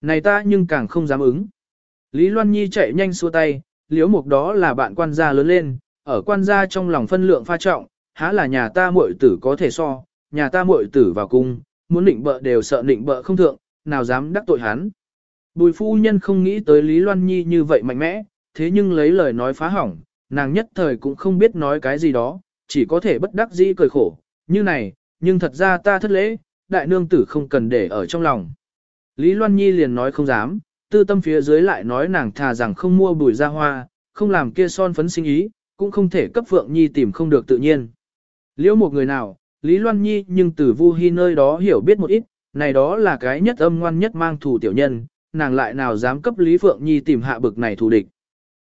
Này ta nhưng càng không dám ứng. Lý Loan Nhi chạy nhanh xua tay, liễu mục đó là bạn quan gia lớn lên, ở quan gia trong lòng phân lượng pha trọng, há là nhà ta muội tử có thể so, nhà ta muội tử vào cung, muốn định bợ đều sợ định bợ không thượng, nào dám đắc tội hắn. Bùi phu nhân không nghĩ tới Lý Loan Nhi như vậy mạnh mẽ, thế nhưng lấy lời nói phá hỏng, nàng nhất thời cũng không biết nói cái gì đó, chỉ có thể bất đắc dĩ cười khổ, như này, nhưng thật ra ta thất lễ, đại nương tử không cần để ở trong lòng. Lý Loan Nhi liền nói không dám, tư tâm phía dưới lại nói nàng thà rằng không mua bùi ra hoa, không làm kia son phấn sinh ý, cũng không thể cấp Phượng Nhi tìm không được tự nhiên. Liễu một người nào, Lý Loan Nhi nhưng từ Vu Hi nơi đó hiểu biết một ít, này đó là cái nhất âm ngoan nhất mang thủ tiểu nhân, nàng lại nào dám cấp Lý Phượng Nhi tìm hạ bực này thù địch.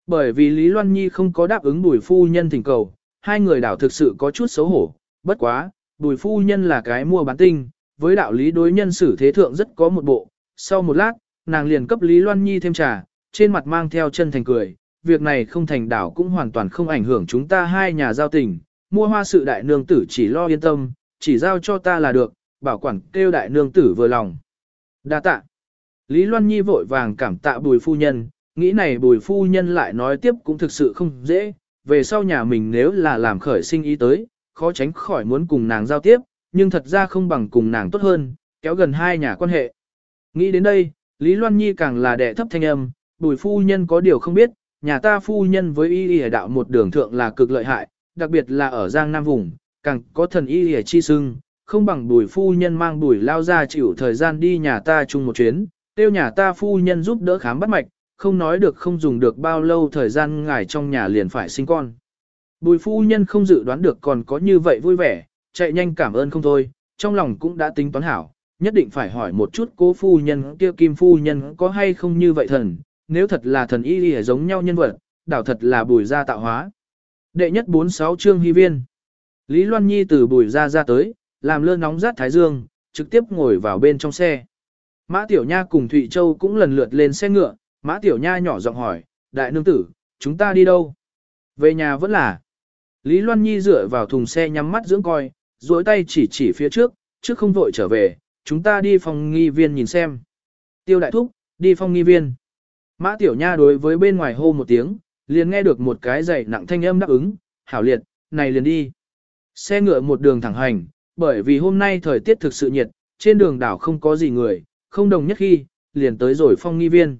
Bởi vì Lý Loan Nhi không có đáp ứng bùi phu nhân thỉnh cầu, hai người đảo thực sự có chút xấu hổ, bất quá, bùi phu nhân là cái mua bán tinh, với đạo lý đối nhân xử thế thượng rất có một bộ, sau một lát, nàng liền cấp Lý Loan Nhi thêm trà, trên mặt mang theo chân thành cười, việc này không thành đảo cũng hoàn toàn không ảnh hưởng chúng ta hai nhà giao tình, mua hoa sự đại nương tử chỉ lo yên tâm, chỉ giao cho ta là được, bảo quản kêu đại nương tử vừa lòng. Đa tạ. Lý Loan Nhi vội vàng cảm tạ bùi phu nhân, nghĩ này bùi phu nhân lại nói tiếp cũng thực sự không dễ, về sau nhà mình nếu là làm khởi sinh ý tới, khó tránh khỏi muốn cùng nàng giao tiếp, nhưng thật ra không bằng cùng nàng tốt hơn, kéo gần hai nhà quan hệ. Nghĩ đến đây, Lý Loan Nhi càng là đệ thấp thanh âm, bùi phu nhân có điều không biết, nhà ta phu nhân với y y đạo một đường thượng là cực lợi hại, đặc biệt là ở Giang Nam Vùng, càng có thần y hề chi sưng, không bằng bùi phu nhân mang bùi lao ra chịu thời gian đi nhà ta chung một chuyến, tiêu nhà ta phu nhân giúp đỡ khám bắt mạch, không nói được không dùng được bao lâu thời gian ngài trong nhà liền phải sinh con. Bùi phu nhân không dự đoán được còn có như vậy vui vẻ, chạy nhanh cảm ơn không thôi, trong lòng cũng đã tính toán hảo, nhất định phải hỏi một chút cố phu nhân kia kim phu nhân có hay không như vậy thần, nếu thật là thần y y giống nhau nhân vật, đảo thật là bùi gia tạo hóa. Đệ nhất 46 chương hy viên. Lý Loan Nhi từ bùi ra ra tới, làm lơ nóng rát thái dương, trực tiếp ngồi vào bên trong xe. Mã Tiểu Nha cùng Thụy Châu cũng lần lượt lên xe ngựa, Mã Tiểu Nha nhỏ giọng hỏi, đại nương tử, chúng ta đi đâu? Về nhà vẫn là. Lý Loan Nhi dựa vào thùng xe nhắm mắt dưỡng coi, duỗi tay chỉ chỉ phía trước, trước không vội trở về, chúng ta đi phòng nghi viên nhìn xem. Tiêu đại thúc, đi phòng nghi viên. Mã Tiểu Nha đối với bên ngoài hô một tiếng, liền nghe được một cái dày nặng thanh âm đáp ứng, hảo liệt, này liền đi. Xe ngựa một đường thẳng hành, bởi vì hôm nay thời tiết thực sự nhiệt, trên đường đảo không có gì người, không đồng nhất khi, liền tới rồi phong nghi viên.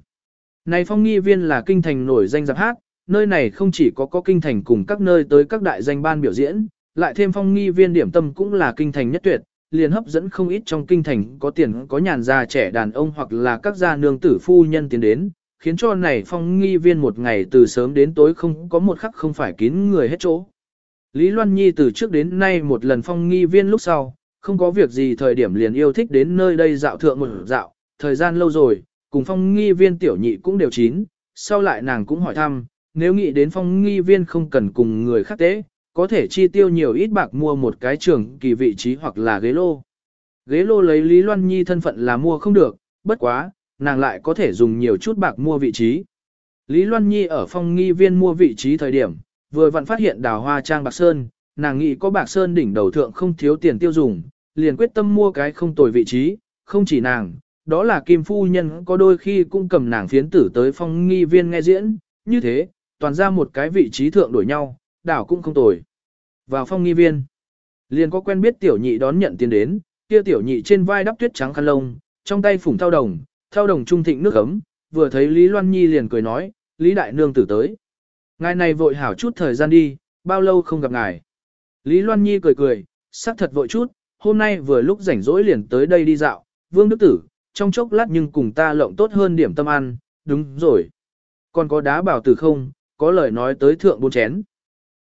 Này phong nghi viên là kinh thành nổi danh giặc hát, nơi này không chỉ có có kinh thành cùng các nơi tới các đại danh ban biểu diễn, lại thêm phong nghi viên điểm tâm cũng là kinh thành nhất tuyệt, liền hấp dẫn không ít trong kinh thành có tiền có nhàn già trẻ đàn ông hoặc là các gia nương tử phu nhân tiến đến, khiến cho này phong nghi viên một ngày từ sớm đến tối không có một khắc không phải kín người hết chỗ. Lý Loan Nhi từ trước đến nay một lần phong nghi viên lúc sau, không có việc gì thời điểm liền yêu thích đến nơi đây dạo thượng một dạo, thời gian lâu rồi, cùng phong nghi viên tiểu nhị cũng đều chín, sau lại nàng cũng hỏi thăm, nếu nghĩ đến phong nghi viên không cần cùng người khác tế, có thể chi tiêu nhiều ít bạc mua một cái trường kỳ vị trí hoặc là ghế lô. Ghế lô lấy Lý Loan Nhi thân phận là mua không được, bất quá, nàng lại có thể dùng nhiều chút bạc mua vị trí. Lý Loan Nhi ở phong nghi viên mua vị trí thời điểm, vừa vặn phát hiện đào hoa trang bạc sơn, nàng nghĩ có bạc sơn đỉnh đầu thượng không thiếu tiền tiêu dùng, liền quyết tâm mua cái không tồi vị trí, không chỉ nàng, đó là Kim Phu Nhân có đôi khi cũng cầm nàng phiến tử tới phong nghi viên nghe diễn, như thế, toàn ra một cái vị trí thượng đổi nhau, đảo cũng không tồi. Vào phong nghi viên, liền có quen biết tiểu nhị đón nhận tiền đến, kia tiểu nhị trên vai đắp tuyết trắng khăn lông, trong tay phủng thao đồng, theo đồng trung thịnh nước ấm, vừa thấy Lý Loan Nhi liền cười nói, Lý Đại Nương tử tới. Ngài này vội hảo chút thời gian đi, bao lâu không gặp ngài. Lý Loan Nhi cười cười, sắc thật vội chút, hôm nay vừa lúc rảnh rỗi liền tới đây đi dạo, Vương Đức Tử, trong chốc lát nhưng cùng ta lộng tốt hơn điểm tâm ăn, đúng rồi. Còn có đá bảo tử không, có lời nói tới thượng bốn chén.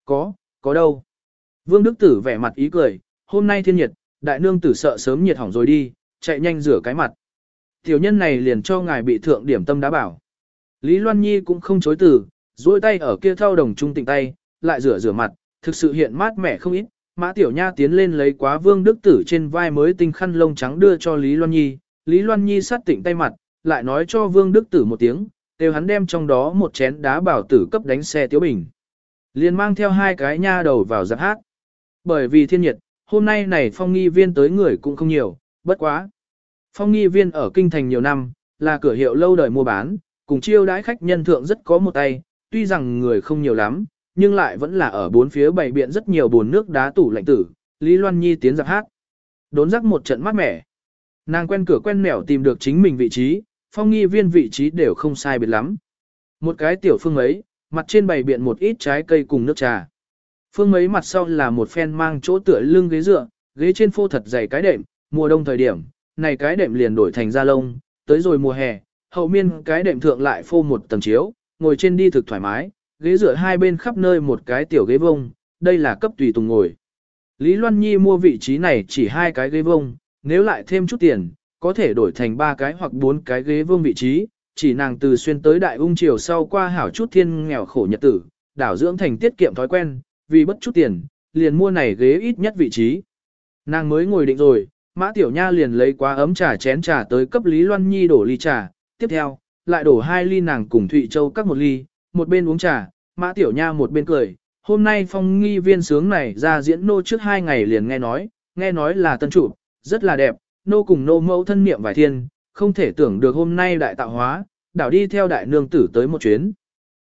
Có, có đâu. Vương Đức Tử vẻ mặt ý cười, hôm nay thiên nhiệt, đại nương tử sợ sớm nhiệt hỏng rồi đi, chạy nhanh rửa cái mặt. Tiểu nhân này liền cho ngài bị thượng điểm tâm đá bảo. Lý Loan Nhi cũng không chối từ, duỗi tay ở kia thao đồng trung tịnh tay, lại rửa rửa mặt, thực sự hiện mát mẻ không ít. Mã Tiểu Nha tiến lên lấy quá Vương Đức Tử trên vai mới tinh khăn lông trắng đưa cho Lý Loan Nhi. Lý Loan Nhi sát tịnh tay mặt, lại nói cho Vương Đức Tử một tiếng, đều hắn đem trong đó một chén đá bảo tử cấp đánh xe tiếu bình. Liền mang theo hai cái nha đầu vào giáp hát. Bởi vì thiên nhiệt, hôm nay này phong nghi viên tới người cũng không nhiều, bất quá. Phong nghi viên ở kinh thành nhiều năm, là cửa hiệu lâu đời mua bán, cùng chiêu đãi khách nhân thượng rất có một tay, tuy rằng người không nhiều lắm, nhưng lại vẫn là ở bốn phía bày biện rất nhiều bồn nước đá tủ lạnh tử, Lý Loan Nhi tiến giặc hát. Đốn rắc một trận mát mẻ. Nàng quen cửa quen mẻo tìm được chính mình vị trí, phong nghi viên vị trí đều không sai biệt lắm. Một cái tiểu phương ấy, mặt trên bày biện một ít trái cây cùng nước trà. Phương ấy mặt sau là một phen mang chỗ tựa lưng ghế dựa, ghế trên phô thật dày cái đệm, mùa đông thời điểm, này cái đệm liền đổi thành da lông, tới rồi mùa hè, hậu miên cái đệm thượng lại phô một tầng chiếu, ngồi trên đi thực thoải mái, ghế dựa hai bên khắp nơi một cái tiểu ghế vông, đây là cấp tùy tùng ngồi. Lý Loan Nhi mua vị trí này chỉ hai cái ghế vông, nếu lại thêm chút tiền, có thể đổi thành ba cái hoặc bốn cái ghế vương vị trí, chỉ nàng từ xuyên tới đại ung triều sau qua hảo chút thiên nghèo khổ nhật tử, đảo dưỡng thành tiết kiệm thói quen, vì bất chút tiền, liền mua này ghế ít nhất vị trí. Nàng mới ngồi định rồi, Mã Tiểu Nha liền lấy quá ấm trà chén trà tới cấp Lý Loan Nhi đổ ly trà, tiếp theo, lại đổ hai ly nàng cùng Thụy Châu các một ly, một bên uống trà, Mã Tiểu Nha một bên cười. Hôm nay phong nghi viên sướng này ra diễn nô trước hai ngày liền nghe nói, nghe nói là tân chủ, rất là đẹp, nô cùng nô mẫu thân niệm vài thiên, không thể tưởng được hôm nay đại tạo hóa, đảo đi theo đại nương tử tới một chuyến.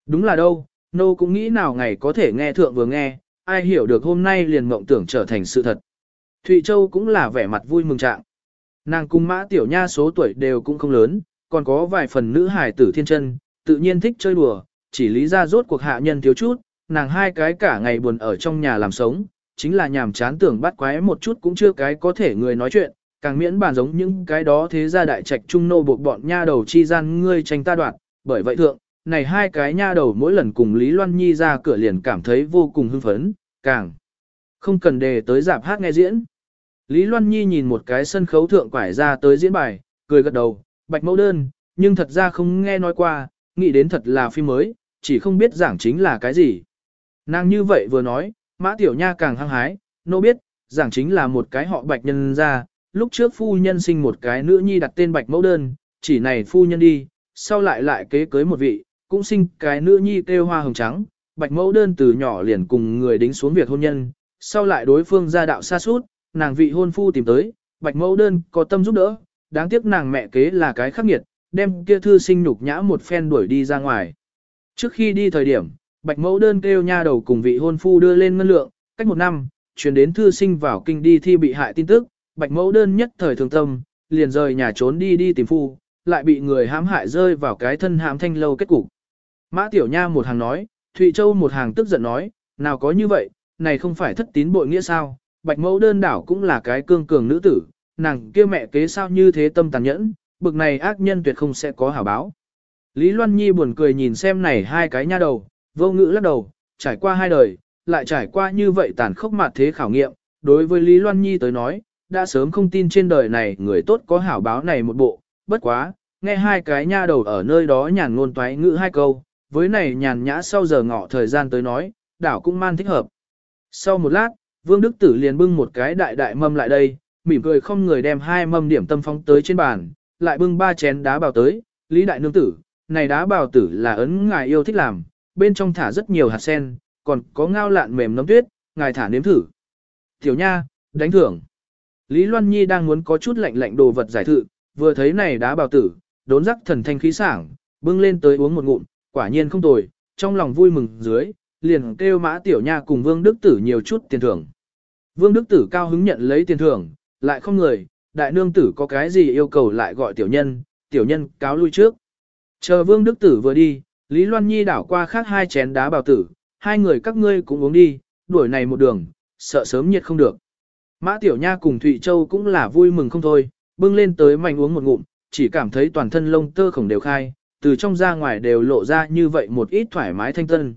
Đúng là đâu, nô cũng nghĩ nào ngày có thể nghe thượng vừa nghe, ai hiểu được hôm nay liền mộng tưởng trở thành sự thật. Thụy Châu cũng là vẻ mặt vui mừng trạng. Nàng cùng mã tiểu nha số tuổi đều cũng không lớn, còn có vài phần nữ hài tử thiên chân, tự nhiên thích chơi đùa, chỉ lý ra rốt cuộc hạ nhân thiếu chút, nàng hai cái cả ngày buồn ở trong nhà làm sống, chính là nhàm chán tưởng bắt quái một chút cũng chưa cái có thể người nói chuyện, càng miễn bàn giống những cái đó thế gia đại trạch trung nô buộc bọn nha đầu chi gian ngươi tranh ta đoạt, bởi vậy thượng, này hai cái nha đầu mỗi lần cùng Lý Loan Nhi ra cửa liền cảm thấy vô cùng hưng phấn, càng không cần đề tới giảm hát nghe diễn. Lý Loan Nhi nhìn một cái sân khấu thượng quải ra tới diễn bài, cười gật đầu, bạch mẫu đơn, nhưng thật ra không nghe nói qua, nghĩ đến thật là phim mới, chỉ không biết giảng chính là cái gì. Nàng như vậy vừa nói, mã tiểu nha càng hăng hái, nô biết, giảng chính là một cái họ bạch nhân ra, lúc trước phu nhân sinh một cái nữ nhi đặt tên bạch mẫu đơn, chỉ này phu nhân đi, sau lại lại kế cưới một vị, cũng sinh cái nữ nhi kêu hoa hồng trắng, bạch mẫu đơn từ nhỏ liền cùng người đính xuống việc hôn nhân, sau lại đối phương ra đạo xa suốt, nàng vị hôn phu tìm tới, bạch mẫu đơn có tâm giúp đỡ, đáng tiếc nàng mẹ kế là cái khắc nghiệt, đem kia thư sinh nhục nhã một phen đuổi đi ra ngoài. Trước khi đi thời điểm, bạch mẫu đơn kêu nha đầu cùng vị hôn phu đưa lên ngân lượng, cách một năm, truyền đến thư sinh vào kinh đi thi bị hại tin tức, bạch mẫu đơn nhất thời thường tâm, liền rời nhà trốn đi đi tìm phu, lại bị người hãm hại rơi vào cái thân hãm thanh lâu kết cục. Mã Tiểu Nha một hàng nói, Thụy Châu một hàng tức giận nói, nào có như vậy, này không phải thất tín bội nghĩa sao, bạch mẫu đơn đảo cũng là cái cương cường nữ tử, nàng kia mẹ kế sao như thế tâm tàn nhẫn, bực này ác nhân tuyệt không sẽ có hảo báo. Lý Loan Nhi buồn cười nhìn xem này hai cái nha đầu, vô ngữ lắc đầu, trải qua hai đời, lại trải qua như vậy tàn khốc mặt thế khảo nghiệm, đối với Lý Loan Nhi tới nói, đã sớm không tin trên đời này người tốt có hảo báo này một bộ, bất quá, nghe hai cái nha đầu ở nơi đó nhàn ngôn toái ngữ hai câu, với này nhàn nhã sau giờ ngọ thời gian tới nói, đảo cũng man thích hợp. Sau một lát, Vương Đức Tử liền bưng một cái đại đại mâm lại đây, mỉm cười không người đem hai mâm điểm tâm phóng tới trên bàn, lại bưng ba chén đá bào tới, Lý Đại Nương Tử, này đá bào tử là ấn ngài yêu thích làm, bên trong thả rất nhiều hạt sen, còn có ngao lạn mềm nấm tuyết, ngài thả nếm thử. Tiểu nha, đánh thưởng. Lý Loan Nhi đang muốn có chút lạnh lạnh đồ vật giải thự, vừa thấy này đá bào tử, đốn rắc thần thanh khí sảng, bưng lên tới uống một ngụm, quả nhiên không tồi, trong lòng vui mừng dưới, liền kêu mã tiểu nha cùng Vương Đức Tử nhiều chút tiền thưởng. Vương Đức Tử cao hứng nhận lấy tiền thưởng, lại không người, đại nương tử có cái gì yêu cầu lại gọi tiểu nhân, tiểu nhân cáo lui trước. Chờ Vương Đức Tử vừa đi, Lý Loan Nhi đảo qua khác hai chén đá bào tử, hai người các ngươi cũng uống đi, đuổi này một đường, sợ sớm nhiệt không được. Mã Tiểu Nha cùng Thụy Châu cũng là vui mừng không thôi, bưng lên tới mạnh uống một ngụm, chỉ cảm thấy toàn thân lông tơ khổng đều khai, từ trong ra ngoài đều lộ ra như vậy một ít thoải mái thanh tân.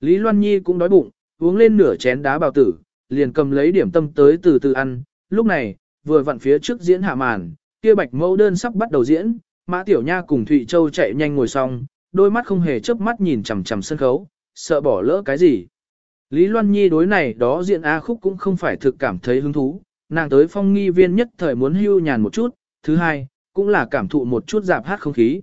Lý Loan Nhi cũng đói bụng, uống lên nửa chén đá bào tử, liền cầm lấy điểm tâm tới từ từ ăn, lúc này, vừa vặn phía trước diễn hạ màn, kia bạch mẫu đơn sắp bắt đầu diễn, Mã Tiểu Nha cùng Thụy Châu chạy nhanh ngồi xong, đôi mắt không hề chớp mắt nhìn chằm chằm sân khấu, sợ bỏ lỡ cái gì. Lý Loan Nhi đối này đó diện A khúc cũng không phải thực cảm thấy hứng thú, nàng tới phong nghi viên nhất thời muốn hưu nhàn một chút, thứ hai, cũng là cảm thụ một chút giảm hát không khí.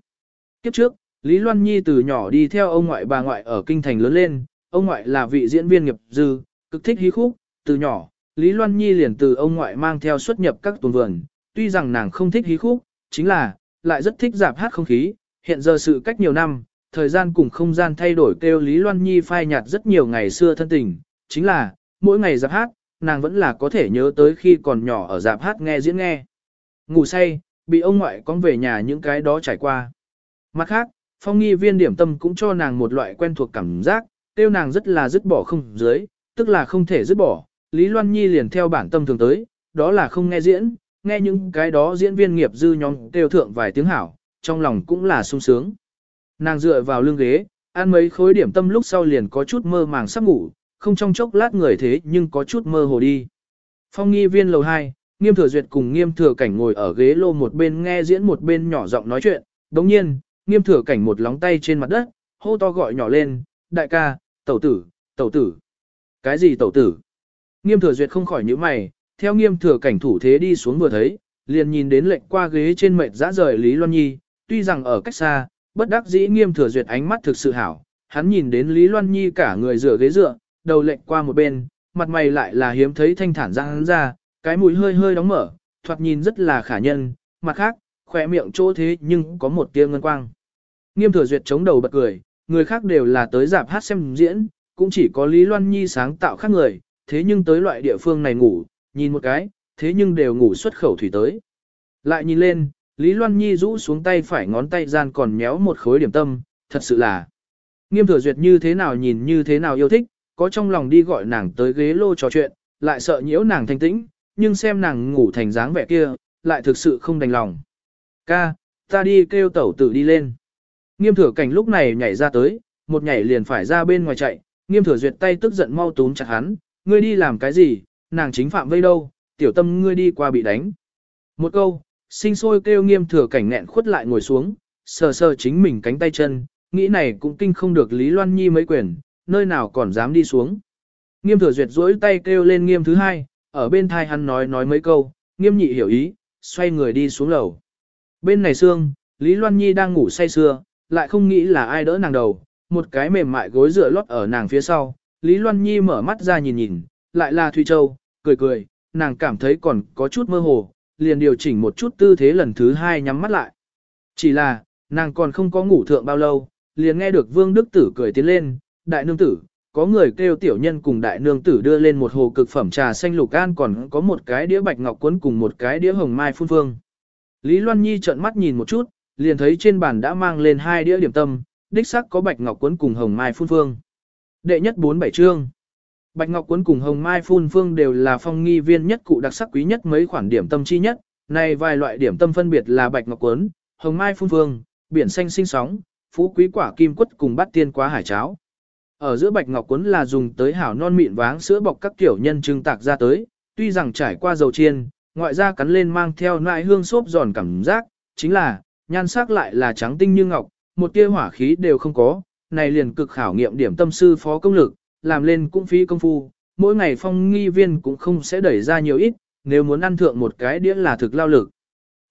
Kiếp trước, Lý Loan Nhi từ nhỏ đi theo ông ngoại bà ngoại ở kinh thành lớn lên, ông ngoại là vị diễn viên nghiệp dư, cực thích hí khúc, từ nhỏ, Lý Loan Nhi liền từ ông ngoại mang theo xuất nhập các tuần vườn, tuy rằng nàng không thích hí khúc, chính là, lại rất thích giảm hát không khí, hiện giờ sự cách nhiều năm, thời gian cùng không gian thay đổi kêu Lý Loan Nhi phai nhạt rất nhiều ngày xưa thân tình, chính là, mỗi ngày giảm hát, nàng vẫn là có thể nhớ tới khi còn nhỏ ở giảm hát nghe diễn nghe. Ngủ say, bị ông ngoại con về nhà những cái đó trải qua. Mặt khác, phong nghi viên điểm tâm cũng cho nàng một loại quen thuộc cảm giác, tiêu nàng rất là dứt bỏ không dưới, tức là không thể dứt bỏ. Lý Loan Nhi liền theo bản tâm thường tới, đó là không nghe diễn, nghe những cái đó diễn viên nghiệp dư nhóm tiêu thượng vài tiếng hảo, trong lòng cũng là sung sướng. Nàng dựa vào lưng ghế, ăn mấy khối điểm tâm lúc sau liền có chút mơ màng sắp ngủ, không trong chốc lát người thế nhưng có chút mơ hồ đi. Phong nghi viên lầu 2, nghiêm thừa duyệt cùng nghiêm thừa cảnh ngồi ở ghế lô một bên nghe diễn một bên nhỏ giọng nói chuyện, đồng nhiên, nghiêm thừa cảnh một lóng tay trên mặt đất, hô to gọi nhỏ lên, đại ca, tẩu tử, tẩu tử. Cái gì tẩu tử? Nghiêm thừa duyệt không khỏi nhíu mày, theo nghiêm thừa cảnh thủ thế đi xuống vừa thấy, liền nhìn đến lệnh qua ghế trên mệt dã rời Lý Loan Nhi, tuy rằng ở cách xa, bất đắc dĩ nghiêm thừa duyệt ánh mắt thực sự hảo, hắn nhìn đến Lý Loan Nhi cả người dựa ghế dựa, đầu lệnh qua một bên, mặt mày lại là hiếm thấy thanh thản ra hắn ra, cái mũi hơi hơi đóng mở, thoạt nhìn rất là khả nhân, mặt khác, khỏe miệng chỗ thế nhưng có một tia ngân quang. Nghiêm thừa duyệt chống đầu bật cười, người khác đều là tới dạp hát xem diễn, cũng chỉ có Lý Loan Nhi sáng tạo khác người, thế nhưng tới loại địa phương này ngủ, nhìn một cái, thế nhưng đều ngủ xuất khẩu thủy tới. Lại nhìn lên, Lý Loan Nhi rũ xuống tay phải ngón tay gian còn méo một khối điểm tâm, thật sự là nghiêm thừa duyệt như thế nào nhìn như thế nào yêu thích, có trong lòng đi gọi nàng tới ghế lô trò chuyện, lại sợ nhiễu nàng thanh tĩnh, nhưng xem nàng ngủ thành dáng vẻ kia, lại thực sự không đành lòng. Ca, ta đi kêu tẩu tử đi lên. Nghiêm thừa cảnh lúc này nhảy ra tới, một nhảy liền phải ra bên ngoài chạy, nghiêm thừa duyệt tay tức giận mau túm chặt hắn, ngươi đi làm cái gì, nàng chính phạm vây đâu, tiểu tâm ngươi đi qua bị đánh. Một câu, sinh sôi kêu nghiêm thừa cảnh nghẹn khuất lại ngồi xuống, sờ sờ chính mình cánh tay chân, nghĩ này cũng kinh không được Lý Loan Nhi mấy quyền, nơi nào còn dám đi xuống. Nghiêm thừa duyệt duỗi tay kêu lên nghiêm thứ hai, ở bên thai hắn nói nói mấy câu, nghiêm nhị hiểu ý, xoay người đi xuống lầu. Bên này xương, Lý Loan Nhi đang ngủ say sưa, lại không nghĩ là ai đỡ nàng đầu, một cái mềm mại gối dựa lót ở nàng phía sau. Lý Loan Nhi mở mắt ra nhìn nhìn, lại là Thủy Châu, cười cười, nàng cảm thấy còn có chút mơ hồ, liền điều chỉnh một chút tư thế lần thứ hai nhắm mắt lại. Chỉ là, nàng còn không có ngủ thượng bao lâu, liền nghe được Vương Đức Tử cười tiến lên, đại nương tử, có người kêu tiểu nhân cùng đại nương tử đưa lên một hồ cực phẩm trà xanh lục an còn có một cái đĩa bạch ngọc cuốn cùng một cái đĩa hồng mai phun phương. Lý Loan Nhi trợn mắt nhìn một chút, liền thấy trên bàn đã mang lên hai đĩa điểm tâm, đích sắc có bạch ngọc cuốn cùng hồng mai phun phương. Đệ nhất bốn bảy chương. Bạch ngọc cuốn cùng hồng mai phun phương đều là phong nghi viên nhất cụ đặc sắc quý nhất mấy khoản điểm tâm chi nhất. Này vài loại điểm tâm phân biệt là bạch ngọc cuốn, hồng mai phun phương, biển xanh sinh sóng, phú quý quả kim quất cùng bát tiên quá hải cháo. Ở giữa bạch ngọc cuốn là dùng tới hảo non mịn váng sữa bọc các kiểu nhân trưng tạc ra tới, tuy rằng trải qua dầu chiên, ngoại ra cắn lên mang theo nại hương xốp giòn cảm giác, chính là, nhan sắc lại là trắng tinh như ngọc, một tia hỏa khí đều không có, này liền cực khảo nghiệm điểm tâm sư phó công lực, làm lên cũng phí công phu, mỗi ngày phong nghi viên cũng không sẽ đẩy ra nhiều ít, nếu muốn ăn thượng một cái đĩa là thực lao lực.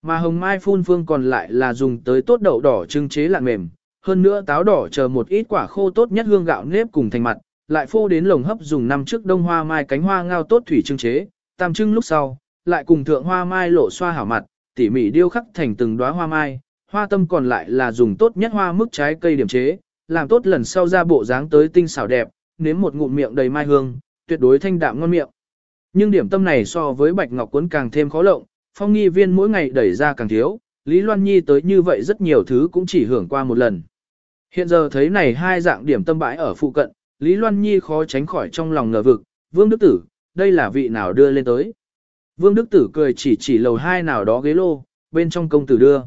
Mà hồng mai phun phương còn lại là dùng tới tốt đậu đỏ trưng chế lạng mềm, hơn nữa táo đỏ chờ một ít quả khô tốt nhất hương gạo nếp cùng thành mặt, lại phô đến lồng hấp dùng năm trước đông hoa mai cánh hoa ngao tốt thủy trưng chế, tam trưng lúc sau, lại cùng thượng hoa mai lộ xoa hảo mặt, tỉ mỉ điêu khắc thành từng đóa hoa mai, hoa tâm còn lại là dùng tốt nhất hoa mức trái cây điểm chế, làm tốt lần sau ra bộ dáng tới tinh xảo đẹp, nếm một ngụm miệng đầy mai hương, tuyệt đối thanh đạm ngon miệng. Nhưng điểm tâm này so với bạch ngọc cuốn càng thêm khó lộng, phong nghi viên mỗi ngày đẩy ra càng thiếu, Lý Loan Nhi tới như vậy rất nhiều thứ cũng chỉ hưởng qua một lần. Hiện giờ thấy này hai dạng điểm tâm bãi ở phụ cận, Lý Loan Nhi khó tránh khỏi trong lòng ngờ vực, Vương Đức Tử, đây là vị nào đưa lên tới. Vương Đức Tử cười chỉ chỉ lầu hai nào đó ghế lô, bên trong công tử đưa.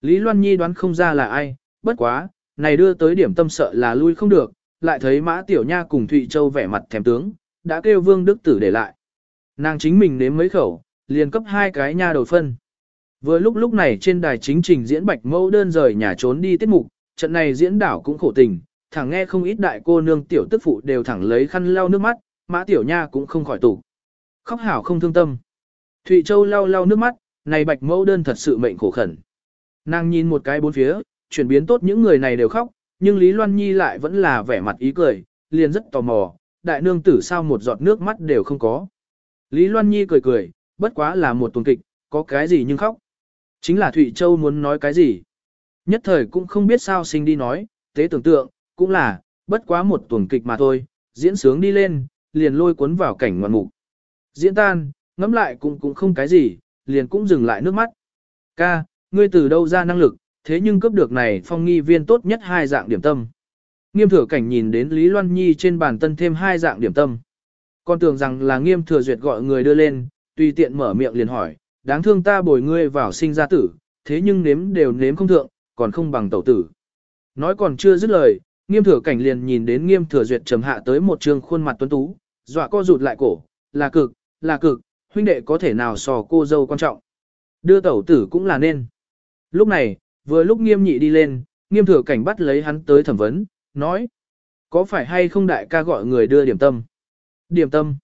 Lý Loan Nhi đoán không ra là ai, bất quá, này đưa tới điểm tâm sợ là lui không được, lại thấy Mã Tiểu Nha cùng Thụy Châu vẻ mặt thèm tướng, đã kêu Vương Đức Tử để lại. Nàng chính mình nếm mấy khẩu, liền cấp hai cái nha đầu phân. Vừa lúc lúc này trên đài chính trình diễn bạch mẫu đơn rời nhà trốn đi tiết mục, trận này diễn đảo cũng khổ tình, thẳng nghe không ít đại cô nương tiểu tức phụ đều thẳng lấy khăn lau nước mắt, Mã Tiểu Nha cũng không khỏi tủ. Khóc hảo không thương tâm. Thụy Châu lau lau nước mắt, này bạch mẫu đơn thật sự mệnh khổ khẩn. Nàng nhìn một cái bốn phía, chuyển biến tốt những người này đều khóc, nhưng Lý Loan Nhi lại vẫn là vẻ mặt ý cười, liền rất tò mò, đại nương tử sao một giọt nước mắt đều không có. Lý Loan Nhi cười cười, bất quá là một tuần kịch, có cái gì nhưng khóc. Chính là Thụy Châu muốn nói cái gì. Nhất thời cũng không biết sao sinh đi nói, tế tưởng tượng, cũng là, bất quá một tuần kịch mà thôi, diễn sướng đi lên, liền lôi cuốn vào cảnh ngoạn mục. Diễn tan, ngẫm lại cũng cũng không cái gì, liền cũng dừng lại nước mắt. Ca, ngươi từ đâu ra năng lực, thế nhưng cấp được này phong nghi viên tốt nhất hai dạng điểm tâm. Nghiêm thừa cảnh nhìn đến Lý Loan Nhi trên bàn tân thêm hai dạng điểm tâm. Con tưởng rằng là nghiêm thừa duyệt gọi người đưa lên, tùy tiện mở miệng liền hỏi, đáng thương ta bồi ngươi vào sinh ra tử, thế nhưng nếm đều nếm không thượng, còn không bằng tẩu tử. Nói còn chưa dứt lời, nghiêm thừa cảnh liền nhìn đến nghiêm thừa duyệt trầm hạ tới một trường khuôn mặt tuấn tú, dọa co rụt lại cổ, là cực, là cực, huynh đệ có thể nào sò cô dâu quan trọng. Đưa tẩu tử cũng là nên. Lúc này, vừa lúc nghiêm nhị đi lên, nghiêm thừa cảnh bắt lấy hắn tới thẩm vấn, nói. Có phải hay không đại ca gọi người đưa điểm tâm? Điểm tâm.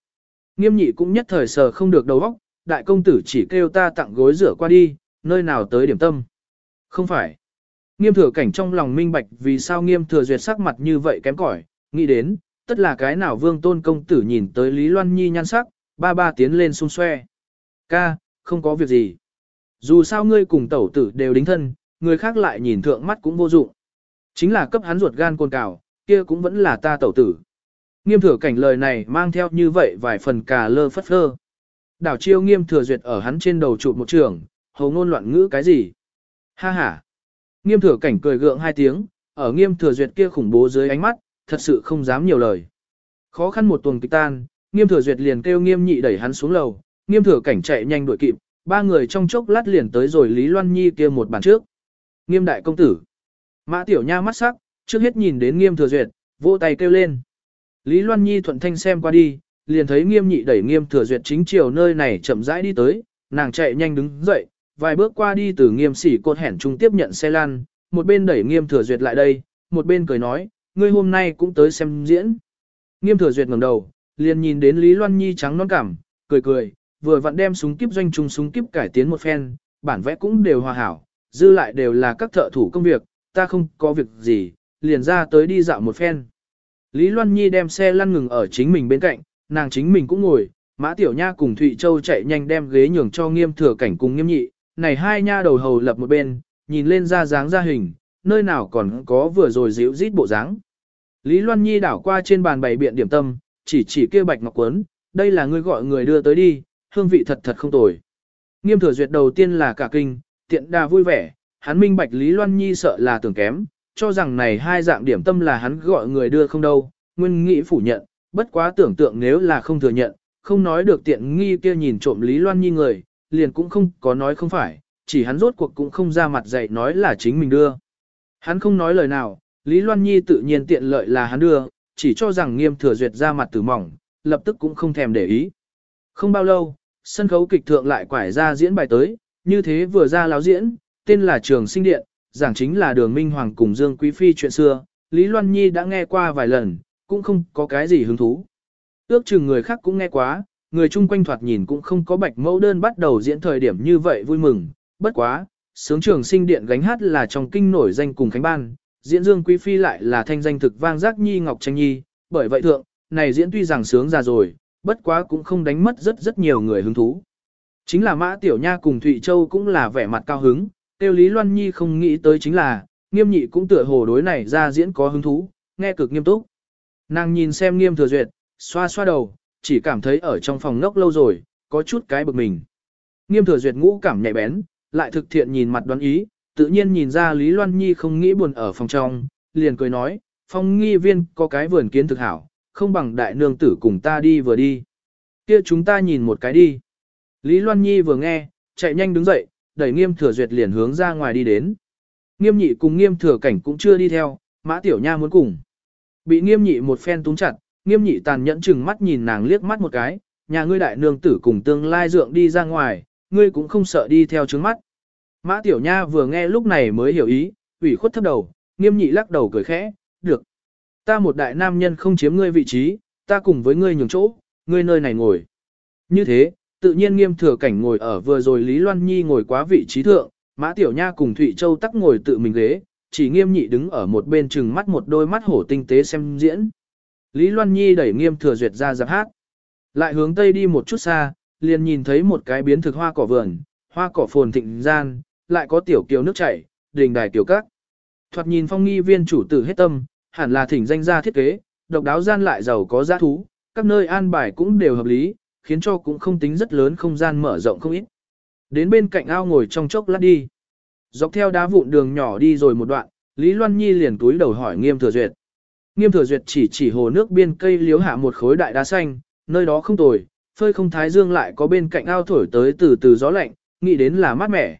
Nghiêm nhị cũng nhất thời sờ không được đầu óc, đại công tử chỉ kêu ta tặng gối rửa qua đi, nơi nào tới điểm tâm. Không phải. Nghiêm thừa cảnh trong lòng minh bạch vì sao nghiêm thừa duyệt sắc mặt như vậy kém cỏi, nghĩ đến, tất là cái nào vương tôn công tử nhìn tới Lý Loan Nhi nhan sắc, ba ba tiến lên xung xoe. Ca, không có việc gì. Dù sao ngươi cùng tẩu tử đều đính thân, người khác lại nhìn thượng mắt cũng vô dụng. Chính là cấp hắn ruột gan côn cào, kia cũng vẫn là ta tẩu tử. Nghiêm thừa cảnh lời này mang theo như vậy vài phần cà lơ phất phơ. Đảo chiêu nghiêm thừa duyệt ở hắn trên đầu chụp một trường, hầu ngôn loạn ngữ cái gì. Ha ha. Nghiêm thừa cảnh cười gượng hai tiếng, ở nghiêm thừa duyệt kia khủng bố dưới ánh mắt, thật sự không dám nhiều lời. Khó khăn một tuần kịch tan, nghiêm thừa duyệt liền kêu nghiêm nhị đẩy hắn xuống lầu, nghiêm thừa cảnh chạy nhanh đuổi kịp, ba người trong chốc lát liền tới rồi Lý Loan Nhi kia một bàn trước. Nghiêm đại công tử. Mã tiểu nha mắt sắc, trước hết nhìn đến nghiêm thừa duyệt, vỗ tay kêu lên. Lý Loan Nhi thuận thanh xem qua đi, liền thấy nghiêm nhị đẩy nghiêm thừa duyệt chính chiều nơi này chậm rãi đi tới, nàng chạy nhanh đứng dậy, vài bước qua đi từ nghiêm sỉ cột hẻn trung tiếp nhận xe lăn, một bên đẩy nghiêm thừa duyệt lại đây, một bên cười nói, ngươi hôm nay cũng tới xem diễn. Nghiêm thừa duyệt ngẩng đầu, liền nhìn đến Lý Loan Nhi trắng non cảm, cười cười, vừa vặn đem súng kíp doanh trung súng kíp cải tiến một phen, bản vẽ cũng đều hòa hảo, dư lại đều là các thợ thủ công việc, ta không có việc gì, liền ra tới đi dạo một phen. Lý Loan Nhi đem xe lăn ngừng ở chính mình bên cạnh, nàng chính mình cũng ngồi, Mã Tiểu Nha cùng Thụy Châu chạy nhanh đem ghế nhường cho nghiêm thừa cảnh cùng nghiêm nhị, này hai nha đầu hầu lập một bên, nhìn lên ra dáng ra hình, nơi nào còn có vừa rồi dịu rít bộ dáng. Lý Loan Nhi đảo qua trên bàn bày biện điểm tâm, chỉ chỉ kia bạch ngọc quấn, đây là ngươi gọi người đưa tới đi, hương vị thật thật không tồi. Nghiêm thừa duyệt đầu tiên là cả kinh, tiện đà vui vẻ, hắn minh bạch Lý Loan Nhi sợ là tưởng kém, cho rằng này hai dạng điểm tâm là hắn gọi người đưa không đâu, nguyên nghĩ phủ nhận, bất quá tưởng tượng nếu là không thừa nhận, không nói được tiện nghi kia nhìn trộm Lý Loan Nhi người, liền cũng không có nói không phải, chỉ hắn rốt cuộc cũng không ra mặt dạy nói là chính mình đưa. Hắn không nói lời nào, Lý Loan Nhi tự nhiên tiện lợi là hắn đưa, chỉ cho rằng nghiêm thừa duyệt ra mặt tử mỏng, lập tức cũng không thèm để ý. Không bao lâu, sân khấu kịch thượng lại quải ra diễn bài tới, như thế vừa ra láo diễn, tên là Trường Sinh Điện, giảng chính là đường Minh Hoàng cùng Dương Quý Phi chuyện xưa, Lý Loan Nhi đã nghe qua vài lần, cũng không có cái gì hứng thú. Ước chừng người khác cũng nghe quá, người chung quanh thoạt nhìn cũng không có bạch mẫu đơn bắt đầu diễn thời điểm như vậy vui mừng, bất quá, sướng trường sinh điện gánh hát là trong kinh nổi danh cùng khánh ban, diễn Dương Quý Phi lại là thanh danh thực vang giác nhi ngọc tranh nhi, bởi vậy thượng, này diễn tuy rằng sướng ra rồi, bất quá cũng không đánh mất rất rất nhiều người hứng thú. Chính là Mã Tiểu Nha cùng Thụy Châu cũng là vẻ mặt cao hứng, tiêu Lý Loan Nhi không nghĩ tới chính là, nghiêm nhị cũng tựa hồ đối này ra diễn có hứng thú, nghe cực nghiêm túc. Nàng nhìn xem nghiêm thừa duyệt, xoa xoa đầu, chỉ cảm thấy ở trong phòng ngốc lâu rồi, có chút cái bực mình. Nghiêm thừa duyệt ngũ cảm nhạy bén, lại thực thiện nhìn mặt đoán ý, tự nhiên nhìn ra Lý Loan Nhi không nghĩ buồn ở phòng trong, liền cười nói, phong nghi viên có cái vườn kiến thực hảo, không bằng đại nương tử cùng ta đi vừa đi. kia chúng ta nhìn một cái đi. Lý Loan Nhi vừa nghe, chạy nhanh đứng dậy, đẩy nghiêm thừa duyệt liền hướng ra ngoài đi đến. Nghiêm nhị cùng nghiêm thừa cảnh cũng chưa đi theo, mã tiểu nha muốn cùng. Bị nghiêm nhị một phen túng chặt, nghiêm nhị tàn nhẫn chừng mắt nhìn nàng liếc mắt một cái, nhà ngươi đại nương tử cùng tương lai dượng đi ra ngoài, ngươi cũng không sợ đi theo trướng mắt. Mã tiểu nha vừa nghe lúc này mới hiểu ý, ủy khuất thấp đầu, nghiêm nhị lắc đầu cười khẽ, được. Ta một đại nam nhân không chiếm ngươi vị trí, ta cùng với ngươi nhường chỗ, ngươi nơi này ngồi. Như thế, tự nhiên nghiêm thừa cảnh ngồi ở vừa rồi Lý Loan Nhi ngồi quá vị trí thượng, Mã Tiểu Nha cùng Thụy Châu tắc ngồi tự mình ghế, chỉ nghiêm nhị đứng ở một bên chừng mắt một đôi mắt hổ tinh tế xem diễn. Lý Loan Nhi đẩy nghiêm thừa duyệt ra giáp hát. Lại hướng tây đi một chút xa, liền nhìn thấy một cái biến thực hoa cỏ vườn, hoa cỏ phồn thịnh gian, lại có tiểu kiều nước chảy, đình đài tiểu các. Thoạt nhìn phong nghi viên chủ tử hết tâm, hẳn là thỉnh danh gia thiết kế, độc đáo gian lại giàu có giá thú, các nơi an bài cũng đều hợp lý, khiến cho cũng không tính rất lớn không gian mở rộng không ít. Đến bên cạnh ao ngồi trong chốc lát đi. Dọc theo đá vụn đường nhỏ đi rồi một đoạn, Lý Loan Nhi liền túi đầu hỏi Nghiêm Thừa Duyệt. Nghiêm Thừa Duyệt chỉ chỉ hồ nước biên cây liếu hạ một khối đại đá xanh, nơi đó không tồi, phơi không thái dương lại có bên cạnh ao thổi tới từ từ gió lạnh, nghĩ đến là mát mẻ.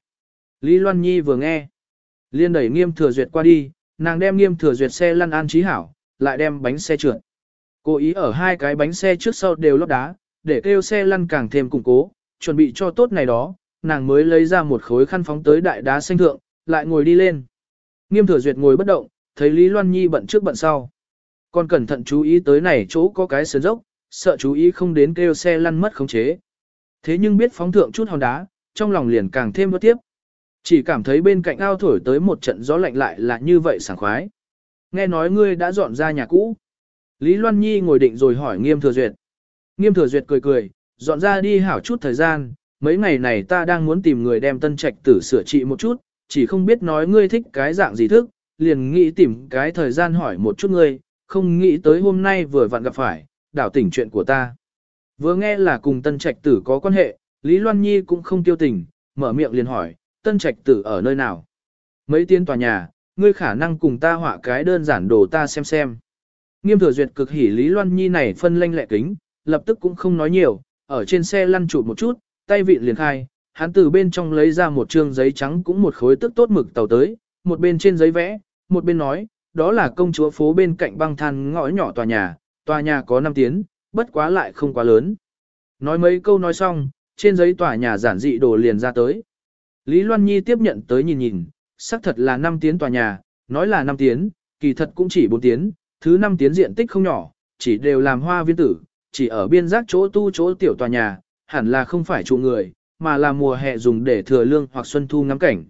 Lý Loan Nhi vừa nghe, liền đẩy Nghiêm Thừa Duyệt qua đi, nàng đem Nghiêm Thừa Duyệt xe lăn an trí hảo, lại đem bánh xe trượt. Cố ý ở hai cái bánh xe trước sau đều lót đá, để kêu xe lăn càng thêm củng cố, chuẩn bị cho tốt này đó, nàng mới lấy ra một khối khăn phóng tới đại đá xanh thượng, lại ngồi đi lên. Nghiêm thừa duyệt ngồi bất động, thấy Lý Loan Nhi bận trước bận sau. Còn cẩn thận chú ý tới này chỗ có cái sườn dốc, sợ chú ý không đến kêu xe lăn mất khống chế. Thế nhưng biết phóng thượng chút hòn đá, trong lòng liền càng thêm bất tiếp. Chỉ cảm thấy bên cạnh ao thổi tới một trận gió lạnh lại là như vậy sảng khoái. Nghe nói ngươi đã dọn ra nhà cũ. Lý Loan Nhi ngồi định rồi hỏi Nghiêm Thừa Duyệt. Nghiêm Thừa Duyệt cười cười, dọn ra đi hảo chút thời gian, mấy ngày này ta đang muốn tìm người đem tân trạch tử sửa trị một chút, chỉ không biết nói ngươi thích cái dạng gì thức, liền nghĩ tìm cái thời gian hỏi một chút ngươi, không nghĩ tới hôm nay vừa vặn gặp phải, đảo tỉnh chuyện của ta. Vừa nghe là cùng tân trạch tử có quan hệ, Lý Loan Nhi cũng không tiêu tình, mở miệng liền hỏi, tân trạch tử ở nơi nào? Mấy tiên tòa nhà, ngươi khả năng cùng ta họa cái đơn giản đồ ta xem xem. Nghiêm thừa duyệt cực hỉ Lý Loan Nhi này phân lanh lẹ kính, lập tức cũng không nói nhiều, ở trên xe lăn chụp một chút, tay vịn liền khai, hắn từ bên trong lấy ra một trương giấy trắng cũng một khối tức tốt mực tàu tới, một bên trên giấy vẽ, một bên nói, đó là công chúa phố bên cạnh băng than ngõ nhỏ tòa nhà, tòa nhà có 5 tiến, bất quá lại không quá lớn. Nói mấy câu nói xong, trên giấy tòa nhà giản dị đồ liền ra tới. Lý Loan Nhi tiếp nhận tới nhìn nhìn, xác thật là 5 tiến tòa nhà, nói là 5 tiến, kỳ thật cũng chỉ 4 tiến, thứ 5 tiến diện tích không nhỏ, chỉ đều làm hoa viên tử, chỉ ở biên giác chỗ tu chỗ tiểu tòa nhà, hẳn là không phải trụ người, mà là mùa hè dùng để thừa lương hoặc xuân thu ngắm cảnh.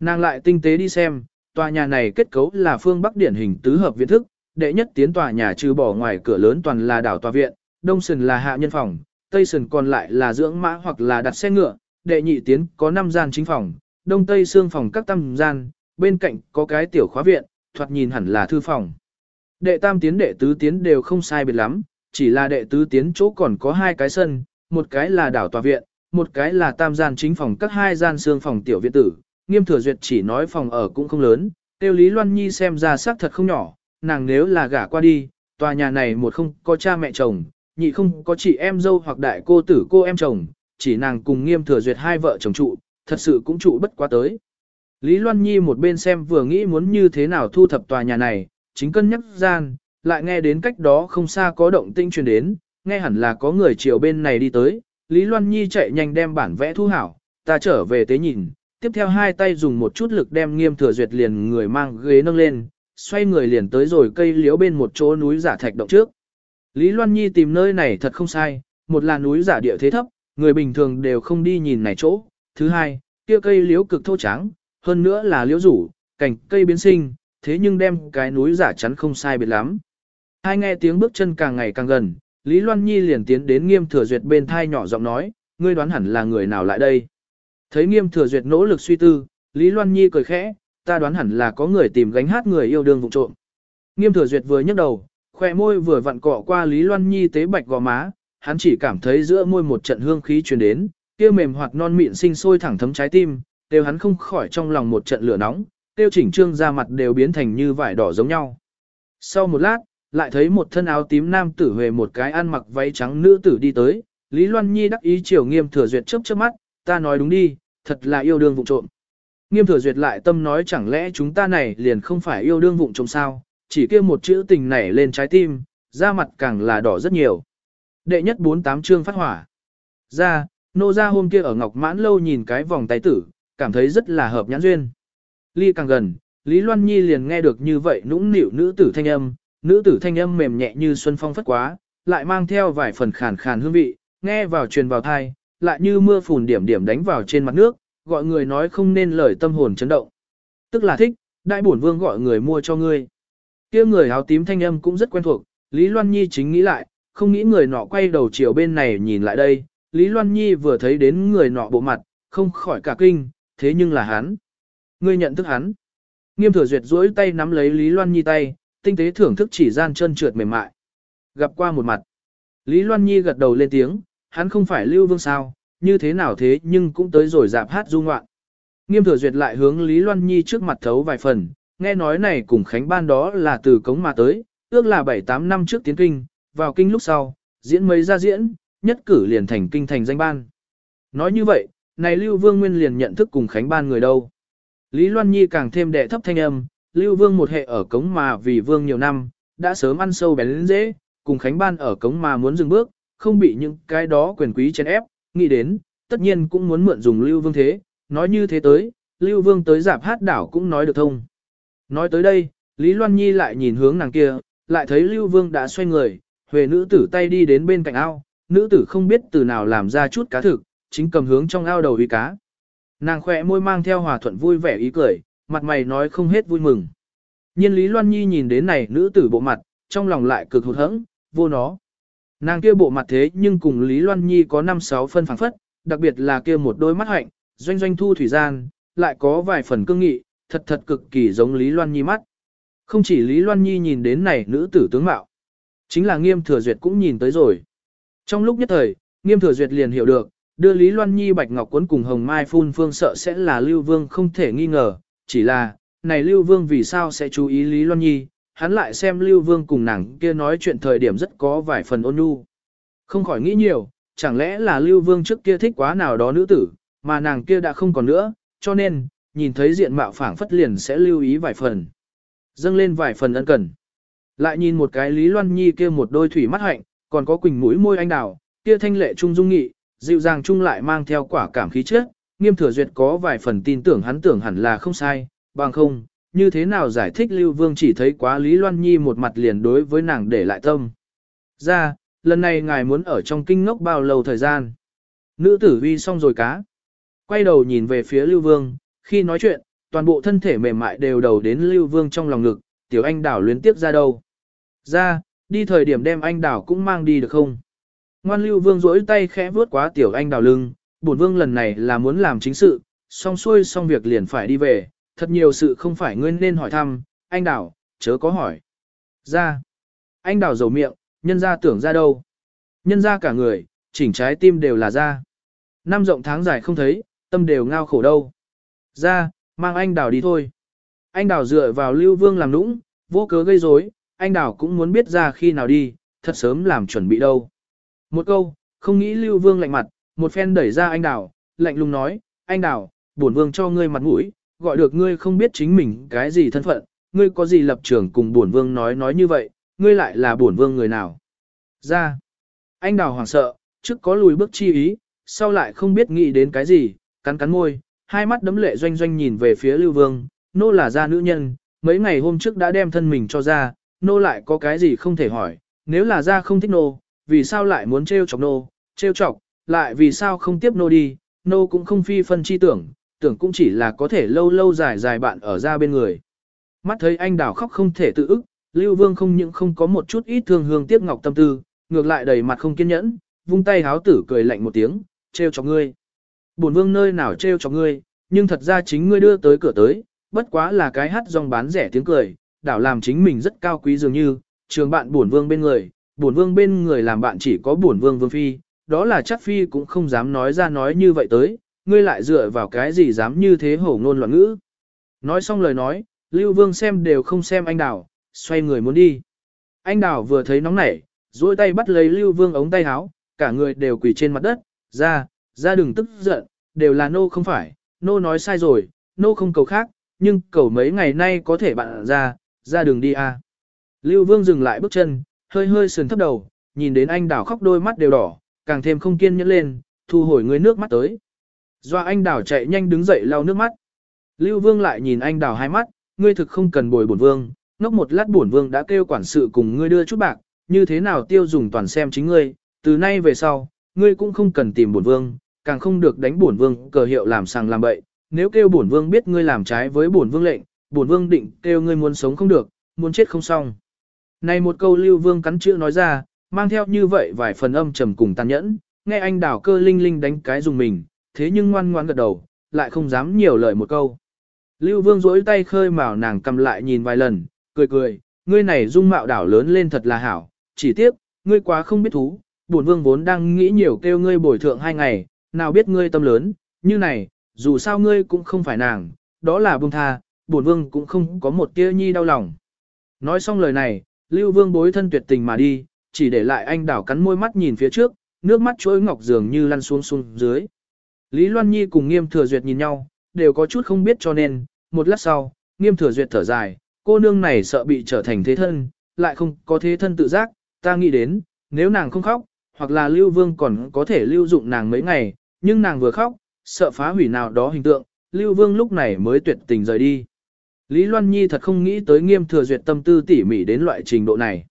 Nàng lại tinh tế đi xem, tòa nhà này kết cấu là phương bắc điển hình tứ hợp viện thức, đệ nhất tiến tòa nhà trừ bỏ ngoài cửa lớn toàn là đảo tòa viện, đông sườn là hạ nhân phòng, tây sườn còn lại là dưỡng mã hoặc là đặt xe ngựa, đệ nhị tiến có 5 gian chính phòng, đông tây xương phòng các tam gian, bên cạnh có cái tiểu khóa viện, thoạt nhìn hẳn là thư phòng. Đệ tam tiến đệ tứ tiến đều không sai biệt lắm, chỉ là đệ tứ tiến chỗ còn có hai cái sân, một cái là đảo tòa viện, một cái là tam gian chính phòng các hai gian xương phòng tiểu viện tử. Nghiêm thừa duyệt chỉ nói phòng ở cũng không lớn, tiêu lý loan nhi xem ra xác thật không nhỏ, nàng nếu là gả qua đi, tòa nhà này một không có cha mẹ chồng, nhị không có chị em dâu hoặc đại cô tử cô em chồng, chỉ nàng cùng nghiêm thừa duyệt hai vợ chồng trụ, thật sự cũng trụ bất quá tới. Lý Loan Nhi một bên xem vừa nghĩ muốn như thế nào thu thập tòa nhà này, chính cân nhắc gian, lại nghe đến cách đó không xa có động tinh truyền đến, nghe hẳn là có người chiều bên này đi tới, Lý Loan Nhi chạy nhanh đem bản vẽ thu hảo, ta trở về tế nhìn, tiếp theo hai tay dùng một chút lực đem nghiêm thừa duyệt liền người mang ghế nâng lên, xoay người liền tới rồi cây liễu bên một chỗ núi giả thạch động trước. Lý Loan Nhi tìm nơi này thật không sai, một là núi giả địa thế thấp, người bình thường đều không đi nhìn này chỗ, thứ hai, kia cây liễu cực thô trắng, hơn nữa là liễu rủ, cành cây biến sinh, thế nhưng đem cái núi giả chắn không sai biệt lắm. Hai nghe tiếng bước chân càng ngày càng gần, Lý Loan Nhi liền tiến đến nghiêm thừa duyệt bên thai nhỏ giọng nói, ngươi đoán hẳn là người nào lại đây. Thấy nghiêm thừa duyệt nỗ lực suy tư, Lý Loan Nhi cười khẽ, ta đoán hẳn là có người tìm gánh hát người yêu đương vụ trộm. Nghiêm thừa duyệt vừa nhấc đầu, khoe môi vừa vặn cọ qua Lý Loan Nhi tế bạch gò má, hắn chỉ cảm thấy giữa môi một trận hương khí truyền đến, kia mềm hoặc non mịn sinh sôi thẳng thấm trái tim, đều hắn không khỏi trong lòng một trận lửa nóng, tiêu chỉnh trương da mặt đều biến thành như vải đỏ giống nhau. Sau một lát, lại thấy một thân áo tím nam tử về một cái ăn mặc váy trắng nữ tử đi tới, Lý Loan Nhi đắc ý chiều nghiêm thừa duyệt chớp chớp mắt, ta nói đúng đi, thật là yêu đương vụ trộm. Nghiêm thừa duyệt lại tâm nói chẳng lẽ chúng ta này liền không phải yêu đương vụng trộm sao, chỉ kia một chữ tình nảy lên trái tim, da mặt càng là đỏ rất nhiều. Đệ nhất bốn tám chương phát hỏa. Ra, nô ra hôm kia ở Ngọc Mãn lâu nhìn cái vòng tay tử, cảm thấy rất là hợp nhãn duyên. Ly càng gần, Lý Loan Nhi liền nghe được như vậy nũng nịu nữ tử thanh âm, nữ tử thanh âm mềm nhẹ như xuân phong phất quá, lại mang theo vài phần khàn khàn hương vị, nghe vào truyền vào thai, lại như mưa phùn điểm điểm đánh vào trên mặt nước, gọi người nói không nên lời tâm hồn chấn động. Tức là thích, đại bổn vương gọi người mua cho ngươi. kia người áo tím thanh âm cũng rất quen thuộc, Lý Loan Nhi chính nghĩ lại, không nghĩ người nọ quay đầu chiều bên này nhìn lại đây, Lý Loan Nhi vừa thấy đến người nọ bộ mặt, không khỏi cả kinh, thế nhưng là hắn. Ngươi nhận thức hắn. Nghiêm thừa duyệt duỗi tay nắm lấy Lý Loan Nhi tay, tinh tế thưởng thức chỉ gian chân trượt mềm mại. Gặp qua một mặt. Lý Loan Nhi gật đầu lên tiếng, hắn không phải lưu vương sao, như thế nào thế nhưng cũng tới rồi dạp hát du ngoạn. Nghiêm thừa duyệt lại hướng Lý Loan Nhi trước mặt thấu vài phần, nghe nói này cùng Khánh Ban đó là từ cống mà tới, ước là 7-8 năm trước tiến kinh, vào kinh lúc sau, diễn mấy ra diễn, nhất cử liền thành kinh thành danh ban. Nói như vậy, này Lưu Vương Nguyên liền nhận thức cùng Khánh Ban người đâu. Lý Loan Nhi càng thêm đệ thấp thanh âm, Lưu Vương một hệ ở cống mà vì Vương nhiều năm, đã sớm ăn sâu bén dễ, cùng Khánh Ban ở cống mà muốn dừng bước, không bị những cái đó quyền quý chèn ép, nghĩ đến, tất nhiên cũng muốn mượn dùng Lưu Vương thế, nói như thế tới, Lưu Vương tới giảm hát đảo cũng nói được thông. Nói tới đây, Lý Loan Nhi lại nhìn hướng nàng kia, lại thấy Lưu Vương đã xoay người, Huệ nữ tử tay đi đến bên cạnh ao, nữ tử không biết từ nào làm ra chút cá thực, chính cầm hướng trong ao đầu uy cá. Nàng khỏe môi mang theo hòa thuận vui vẻ ý cười, mặt mày nói không hết vui mừng. Nhiên Lý Loan Nhi nhìn đến này nữ tử bộ mặt, trong lòng lại cực hụt hẫng, vô nó. Nàng kia bộ mặt thế nhưng cùng Lý Loan Nhi có 5-6 phân phẳng phất, đặc biệt là kia một đôi mắt hạnh, doanh doanh thu thủy gian, lại có vài phần cương nghị, thật thật cực kỳ giống Lý Loan Nhi mắt. Không chỉ Lý Loan Nhi nhìn đến này nữ tử tướng mạo, chính là nghiêm thừa duyệt cũng nhìn tới rồi. Trong lúc nhất thời, nghiêm thừa duyệt liền hiểu được, đưa Lý Loan Nhi bạch ngọc cuốn cùng hồng mai phun phương sợ sẽ là Lưu Vương không thể nghi ngờ, chỉ là, này Lưu Vương vì sao sẽ chú ý Lý Loan Nhi, hắn lại xem Lưu Vương cùng nàng kia nói chuyện thời điểm rất có vài phần ôn nhu. Không khỏi nghĩ nhiều, chẳng lẽ là Lưu Vương trước kia thích quá nào đó nữ tử, mà nàng kia đã không còn nữa, cho nên, nhìn thấy diện mạo phảng phất liền sẽ lưu ý vài phần. Dâng lên vài phần ân cần. Lại nhìn một cái Lý Loan Nhi kia một đôi thủy mắt hạnh, còn có quỳnh mũi môi anh đào, kia thanh lệ trung dung nghị, dịu dàng chung lại mang theo quả cảm khí chất, nghiêm thừa duyệt có vài phần tin tưởng hắn tưởng hẳn là không sai, bằng không, như thế nào giải thích Lưu Vương chỉ thấy quá Lý Loan Nhi một mặt liền đối với nàng để lại tâm. Ra, lần này ngài muốn ở trong kinh ngốc bao lâu thời gian. Nữ tử vi xong rồi cá. Quay đầu nhìn về phía Lưu Vương, khi nói chuyện, toàn bộ thân thể mềm mại đều đầu đến Lưu Vương trong lòng ngực, tiểu anh đảo luyến tiếp ra đâu. Ra, đi thời điểm đem anh đảo cũng mang đi được không? Ngoan Lưu Vương rỗi tay khẽ vuốt quá tiểu anh đảo lưng, bổn vương lần này là muốn làm chính sự, xong xuôi xong việc liền phải đi về, thật nhiều sự không phải ngươi nên hỏi thăm, anh đảo, chớ có hỏi. Ra, anh đảo dầu miệng, nhân ra tưởng ra đâu. Nhân ra cả người, chỉnh trái tim đều là ra. Năm rộng tháng dài không thấy, tâm đều ngao khổ đâu. Ra, mang anh đảo đi thôi. Anh đảo dựa vào Lưu Vương làm nũng, vô cớ gây rối, anh Đào cũng muốn biết ra khi nào đi, thật sớm làm chuẩn bị đâu. Một câu, không nghĩ Lưu Vương lạnh mặt, một phen đẩy ra anh Đào, lạnh lùng nói, anh Đào, bổn vương cho ngươi mặt mũi, gọi được ngươi không biết chính mình cái gì thân phận, ngươi có gì lập trường cùng bổn vương nói nói như vậy, ngươi lại là bổn vương người nào. Ra, anh đào hoảng sợ, trước có lùi bước chi ý, sau lại không biết nghĩ đến cái gì, cắn cắn môi, hai mắt đấm lệ doanh doanh nhìn về phía lưu vương, nô là gia nữ nhân, mấy ngày hôm trước đã đem thân mình cho ra, nô lại có cái gì không thể hỏi, nếu là gia không thích nô, vì sao lại muốn trêu chọc nô, trêu chọc, lại vì sao không tiếp nô đi, nô cũng không phi phân chi tưởng, tưởng cũng chỉ là có thể lâu lâu dài dài bạn ở ra bên người. Mắt thấy anh đào khóc không thể tự ức, Lưu Vương không những không có một chút ít thương hương tiếc ngọc tâm tư, ngược lại đầy mặt không kiên nhẫn, vung tay háo tử cười lạnh một tiếng, trêu cho ngươi. Bổn vương nơi nào trêu cho ngươi, nhưng thật ra chính ngươi đưa tới cửa tới, bất quá là cái hát dòng bán rẻ tiếng cười, đảo làm chính mình rất cao quý dường như, trường bạn bổn vương bên người, bổn vương bên người làm bạn chỉ có bổn vương vương phi, đó là chắc phi cũng không dám nói ra nói như vậy tới, ngươi lại dựa vào cái gì dám như thế hổ ngôn loạn ngữ. Nói xong lời nói, Lưu Vương xem đều không xem anh Đào, xoay người muốn đi. Anh Đào vừa thấy nóng nảy, duỗi tay bắt lấy Lưu Vương ống tay áo, cả người đều quỳ trên mặt đất, ra, ra đừng tức giận, đều là nô không phải, nô nói sai rồi, nô không cầu khác, nhưng cầu mấy ngày nay có thể bạn ra, ra đường đi à. Lưu Vương dừng lại bước chân, hơi hơi sườn thấp đầu, nhìn đến anh đảo khóc đôi mắt đều đỏ, càng thêm không kiên nhẫn lên, thu hồi người nước mắt tới. do anh đảo chạy nhanh đứng dậy lau nước mắt. Lưu Vương lại nhìn anh đảo hai mắt, ngươi thực không cần bồi bổn vương, ngốc một lát bổn vương đã kêu quản sự cùng ngươi đưa chút bạc, như thế nào tiêu dùng toàn xem chính ngươi, từ nay về sau, ngươi cũng không cần tìm bổn vương, càng không được đánh bổn vương cờ hiệu làm sàng làm bậy, nếu kêu bổn vương biết ngươi làm trái với bổn vương lệnh, bổn vương định kêu ngươi muốn sống không được, muốn chết không xong. Này một câu lưu vương cắn chữ nói ra, mang theo như vậy vài phần âm trầm cùng tàn nhẫn, nghe anh đảo cơ linh linh đánh cái dùng mình, thế nhưng ngoan ngoan gật đầu, lại không dám nhiều lời một câu. Lưu vương rỗi tay khơi mào nàng cầm lại nhìn vài lần, cười cười, ngươi này dung mạo đảo lớn lên thật là hảo, chỉ tiếc, ngươi quá không biết thú, bổn vương vốn đang nghĩ nhiều kêu ngươi bồi thượng hai ngày, nào biết ngươi tâm lớn, như này, dù sao ngươi cũng không phải nàng, đó là buông tha, bổn vương cũng không có một tia nhi đau lòng. Nói xong lời này, Lưu Vương bối thân tuyệt tình mà đi, chỉ để lại anh đảo cắn môi mắt nhìn phía trước, nước mắt chuỗi ngọc dường như lăn xuống xuống dưới. Lý Loan Nhi cùng Nghiêm Thừa Duyệt nhìn nhau, đều có chút không biết cho nên, một lát sau, Nghiêm Thừa Duyệt thở dài, cô nương này sợ bị trở thành thế thân, lại không có thế thân tự giác, ta nghĩ đến, nếu nàng không khóc, hoặc là Lưu Vương còn có thể lưu dụng nàng mấy ngày, nhưng nàng vừa khóc, sợ phá hủy nào đó hình tượng, Lưu Vương lúc này mới tuyệt tình rời đi. Lý Loan Nhi thật không nghĩ tới nghiêm thừa duyệt tâm tư tỉ mỉ đến loại trình độ này.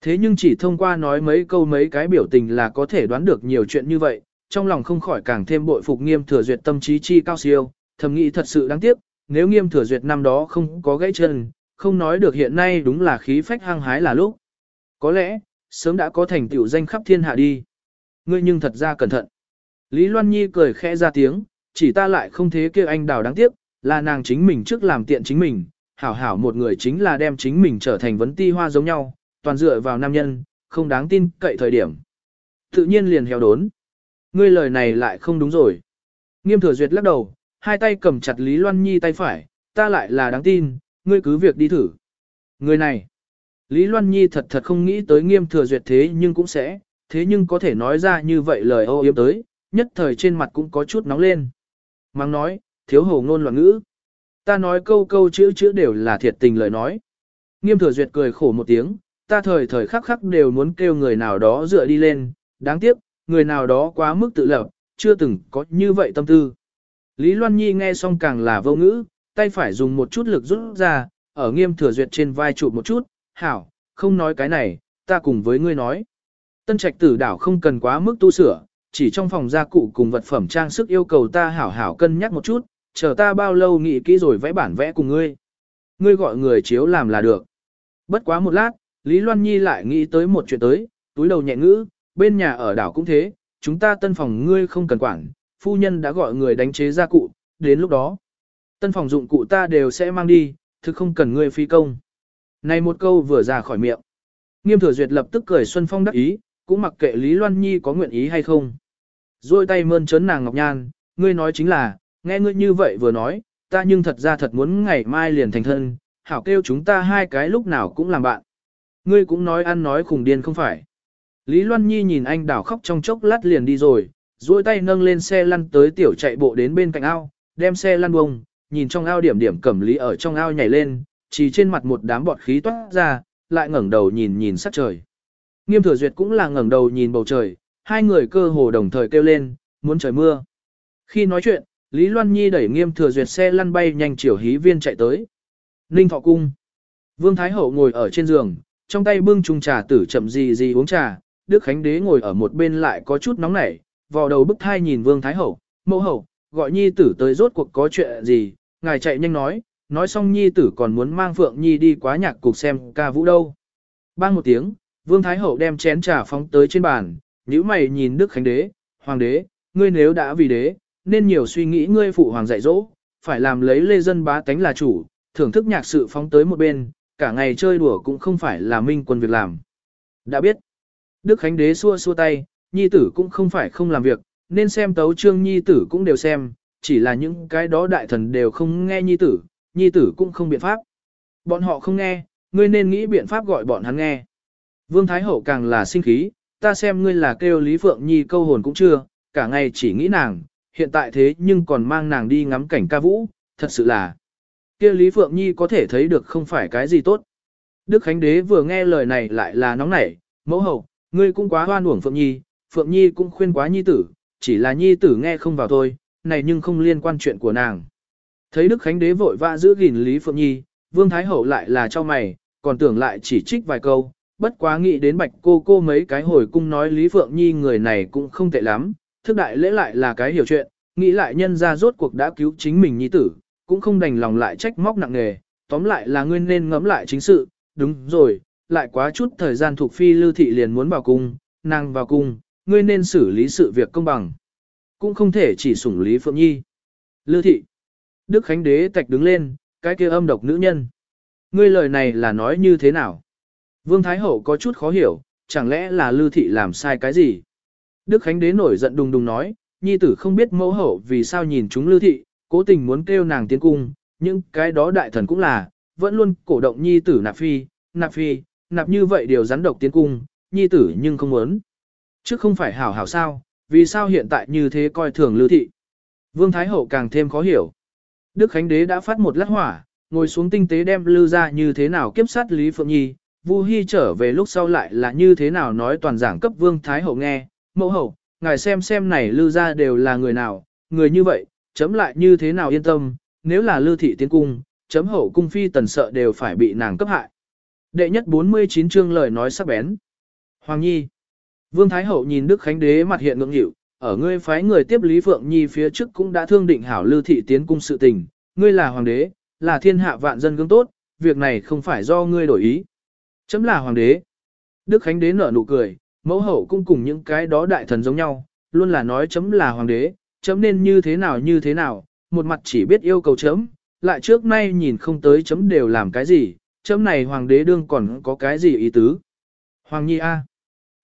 Thế nhưng chỉ thông qua nói mấy câu mấy cái biểu tình là có thể đoán được nhiều chuyện như vậy, trong lòng không khỏi càng thêm bội phục nghiêm thừa duyệt tâm trí chi cao siêu, thầm nghĩ thật sự đáng tiếc, nếu nghiêm thừa duyệt năm đó không có gãy chân, không nói được hiện nay đúng là khí phách hăng hái là lúc. Có lẽ, sớm đã có thành tựu danh khắp thiên hạ đi. Ngươi nhưng thật ra cẩn thận. Lý Loan Nhi cười khẽ ra tiếng, chỉ ta lại không thế kia anh đào đáng tiếc, là nàng chính mình trước làm tiện chính mình, hảo hảo một người chính là đem chính mình trở thành vấn ti hoa giống nhau, toàn dựa vào nam nhân, không đáng tin cậy thời điểm. Tự nhiên liền heo đốn. Ngươi lời này lại không đúng rồi. Nghiêm thừa duyệt lắc đầu, hai tay cầm chặt Lý Loan Nhi tay phải, ta lại là đáng tin, ngươi cứ việc đi thử. Người này, Lý Loan Nhi thật thật không nghĩ tới nghiêm thừa duyệt thế nhưng cũng sẽ, thế nhưng có thể nói ra như vậy lời ô yếm tới, nhất thời trên mặt cũng có chút nóng lên. Mang nói, thiếu hồ ngôn loạn ngữ. Ta nói câu câu chữ chữ đều là thiệt tình lời nói. Nghiêm thừa duyệt cười khổ một tiếng, ta thời thời khắc khắc đều muốn kêu người nào đó dựa đi lên, đáng tiếc, người nào đó quá mức tự lập, chưa từng có như vậy tâm tư. Lý Loan Nhi nghe xong càng là vô ngữ, tay phải dùng một chút lực rút ra, ở nghiêm thừa duyệt trên vai trụ một chút, hảo, không nói cái này, ta cùng với ngươi nói. Tân trạch tử đảo không cần quá mức tu sửa, chỉ trong phòng gia cụ cùng vật phẩm trang sức yêu cầu ta hảo hảo cân nhắc một chút, chờ ta bao lâu nghĩ kỹ rồi vẽ bản vẽ cùng ngươi. Ngươi gọi người chiếu làm là được. Bất quá một lát, Lý Loan Nhi lại nghĩ tới một chuyện tới, túi đầu nhẹ ngữ, bên nhà ở đảo cũng thế, chúng ta tân phòng ngươi không cần quản, phu nhân đã gọi người đánh chế gia cụ, đến lúc đó. Tân phòng dụng cụ ta đều sẽ mang đi, thực không cần ngươi phi công. Này một câu vừa ra khỏi miệng. Nghiêm thừa duyệt lập tức cười Xuân Phong đắc ý, cũng mặc kệ Lý Loan Nhi có nguyện ý hay không. Rồi tay mơn trớn nàng Ngọc Nhan, ngươi nói chính là, nghe ngươi như vậy vừa nói, ta nhưng thật ra thật muốn ngày mai liền thành thân, hảo kêu chúng ta hai cái lúc nào cũng làm bạn. Ngươi cũng nói ăn nói khùng điên không phải. Lý Loan Nhi nhìn anh đảo khóc trong chốc lát liền đi rồi, duỗi tay nâng lên xe lăn tới tiểu chạy bộ đến bên cạnh ao, đem xe lăn bông, nhìn trong ao điểm điểm cẩm lý ở trong ao nhảy lên, chỉ trên mặt một đám bọt khí toát ra, lại ngẩng đầu nhìn nhìn sắc trời. Nghiêm thừa duyệt cũng là ngẩng đầu nhìn bầu trời, hai người cơ hồ đồng thời kêu lên, muốn trời mưa. Khi nói chuyện, Lý Loan Nhi đẩy nghiêm thừa duyệt xe lăn bay nhanh chiều hí viên chạy tới. Ninh thọ cung. Vương Thái Hậu ngồi ở trên giường, trong tay bưng chung trà tử chậm gì gì uống trà, Đức Khánh Đế ngồi ở một bên lại có chút nóng nảy, vò đầu bức thai nhìn Vương Thái Hậu, mẫu hậu, gọi Nhi tử tới rốt cuộc có chuyện gì, ngài chạy nhanh nói, nói xong Nhi tử còn muốn mang Phượng Nhi đi quá nhạc cục xem ca vũ đâu. Bang một tiếng, Vương Thái Hậu đem chén trà phóng tới trên bàn, nhíu mày nhìn Đức Khánh Đế, Hoàng đế, ngươi nếu đã vì đế, nên nhiều suy nghĩ ngươi phụ hoàng dạy dỗ, phải làm lấy lê dân bá tánh là chủ, thưởng thức nhạc sự phóng tới một bên, cả ngày chơi đùa cũng không phải là minh quân việc làm. Đã biết, Đức Khánh Đế xua xua tay, nhi tử cũng không phải không làm việc, nên xem tấu trương nhi tử cũng đều xem, chỉ là những cái đó đại thần đều không nghe nhi tử, nhi tử cũng không biện pháp. Bọn họ không nghe, ngươi nên nghĩ biện pháp gọi bọn hắn nghe. Vương Thái Hậu càng là sinh khí, ta xem ngươi là kêu Lý Phượng Nhi câu hồn cũng chưa, cả ngày chỉ nghĩ nàng, hiện tại thế nhưng còn mang nàng đi ngắm cảnh ca vũ, thật sự là. kia Lý Phượng Nhi có thể thấy được không phải cái gì tốt. Đức Khánh Đế vừa nghe lời này lại là nóng nảy, mẫu hậu, ngươi cũng quá hoan uổng Phượng Nhi, Phượng Nhi cũng khuyên quá Nhi tử, chỉ là Nhi tử nghe không vào thôi, này nhưng không liên quan chuyện của nàng. Thấy Đức Khánh Đế vội vã giữ gìn Lý Phượng Nhi, Vương Thái Hậu lại là cho mày, còn tưởng lại chỉ trích vài câu, bất quá nghĩ đến bạch cô cô mấy cái hồi cung nói Lý Phượng Nhi người này cũng không tệ lắm, thức đại lễ lại là cái hiểu chuyện, nghĩ lại nhân ra rốt cuộc đã cứu chính mình nhi tử, cũng không đành lòng lại trách móc nặng nề, tóm lại là ngươi nên ngẫm lại chính sự, đúng rồi, lại quá chút thời gian thuộc phi lưu thị liền muốn vào cung, nàng vào cung, ngươi nên xử lý sự việc công bằng. Cũng không thể chỉ sủng Lý Phượng Nhi. Lưu thị. Đức Khánh Đế tạch đứng lên, cái kia âm độc nữ nhân. Ngươi lời này là nói như thế nào? Vương Thái Hậu có chút khó hiểu, chẳng lẽ là Lưu Thị làm sai cái gì? Đức Khánh Đế nổi giận đùng đùng nói, nhi tử không biết mẫu hậu vì sao nhìn chúng Lưu Thị, cố tình muốn kêu nàng tiến cung, nhưng cái đó đại thần cũng là, vẫn luôn cổ động nhi tử nạp phi, nạp phi, nạp như vậy đều rắn độc tiến cung, nhi tử nhưng không muốn. Chứ không phải hảo hảo sao, vì sao hiện tại như thế coi thường Lưu Thị? Vương Thái Hậu càng thêm khó hiểu. Đức Khánh Đế đã phát một lát hỏa, ngồi xuống tinh tế đem Lưu ra như thế nào kiếp sát Lý Phượng Nhi, Vu Hi trở về lúc sau lại là như thế nào nói toàn giảng cấp Vương Thái Hậu nghe, mẫu hậu, ngài xem xem này lư ra đều là người nào, người như vậy, chấm lại như thế nào yên tâm, nếu là lư Thị tiến cung, chấm hậu cung phi tần sợ đều phải bị nàng cấp hại. Đệ nhất 49 chương lời nói sắc bén. Hoàng Nhi. Vương Thái Hậu nhìn Đức Khánh Đế mặt hiện ngưỡng nghịu, ở ngươi phái người tiếp Lý Phượng Nhi phía trước cũng đã thương định hảo lư Thị tiến cung sự tình, ngươi là hoàng đế, là thiên hạ vạn dân gương tốt, việc này không phải do ngươi đổi ý. Chấm là hoàng đế. Đức Khánh đế nở nụ cười, mẫu hậu cũng cùng những cái đó đại thần giống nhau, luôn là nói chấm là hoàng đế, chấm nên như thế nào như thế nào, một mặt chỉ biết yêu cầu chấm, lại trước nay nhìn không tới chấm đều làm cái gì, chấm này hoàng đế đương còn có cái gì ý tứ. Hoàng nhi A.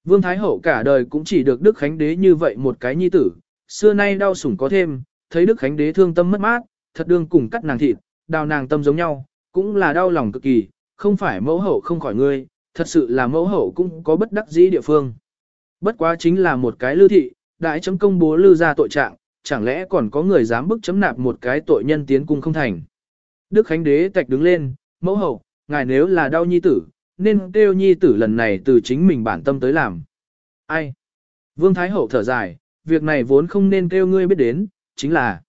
Vương Thái Hậu cả đời cũng chỉ được Đức Khánh đế như vậy một cái nhi tử, xưa nay đau sủng có thêm, thấy Đức Khánh đế thương tâm mất mát, thật đương cùng cắt nàng thịt, đào nàng tâm giống nhau, cũng là đau lòng cực kỳ, không phải mẫu hậu không khỏi ngươi, thật sự là mẫu hậu cũng có bất đắc dĩ địa phương. Bất quá chính là một cái lưu thị, đại chấm công bố lưu ra tội trạng, chẳng lẽ còn có người dám bức chấm nạp một cái tội nhân tiến cung không thành. Đức Khánh Đế tạch đứng lên, mẫu hậu, ngài nếu là đau nhi tử, nên kêu nhi tử lần này từ chính mình bản tâm tới làm. Ai? Vương Thái Hậu thở dài, việc này vốn không nên kêu ngươi biết đến, chính là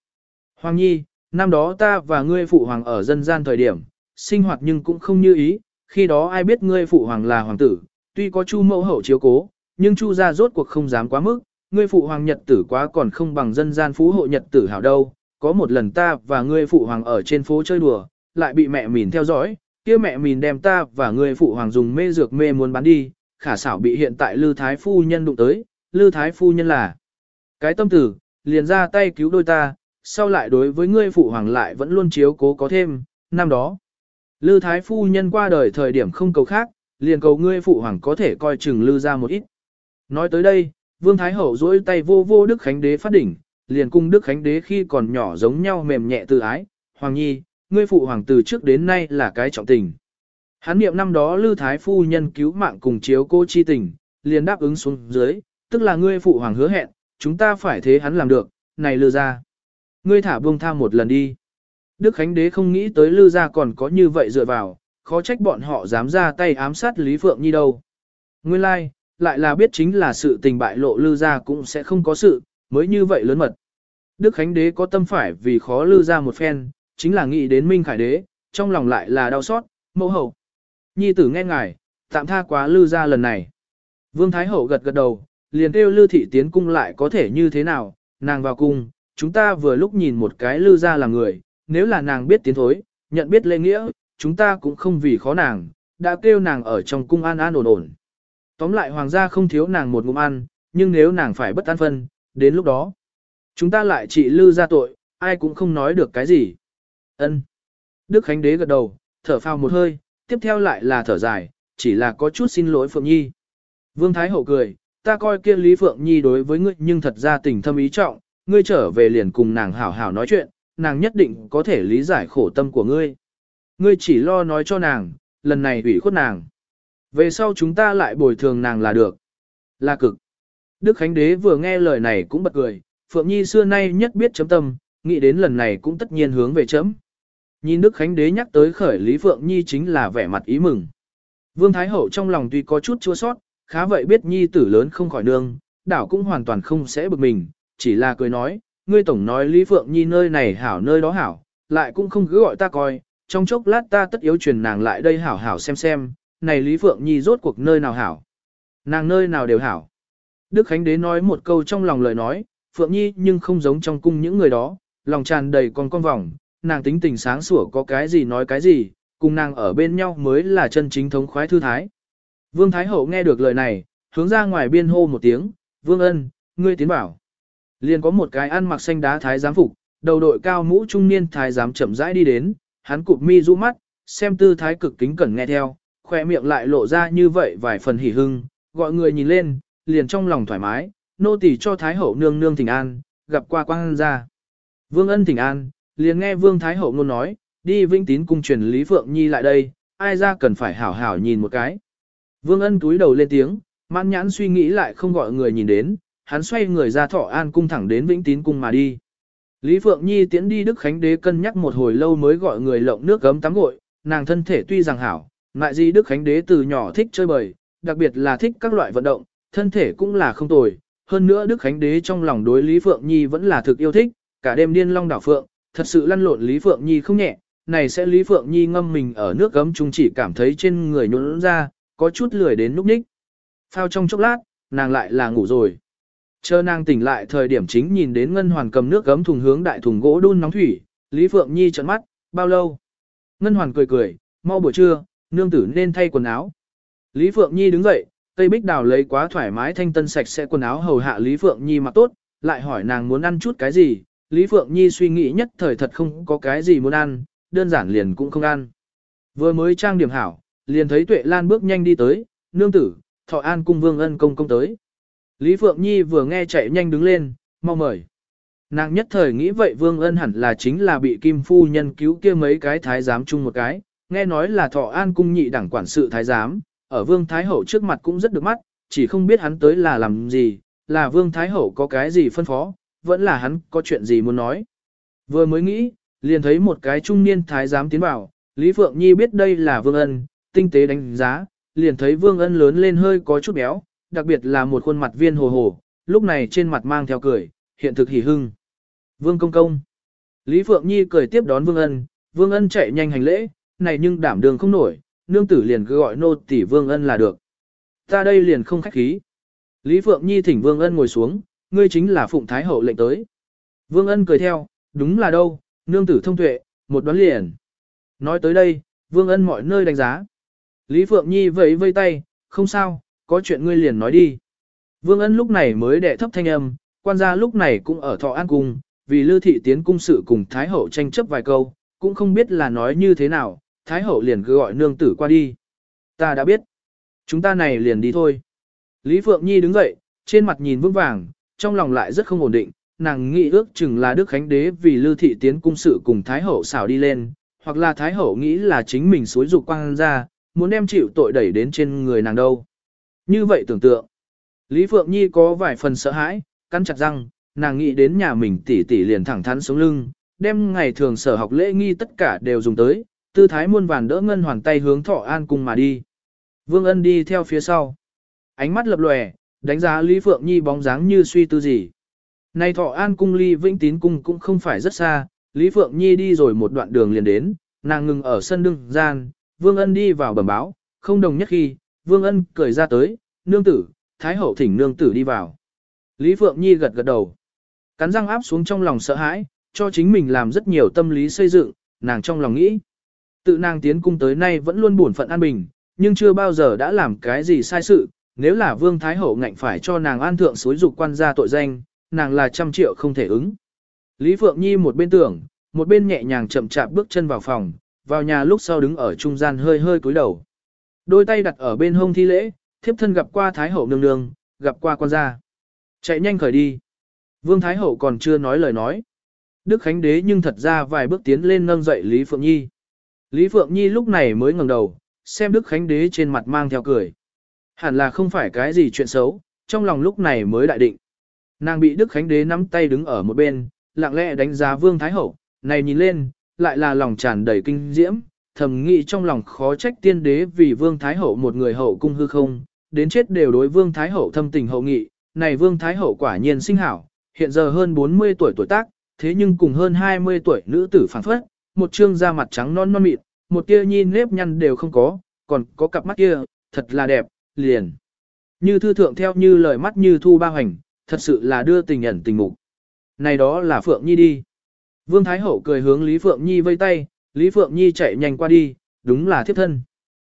Hoàng Nhi, năm đó ta và ngươi phụ hoàng ở dân gian thời điểm, sinh hoạt nhưng cũng không như ý, khi đó ai biết ngươi phụ hoàng là hoàng tử, tuy có chu mẫu hậu chiếu cố, nhưng chu gia rốt cuộc không dám quá mức, ngươi phụ hoàng nhật tử quá còn không bằng dân gian phú hộ nhật tử hảo đâu, có một lần ta và ngươi phụ hoàng ở trên phố chơi đùa, lại bị mẹ mìn theo dõi, kia mẹ mìn đem ta và ngươi phụ hoàng dùng mê dược mê muốn bán đi, khả xảo bị hiện tại Lư Thái Phu Nhân đụng tới, Lư Thái Phu Nhân là cái tâm tử, liền ra tay cứu đôi ta, sau lại đối với ngươi phụ hoàng lại vẫn luôn chiếu cố có thêm, năm đó. Lư Thái Phu Nhân qua đời thời điểm không cầu khác, liền cầu ngươi phụ hoàng có thể coi chừng Lư ra một ít. Nói tới đây, Vương Thái Hậu duỗi tay vô vô Đức Khánh Đế phát đỉnh, liền cung Đức Khánh Đế khi còn nhỏ giống nhau mềm nhẹ từ ái, Hoàng Nhi, ngươi phụ hoàng từ trước đến nay là cái trọng tình. Hắn niệm năm đó Lư Thái Phu Nhân cứu mạng cùng chiếu cô chi tình, liền đáp ứng xuống dưới, tức là ngươi phụ hoàng hứa hẹn, chúng ta phải thế hắn làm được, này Lư ra. Ngươi thả buông tha một lần đi. Đức Khánh Đế không nghĩ tới Lư gia còn có như vậy dựa vào, khó trách bọn họ dám ra tay ám sát Lý Phượng Nhi đâu. Nguyên lai, like, lại là biết chính là sự tình bại lộ Lư gia cũng sẽ không có sự, mới như vậy lớn mật. Đức Khánh Đế có tâm phải vì khó Lư gia một phen, chính là nghĩ đến Minh Khải Đế, trong lòng lại là đau xót, mẫu hậu. Nhi tử nghe ngài, tạm tha quá Lư gia lần này. Vương Thái Hậu gật gật đầu, liền kêu Lư Thị tiến cung lại có thể như thế nào, nàng vào cung, chúng ta vừa lúc nhìn một cái Lư gia là người, nếu là nàng biết tiến thối, nhận biết lễ nghĩa, chúng ta cũng không vì khó nàng, đã kêu nàng ở trong cung an an ổn ổn. Tóm lại hoàng gia không thiếu nàng một ngụm ăn, nhưng nếu nàng phải bất an phân, đến lúc đó, chúng ta lại trị lư ra tội, ai cũng không nói được cái gì. Ân. Đức Khánh Đế gật đầu, thở phào một hơi, tiếp theo lại là thở dài, chỉ là có chút xin lỗi Phượng Nhi. Vương Thái Hậu cười, ta coi kia Lý Phượng Nhi đối với ngươi nhưng thật ra tình thâm ý trọng, ngươi trở về liền cùng nàng hảo hảo nói chuyện, nàng nhất định có thể lý giải khổ tâm của ngươi. Ngươi chỉ lo nói cho nàng, lần này ủy khuất nàng. Về sau chúng ta lại bồi thường nàng là được. Là cực. Đức Khánh Đế vừa nghe lời này cũng bật cười, Phượng Nhi xưa nay nhất biết chấm tâm, nghĩ đến lần này cũng tất nhiên hướng về chấm. Nhìn Đức Khánh Đế nhắc tới khởi Lý Phượng Nhi chính là vẻ mặt ý mừng. Vương Thái Hậu trong lòng tuy có chút chua sót, khá vậy biết Nhi tử lớn không khỏi nương, đảo cũng hoàn toàn không sẽ bực mình, chỉ là cười nói, ngươi tổng nói Lý Phượng Nhi nơi này hảo nơi đó hảo, lại cũng không cứ gọi ta coi, trong chốc lát ta tất yếu truyền nàng lại đây hảo hảo xem xem, này Lý Phượng Nhi rốt cuộc nơi nào hảo. Nàng nơi nào đều hảo. Đức Khánh Đế nói một câu trong lòng lời nói, Phượng Nhi nhưng không giống trong cung những người đó, lòng tràn đầy con con vòng, nàng tính tình sáng sủa có cái gì nói cái gì, cùng nàng ở bên nhau mới là chân chính thống khoái thư thái. Vương Thái Hậu nghe được lời này, hướng ra ngoài biên hô một tiếng, Vương Ân, ngươi tiến bảo. Liền có một cái ăn mặc xanh đá thái giám phục, đầu đội cao mũ trung niên thái giám chậm rãi đi đến, hắn cụp mi rũ mắt, xem tư thái cực kính cẩn nghe theo, khoe miệng lại lộ ra như vậy vài phần hỉ hưng, gọi người nhìn lên, liền trong lòng thoải mái, nô tỳ cho thái hậu nương nương thỉnh an, gặp qua quang gia, Vương ân thỉnh an, liền nghe vương thái hậu ngôn nói, đi vinh tín cung truyền Lý Phượng Nhi lại đây, ai ra cần phải hảo hảo nhìn một cái. Vương ân túi đầu lên tiếng, mãn nhãn suy nghĩ lại không gọi người nhìn đến, hắn xoay người ra thọ an cung thẳng đến vĩnh tín cung mà đi. Lý Phượng Nhi tiến đi Đức Khánh Đế cân nhắc một hồi lâu mới gọi người lộng nước gấm tắm gội, nàng thân thể tuy rằng hảo, ngại gì Đức Khánh Đế từ nhỏ thích chơi bời, đặc biệt là thích các loại vận động, thân thể cũng là không tồi. Hơn nữa Đức Khánh Đế trong lòng đối Lý Phượng Nhi vẫn là thực yêu thích, cả đêm điên long đảo Phượng, thật sự lăn lộn Lý Phượng Nhi không nhẹ, này sẽ Lý Phượng Nhi ngâm mình ở nước gấm chúng chỉ cảm thấy trên người nhũn ra, có chút lười đến núp ních. Phao trong chốc lát, nàng lại là ngủ rồi. Chờ nàng tỉnh lại thời điểm chính nhìn đến Ngân Hoàn cầm nước gấm thùng hướng đại thùng gỗ đun nóng thủy, Lý Phượng Nhi trợn mắt, bao lâu? Ngân Hoàn cười cười, mau buổi trưa, nương tử nên thay quần áo. Lý Phượng Nhi đứng dậy, Tây Bích Đào lấy quá thoải mái thanh tân sạch sẽ quần áo hầu hạ Lý Phượng Nhi mặc tốt, lại hỏi nàng muốn ăn chút cái gì. Lý Phượng Nhi suy nghĩ nhất thời thật không có cái gì muốn ăn, đơn giản liền cũng không ăn. Vừa mới trang điểm hảo, liền thấy Tuệ Lan bước nhanh đi tới, nương tử, thọ an cung vương ân công công tới. Lý Phượng Nhi vừa nghe chạy nhanh đứng lên, mau mời. Nàng nhất thời nghĩ vậy Vương Ân hẳn là chính là bị Kim Phu Nhân cứu kia mấy cái thái giám chung một cái, nghe nói là thọ an cung nhị đẳng quản sự thái giám, ở Vương Thái Hậu trước mặt cũng rất được mắt, chỉ không biết hắn tới là làm gì, là Vương Thái Hậu có cái gì phân phó, vẫn là hắn có chuyện gì muốn nói. Vừa mới nghĩ, liền thấy một cái trung niên thái giám tiến vào, Lý Phượng Nhi biết đây là Vương Ân, tinh tế đánh giá, liền thấy Vương Ân lớn lên hơi có chút béo, đặc biệt là một khuôn mặt viên hồ hồ, lúc này trên mặt mang theo cười, hiện thực hỉ hưng. Vương công công. Lý Phượng Nhi cười tiếp đón Vương Ân, Vương Ân chạy nhanh hành lễ, này nhưng đảm đường không nổi, nương tử liền cứ gọi nô tỷ Vương Ân là được. Ta đây liền không khách khí. Lý Phượng Nhi thỉnh Vương Ân ngồi xuống, ngươi chính là Phụng Thái Hậu lệnh tới. Vương Ân cười theo, đúng là đâu, nương tử thông tuệ, một đoán liền. Nói tới đây, Vương Ân mọi nơi đánh giá. Lý Phượng Nhi vẫy vây tay, không sao, có chuyện ngươi liền nói đi. Vương Ân lúc này mới đệ thấp thanh âm, quan gia lúc này cũng ở thọ an cung, vì Lư Thị tiến cung sự cùng Thái Hậu tranh chấp vài câu, cũng không biết là nói như thế nào, Thái Hậu liền cứ gọi nương tử qua đi. Ta đã biết. Chúng ta này liền đi thôi. Lý Phượng Nhi đứng dậy, trên mặt nhìn vững vàng, trong lòng lại rất không ổn định, nàng nghĩ ước chừng là Đức Khánh Đế vì Lư Thị tiến cung sự cùng Thái Hậu xảo đi lên, hoặc là Thái Hậu nghĩ là chính mình xối dục quang ra, muốn đem chịu tội đẩy đến trên người nàng đâu. Như vậy tưởng tượng, Lý Phượng Nhi có vài phần sợ hãi, cắn chặt răng, nàng nghĩ đến nhà mình tỉ tỉ liền thẳng thắn sống lưng, đem ngày thường sở học lễ nghi tất cả đều dùng tới, tư thái muôn vàn đỡ ngân hoàn tay hướng thọ an cung mà đi. Vương ân đi theo phía sau. Ánh mắt lập lòe, đánh giá Lý Phượng Nhi bóng dáng như suy tư gì. nay thọ an cung ly vĩnh tín cung cũng không phải rất xa, Lý Phượng Nhi đi rồi một đoạn đường liền đến, nàng ngừng ở sân đương gian, Vương ân đi vào bẩm báo, không đồng nhất khi, Vương ân cười ra tới, nương tử, thái hậu thỉnh nương tử đi vào. Lý Phượng Nhi gật gật đầu. Cắn răng áp xuống trong lòng sợ hãi, cho chính mình làm rất nhiều tâm lý xây dựng, nàng trong lòng nghĩ. Tự nàng tiến cung tới nay vẫn luôn buồn phận an bình, nhưng chưa bao giờ đã làm cái gì sai sự, nếu là vương thái hậu ngạnh phải cho nàng an thượng suối dục quan gia tội danh, nàng là trăm triệu không thể ứng. Lý Phượng Nhi một bên tưởng, một bên nhẹ nhàng chậm chạp bước chân vào phòng, vào nhà lúc sau đứng ở trung gian hơi hơi cúi đầu. Đôi tay đặt ở bên hông thi lễ, thiếp thân gặp qua Thái Hậu nương nương, gặp qua quan gia. Chạy nhanh khởi đi. Vương Thái Hậu còn chưa nói lời nói. Đức Khánh Đế nhưng thật ra vài bước tiến lên nâng dậy Lý Phượng Nhi. Lý Phượng Nhi lúc này mới ngẩng đầu, xem Đức Khánh Đế trên mặt mang theo cười. Hẳn là không phải cái gì chuyện xấu, trong lòng lúc này mới đại định. Nàng bị Đức Khánh Đế nắm tay đứng ở một bên, lặng lẽ đánh giá Vương Thái Hậu, này nhìn lên, lại là lòng tràn đầy kinh diễm, thầm nghĩ trong lòng khó trách tiên đế vì Vương Thái Hậu một người hậu cung hư không, đến chết đều đối Vương Thái Hậu thâm tình hậu nghị, này Vương Thái Hậu quả nhiên sinh hảo, hiện giờ hơn 40 tuổi tuổi tác, thế nhưng cùng hơn 20 tuổi nữ tử phản phất, một trương da mặt trắng non non mịn, một tia nhìn nếp nhăn đều không có, còn có cặp mắt kia, thật là đẹp, liền. Như thư thượng theo như lời mắt như thu ba hoành, thật sự là đưa tình ẩn tình mục. Này đó là Phượng Nhi đi. Vương Thái Hậu cười hướng Lý Phượng Nhi vây tay, Lý Phượng Nhi chạy nhanh qua đi, đúng là thiếp thân.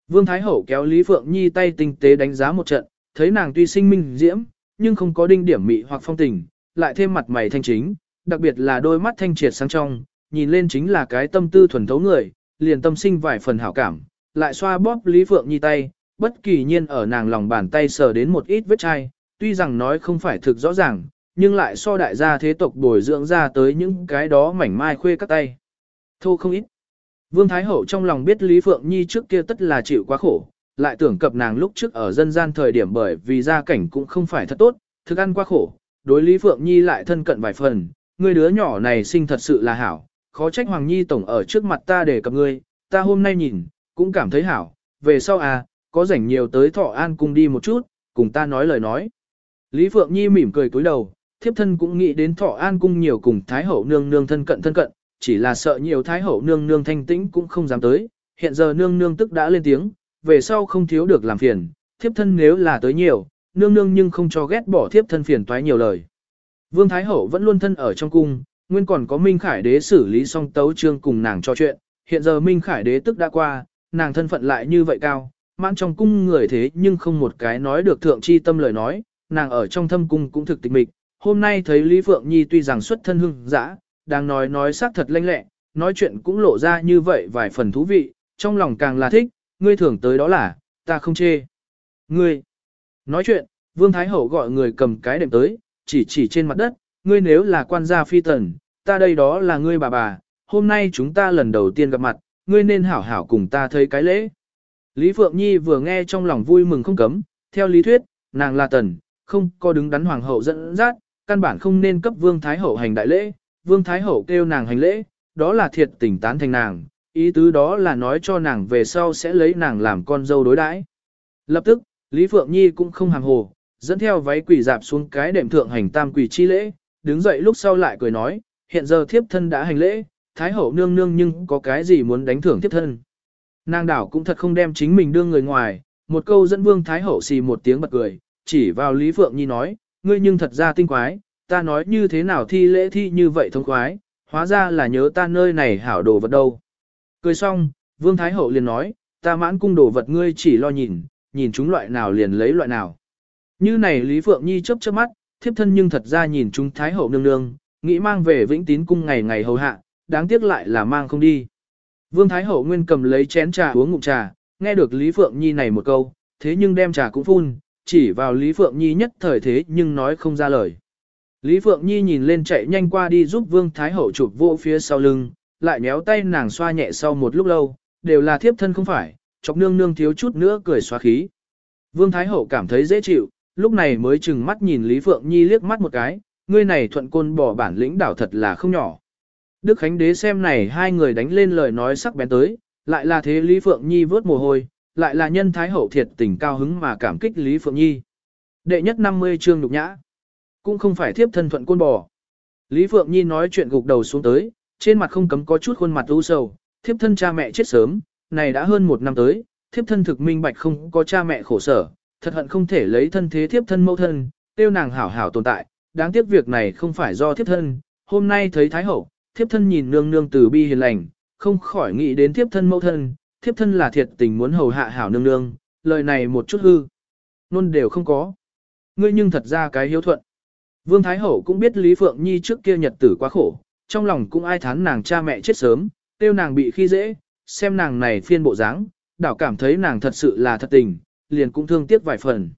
Vương Thái Hậu kéo Lý Phượng Nhi tay tinh tế đánh giá một trận, thấy nàng tuy sinh minh diễm, nhưng không có đinh điểm mị hoặc phong tình, lại thêm mặt mày thanh chính, đặc biệt là đôi mắt thanh triệt sáng trong, nhìn lên chính là cái tâm tư thuần thấu người, liền tâm sinh vài phần hảo cảm, lại xoa bóp Lý Phượng Nhi tay, bất kỳ nhiên ở nàng lòng bàn tay sờ đến một ít vết chai, tuy rằng nói không phải thực rõ ràng, nhưng lại so đại gia thế tộc bồi dưỡng ra tới những cái đó mảnh mai khuê các tay. Thô không ít. Vương Thái Hậu trong lòng biết Lý Phượng Nhi trước kia tất là chịu quá khổ, lại tưởng cập nàng lúc trước ở dân gian thời điểm bởi vì gia cảnh cũng không phải thật tốt, thức ăn quá khổ, đối Lý Phượng Nhi lại thân cận vài phần, người đứa nhỏ này sinh thật sự là hảo, khó trách Hoàng Nhi tổng ở trước mặt ta để cập ngươi, ta hôm nay nhìn, cũng cảm thấy hảo, về sau à, có rảnh nhiều tới thọ an cung đi một chút, cùng ta nói lời nói. Lý Phượng Nhi mỉm cười cúi đầu, thiếp thân cũng nghĩ đến thọ an cung nhiều cùng Thái Hậu nương nương thân cận thân cận, chỉ là sợ nhiều Thái Hậu nương nương thanh tĩnh cũng không dám tới, hiện giờ nương nương tức đã lên tiếng, về sau không thiếu được làm phiền, thiếp thân nếu là tới nhiều, nương nương nhưng không cho ghét bỏ thiếp thân phiền toái nhiều lời. Vương Thái Hậu vẫn luôn thân ở trong cung, nguyên còn có Minh Khải đế xử lý xong tấu trương cùng nàng trò chuyện, hiện giờ Minh Khải đế tức đã qua, nàng thân phận lại như vậy cao, mãn trong cung người thế nhưng không một cái nói được thượng chi tâm lời nói, nàng ở trong thâm cung cũng thực tịch mịch, hôm nay thấy Lý Phượng Nhi tuy rằng xuất thân hưng dã, đang nói nói xác thật lanh lẹ, nói chuyện cũng lộ ra như vậy vài phần thú vị, trong lòng càng là thích, ngươi thường tới đó là, ta không chê. Ngươi, nói chuyện, Vương Thái Hậu gọi người cầm cái đệm tới, chỉ chỉ trên mặt đất, ngươi nếu là quan gia phi tần, ta đây đó là ngươi bà bà, hôm nay chúng ta lần đầu tiên gặp mặt, ngươi nên hảo hảo cùng ta thấy cái lễ. Lý Phượng Nhi vừa nghe trong lòng vui mừng không cấm, theo lý thuyết, nàng là tần, không có đứng đắn hoàng hậu dẫn dắt, căn bản không nên cấp Vương Thái Hậu hành đại lễ, Vương Thái Hậu kêu nàng hành lễ, đó là thiệt tình tán thành nàng, ý tứ đó là nói cho nàng về sau sẽ lấy nàng làm con dâu đối đãi. Lập tức, Lý Phượng Nhi cũng không hàng hồ, dẫn theo váy quỷ dạp xuống cái đệm thượng hành tam quỷ chi lễ, đứng dậy lúc sau lại cười nói, hiện giờ thiếp thân đã hành lễ, Thái Hậu nương nương nhưng có cái gì muốn đánh thưởng thiếp thân. Nàng đảo cũng thật không đem chính mình đưa người ngoài, một câu dẫn Vương Thái Hậu xì một tiếng bật cười, chỉ vào Lý Phượng Nhi nói, ngươi nhưng thật ra tinh quái, ta nói như thế nào thi lễ thi như vậy thông khoái, hóa ra là nhớ ta nơi này hảo đồ vật đâu. Cười xong, Vương Thái Hậu liền nói, ta mãn cung đồ vật ngươi chỉ lo nhìn, nhìn chúng loại nào liền lấy loại nào. Như này Lý Phượng Nhi chớp chớp mắt, thiếp thân nhưng thật ra nhìn chúng Thái Hậu nương nương, nghĩ mang về vĩnh tín cung ngày ngày hầu hạ, đáng tiếc lại là mang không đi. Vương Thái Hậu nguyên cầm lấy chén trà uống ngụm trà, nghe được Lý Phượng Nhi này một câu, thế nhưng đem trà cũng phun, chỉ vào Lý Phượng Nhi nhất thời thế nhưng nói không ra lời. Lý Phượng Nhi nhìn lên chạy nhanh qua đi giúp Vương Thái Hậu chụp vô phía sau lưng, lại nhéo tay nàng xoa nhẹ sau một lúc lâu, đều là thiếp thân không phải, chọc nương nương thiếu chút nữa cười xóa khí. Vương Thái Hậu cảm thấy dễ chịu, lúc này mới chừng mắt nhìn Lý Phượng Nhi liếc mắt một cái, ngươi này thuận côn bỏ bản lĩnh đảo thật là không nhỏ. Đức Khánh Đế xem này hai người đánh lên lời nói sắc bén tới, lại là thế Lý Phượng Nhi vớt mồ hôi, lại là nhân Thái Hậu thiệt tình cao hứng mà cảm kích Lý Phượng Nhi. Đệ nhất 50 chương nhục nhã, cũng không phải thiếp thân thuận côn bò. Lý Phượng Nhi nói chuyện gục đầu xuống tới, trên mặt không cấm có chút khuôn mặt u sầu, thiếp thân cha mẹ chết sớm, này đã hơn một năm tới, thiếp thân thực minh bạch không có cha mẹ khổ sở, thật hận không thể lấy thân thế thiếp thân mẫu thân, tiêu nàng hảo hảo tồn tại, đáng tiếc việc này không phải do thiếp thân, hôm nay thấy Thái Hậu, thiếp thân nhìn nương nương từ bi hiền lành, không khỏi nghĩ đến thiếp thân mẫu thân, thiếp thân là thiệt tình muốn hầu hạ hảo nương nương, lời này một chút hư, luôn đều không có. Ngươi nhưng thật ra cái hiếu thuận. Vương Thái Hậu cũng biết Lý Phượng Nhi trước kia nhật tử quá khổ, trong lòng cũng ai thán nàng cha mẹ chết sớm, tiêu nàng bị khi dễ, xem nàng này phiên bộ dáng, đảo cảm thấy nàng thật sự là thật tình, liền cũng thương tiếc vài phần.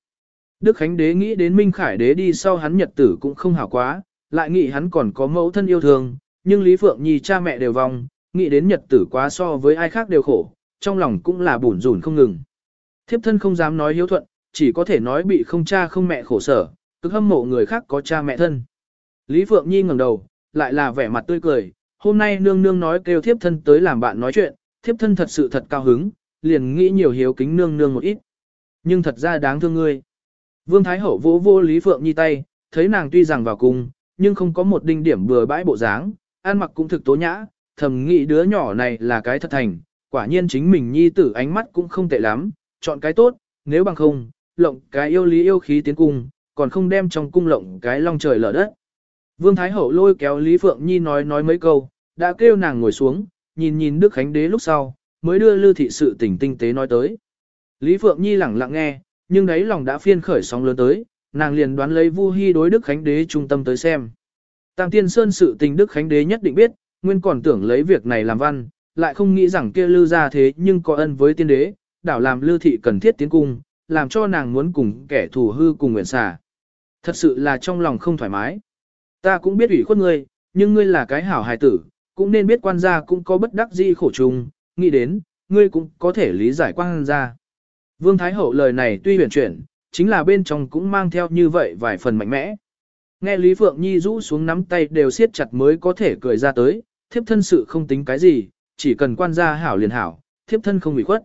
Đức Khánh Đế nghĩ đến Minh Khải Đế đi sau hắn nhật tử cũng không hảo quá, lại nghĩ hắn còn có mẫu thân yêu thương, nhưng Lý Phượng Nhi cha mẹ đều vong, nghĩ đến nhật tử quá so với ai khác đều khổ, trong lòng cũng là bủn rủn không ngừng. Thiếp thân không dám nói hiếu thuận, chỉ có thể nói bị không cha không mẹ khổ sở, cực hâm mộ người khác có cha mẹ thân. Lý Phượng Nhi ngẩng đầu, lại là vẻ mặt tươi cười, hôm nay nương nương nói kêu thiếp thân tới làm bạn nói chuyện, thiếp thân thật sự thật cao hứng, liền nghĩ nhiều hiếu kính nương nương một ít. Nhưng thật ra đáng thương ngươi. Vương Thái Hậu vỗ vô Lý Phượng Nhi tay, thấy nàng tuy rằng vào cung, nhưng không có một đinh điểm bừa bãi bộ dáng, ăn mặc cũng thực tố nhã, thầm nghĩ đứa nhỏ này là cái thật thành, quả nhiên chính mình Nhi tử ánh mắt cũng không tệ lắm, chọn cái tốt, nếu bằng không, lộng cái yêu lý yêu khí tiến cung, còn không đem trong cung lộng cái long trời lở đất. Vương Thái Hậu lôi kéo Lý Phượng Nhi nói nói mấy câu, đã kêu nàng ngồi xuống, nhìn nhìn Đức Khánh Đế lúc sau, mới đưa Lưu Thị sự tình tinh tế nói tới. Lý Phượng Nhi lẳng lặng nghe, nhưng đấy lòng đã phiên khởi sóng lớn tới, nàng liền đoán lấy Vu Hi đối Đức Khánh Đế trung tâm tới xem. Tam Tiên Sơn sự tình Đức Khánh Đế nhất định biết, nguyên còn tưởng lấy việc này làm văn, lại không nghĩ rằng kia Lư ra thế nhưng có ân với tiên đế, đảo làm Lư thị cần thiết tiến cung, làm cho nàng muốn cùng kẻ thù hư cùng nguyện xả. Thật sự là trong lòng không thoải mái. Ta cũng biết ủy khuất ngươi, nhưng ngươi là cái hảo hài tử, cũng nên biết quan gia cũng có bất đắc di khổ trùng. nghĩ đến, ngươi cũng có thể lý giải quan gia. Vương Thái Hậu lời này tuy huyền chuyển, chính là bên trong cũng mang theo như vậy vài phần mạnh mẽ. Nghe Lý Phượng Nhi rũ xuống nắm tay đều siết chặt mới có thể cười ra tới, thiếp thân sự không tính cái gì, chỉ cần quan gia hảo liền hảo, thiếp thân không bị khuất.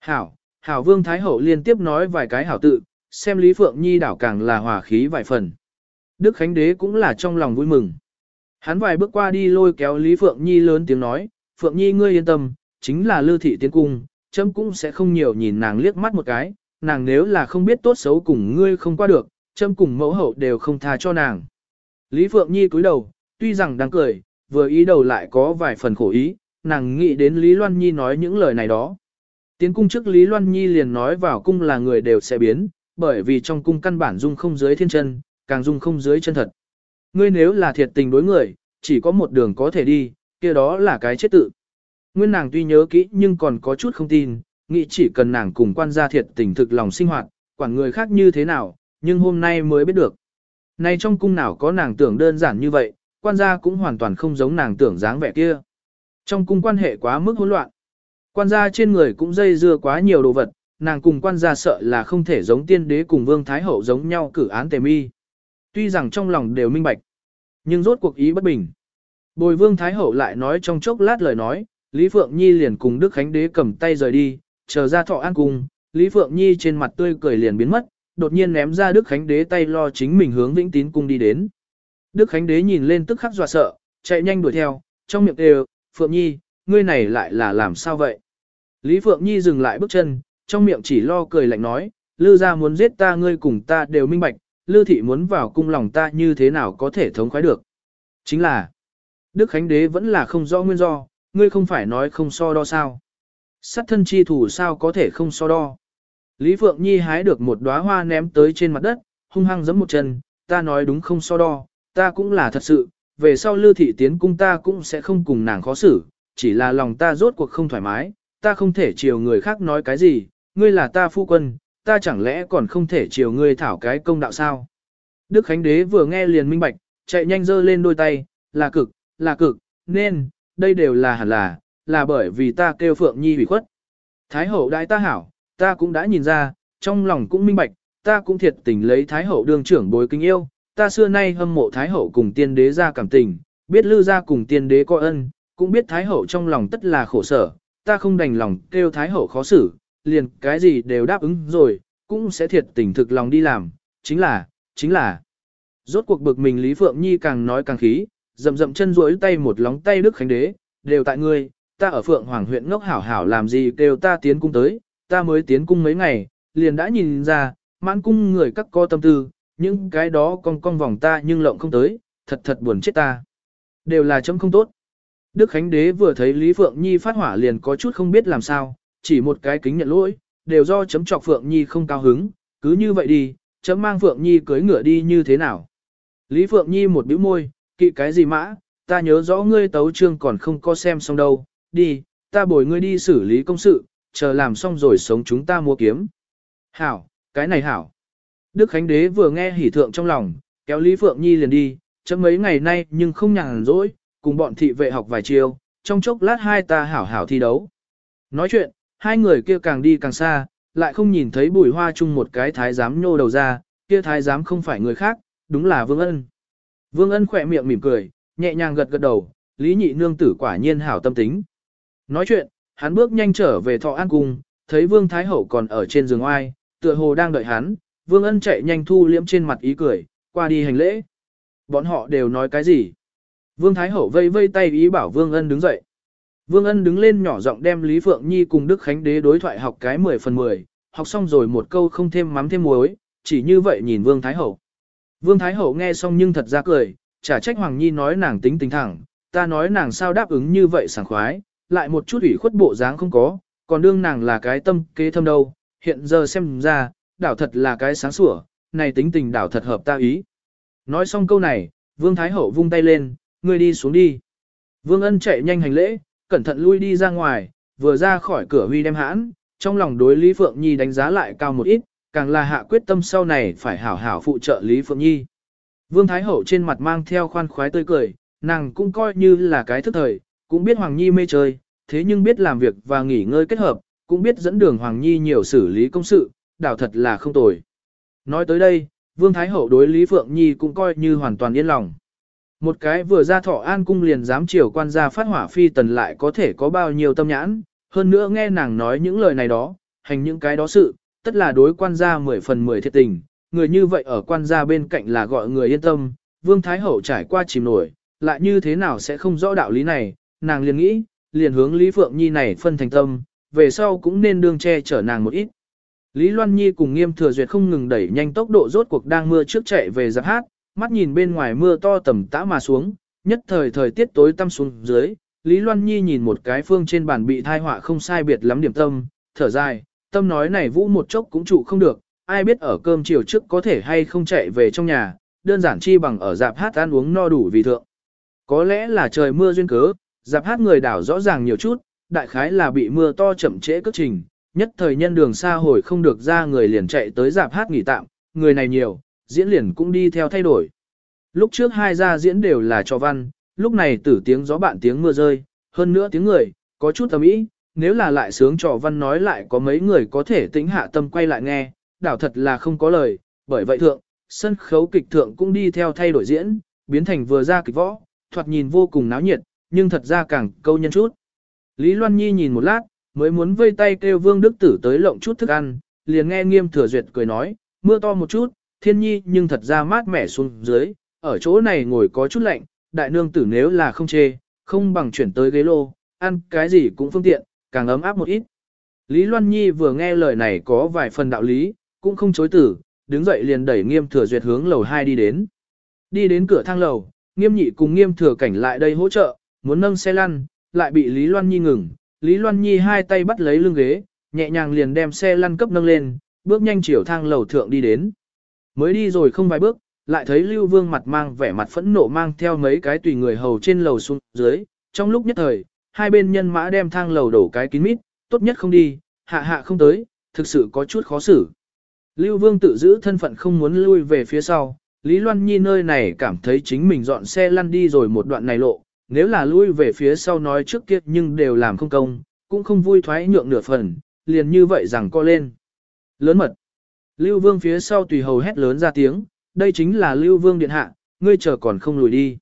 Hảo, hảo Vương Thái Hậu liên tiếp nói vài cái hảo tự, xem Lý Phượng Nhi đảo càng là hòa khí vài phần. Đức Khánh Đế cũng là trong lòng vui mừng. Hắn vài bước qua đi lôi kéo Lý Phượng Nhi lớn tiếng nói, Phượng Nhi ngươi yên tâm, chính là lưu thị tiến cung, chấm cũng sẽ không nhiều nhìn nàng liếc mắt một cái, nàng nếu là không biết tốt xấu cùng ngươi không qua được, châm cùng mẫu hậu đều không tha cho nàng. Lý Phượng Nhi cúi đầu, tuy rằng đang cười, vừa ý đầu lại có vài phần khổ ý, nàng nghĩ đến Lý Loan Nhi nói những lời này đó. Tiến cung trước Lý Loan Nhi liền nói vào cung là người đều sẽ biến, bởi vì trong cung căn bản dung không dưới thiên chân, càng dung không dưới chân thật. Ngươi nếu là thiệt tình đối người, chỉ có một đường có thể đi, kia đó là cái chết tự. Nguyên nàng tuy nhớ kỹ nhưng còn có chút không tin, nghĩ chỉ cần nàng cùng quan gia thiệt tình thực lòng sinh hoạt, quản người khác như thế nào, nhưng hôm nay mới biết được. Nay trong cung nào có nàng tưởng đơn giản như vậy, quan gia cũng hoàn toàn không giống nàng tưởng dáng vẻ kia. Trong cung quan hệ quá mức hỗn loạn. Quan gia trên người cũng dây dưa quá nhiều đồ vật, nàng cùng quan gia sợ là không thể giống tiên đế cùng vương thái hậu giống nhau cử án tề mi. Tuy rằng trong lòng đều minh bạch, nhưng rốt cuộc ý bất bình. Bồi vương thái hậu lại nói trong chốc lát lời nói, Lý Phượng Nhi liền cùng Đức Khánh Đế cầm tay rời đi, chờ ra thọ an cung, Lý Phượng Nhi trên mặt tươi cười liền biến mất, đột nhiên ném ra Đức Khánh Đế tay lo chính mình hướng Vĩnh Tín cung đi đến. Đức Khánh Đế nhìn lên tức khắc dọa sợ, chạy nhanh đuổi theo, trong miệng đều, Phượng Nhi, ngươi này lại là làm sao vậy? Lý Phượng Nhi dừng lại bước chân, trong miệng chỉ lo cười lạnh nói, Lư gia muốn giết ta ngươi cùng ta đều minh bạch, Lư thị muốn vào cung lòng ta như thế nào có thể thống khoái được. Chính là, Đức Khánh Đế vẫn là không rõ nguyên do, ngươi không phải nói không so đo sao. Sát thân chi thủ sao có thể không so đo. Lý Phượng Nhi hái được một đóa hoa ném tới trên mặt đất, hung hăng giẫm một chân, ta nói đúng không so đo, ta cũng là thật sự, về sau lư thị tiến cung ta cũng sẽ không cùng nàng khó xử, chỉ là lòng ta rốt cuộc không thoải mái, ta không thể chiều người khác nói cái gì, ngươi là ta phu quân, ta chẳng lẽ còn không thể chiều ngươi thảo cái công đạo sao. Đức Khánh Đế vừa nghe liền minh bạch, chạy nhanh giơ lên đôi tay, là cực, là cực, nên, đây đều là hẳn là, là bởi vì ta kêu Phượng Nhi bị khuất. Thái hậu đại ta hảo, ta cũng đã nhìn ra, trong lòng cũng minh bạch, ta cũng thiệt tình lấy Thái hậu đương trưởng bối kính yêu, ta xưa nay hâm mộ Thái hậu cùng tiên đế ra cảm tình, biết lư ra cùng tiên đế có ân, cũng biết Thái hậu trong lòng tất là khổ sở, ta không đành lòng kêu Thái hậu khó xử, liền cái gì đều đáp ứng rồi, cũng sẽ thiệt tình thực lòng đi làm, chính là, chính là. Rốt cuộc bực mình Lý Phượng Nhi càng nói càng khí, dậm dậm chân duỗi tay một lóng tay Đức Khánh Đế, đều tại ngươi, ta ở Phượng Hoàng huyện ngốc hảo hảo làm gì kêu ta tiến cung tới, ta mới tiến cung mấy ngày, liền đã nhìn ra, mãn cung người các co tâm tư, những cái đó cong cong vòng ta nhưng lộng không tới, thật thật buồn chết ta. Đều là chấm không tốt. Đức Khánh Đế vừa thấy Lý Phượng Nhi phát hỏa liền có chút không biết làm sao, chỉ một cái kính nhận lỗi, đều do chấm trọc Phượng Nhi không cao hứng, cứ như vậy đi, chấm mang Phượng Nhi cưới ngựa đi như thế nào. Lý Phượng Nhi một bĩu môi, kỵ cái gì mã, ta nhớ rõ ngươi tấu trương còn không có xem xong đâu, đi, ta bồi ngươi đi xử lý công sự, chờ làm xong rồi sống chúng ta mua kiếm. Hảo, cái này hảo. Đức Khánh Đế vừa nghe hỉ thượng trong lòng, kéo Lý Phượng Nhi liền đi, chấm mấy ngày nay nhưng không nhàn rỗi, cùng bọn thị vệ học vài chiều, trong chốc lát hai ta hảo hảo thi đấu. Nói chuyện, hai người kia càng đi càng xa, lại không nhìn thấy bùi hoa chung một cái thái giám nhô đầu ra, kia thái giám không phải người khác, đúng là Vương Ân. Vương Ân khỏe miệng mỉm cười, nhẹ nhàng gật gật đầu, Lý Nhị Nương tử quả nhiên hảo tâm tính. Nói chuyện, hắn bước nhanh trở về thọ an cung, thấy Vương Thái Hậu còn ở trên giường oai, tựa hồ đang đợi hắn, Vương Ân chạy nhanh thu liễm trên mặt ý cười, qua đi hành lễ. Bọn họ đều nói cái gì? Vương Thái Hậu vây vây tay ý bảo Vương Ân đứng dậy. Vương Ân đứng lên nhỏ giọng đem Lý Phượng Nhi cùng Đức Khánh Đế đối thoại học cái 10 phần 10, học xong rồi một câu không thêm mắm thêm muối, chỉ như vậy nhìn Vương Thái Hậu. Vương Thái Hậu nghe xong nhưng thật ra cười, chả trách Hoàng Nhi nói nàng tính tình thẳng, ta nói nàng sao đáp ứng như vậy sảng khoái, lại một chút ủy khuất bộ dáng không có, còn đương nàng là cái tâm kế thâm đâu, hiện giờ xem ra, đảo thật là cái sáng sủa, này tính tình đảo thật hợp ta ý. Nói xong câu này, Vương Thái Hậu vung tay lên, ngươi đi xuống đi. Vương Ân chạy nhanh hành lễ, cẩn thận lui đi ra ngoài, vừa ra khỏi cửa huy đem hãn, trong lòng đối Lý Phượng Nhi đánh giá lại cao một ít, càng là hạ quyết tâm sau này phải hảo hảo phụ trợ Lý Phượng Nhi. Vương Thái Hậu trên mặt mang theo khoan khoái tươi cười, nàng cũng coi như là cái thức thời, cũng biết Hoàng Nhi mê chơi, thế nhưng biết làm việc và nghỉ ngơi kết hợp, cũng biết dẫn đường Hoàng Nhi nhiều xử lý công sự, đảo thật là không tồi. Nói tới đây, Vương Thái Hậu đối Lý Phượng Nhi cũng coi như hoàn toàn yên lòng. Một cái vừa ra thọ an cung liền dám chiều quan gia phát hỏa phi tần lại có thể có bao nhiêu tâm nhãn, hơn nữa nghe nàng nói những lời này đó, hành những cái đó sự, tất là đối quan gia mười phần mười thiệt tình, người như vậy ở quan gia bên cạnh là gọi người yên tâm, Vương Thái Hậu trải qua chìm nổi, lại như thế nào sẽ không rõ đạo lý này, nàng liền nghĩ, liền hướng Lý Phượng Nhi này phân thành tâm, về sau cũng nên đương che chở nàng một ít. Lý Loan Nhi cùng nghiêm thừa duyệt không ngừng đẩy nhanh tốc độ rốt cuộc đang mưa trước chạy về giáp hát, mắt nhìn bên ngoài mưa to tầm tã mà xuống, nhất thời thời tiết tối tăm xuống dưới, Lý Loan Nhi nhìn một cái phương trên bàn bị thai họa không sai biệt lắm điểm tâm, thở dài, tâm nói này vũ một chốc cũng trụ không được, ai biết ở cơm chiều trước có thể hay không chạy về trong nhà, đơn giản chi bằng ở dạp hát ăn uống no đủ vì thượng. Có lẽ là trời mưa duyên cớ, dạp hát người đảo rõ ràng nhiều chút, đại khái là bị mưa to chậm trễ cất trình, nhất thời nhân đường xa hồi không được ra người liền chạy tới dạp hát nghỉ tạm, người này nhiều, diễn liền cũng đi theo thay đổi. Lúc trước hai gia diễn đều là cho văn, lúc này tử tiếng gió bạn tiếng mưa rơi, hơn nữa tiếng người, có chút tầm ý, nếu là lại sướng trò văn nói lại có mấy người có thể tính hạ tâm quay lại nghe, đảo thật là không có lời, bởi vậy thượng, sân khấu kịch thượng cũng đi theo thay đổi diễn, biến thành vừa ra kịch võ, thoạt nhìn vô cùng náo nhiệt, nhưng thật ra càng câu nhân chút. Lý Loan Nhi nhìn một lát, mới muốn vây tay kêu Vương Đức Tử tới lộng chút thức ăn, liền nghe nghiêm thừa duyệt cười nói, mưa to một chút, thiên nhi nhưng thật ra mát mẻ xuống dưới, ở chỗ này ngồi có chút lạnh, đại nương tử nếu là không chê, không bằng chuyển tới ghế lô, ăn cái gì cũng phương tiện, càng ấm áp một ít. Lý Loan Nhi vừa nghe lời này có vài phần đạo lý, cũng không chối tử, đứng dậy liền đẩy nghiêm thừa duyệt hướng lầu 2 đi đến. Đi đến cửa thang lầu, nghiêm nhị cùng nghiêm thừa cảnh lại đây hỗ trợ, muốn nâng xe lăn, lại bị Lý Loan Nhi ngừng. Lý Loan Nhi hai tay bắt lấy lưng ghế, nhẹ nhàng liền đem xe lăn cấp nâng lên, bước nhanh chiều thang lầu thượng đi đến. Mới đi rồi không vài bước, lại thấy Lưu Vương mặt mang vẻ mặt phẫn nộ mang theo mấy cái tùy người hầu trên lầu xuống dưới, trong lúc nhất thời, hai bên nhân mã đem thang lầu đổ cái kín mít, tốt nhất không đi, hạ hạ không tới, thực sự có chút khó xử. Lưu Vương tự giữ thân phận không muốn lui về phía sau, Lý Loan Nhi nơi này cảm thấy chính mình dọn xe lăn đi rồi một đoạn này lộ, nếu là lui về phía sau nói trước kia nhưng đều làm không công, cũng không vui thoái nhượng nửa phần, liền như vậy rằng co lên. Lớn mật. Lưu Vương phía sau tùy hầu hét lớn ra tiếng, đây chính là Lưu Vương điện hạ, ngươi chờ còn không lùi đi.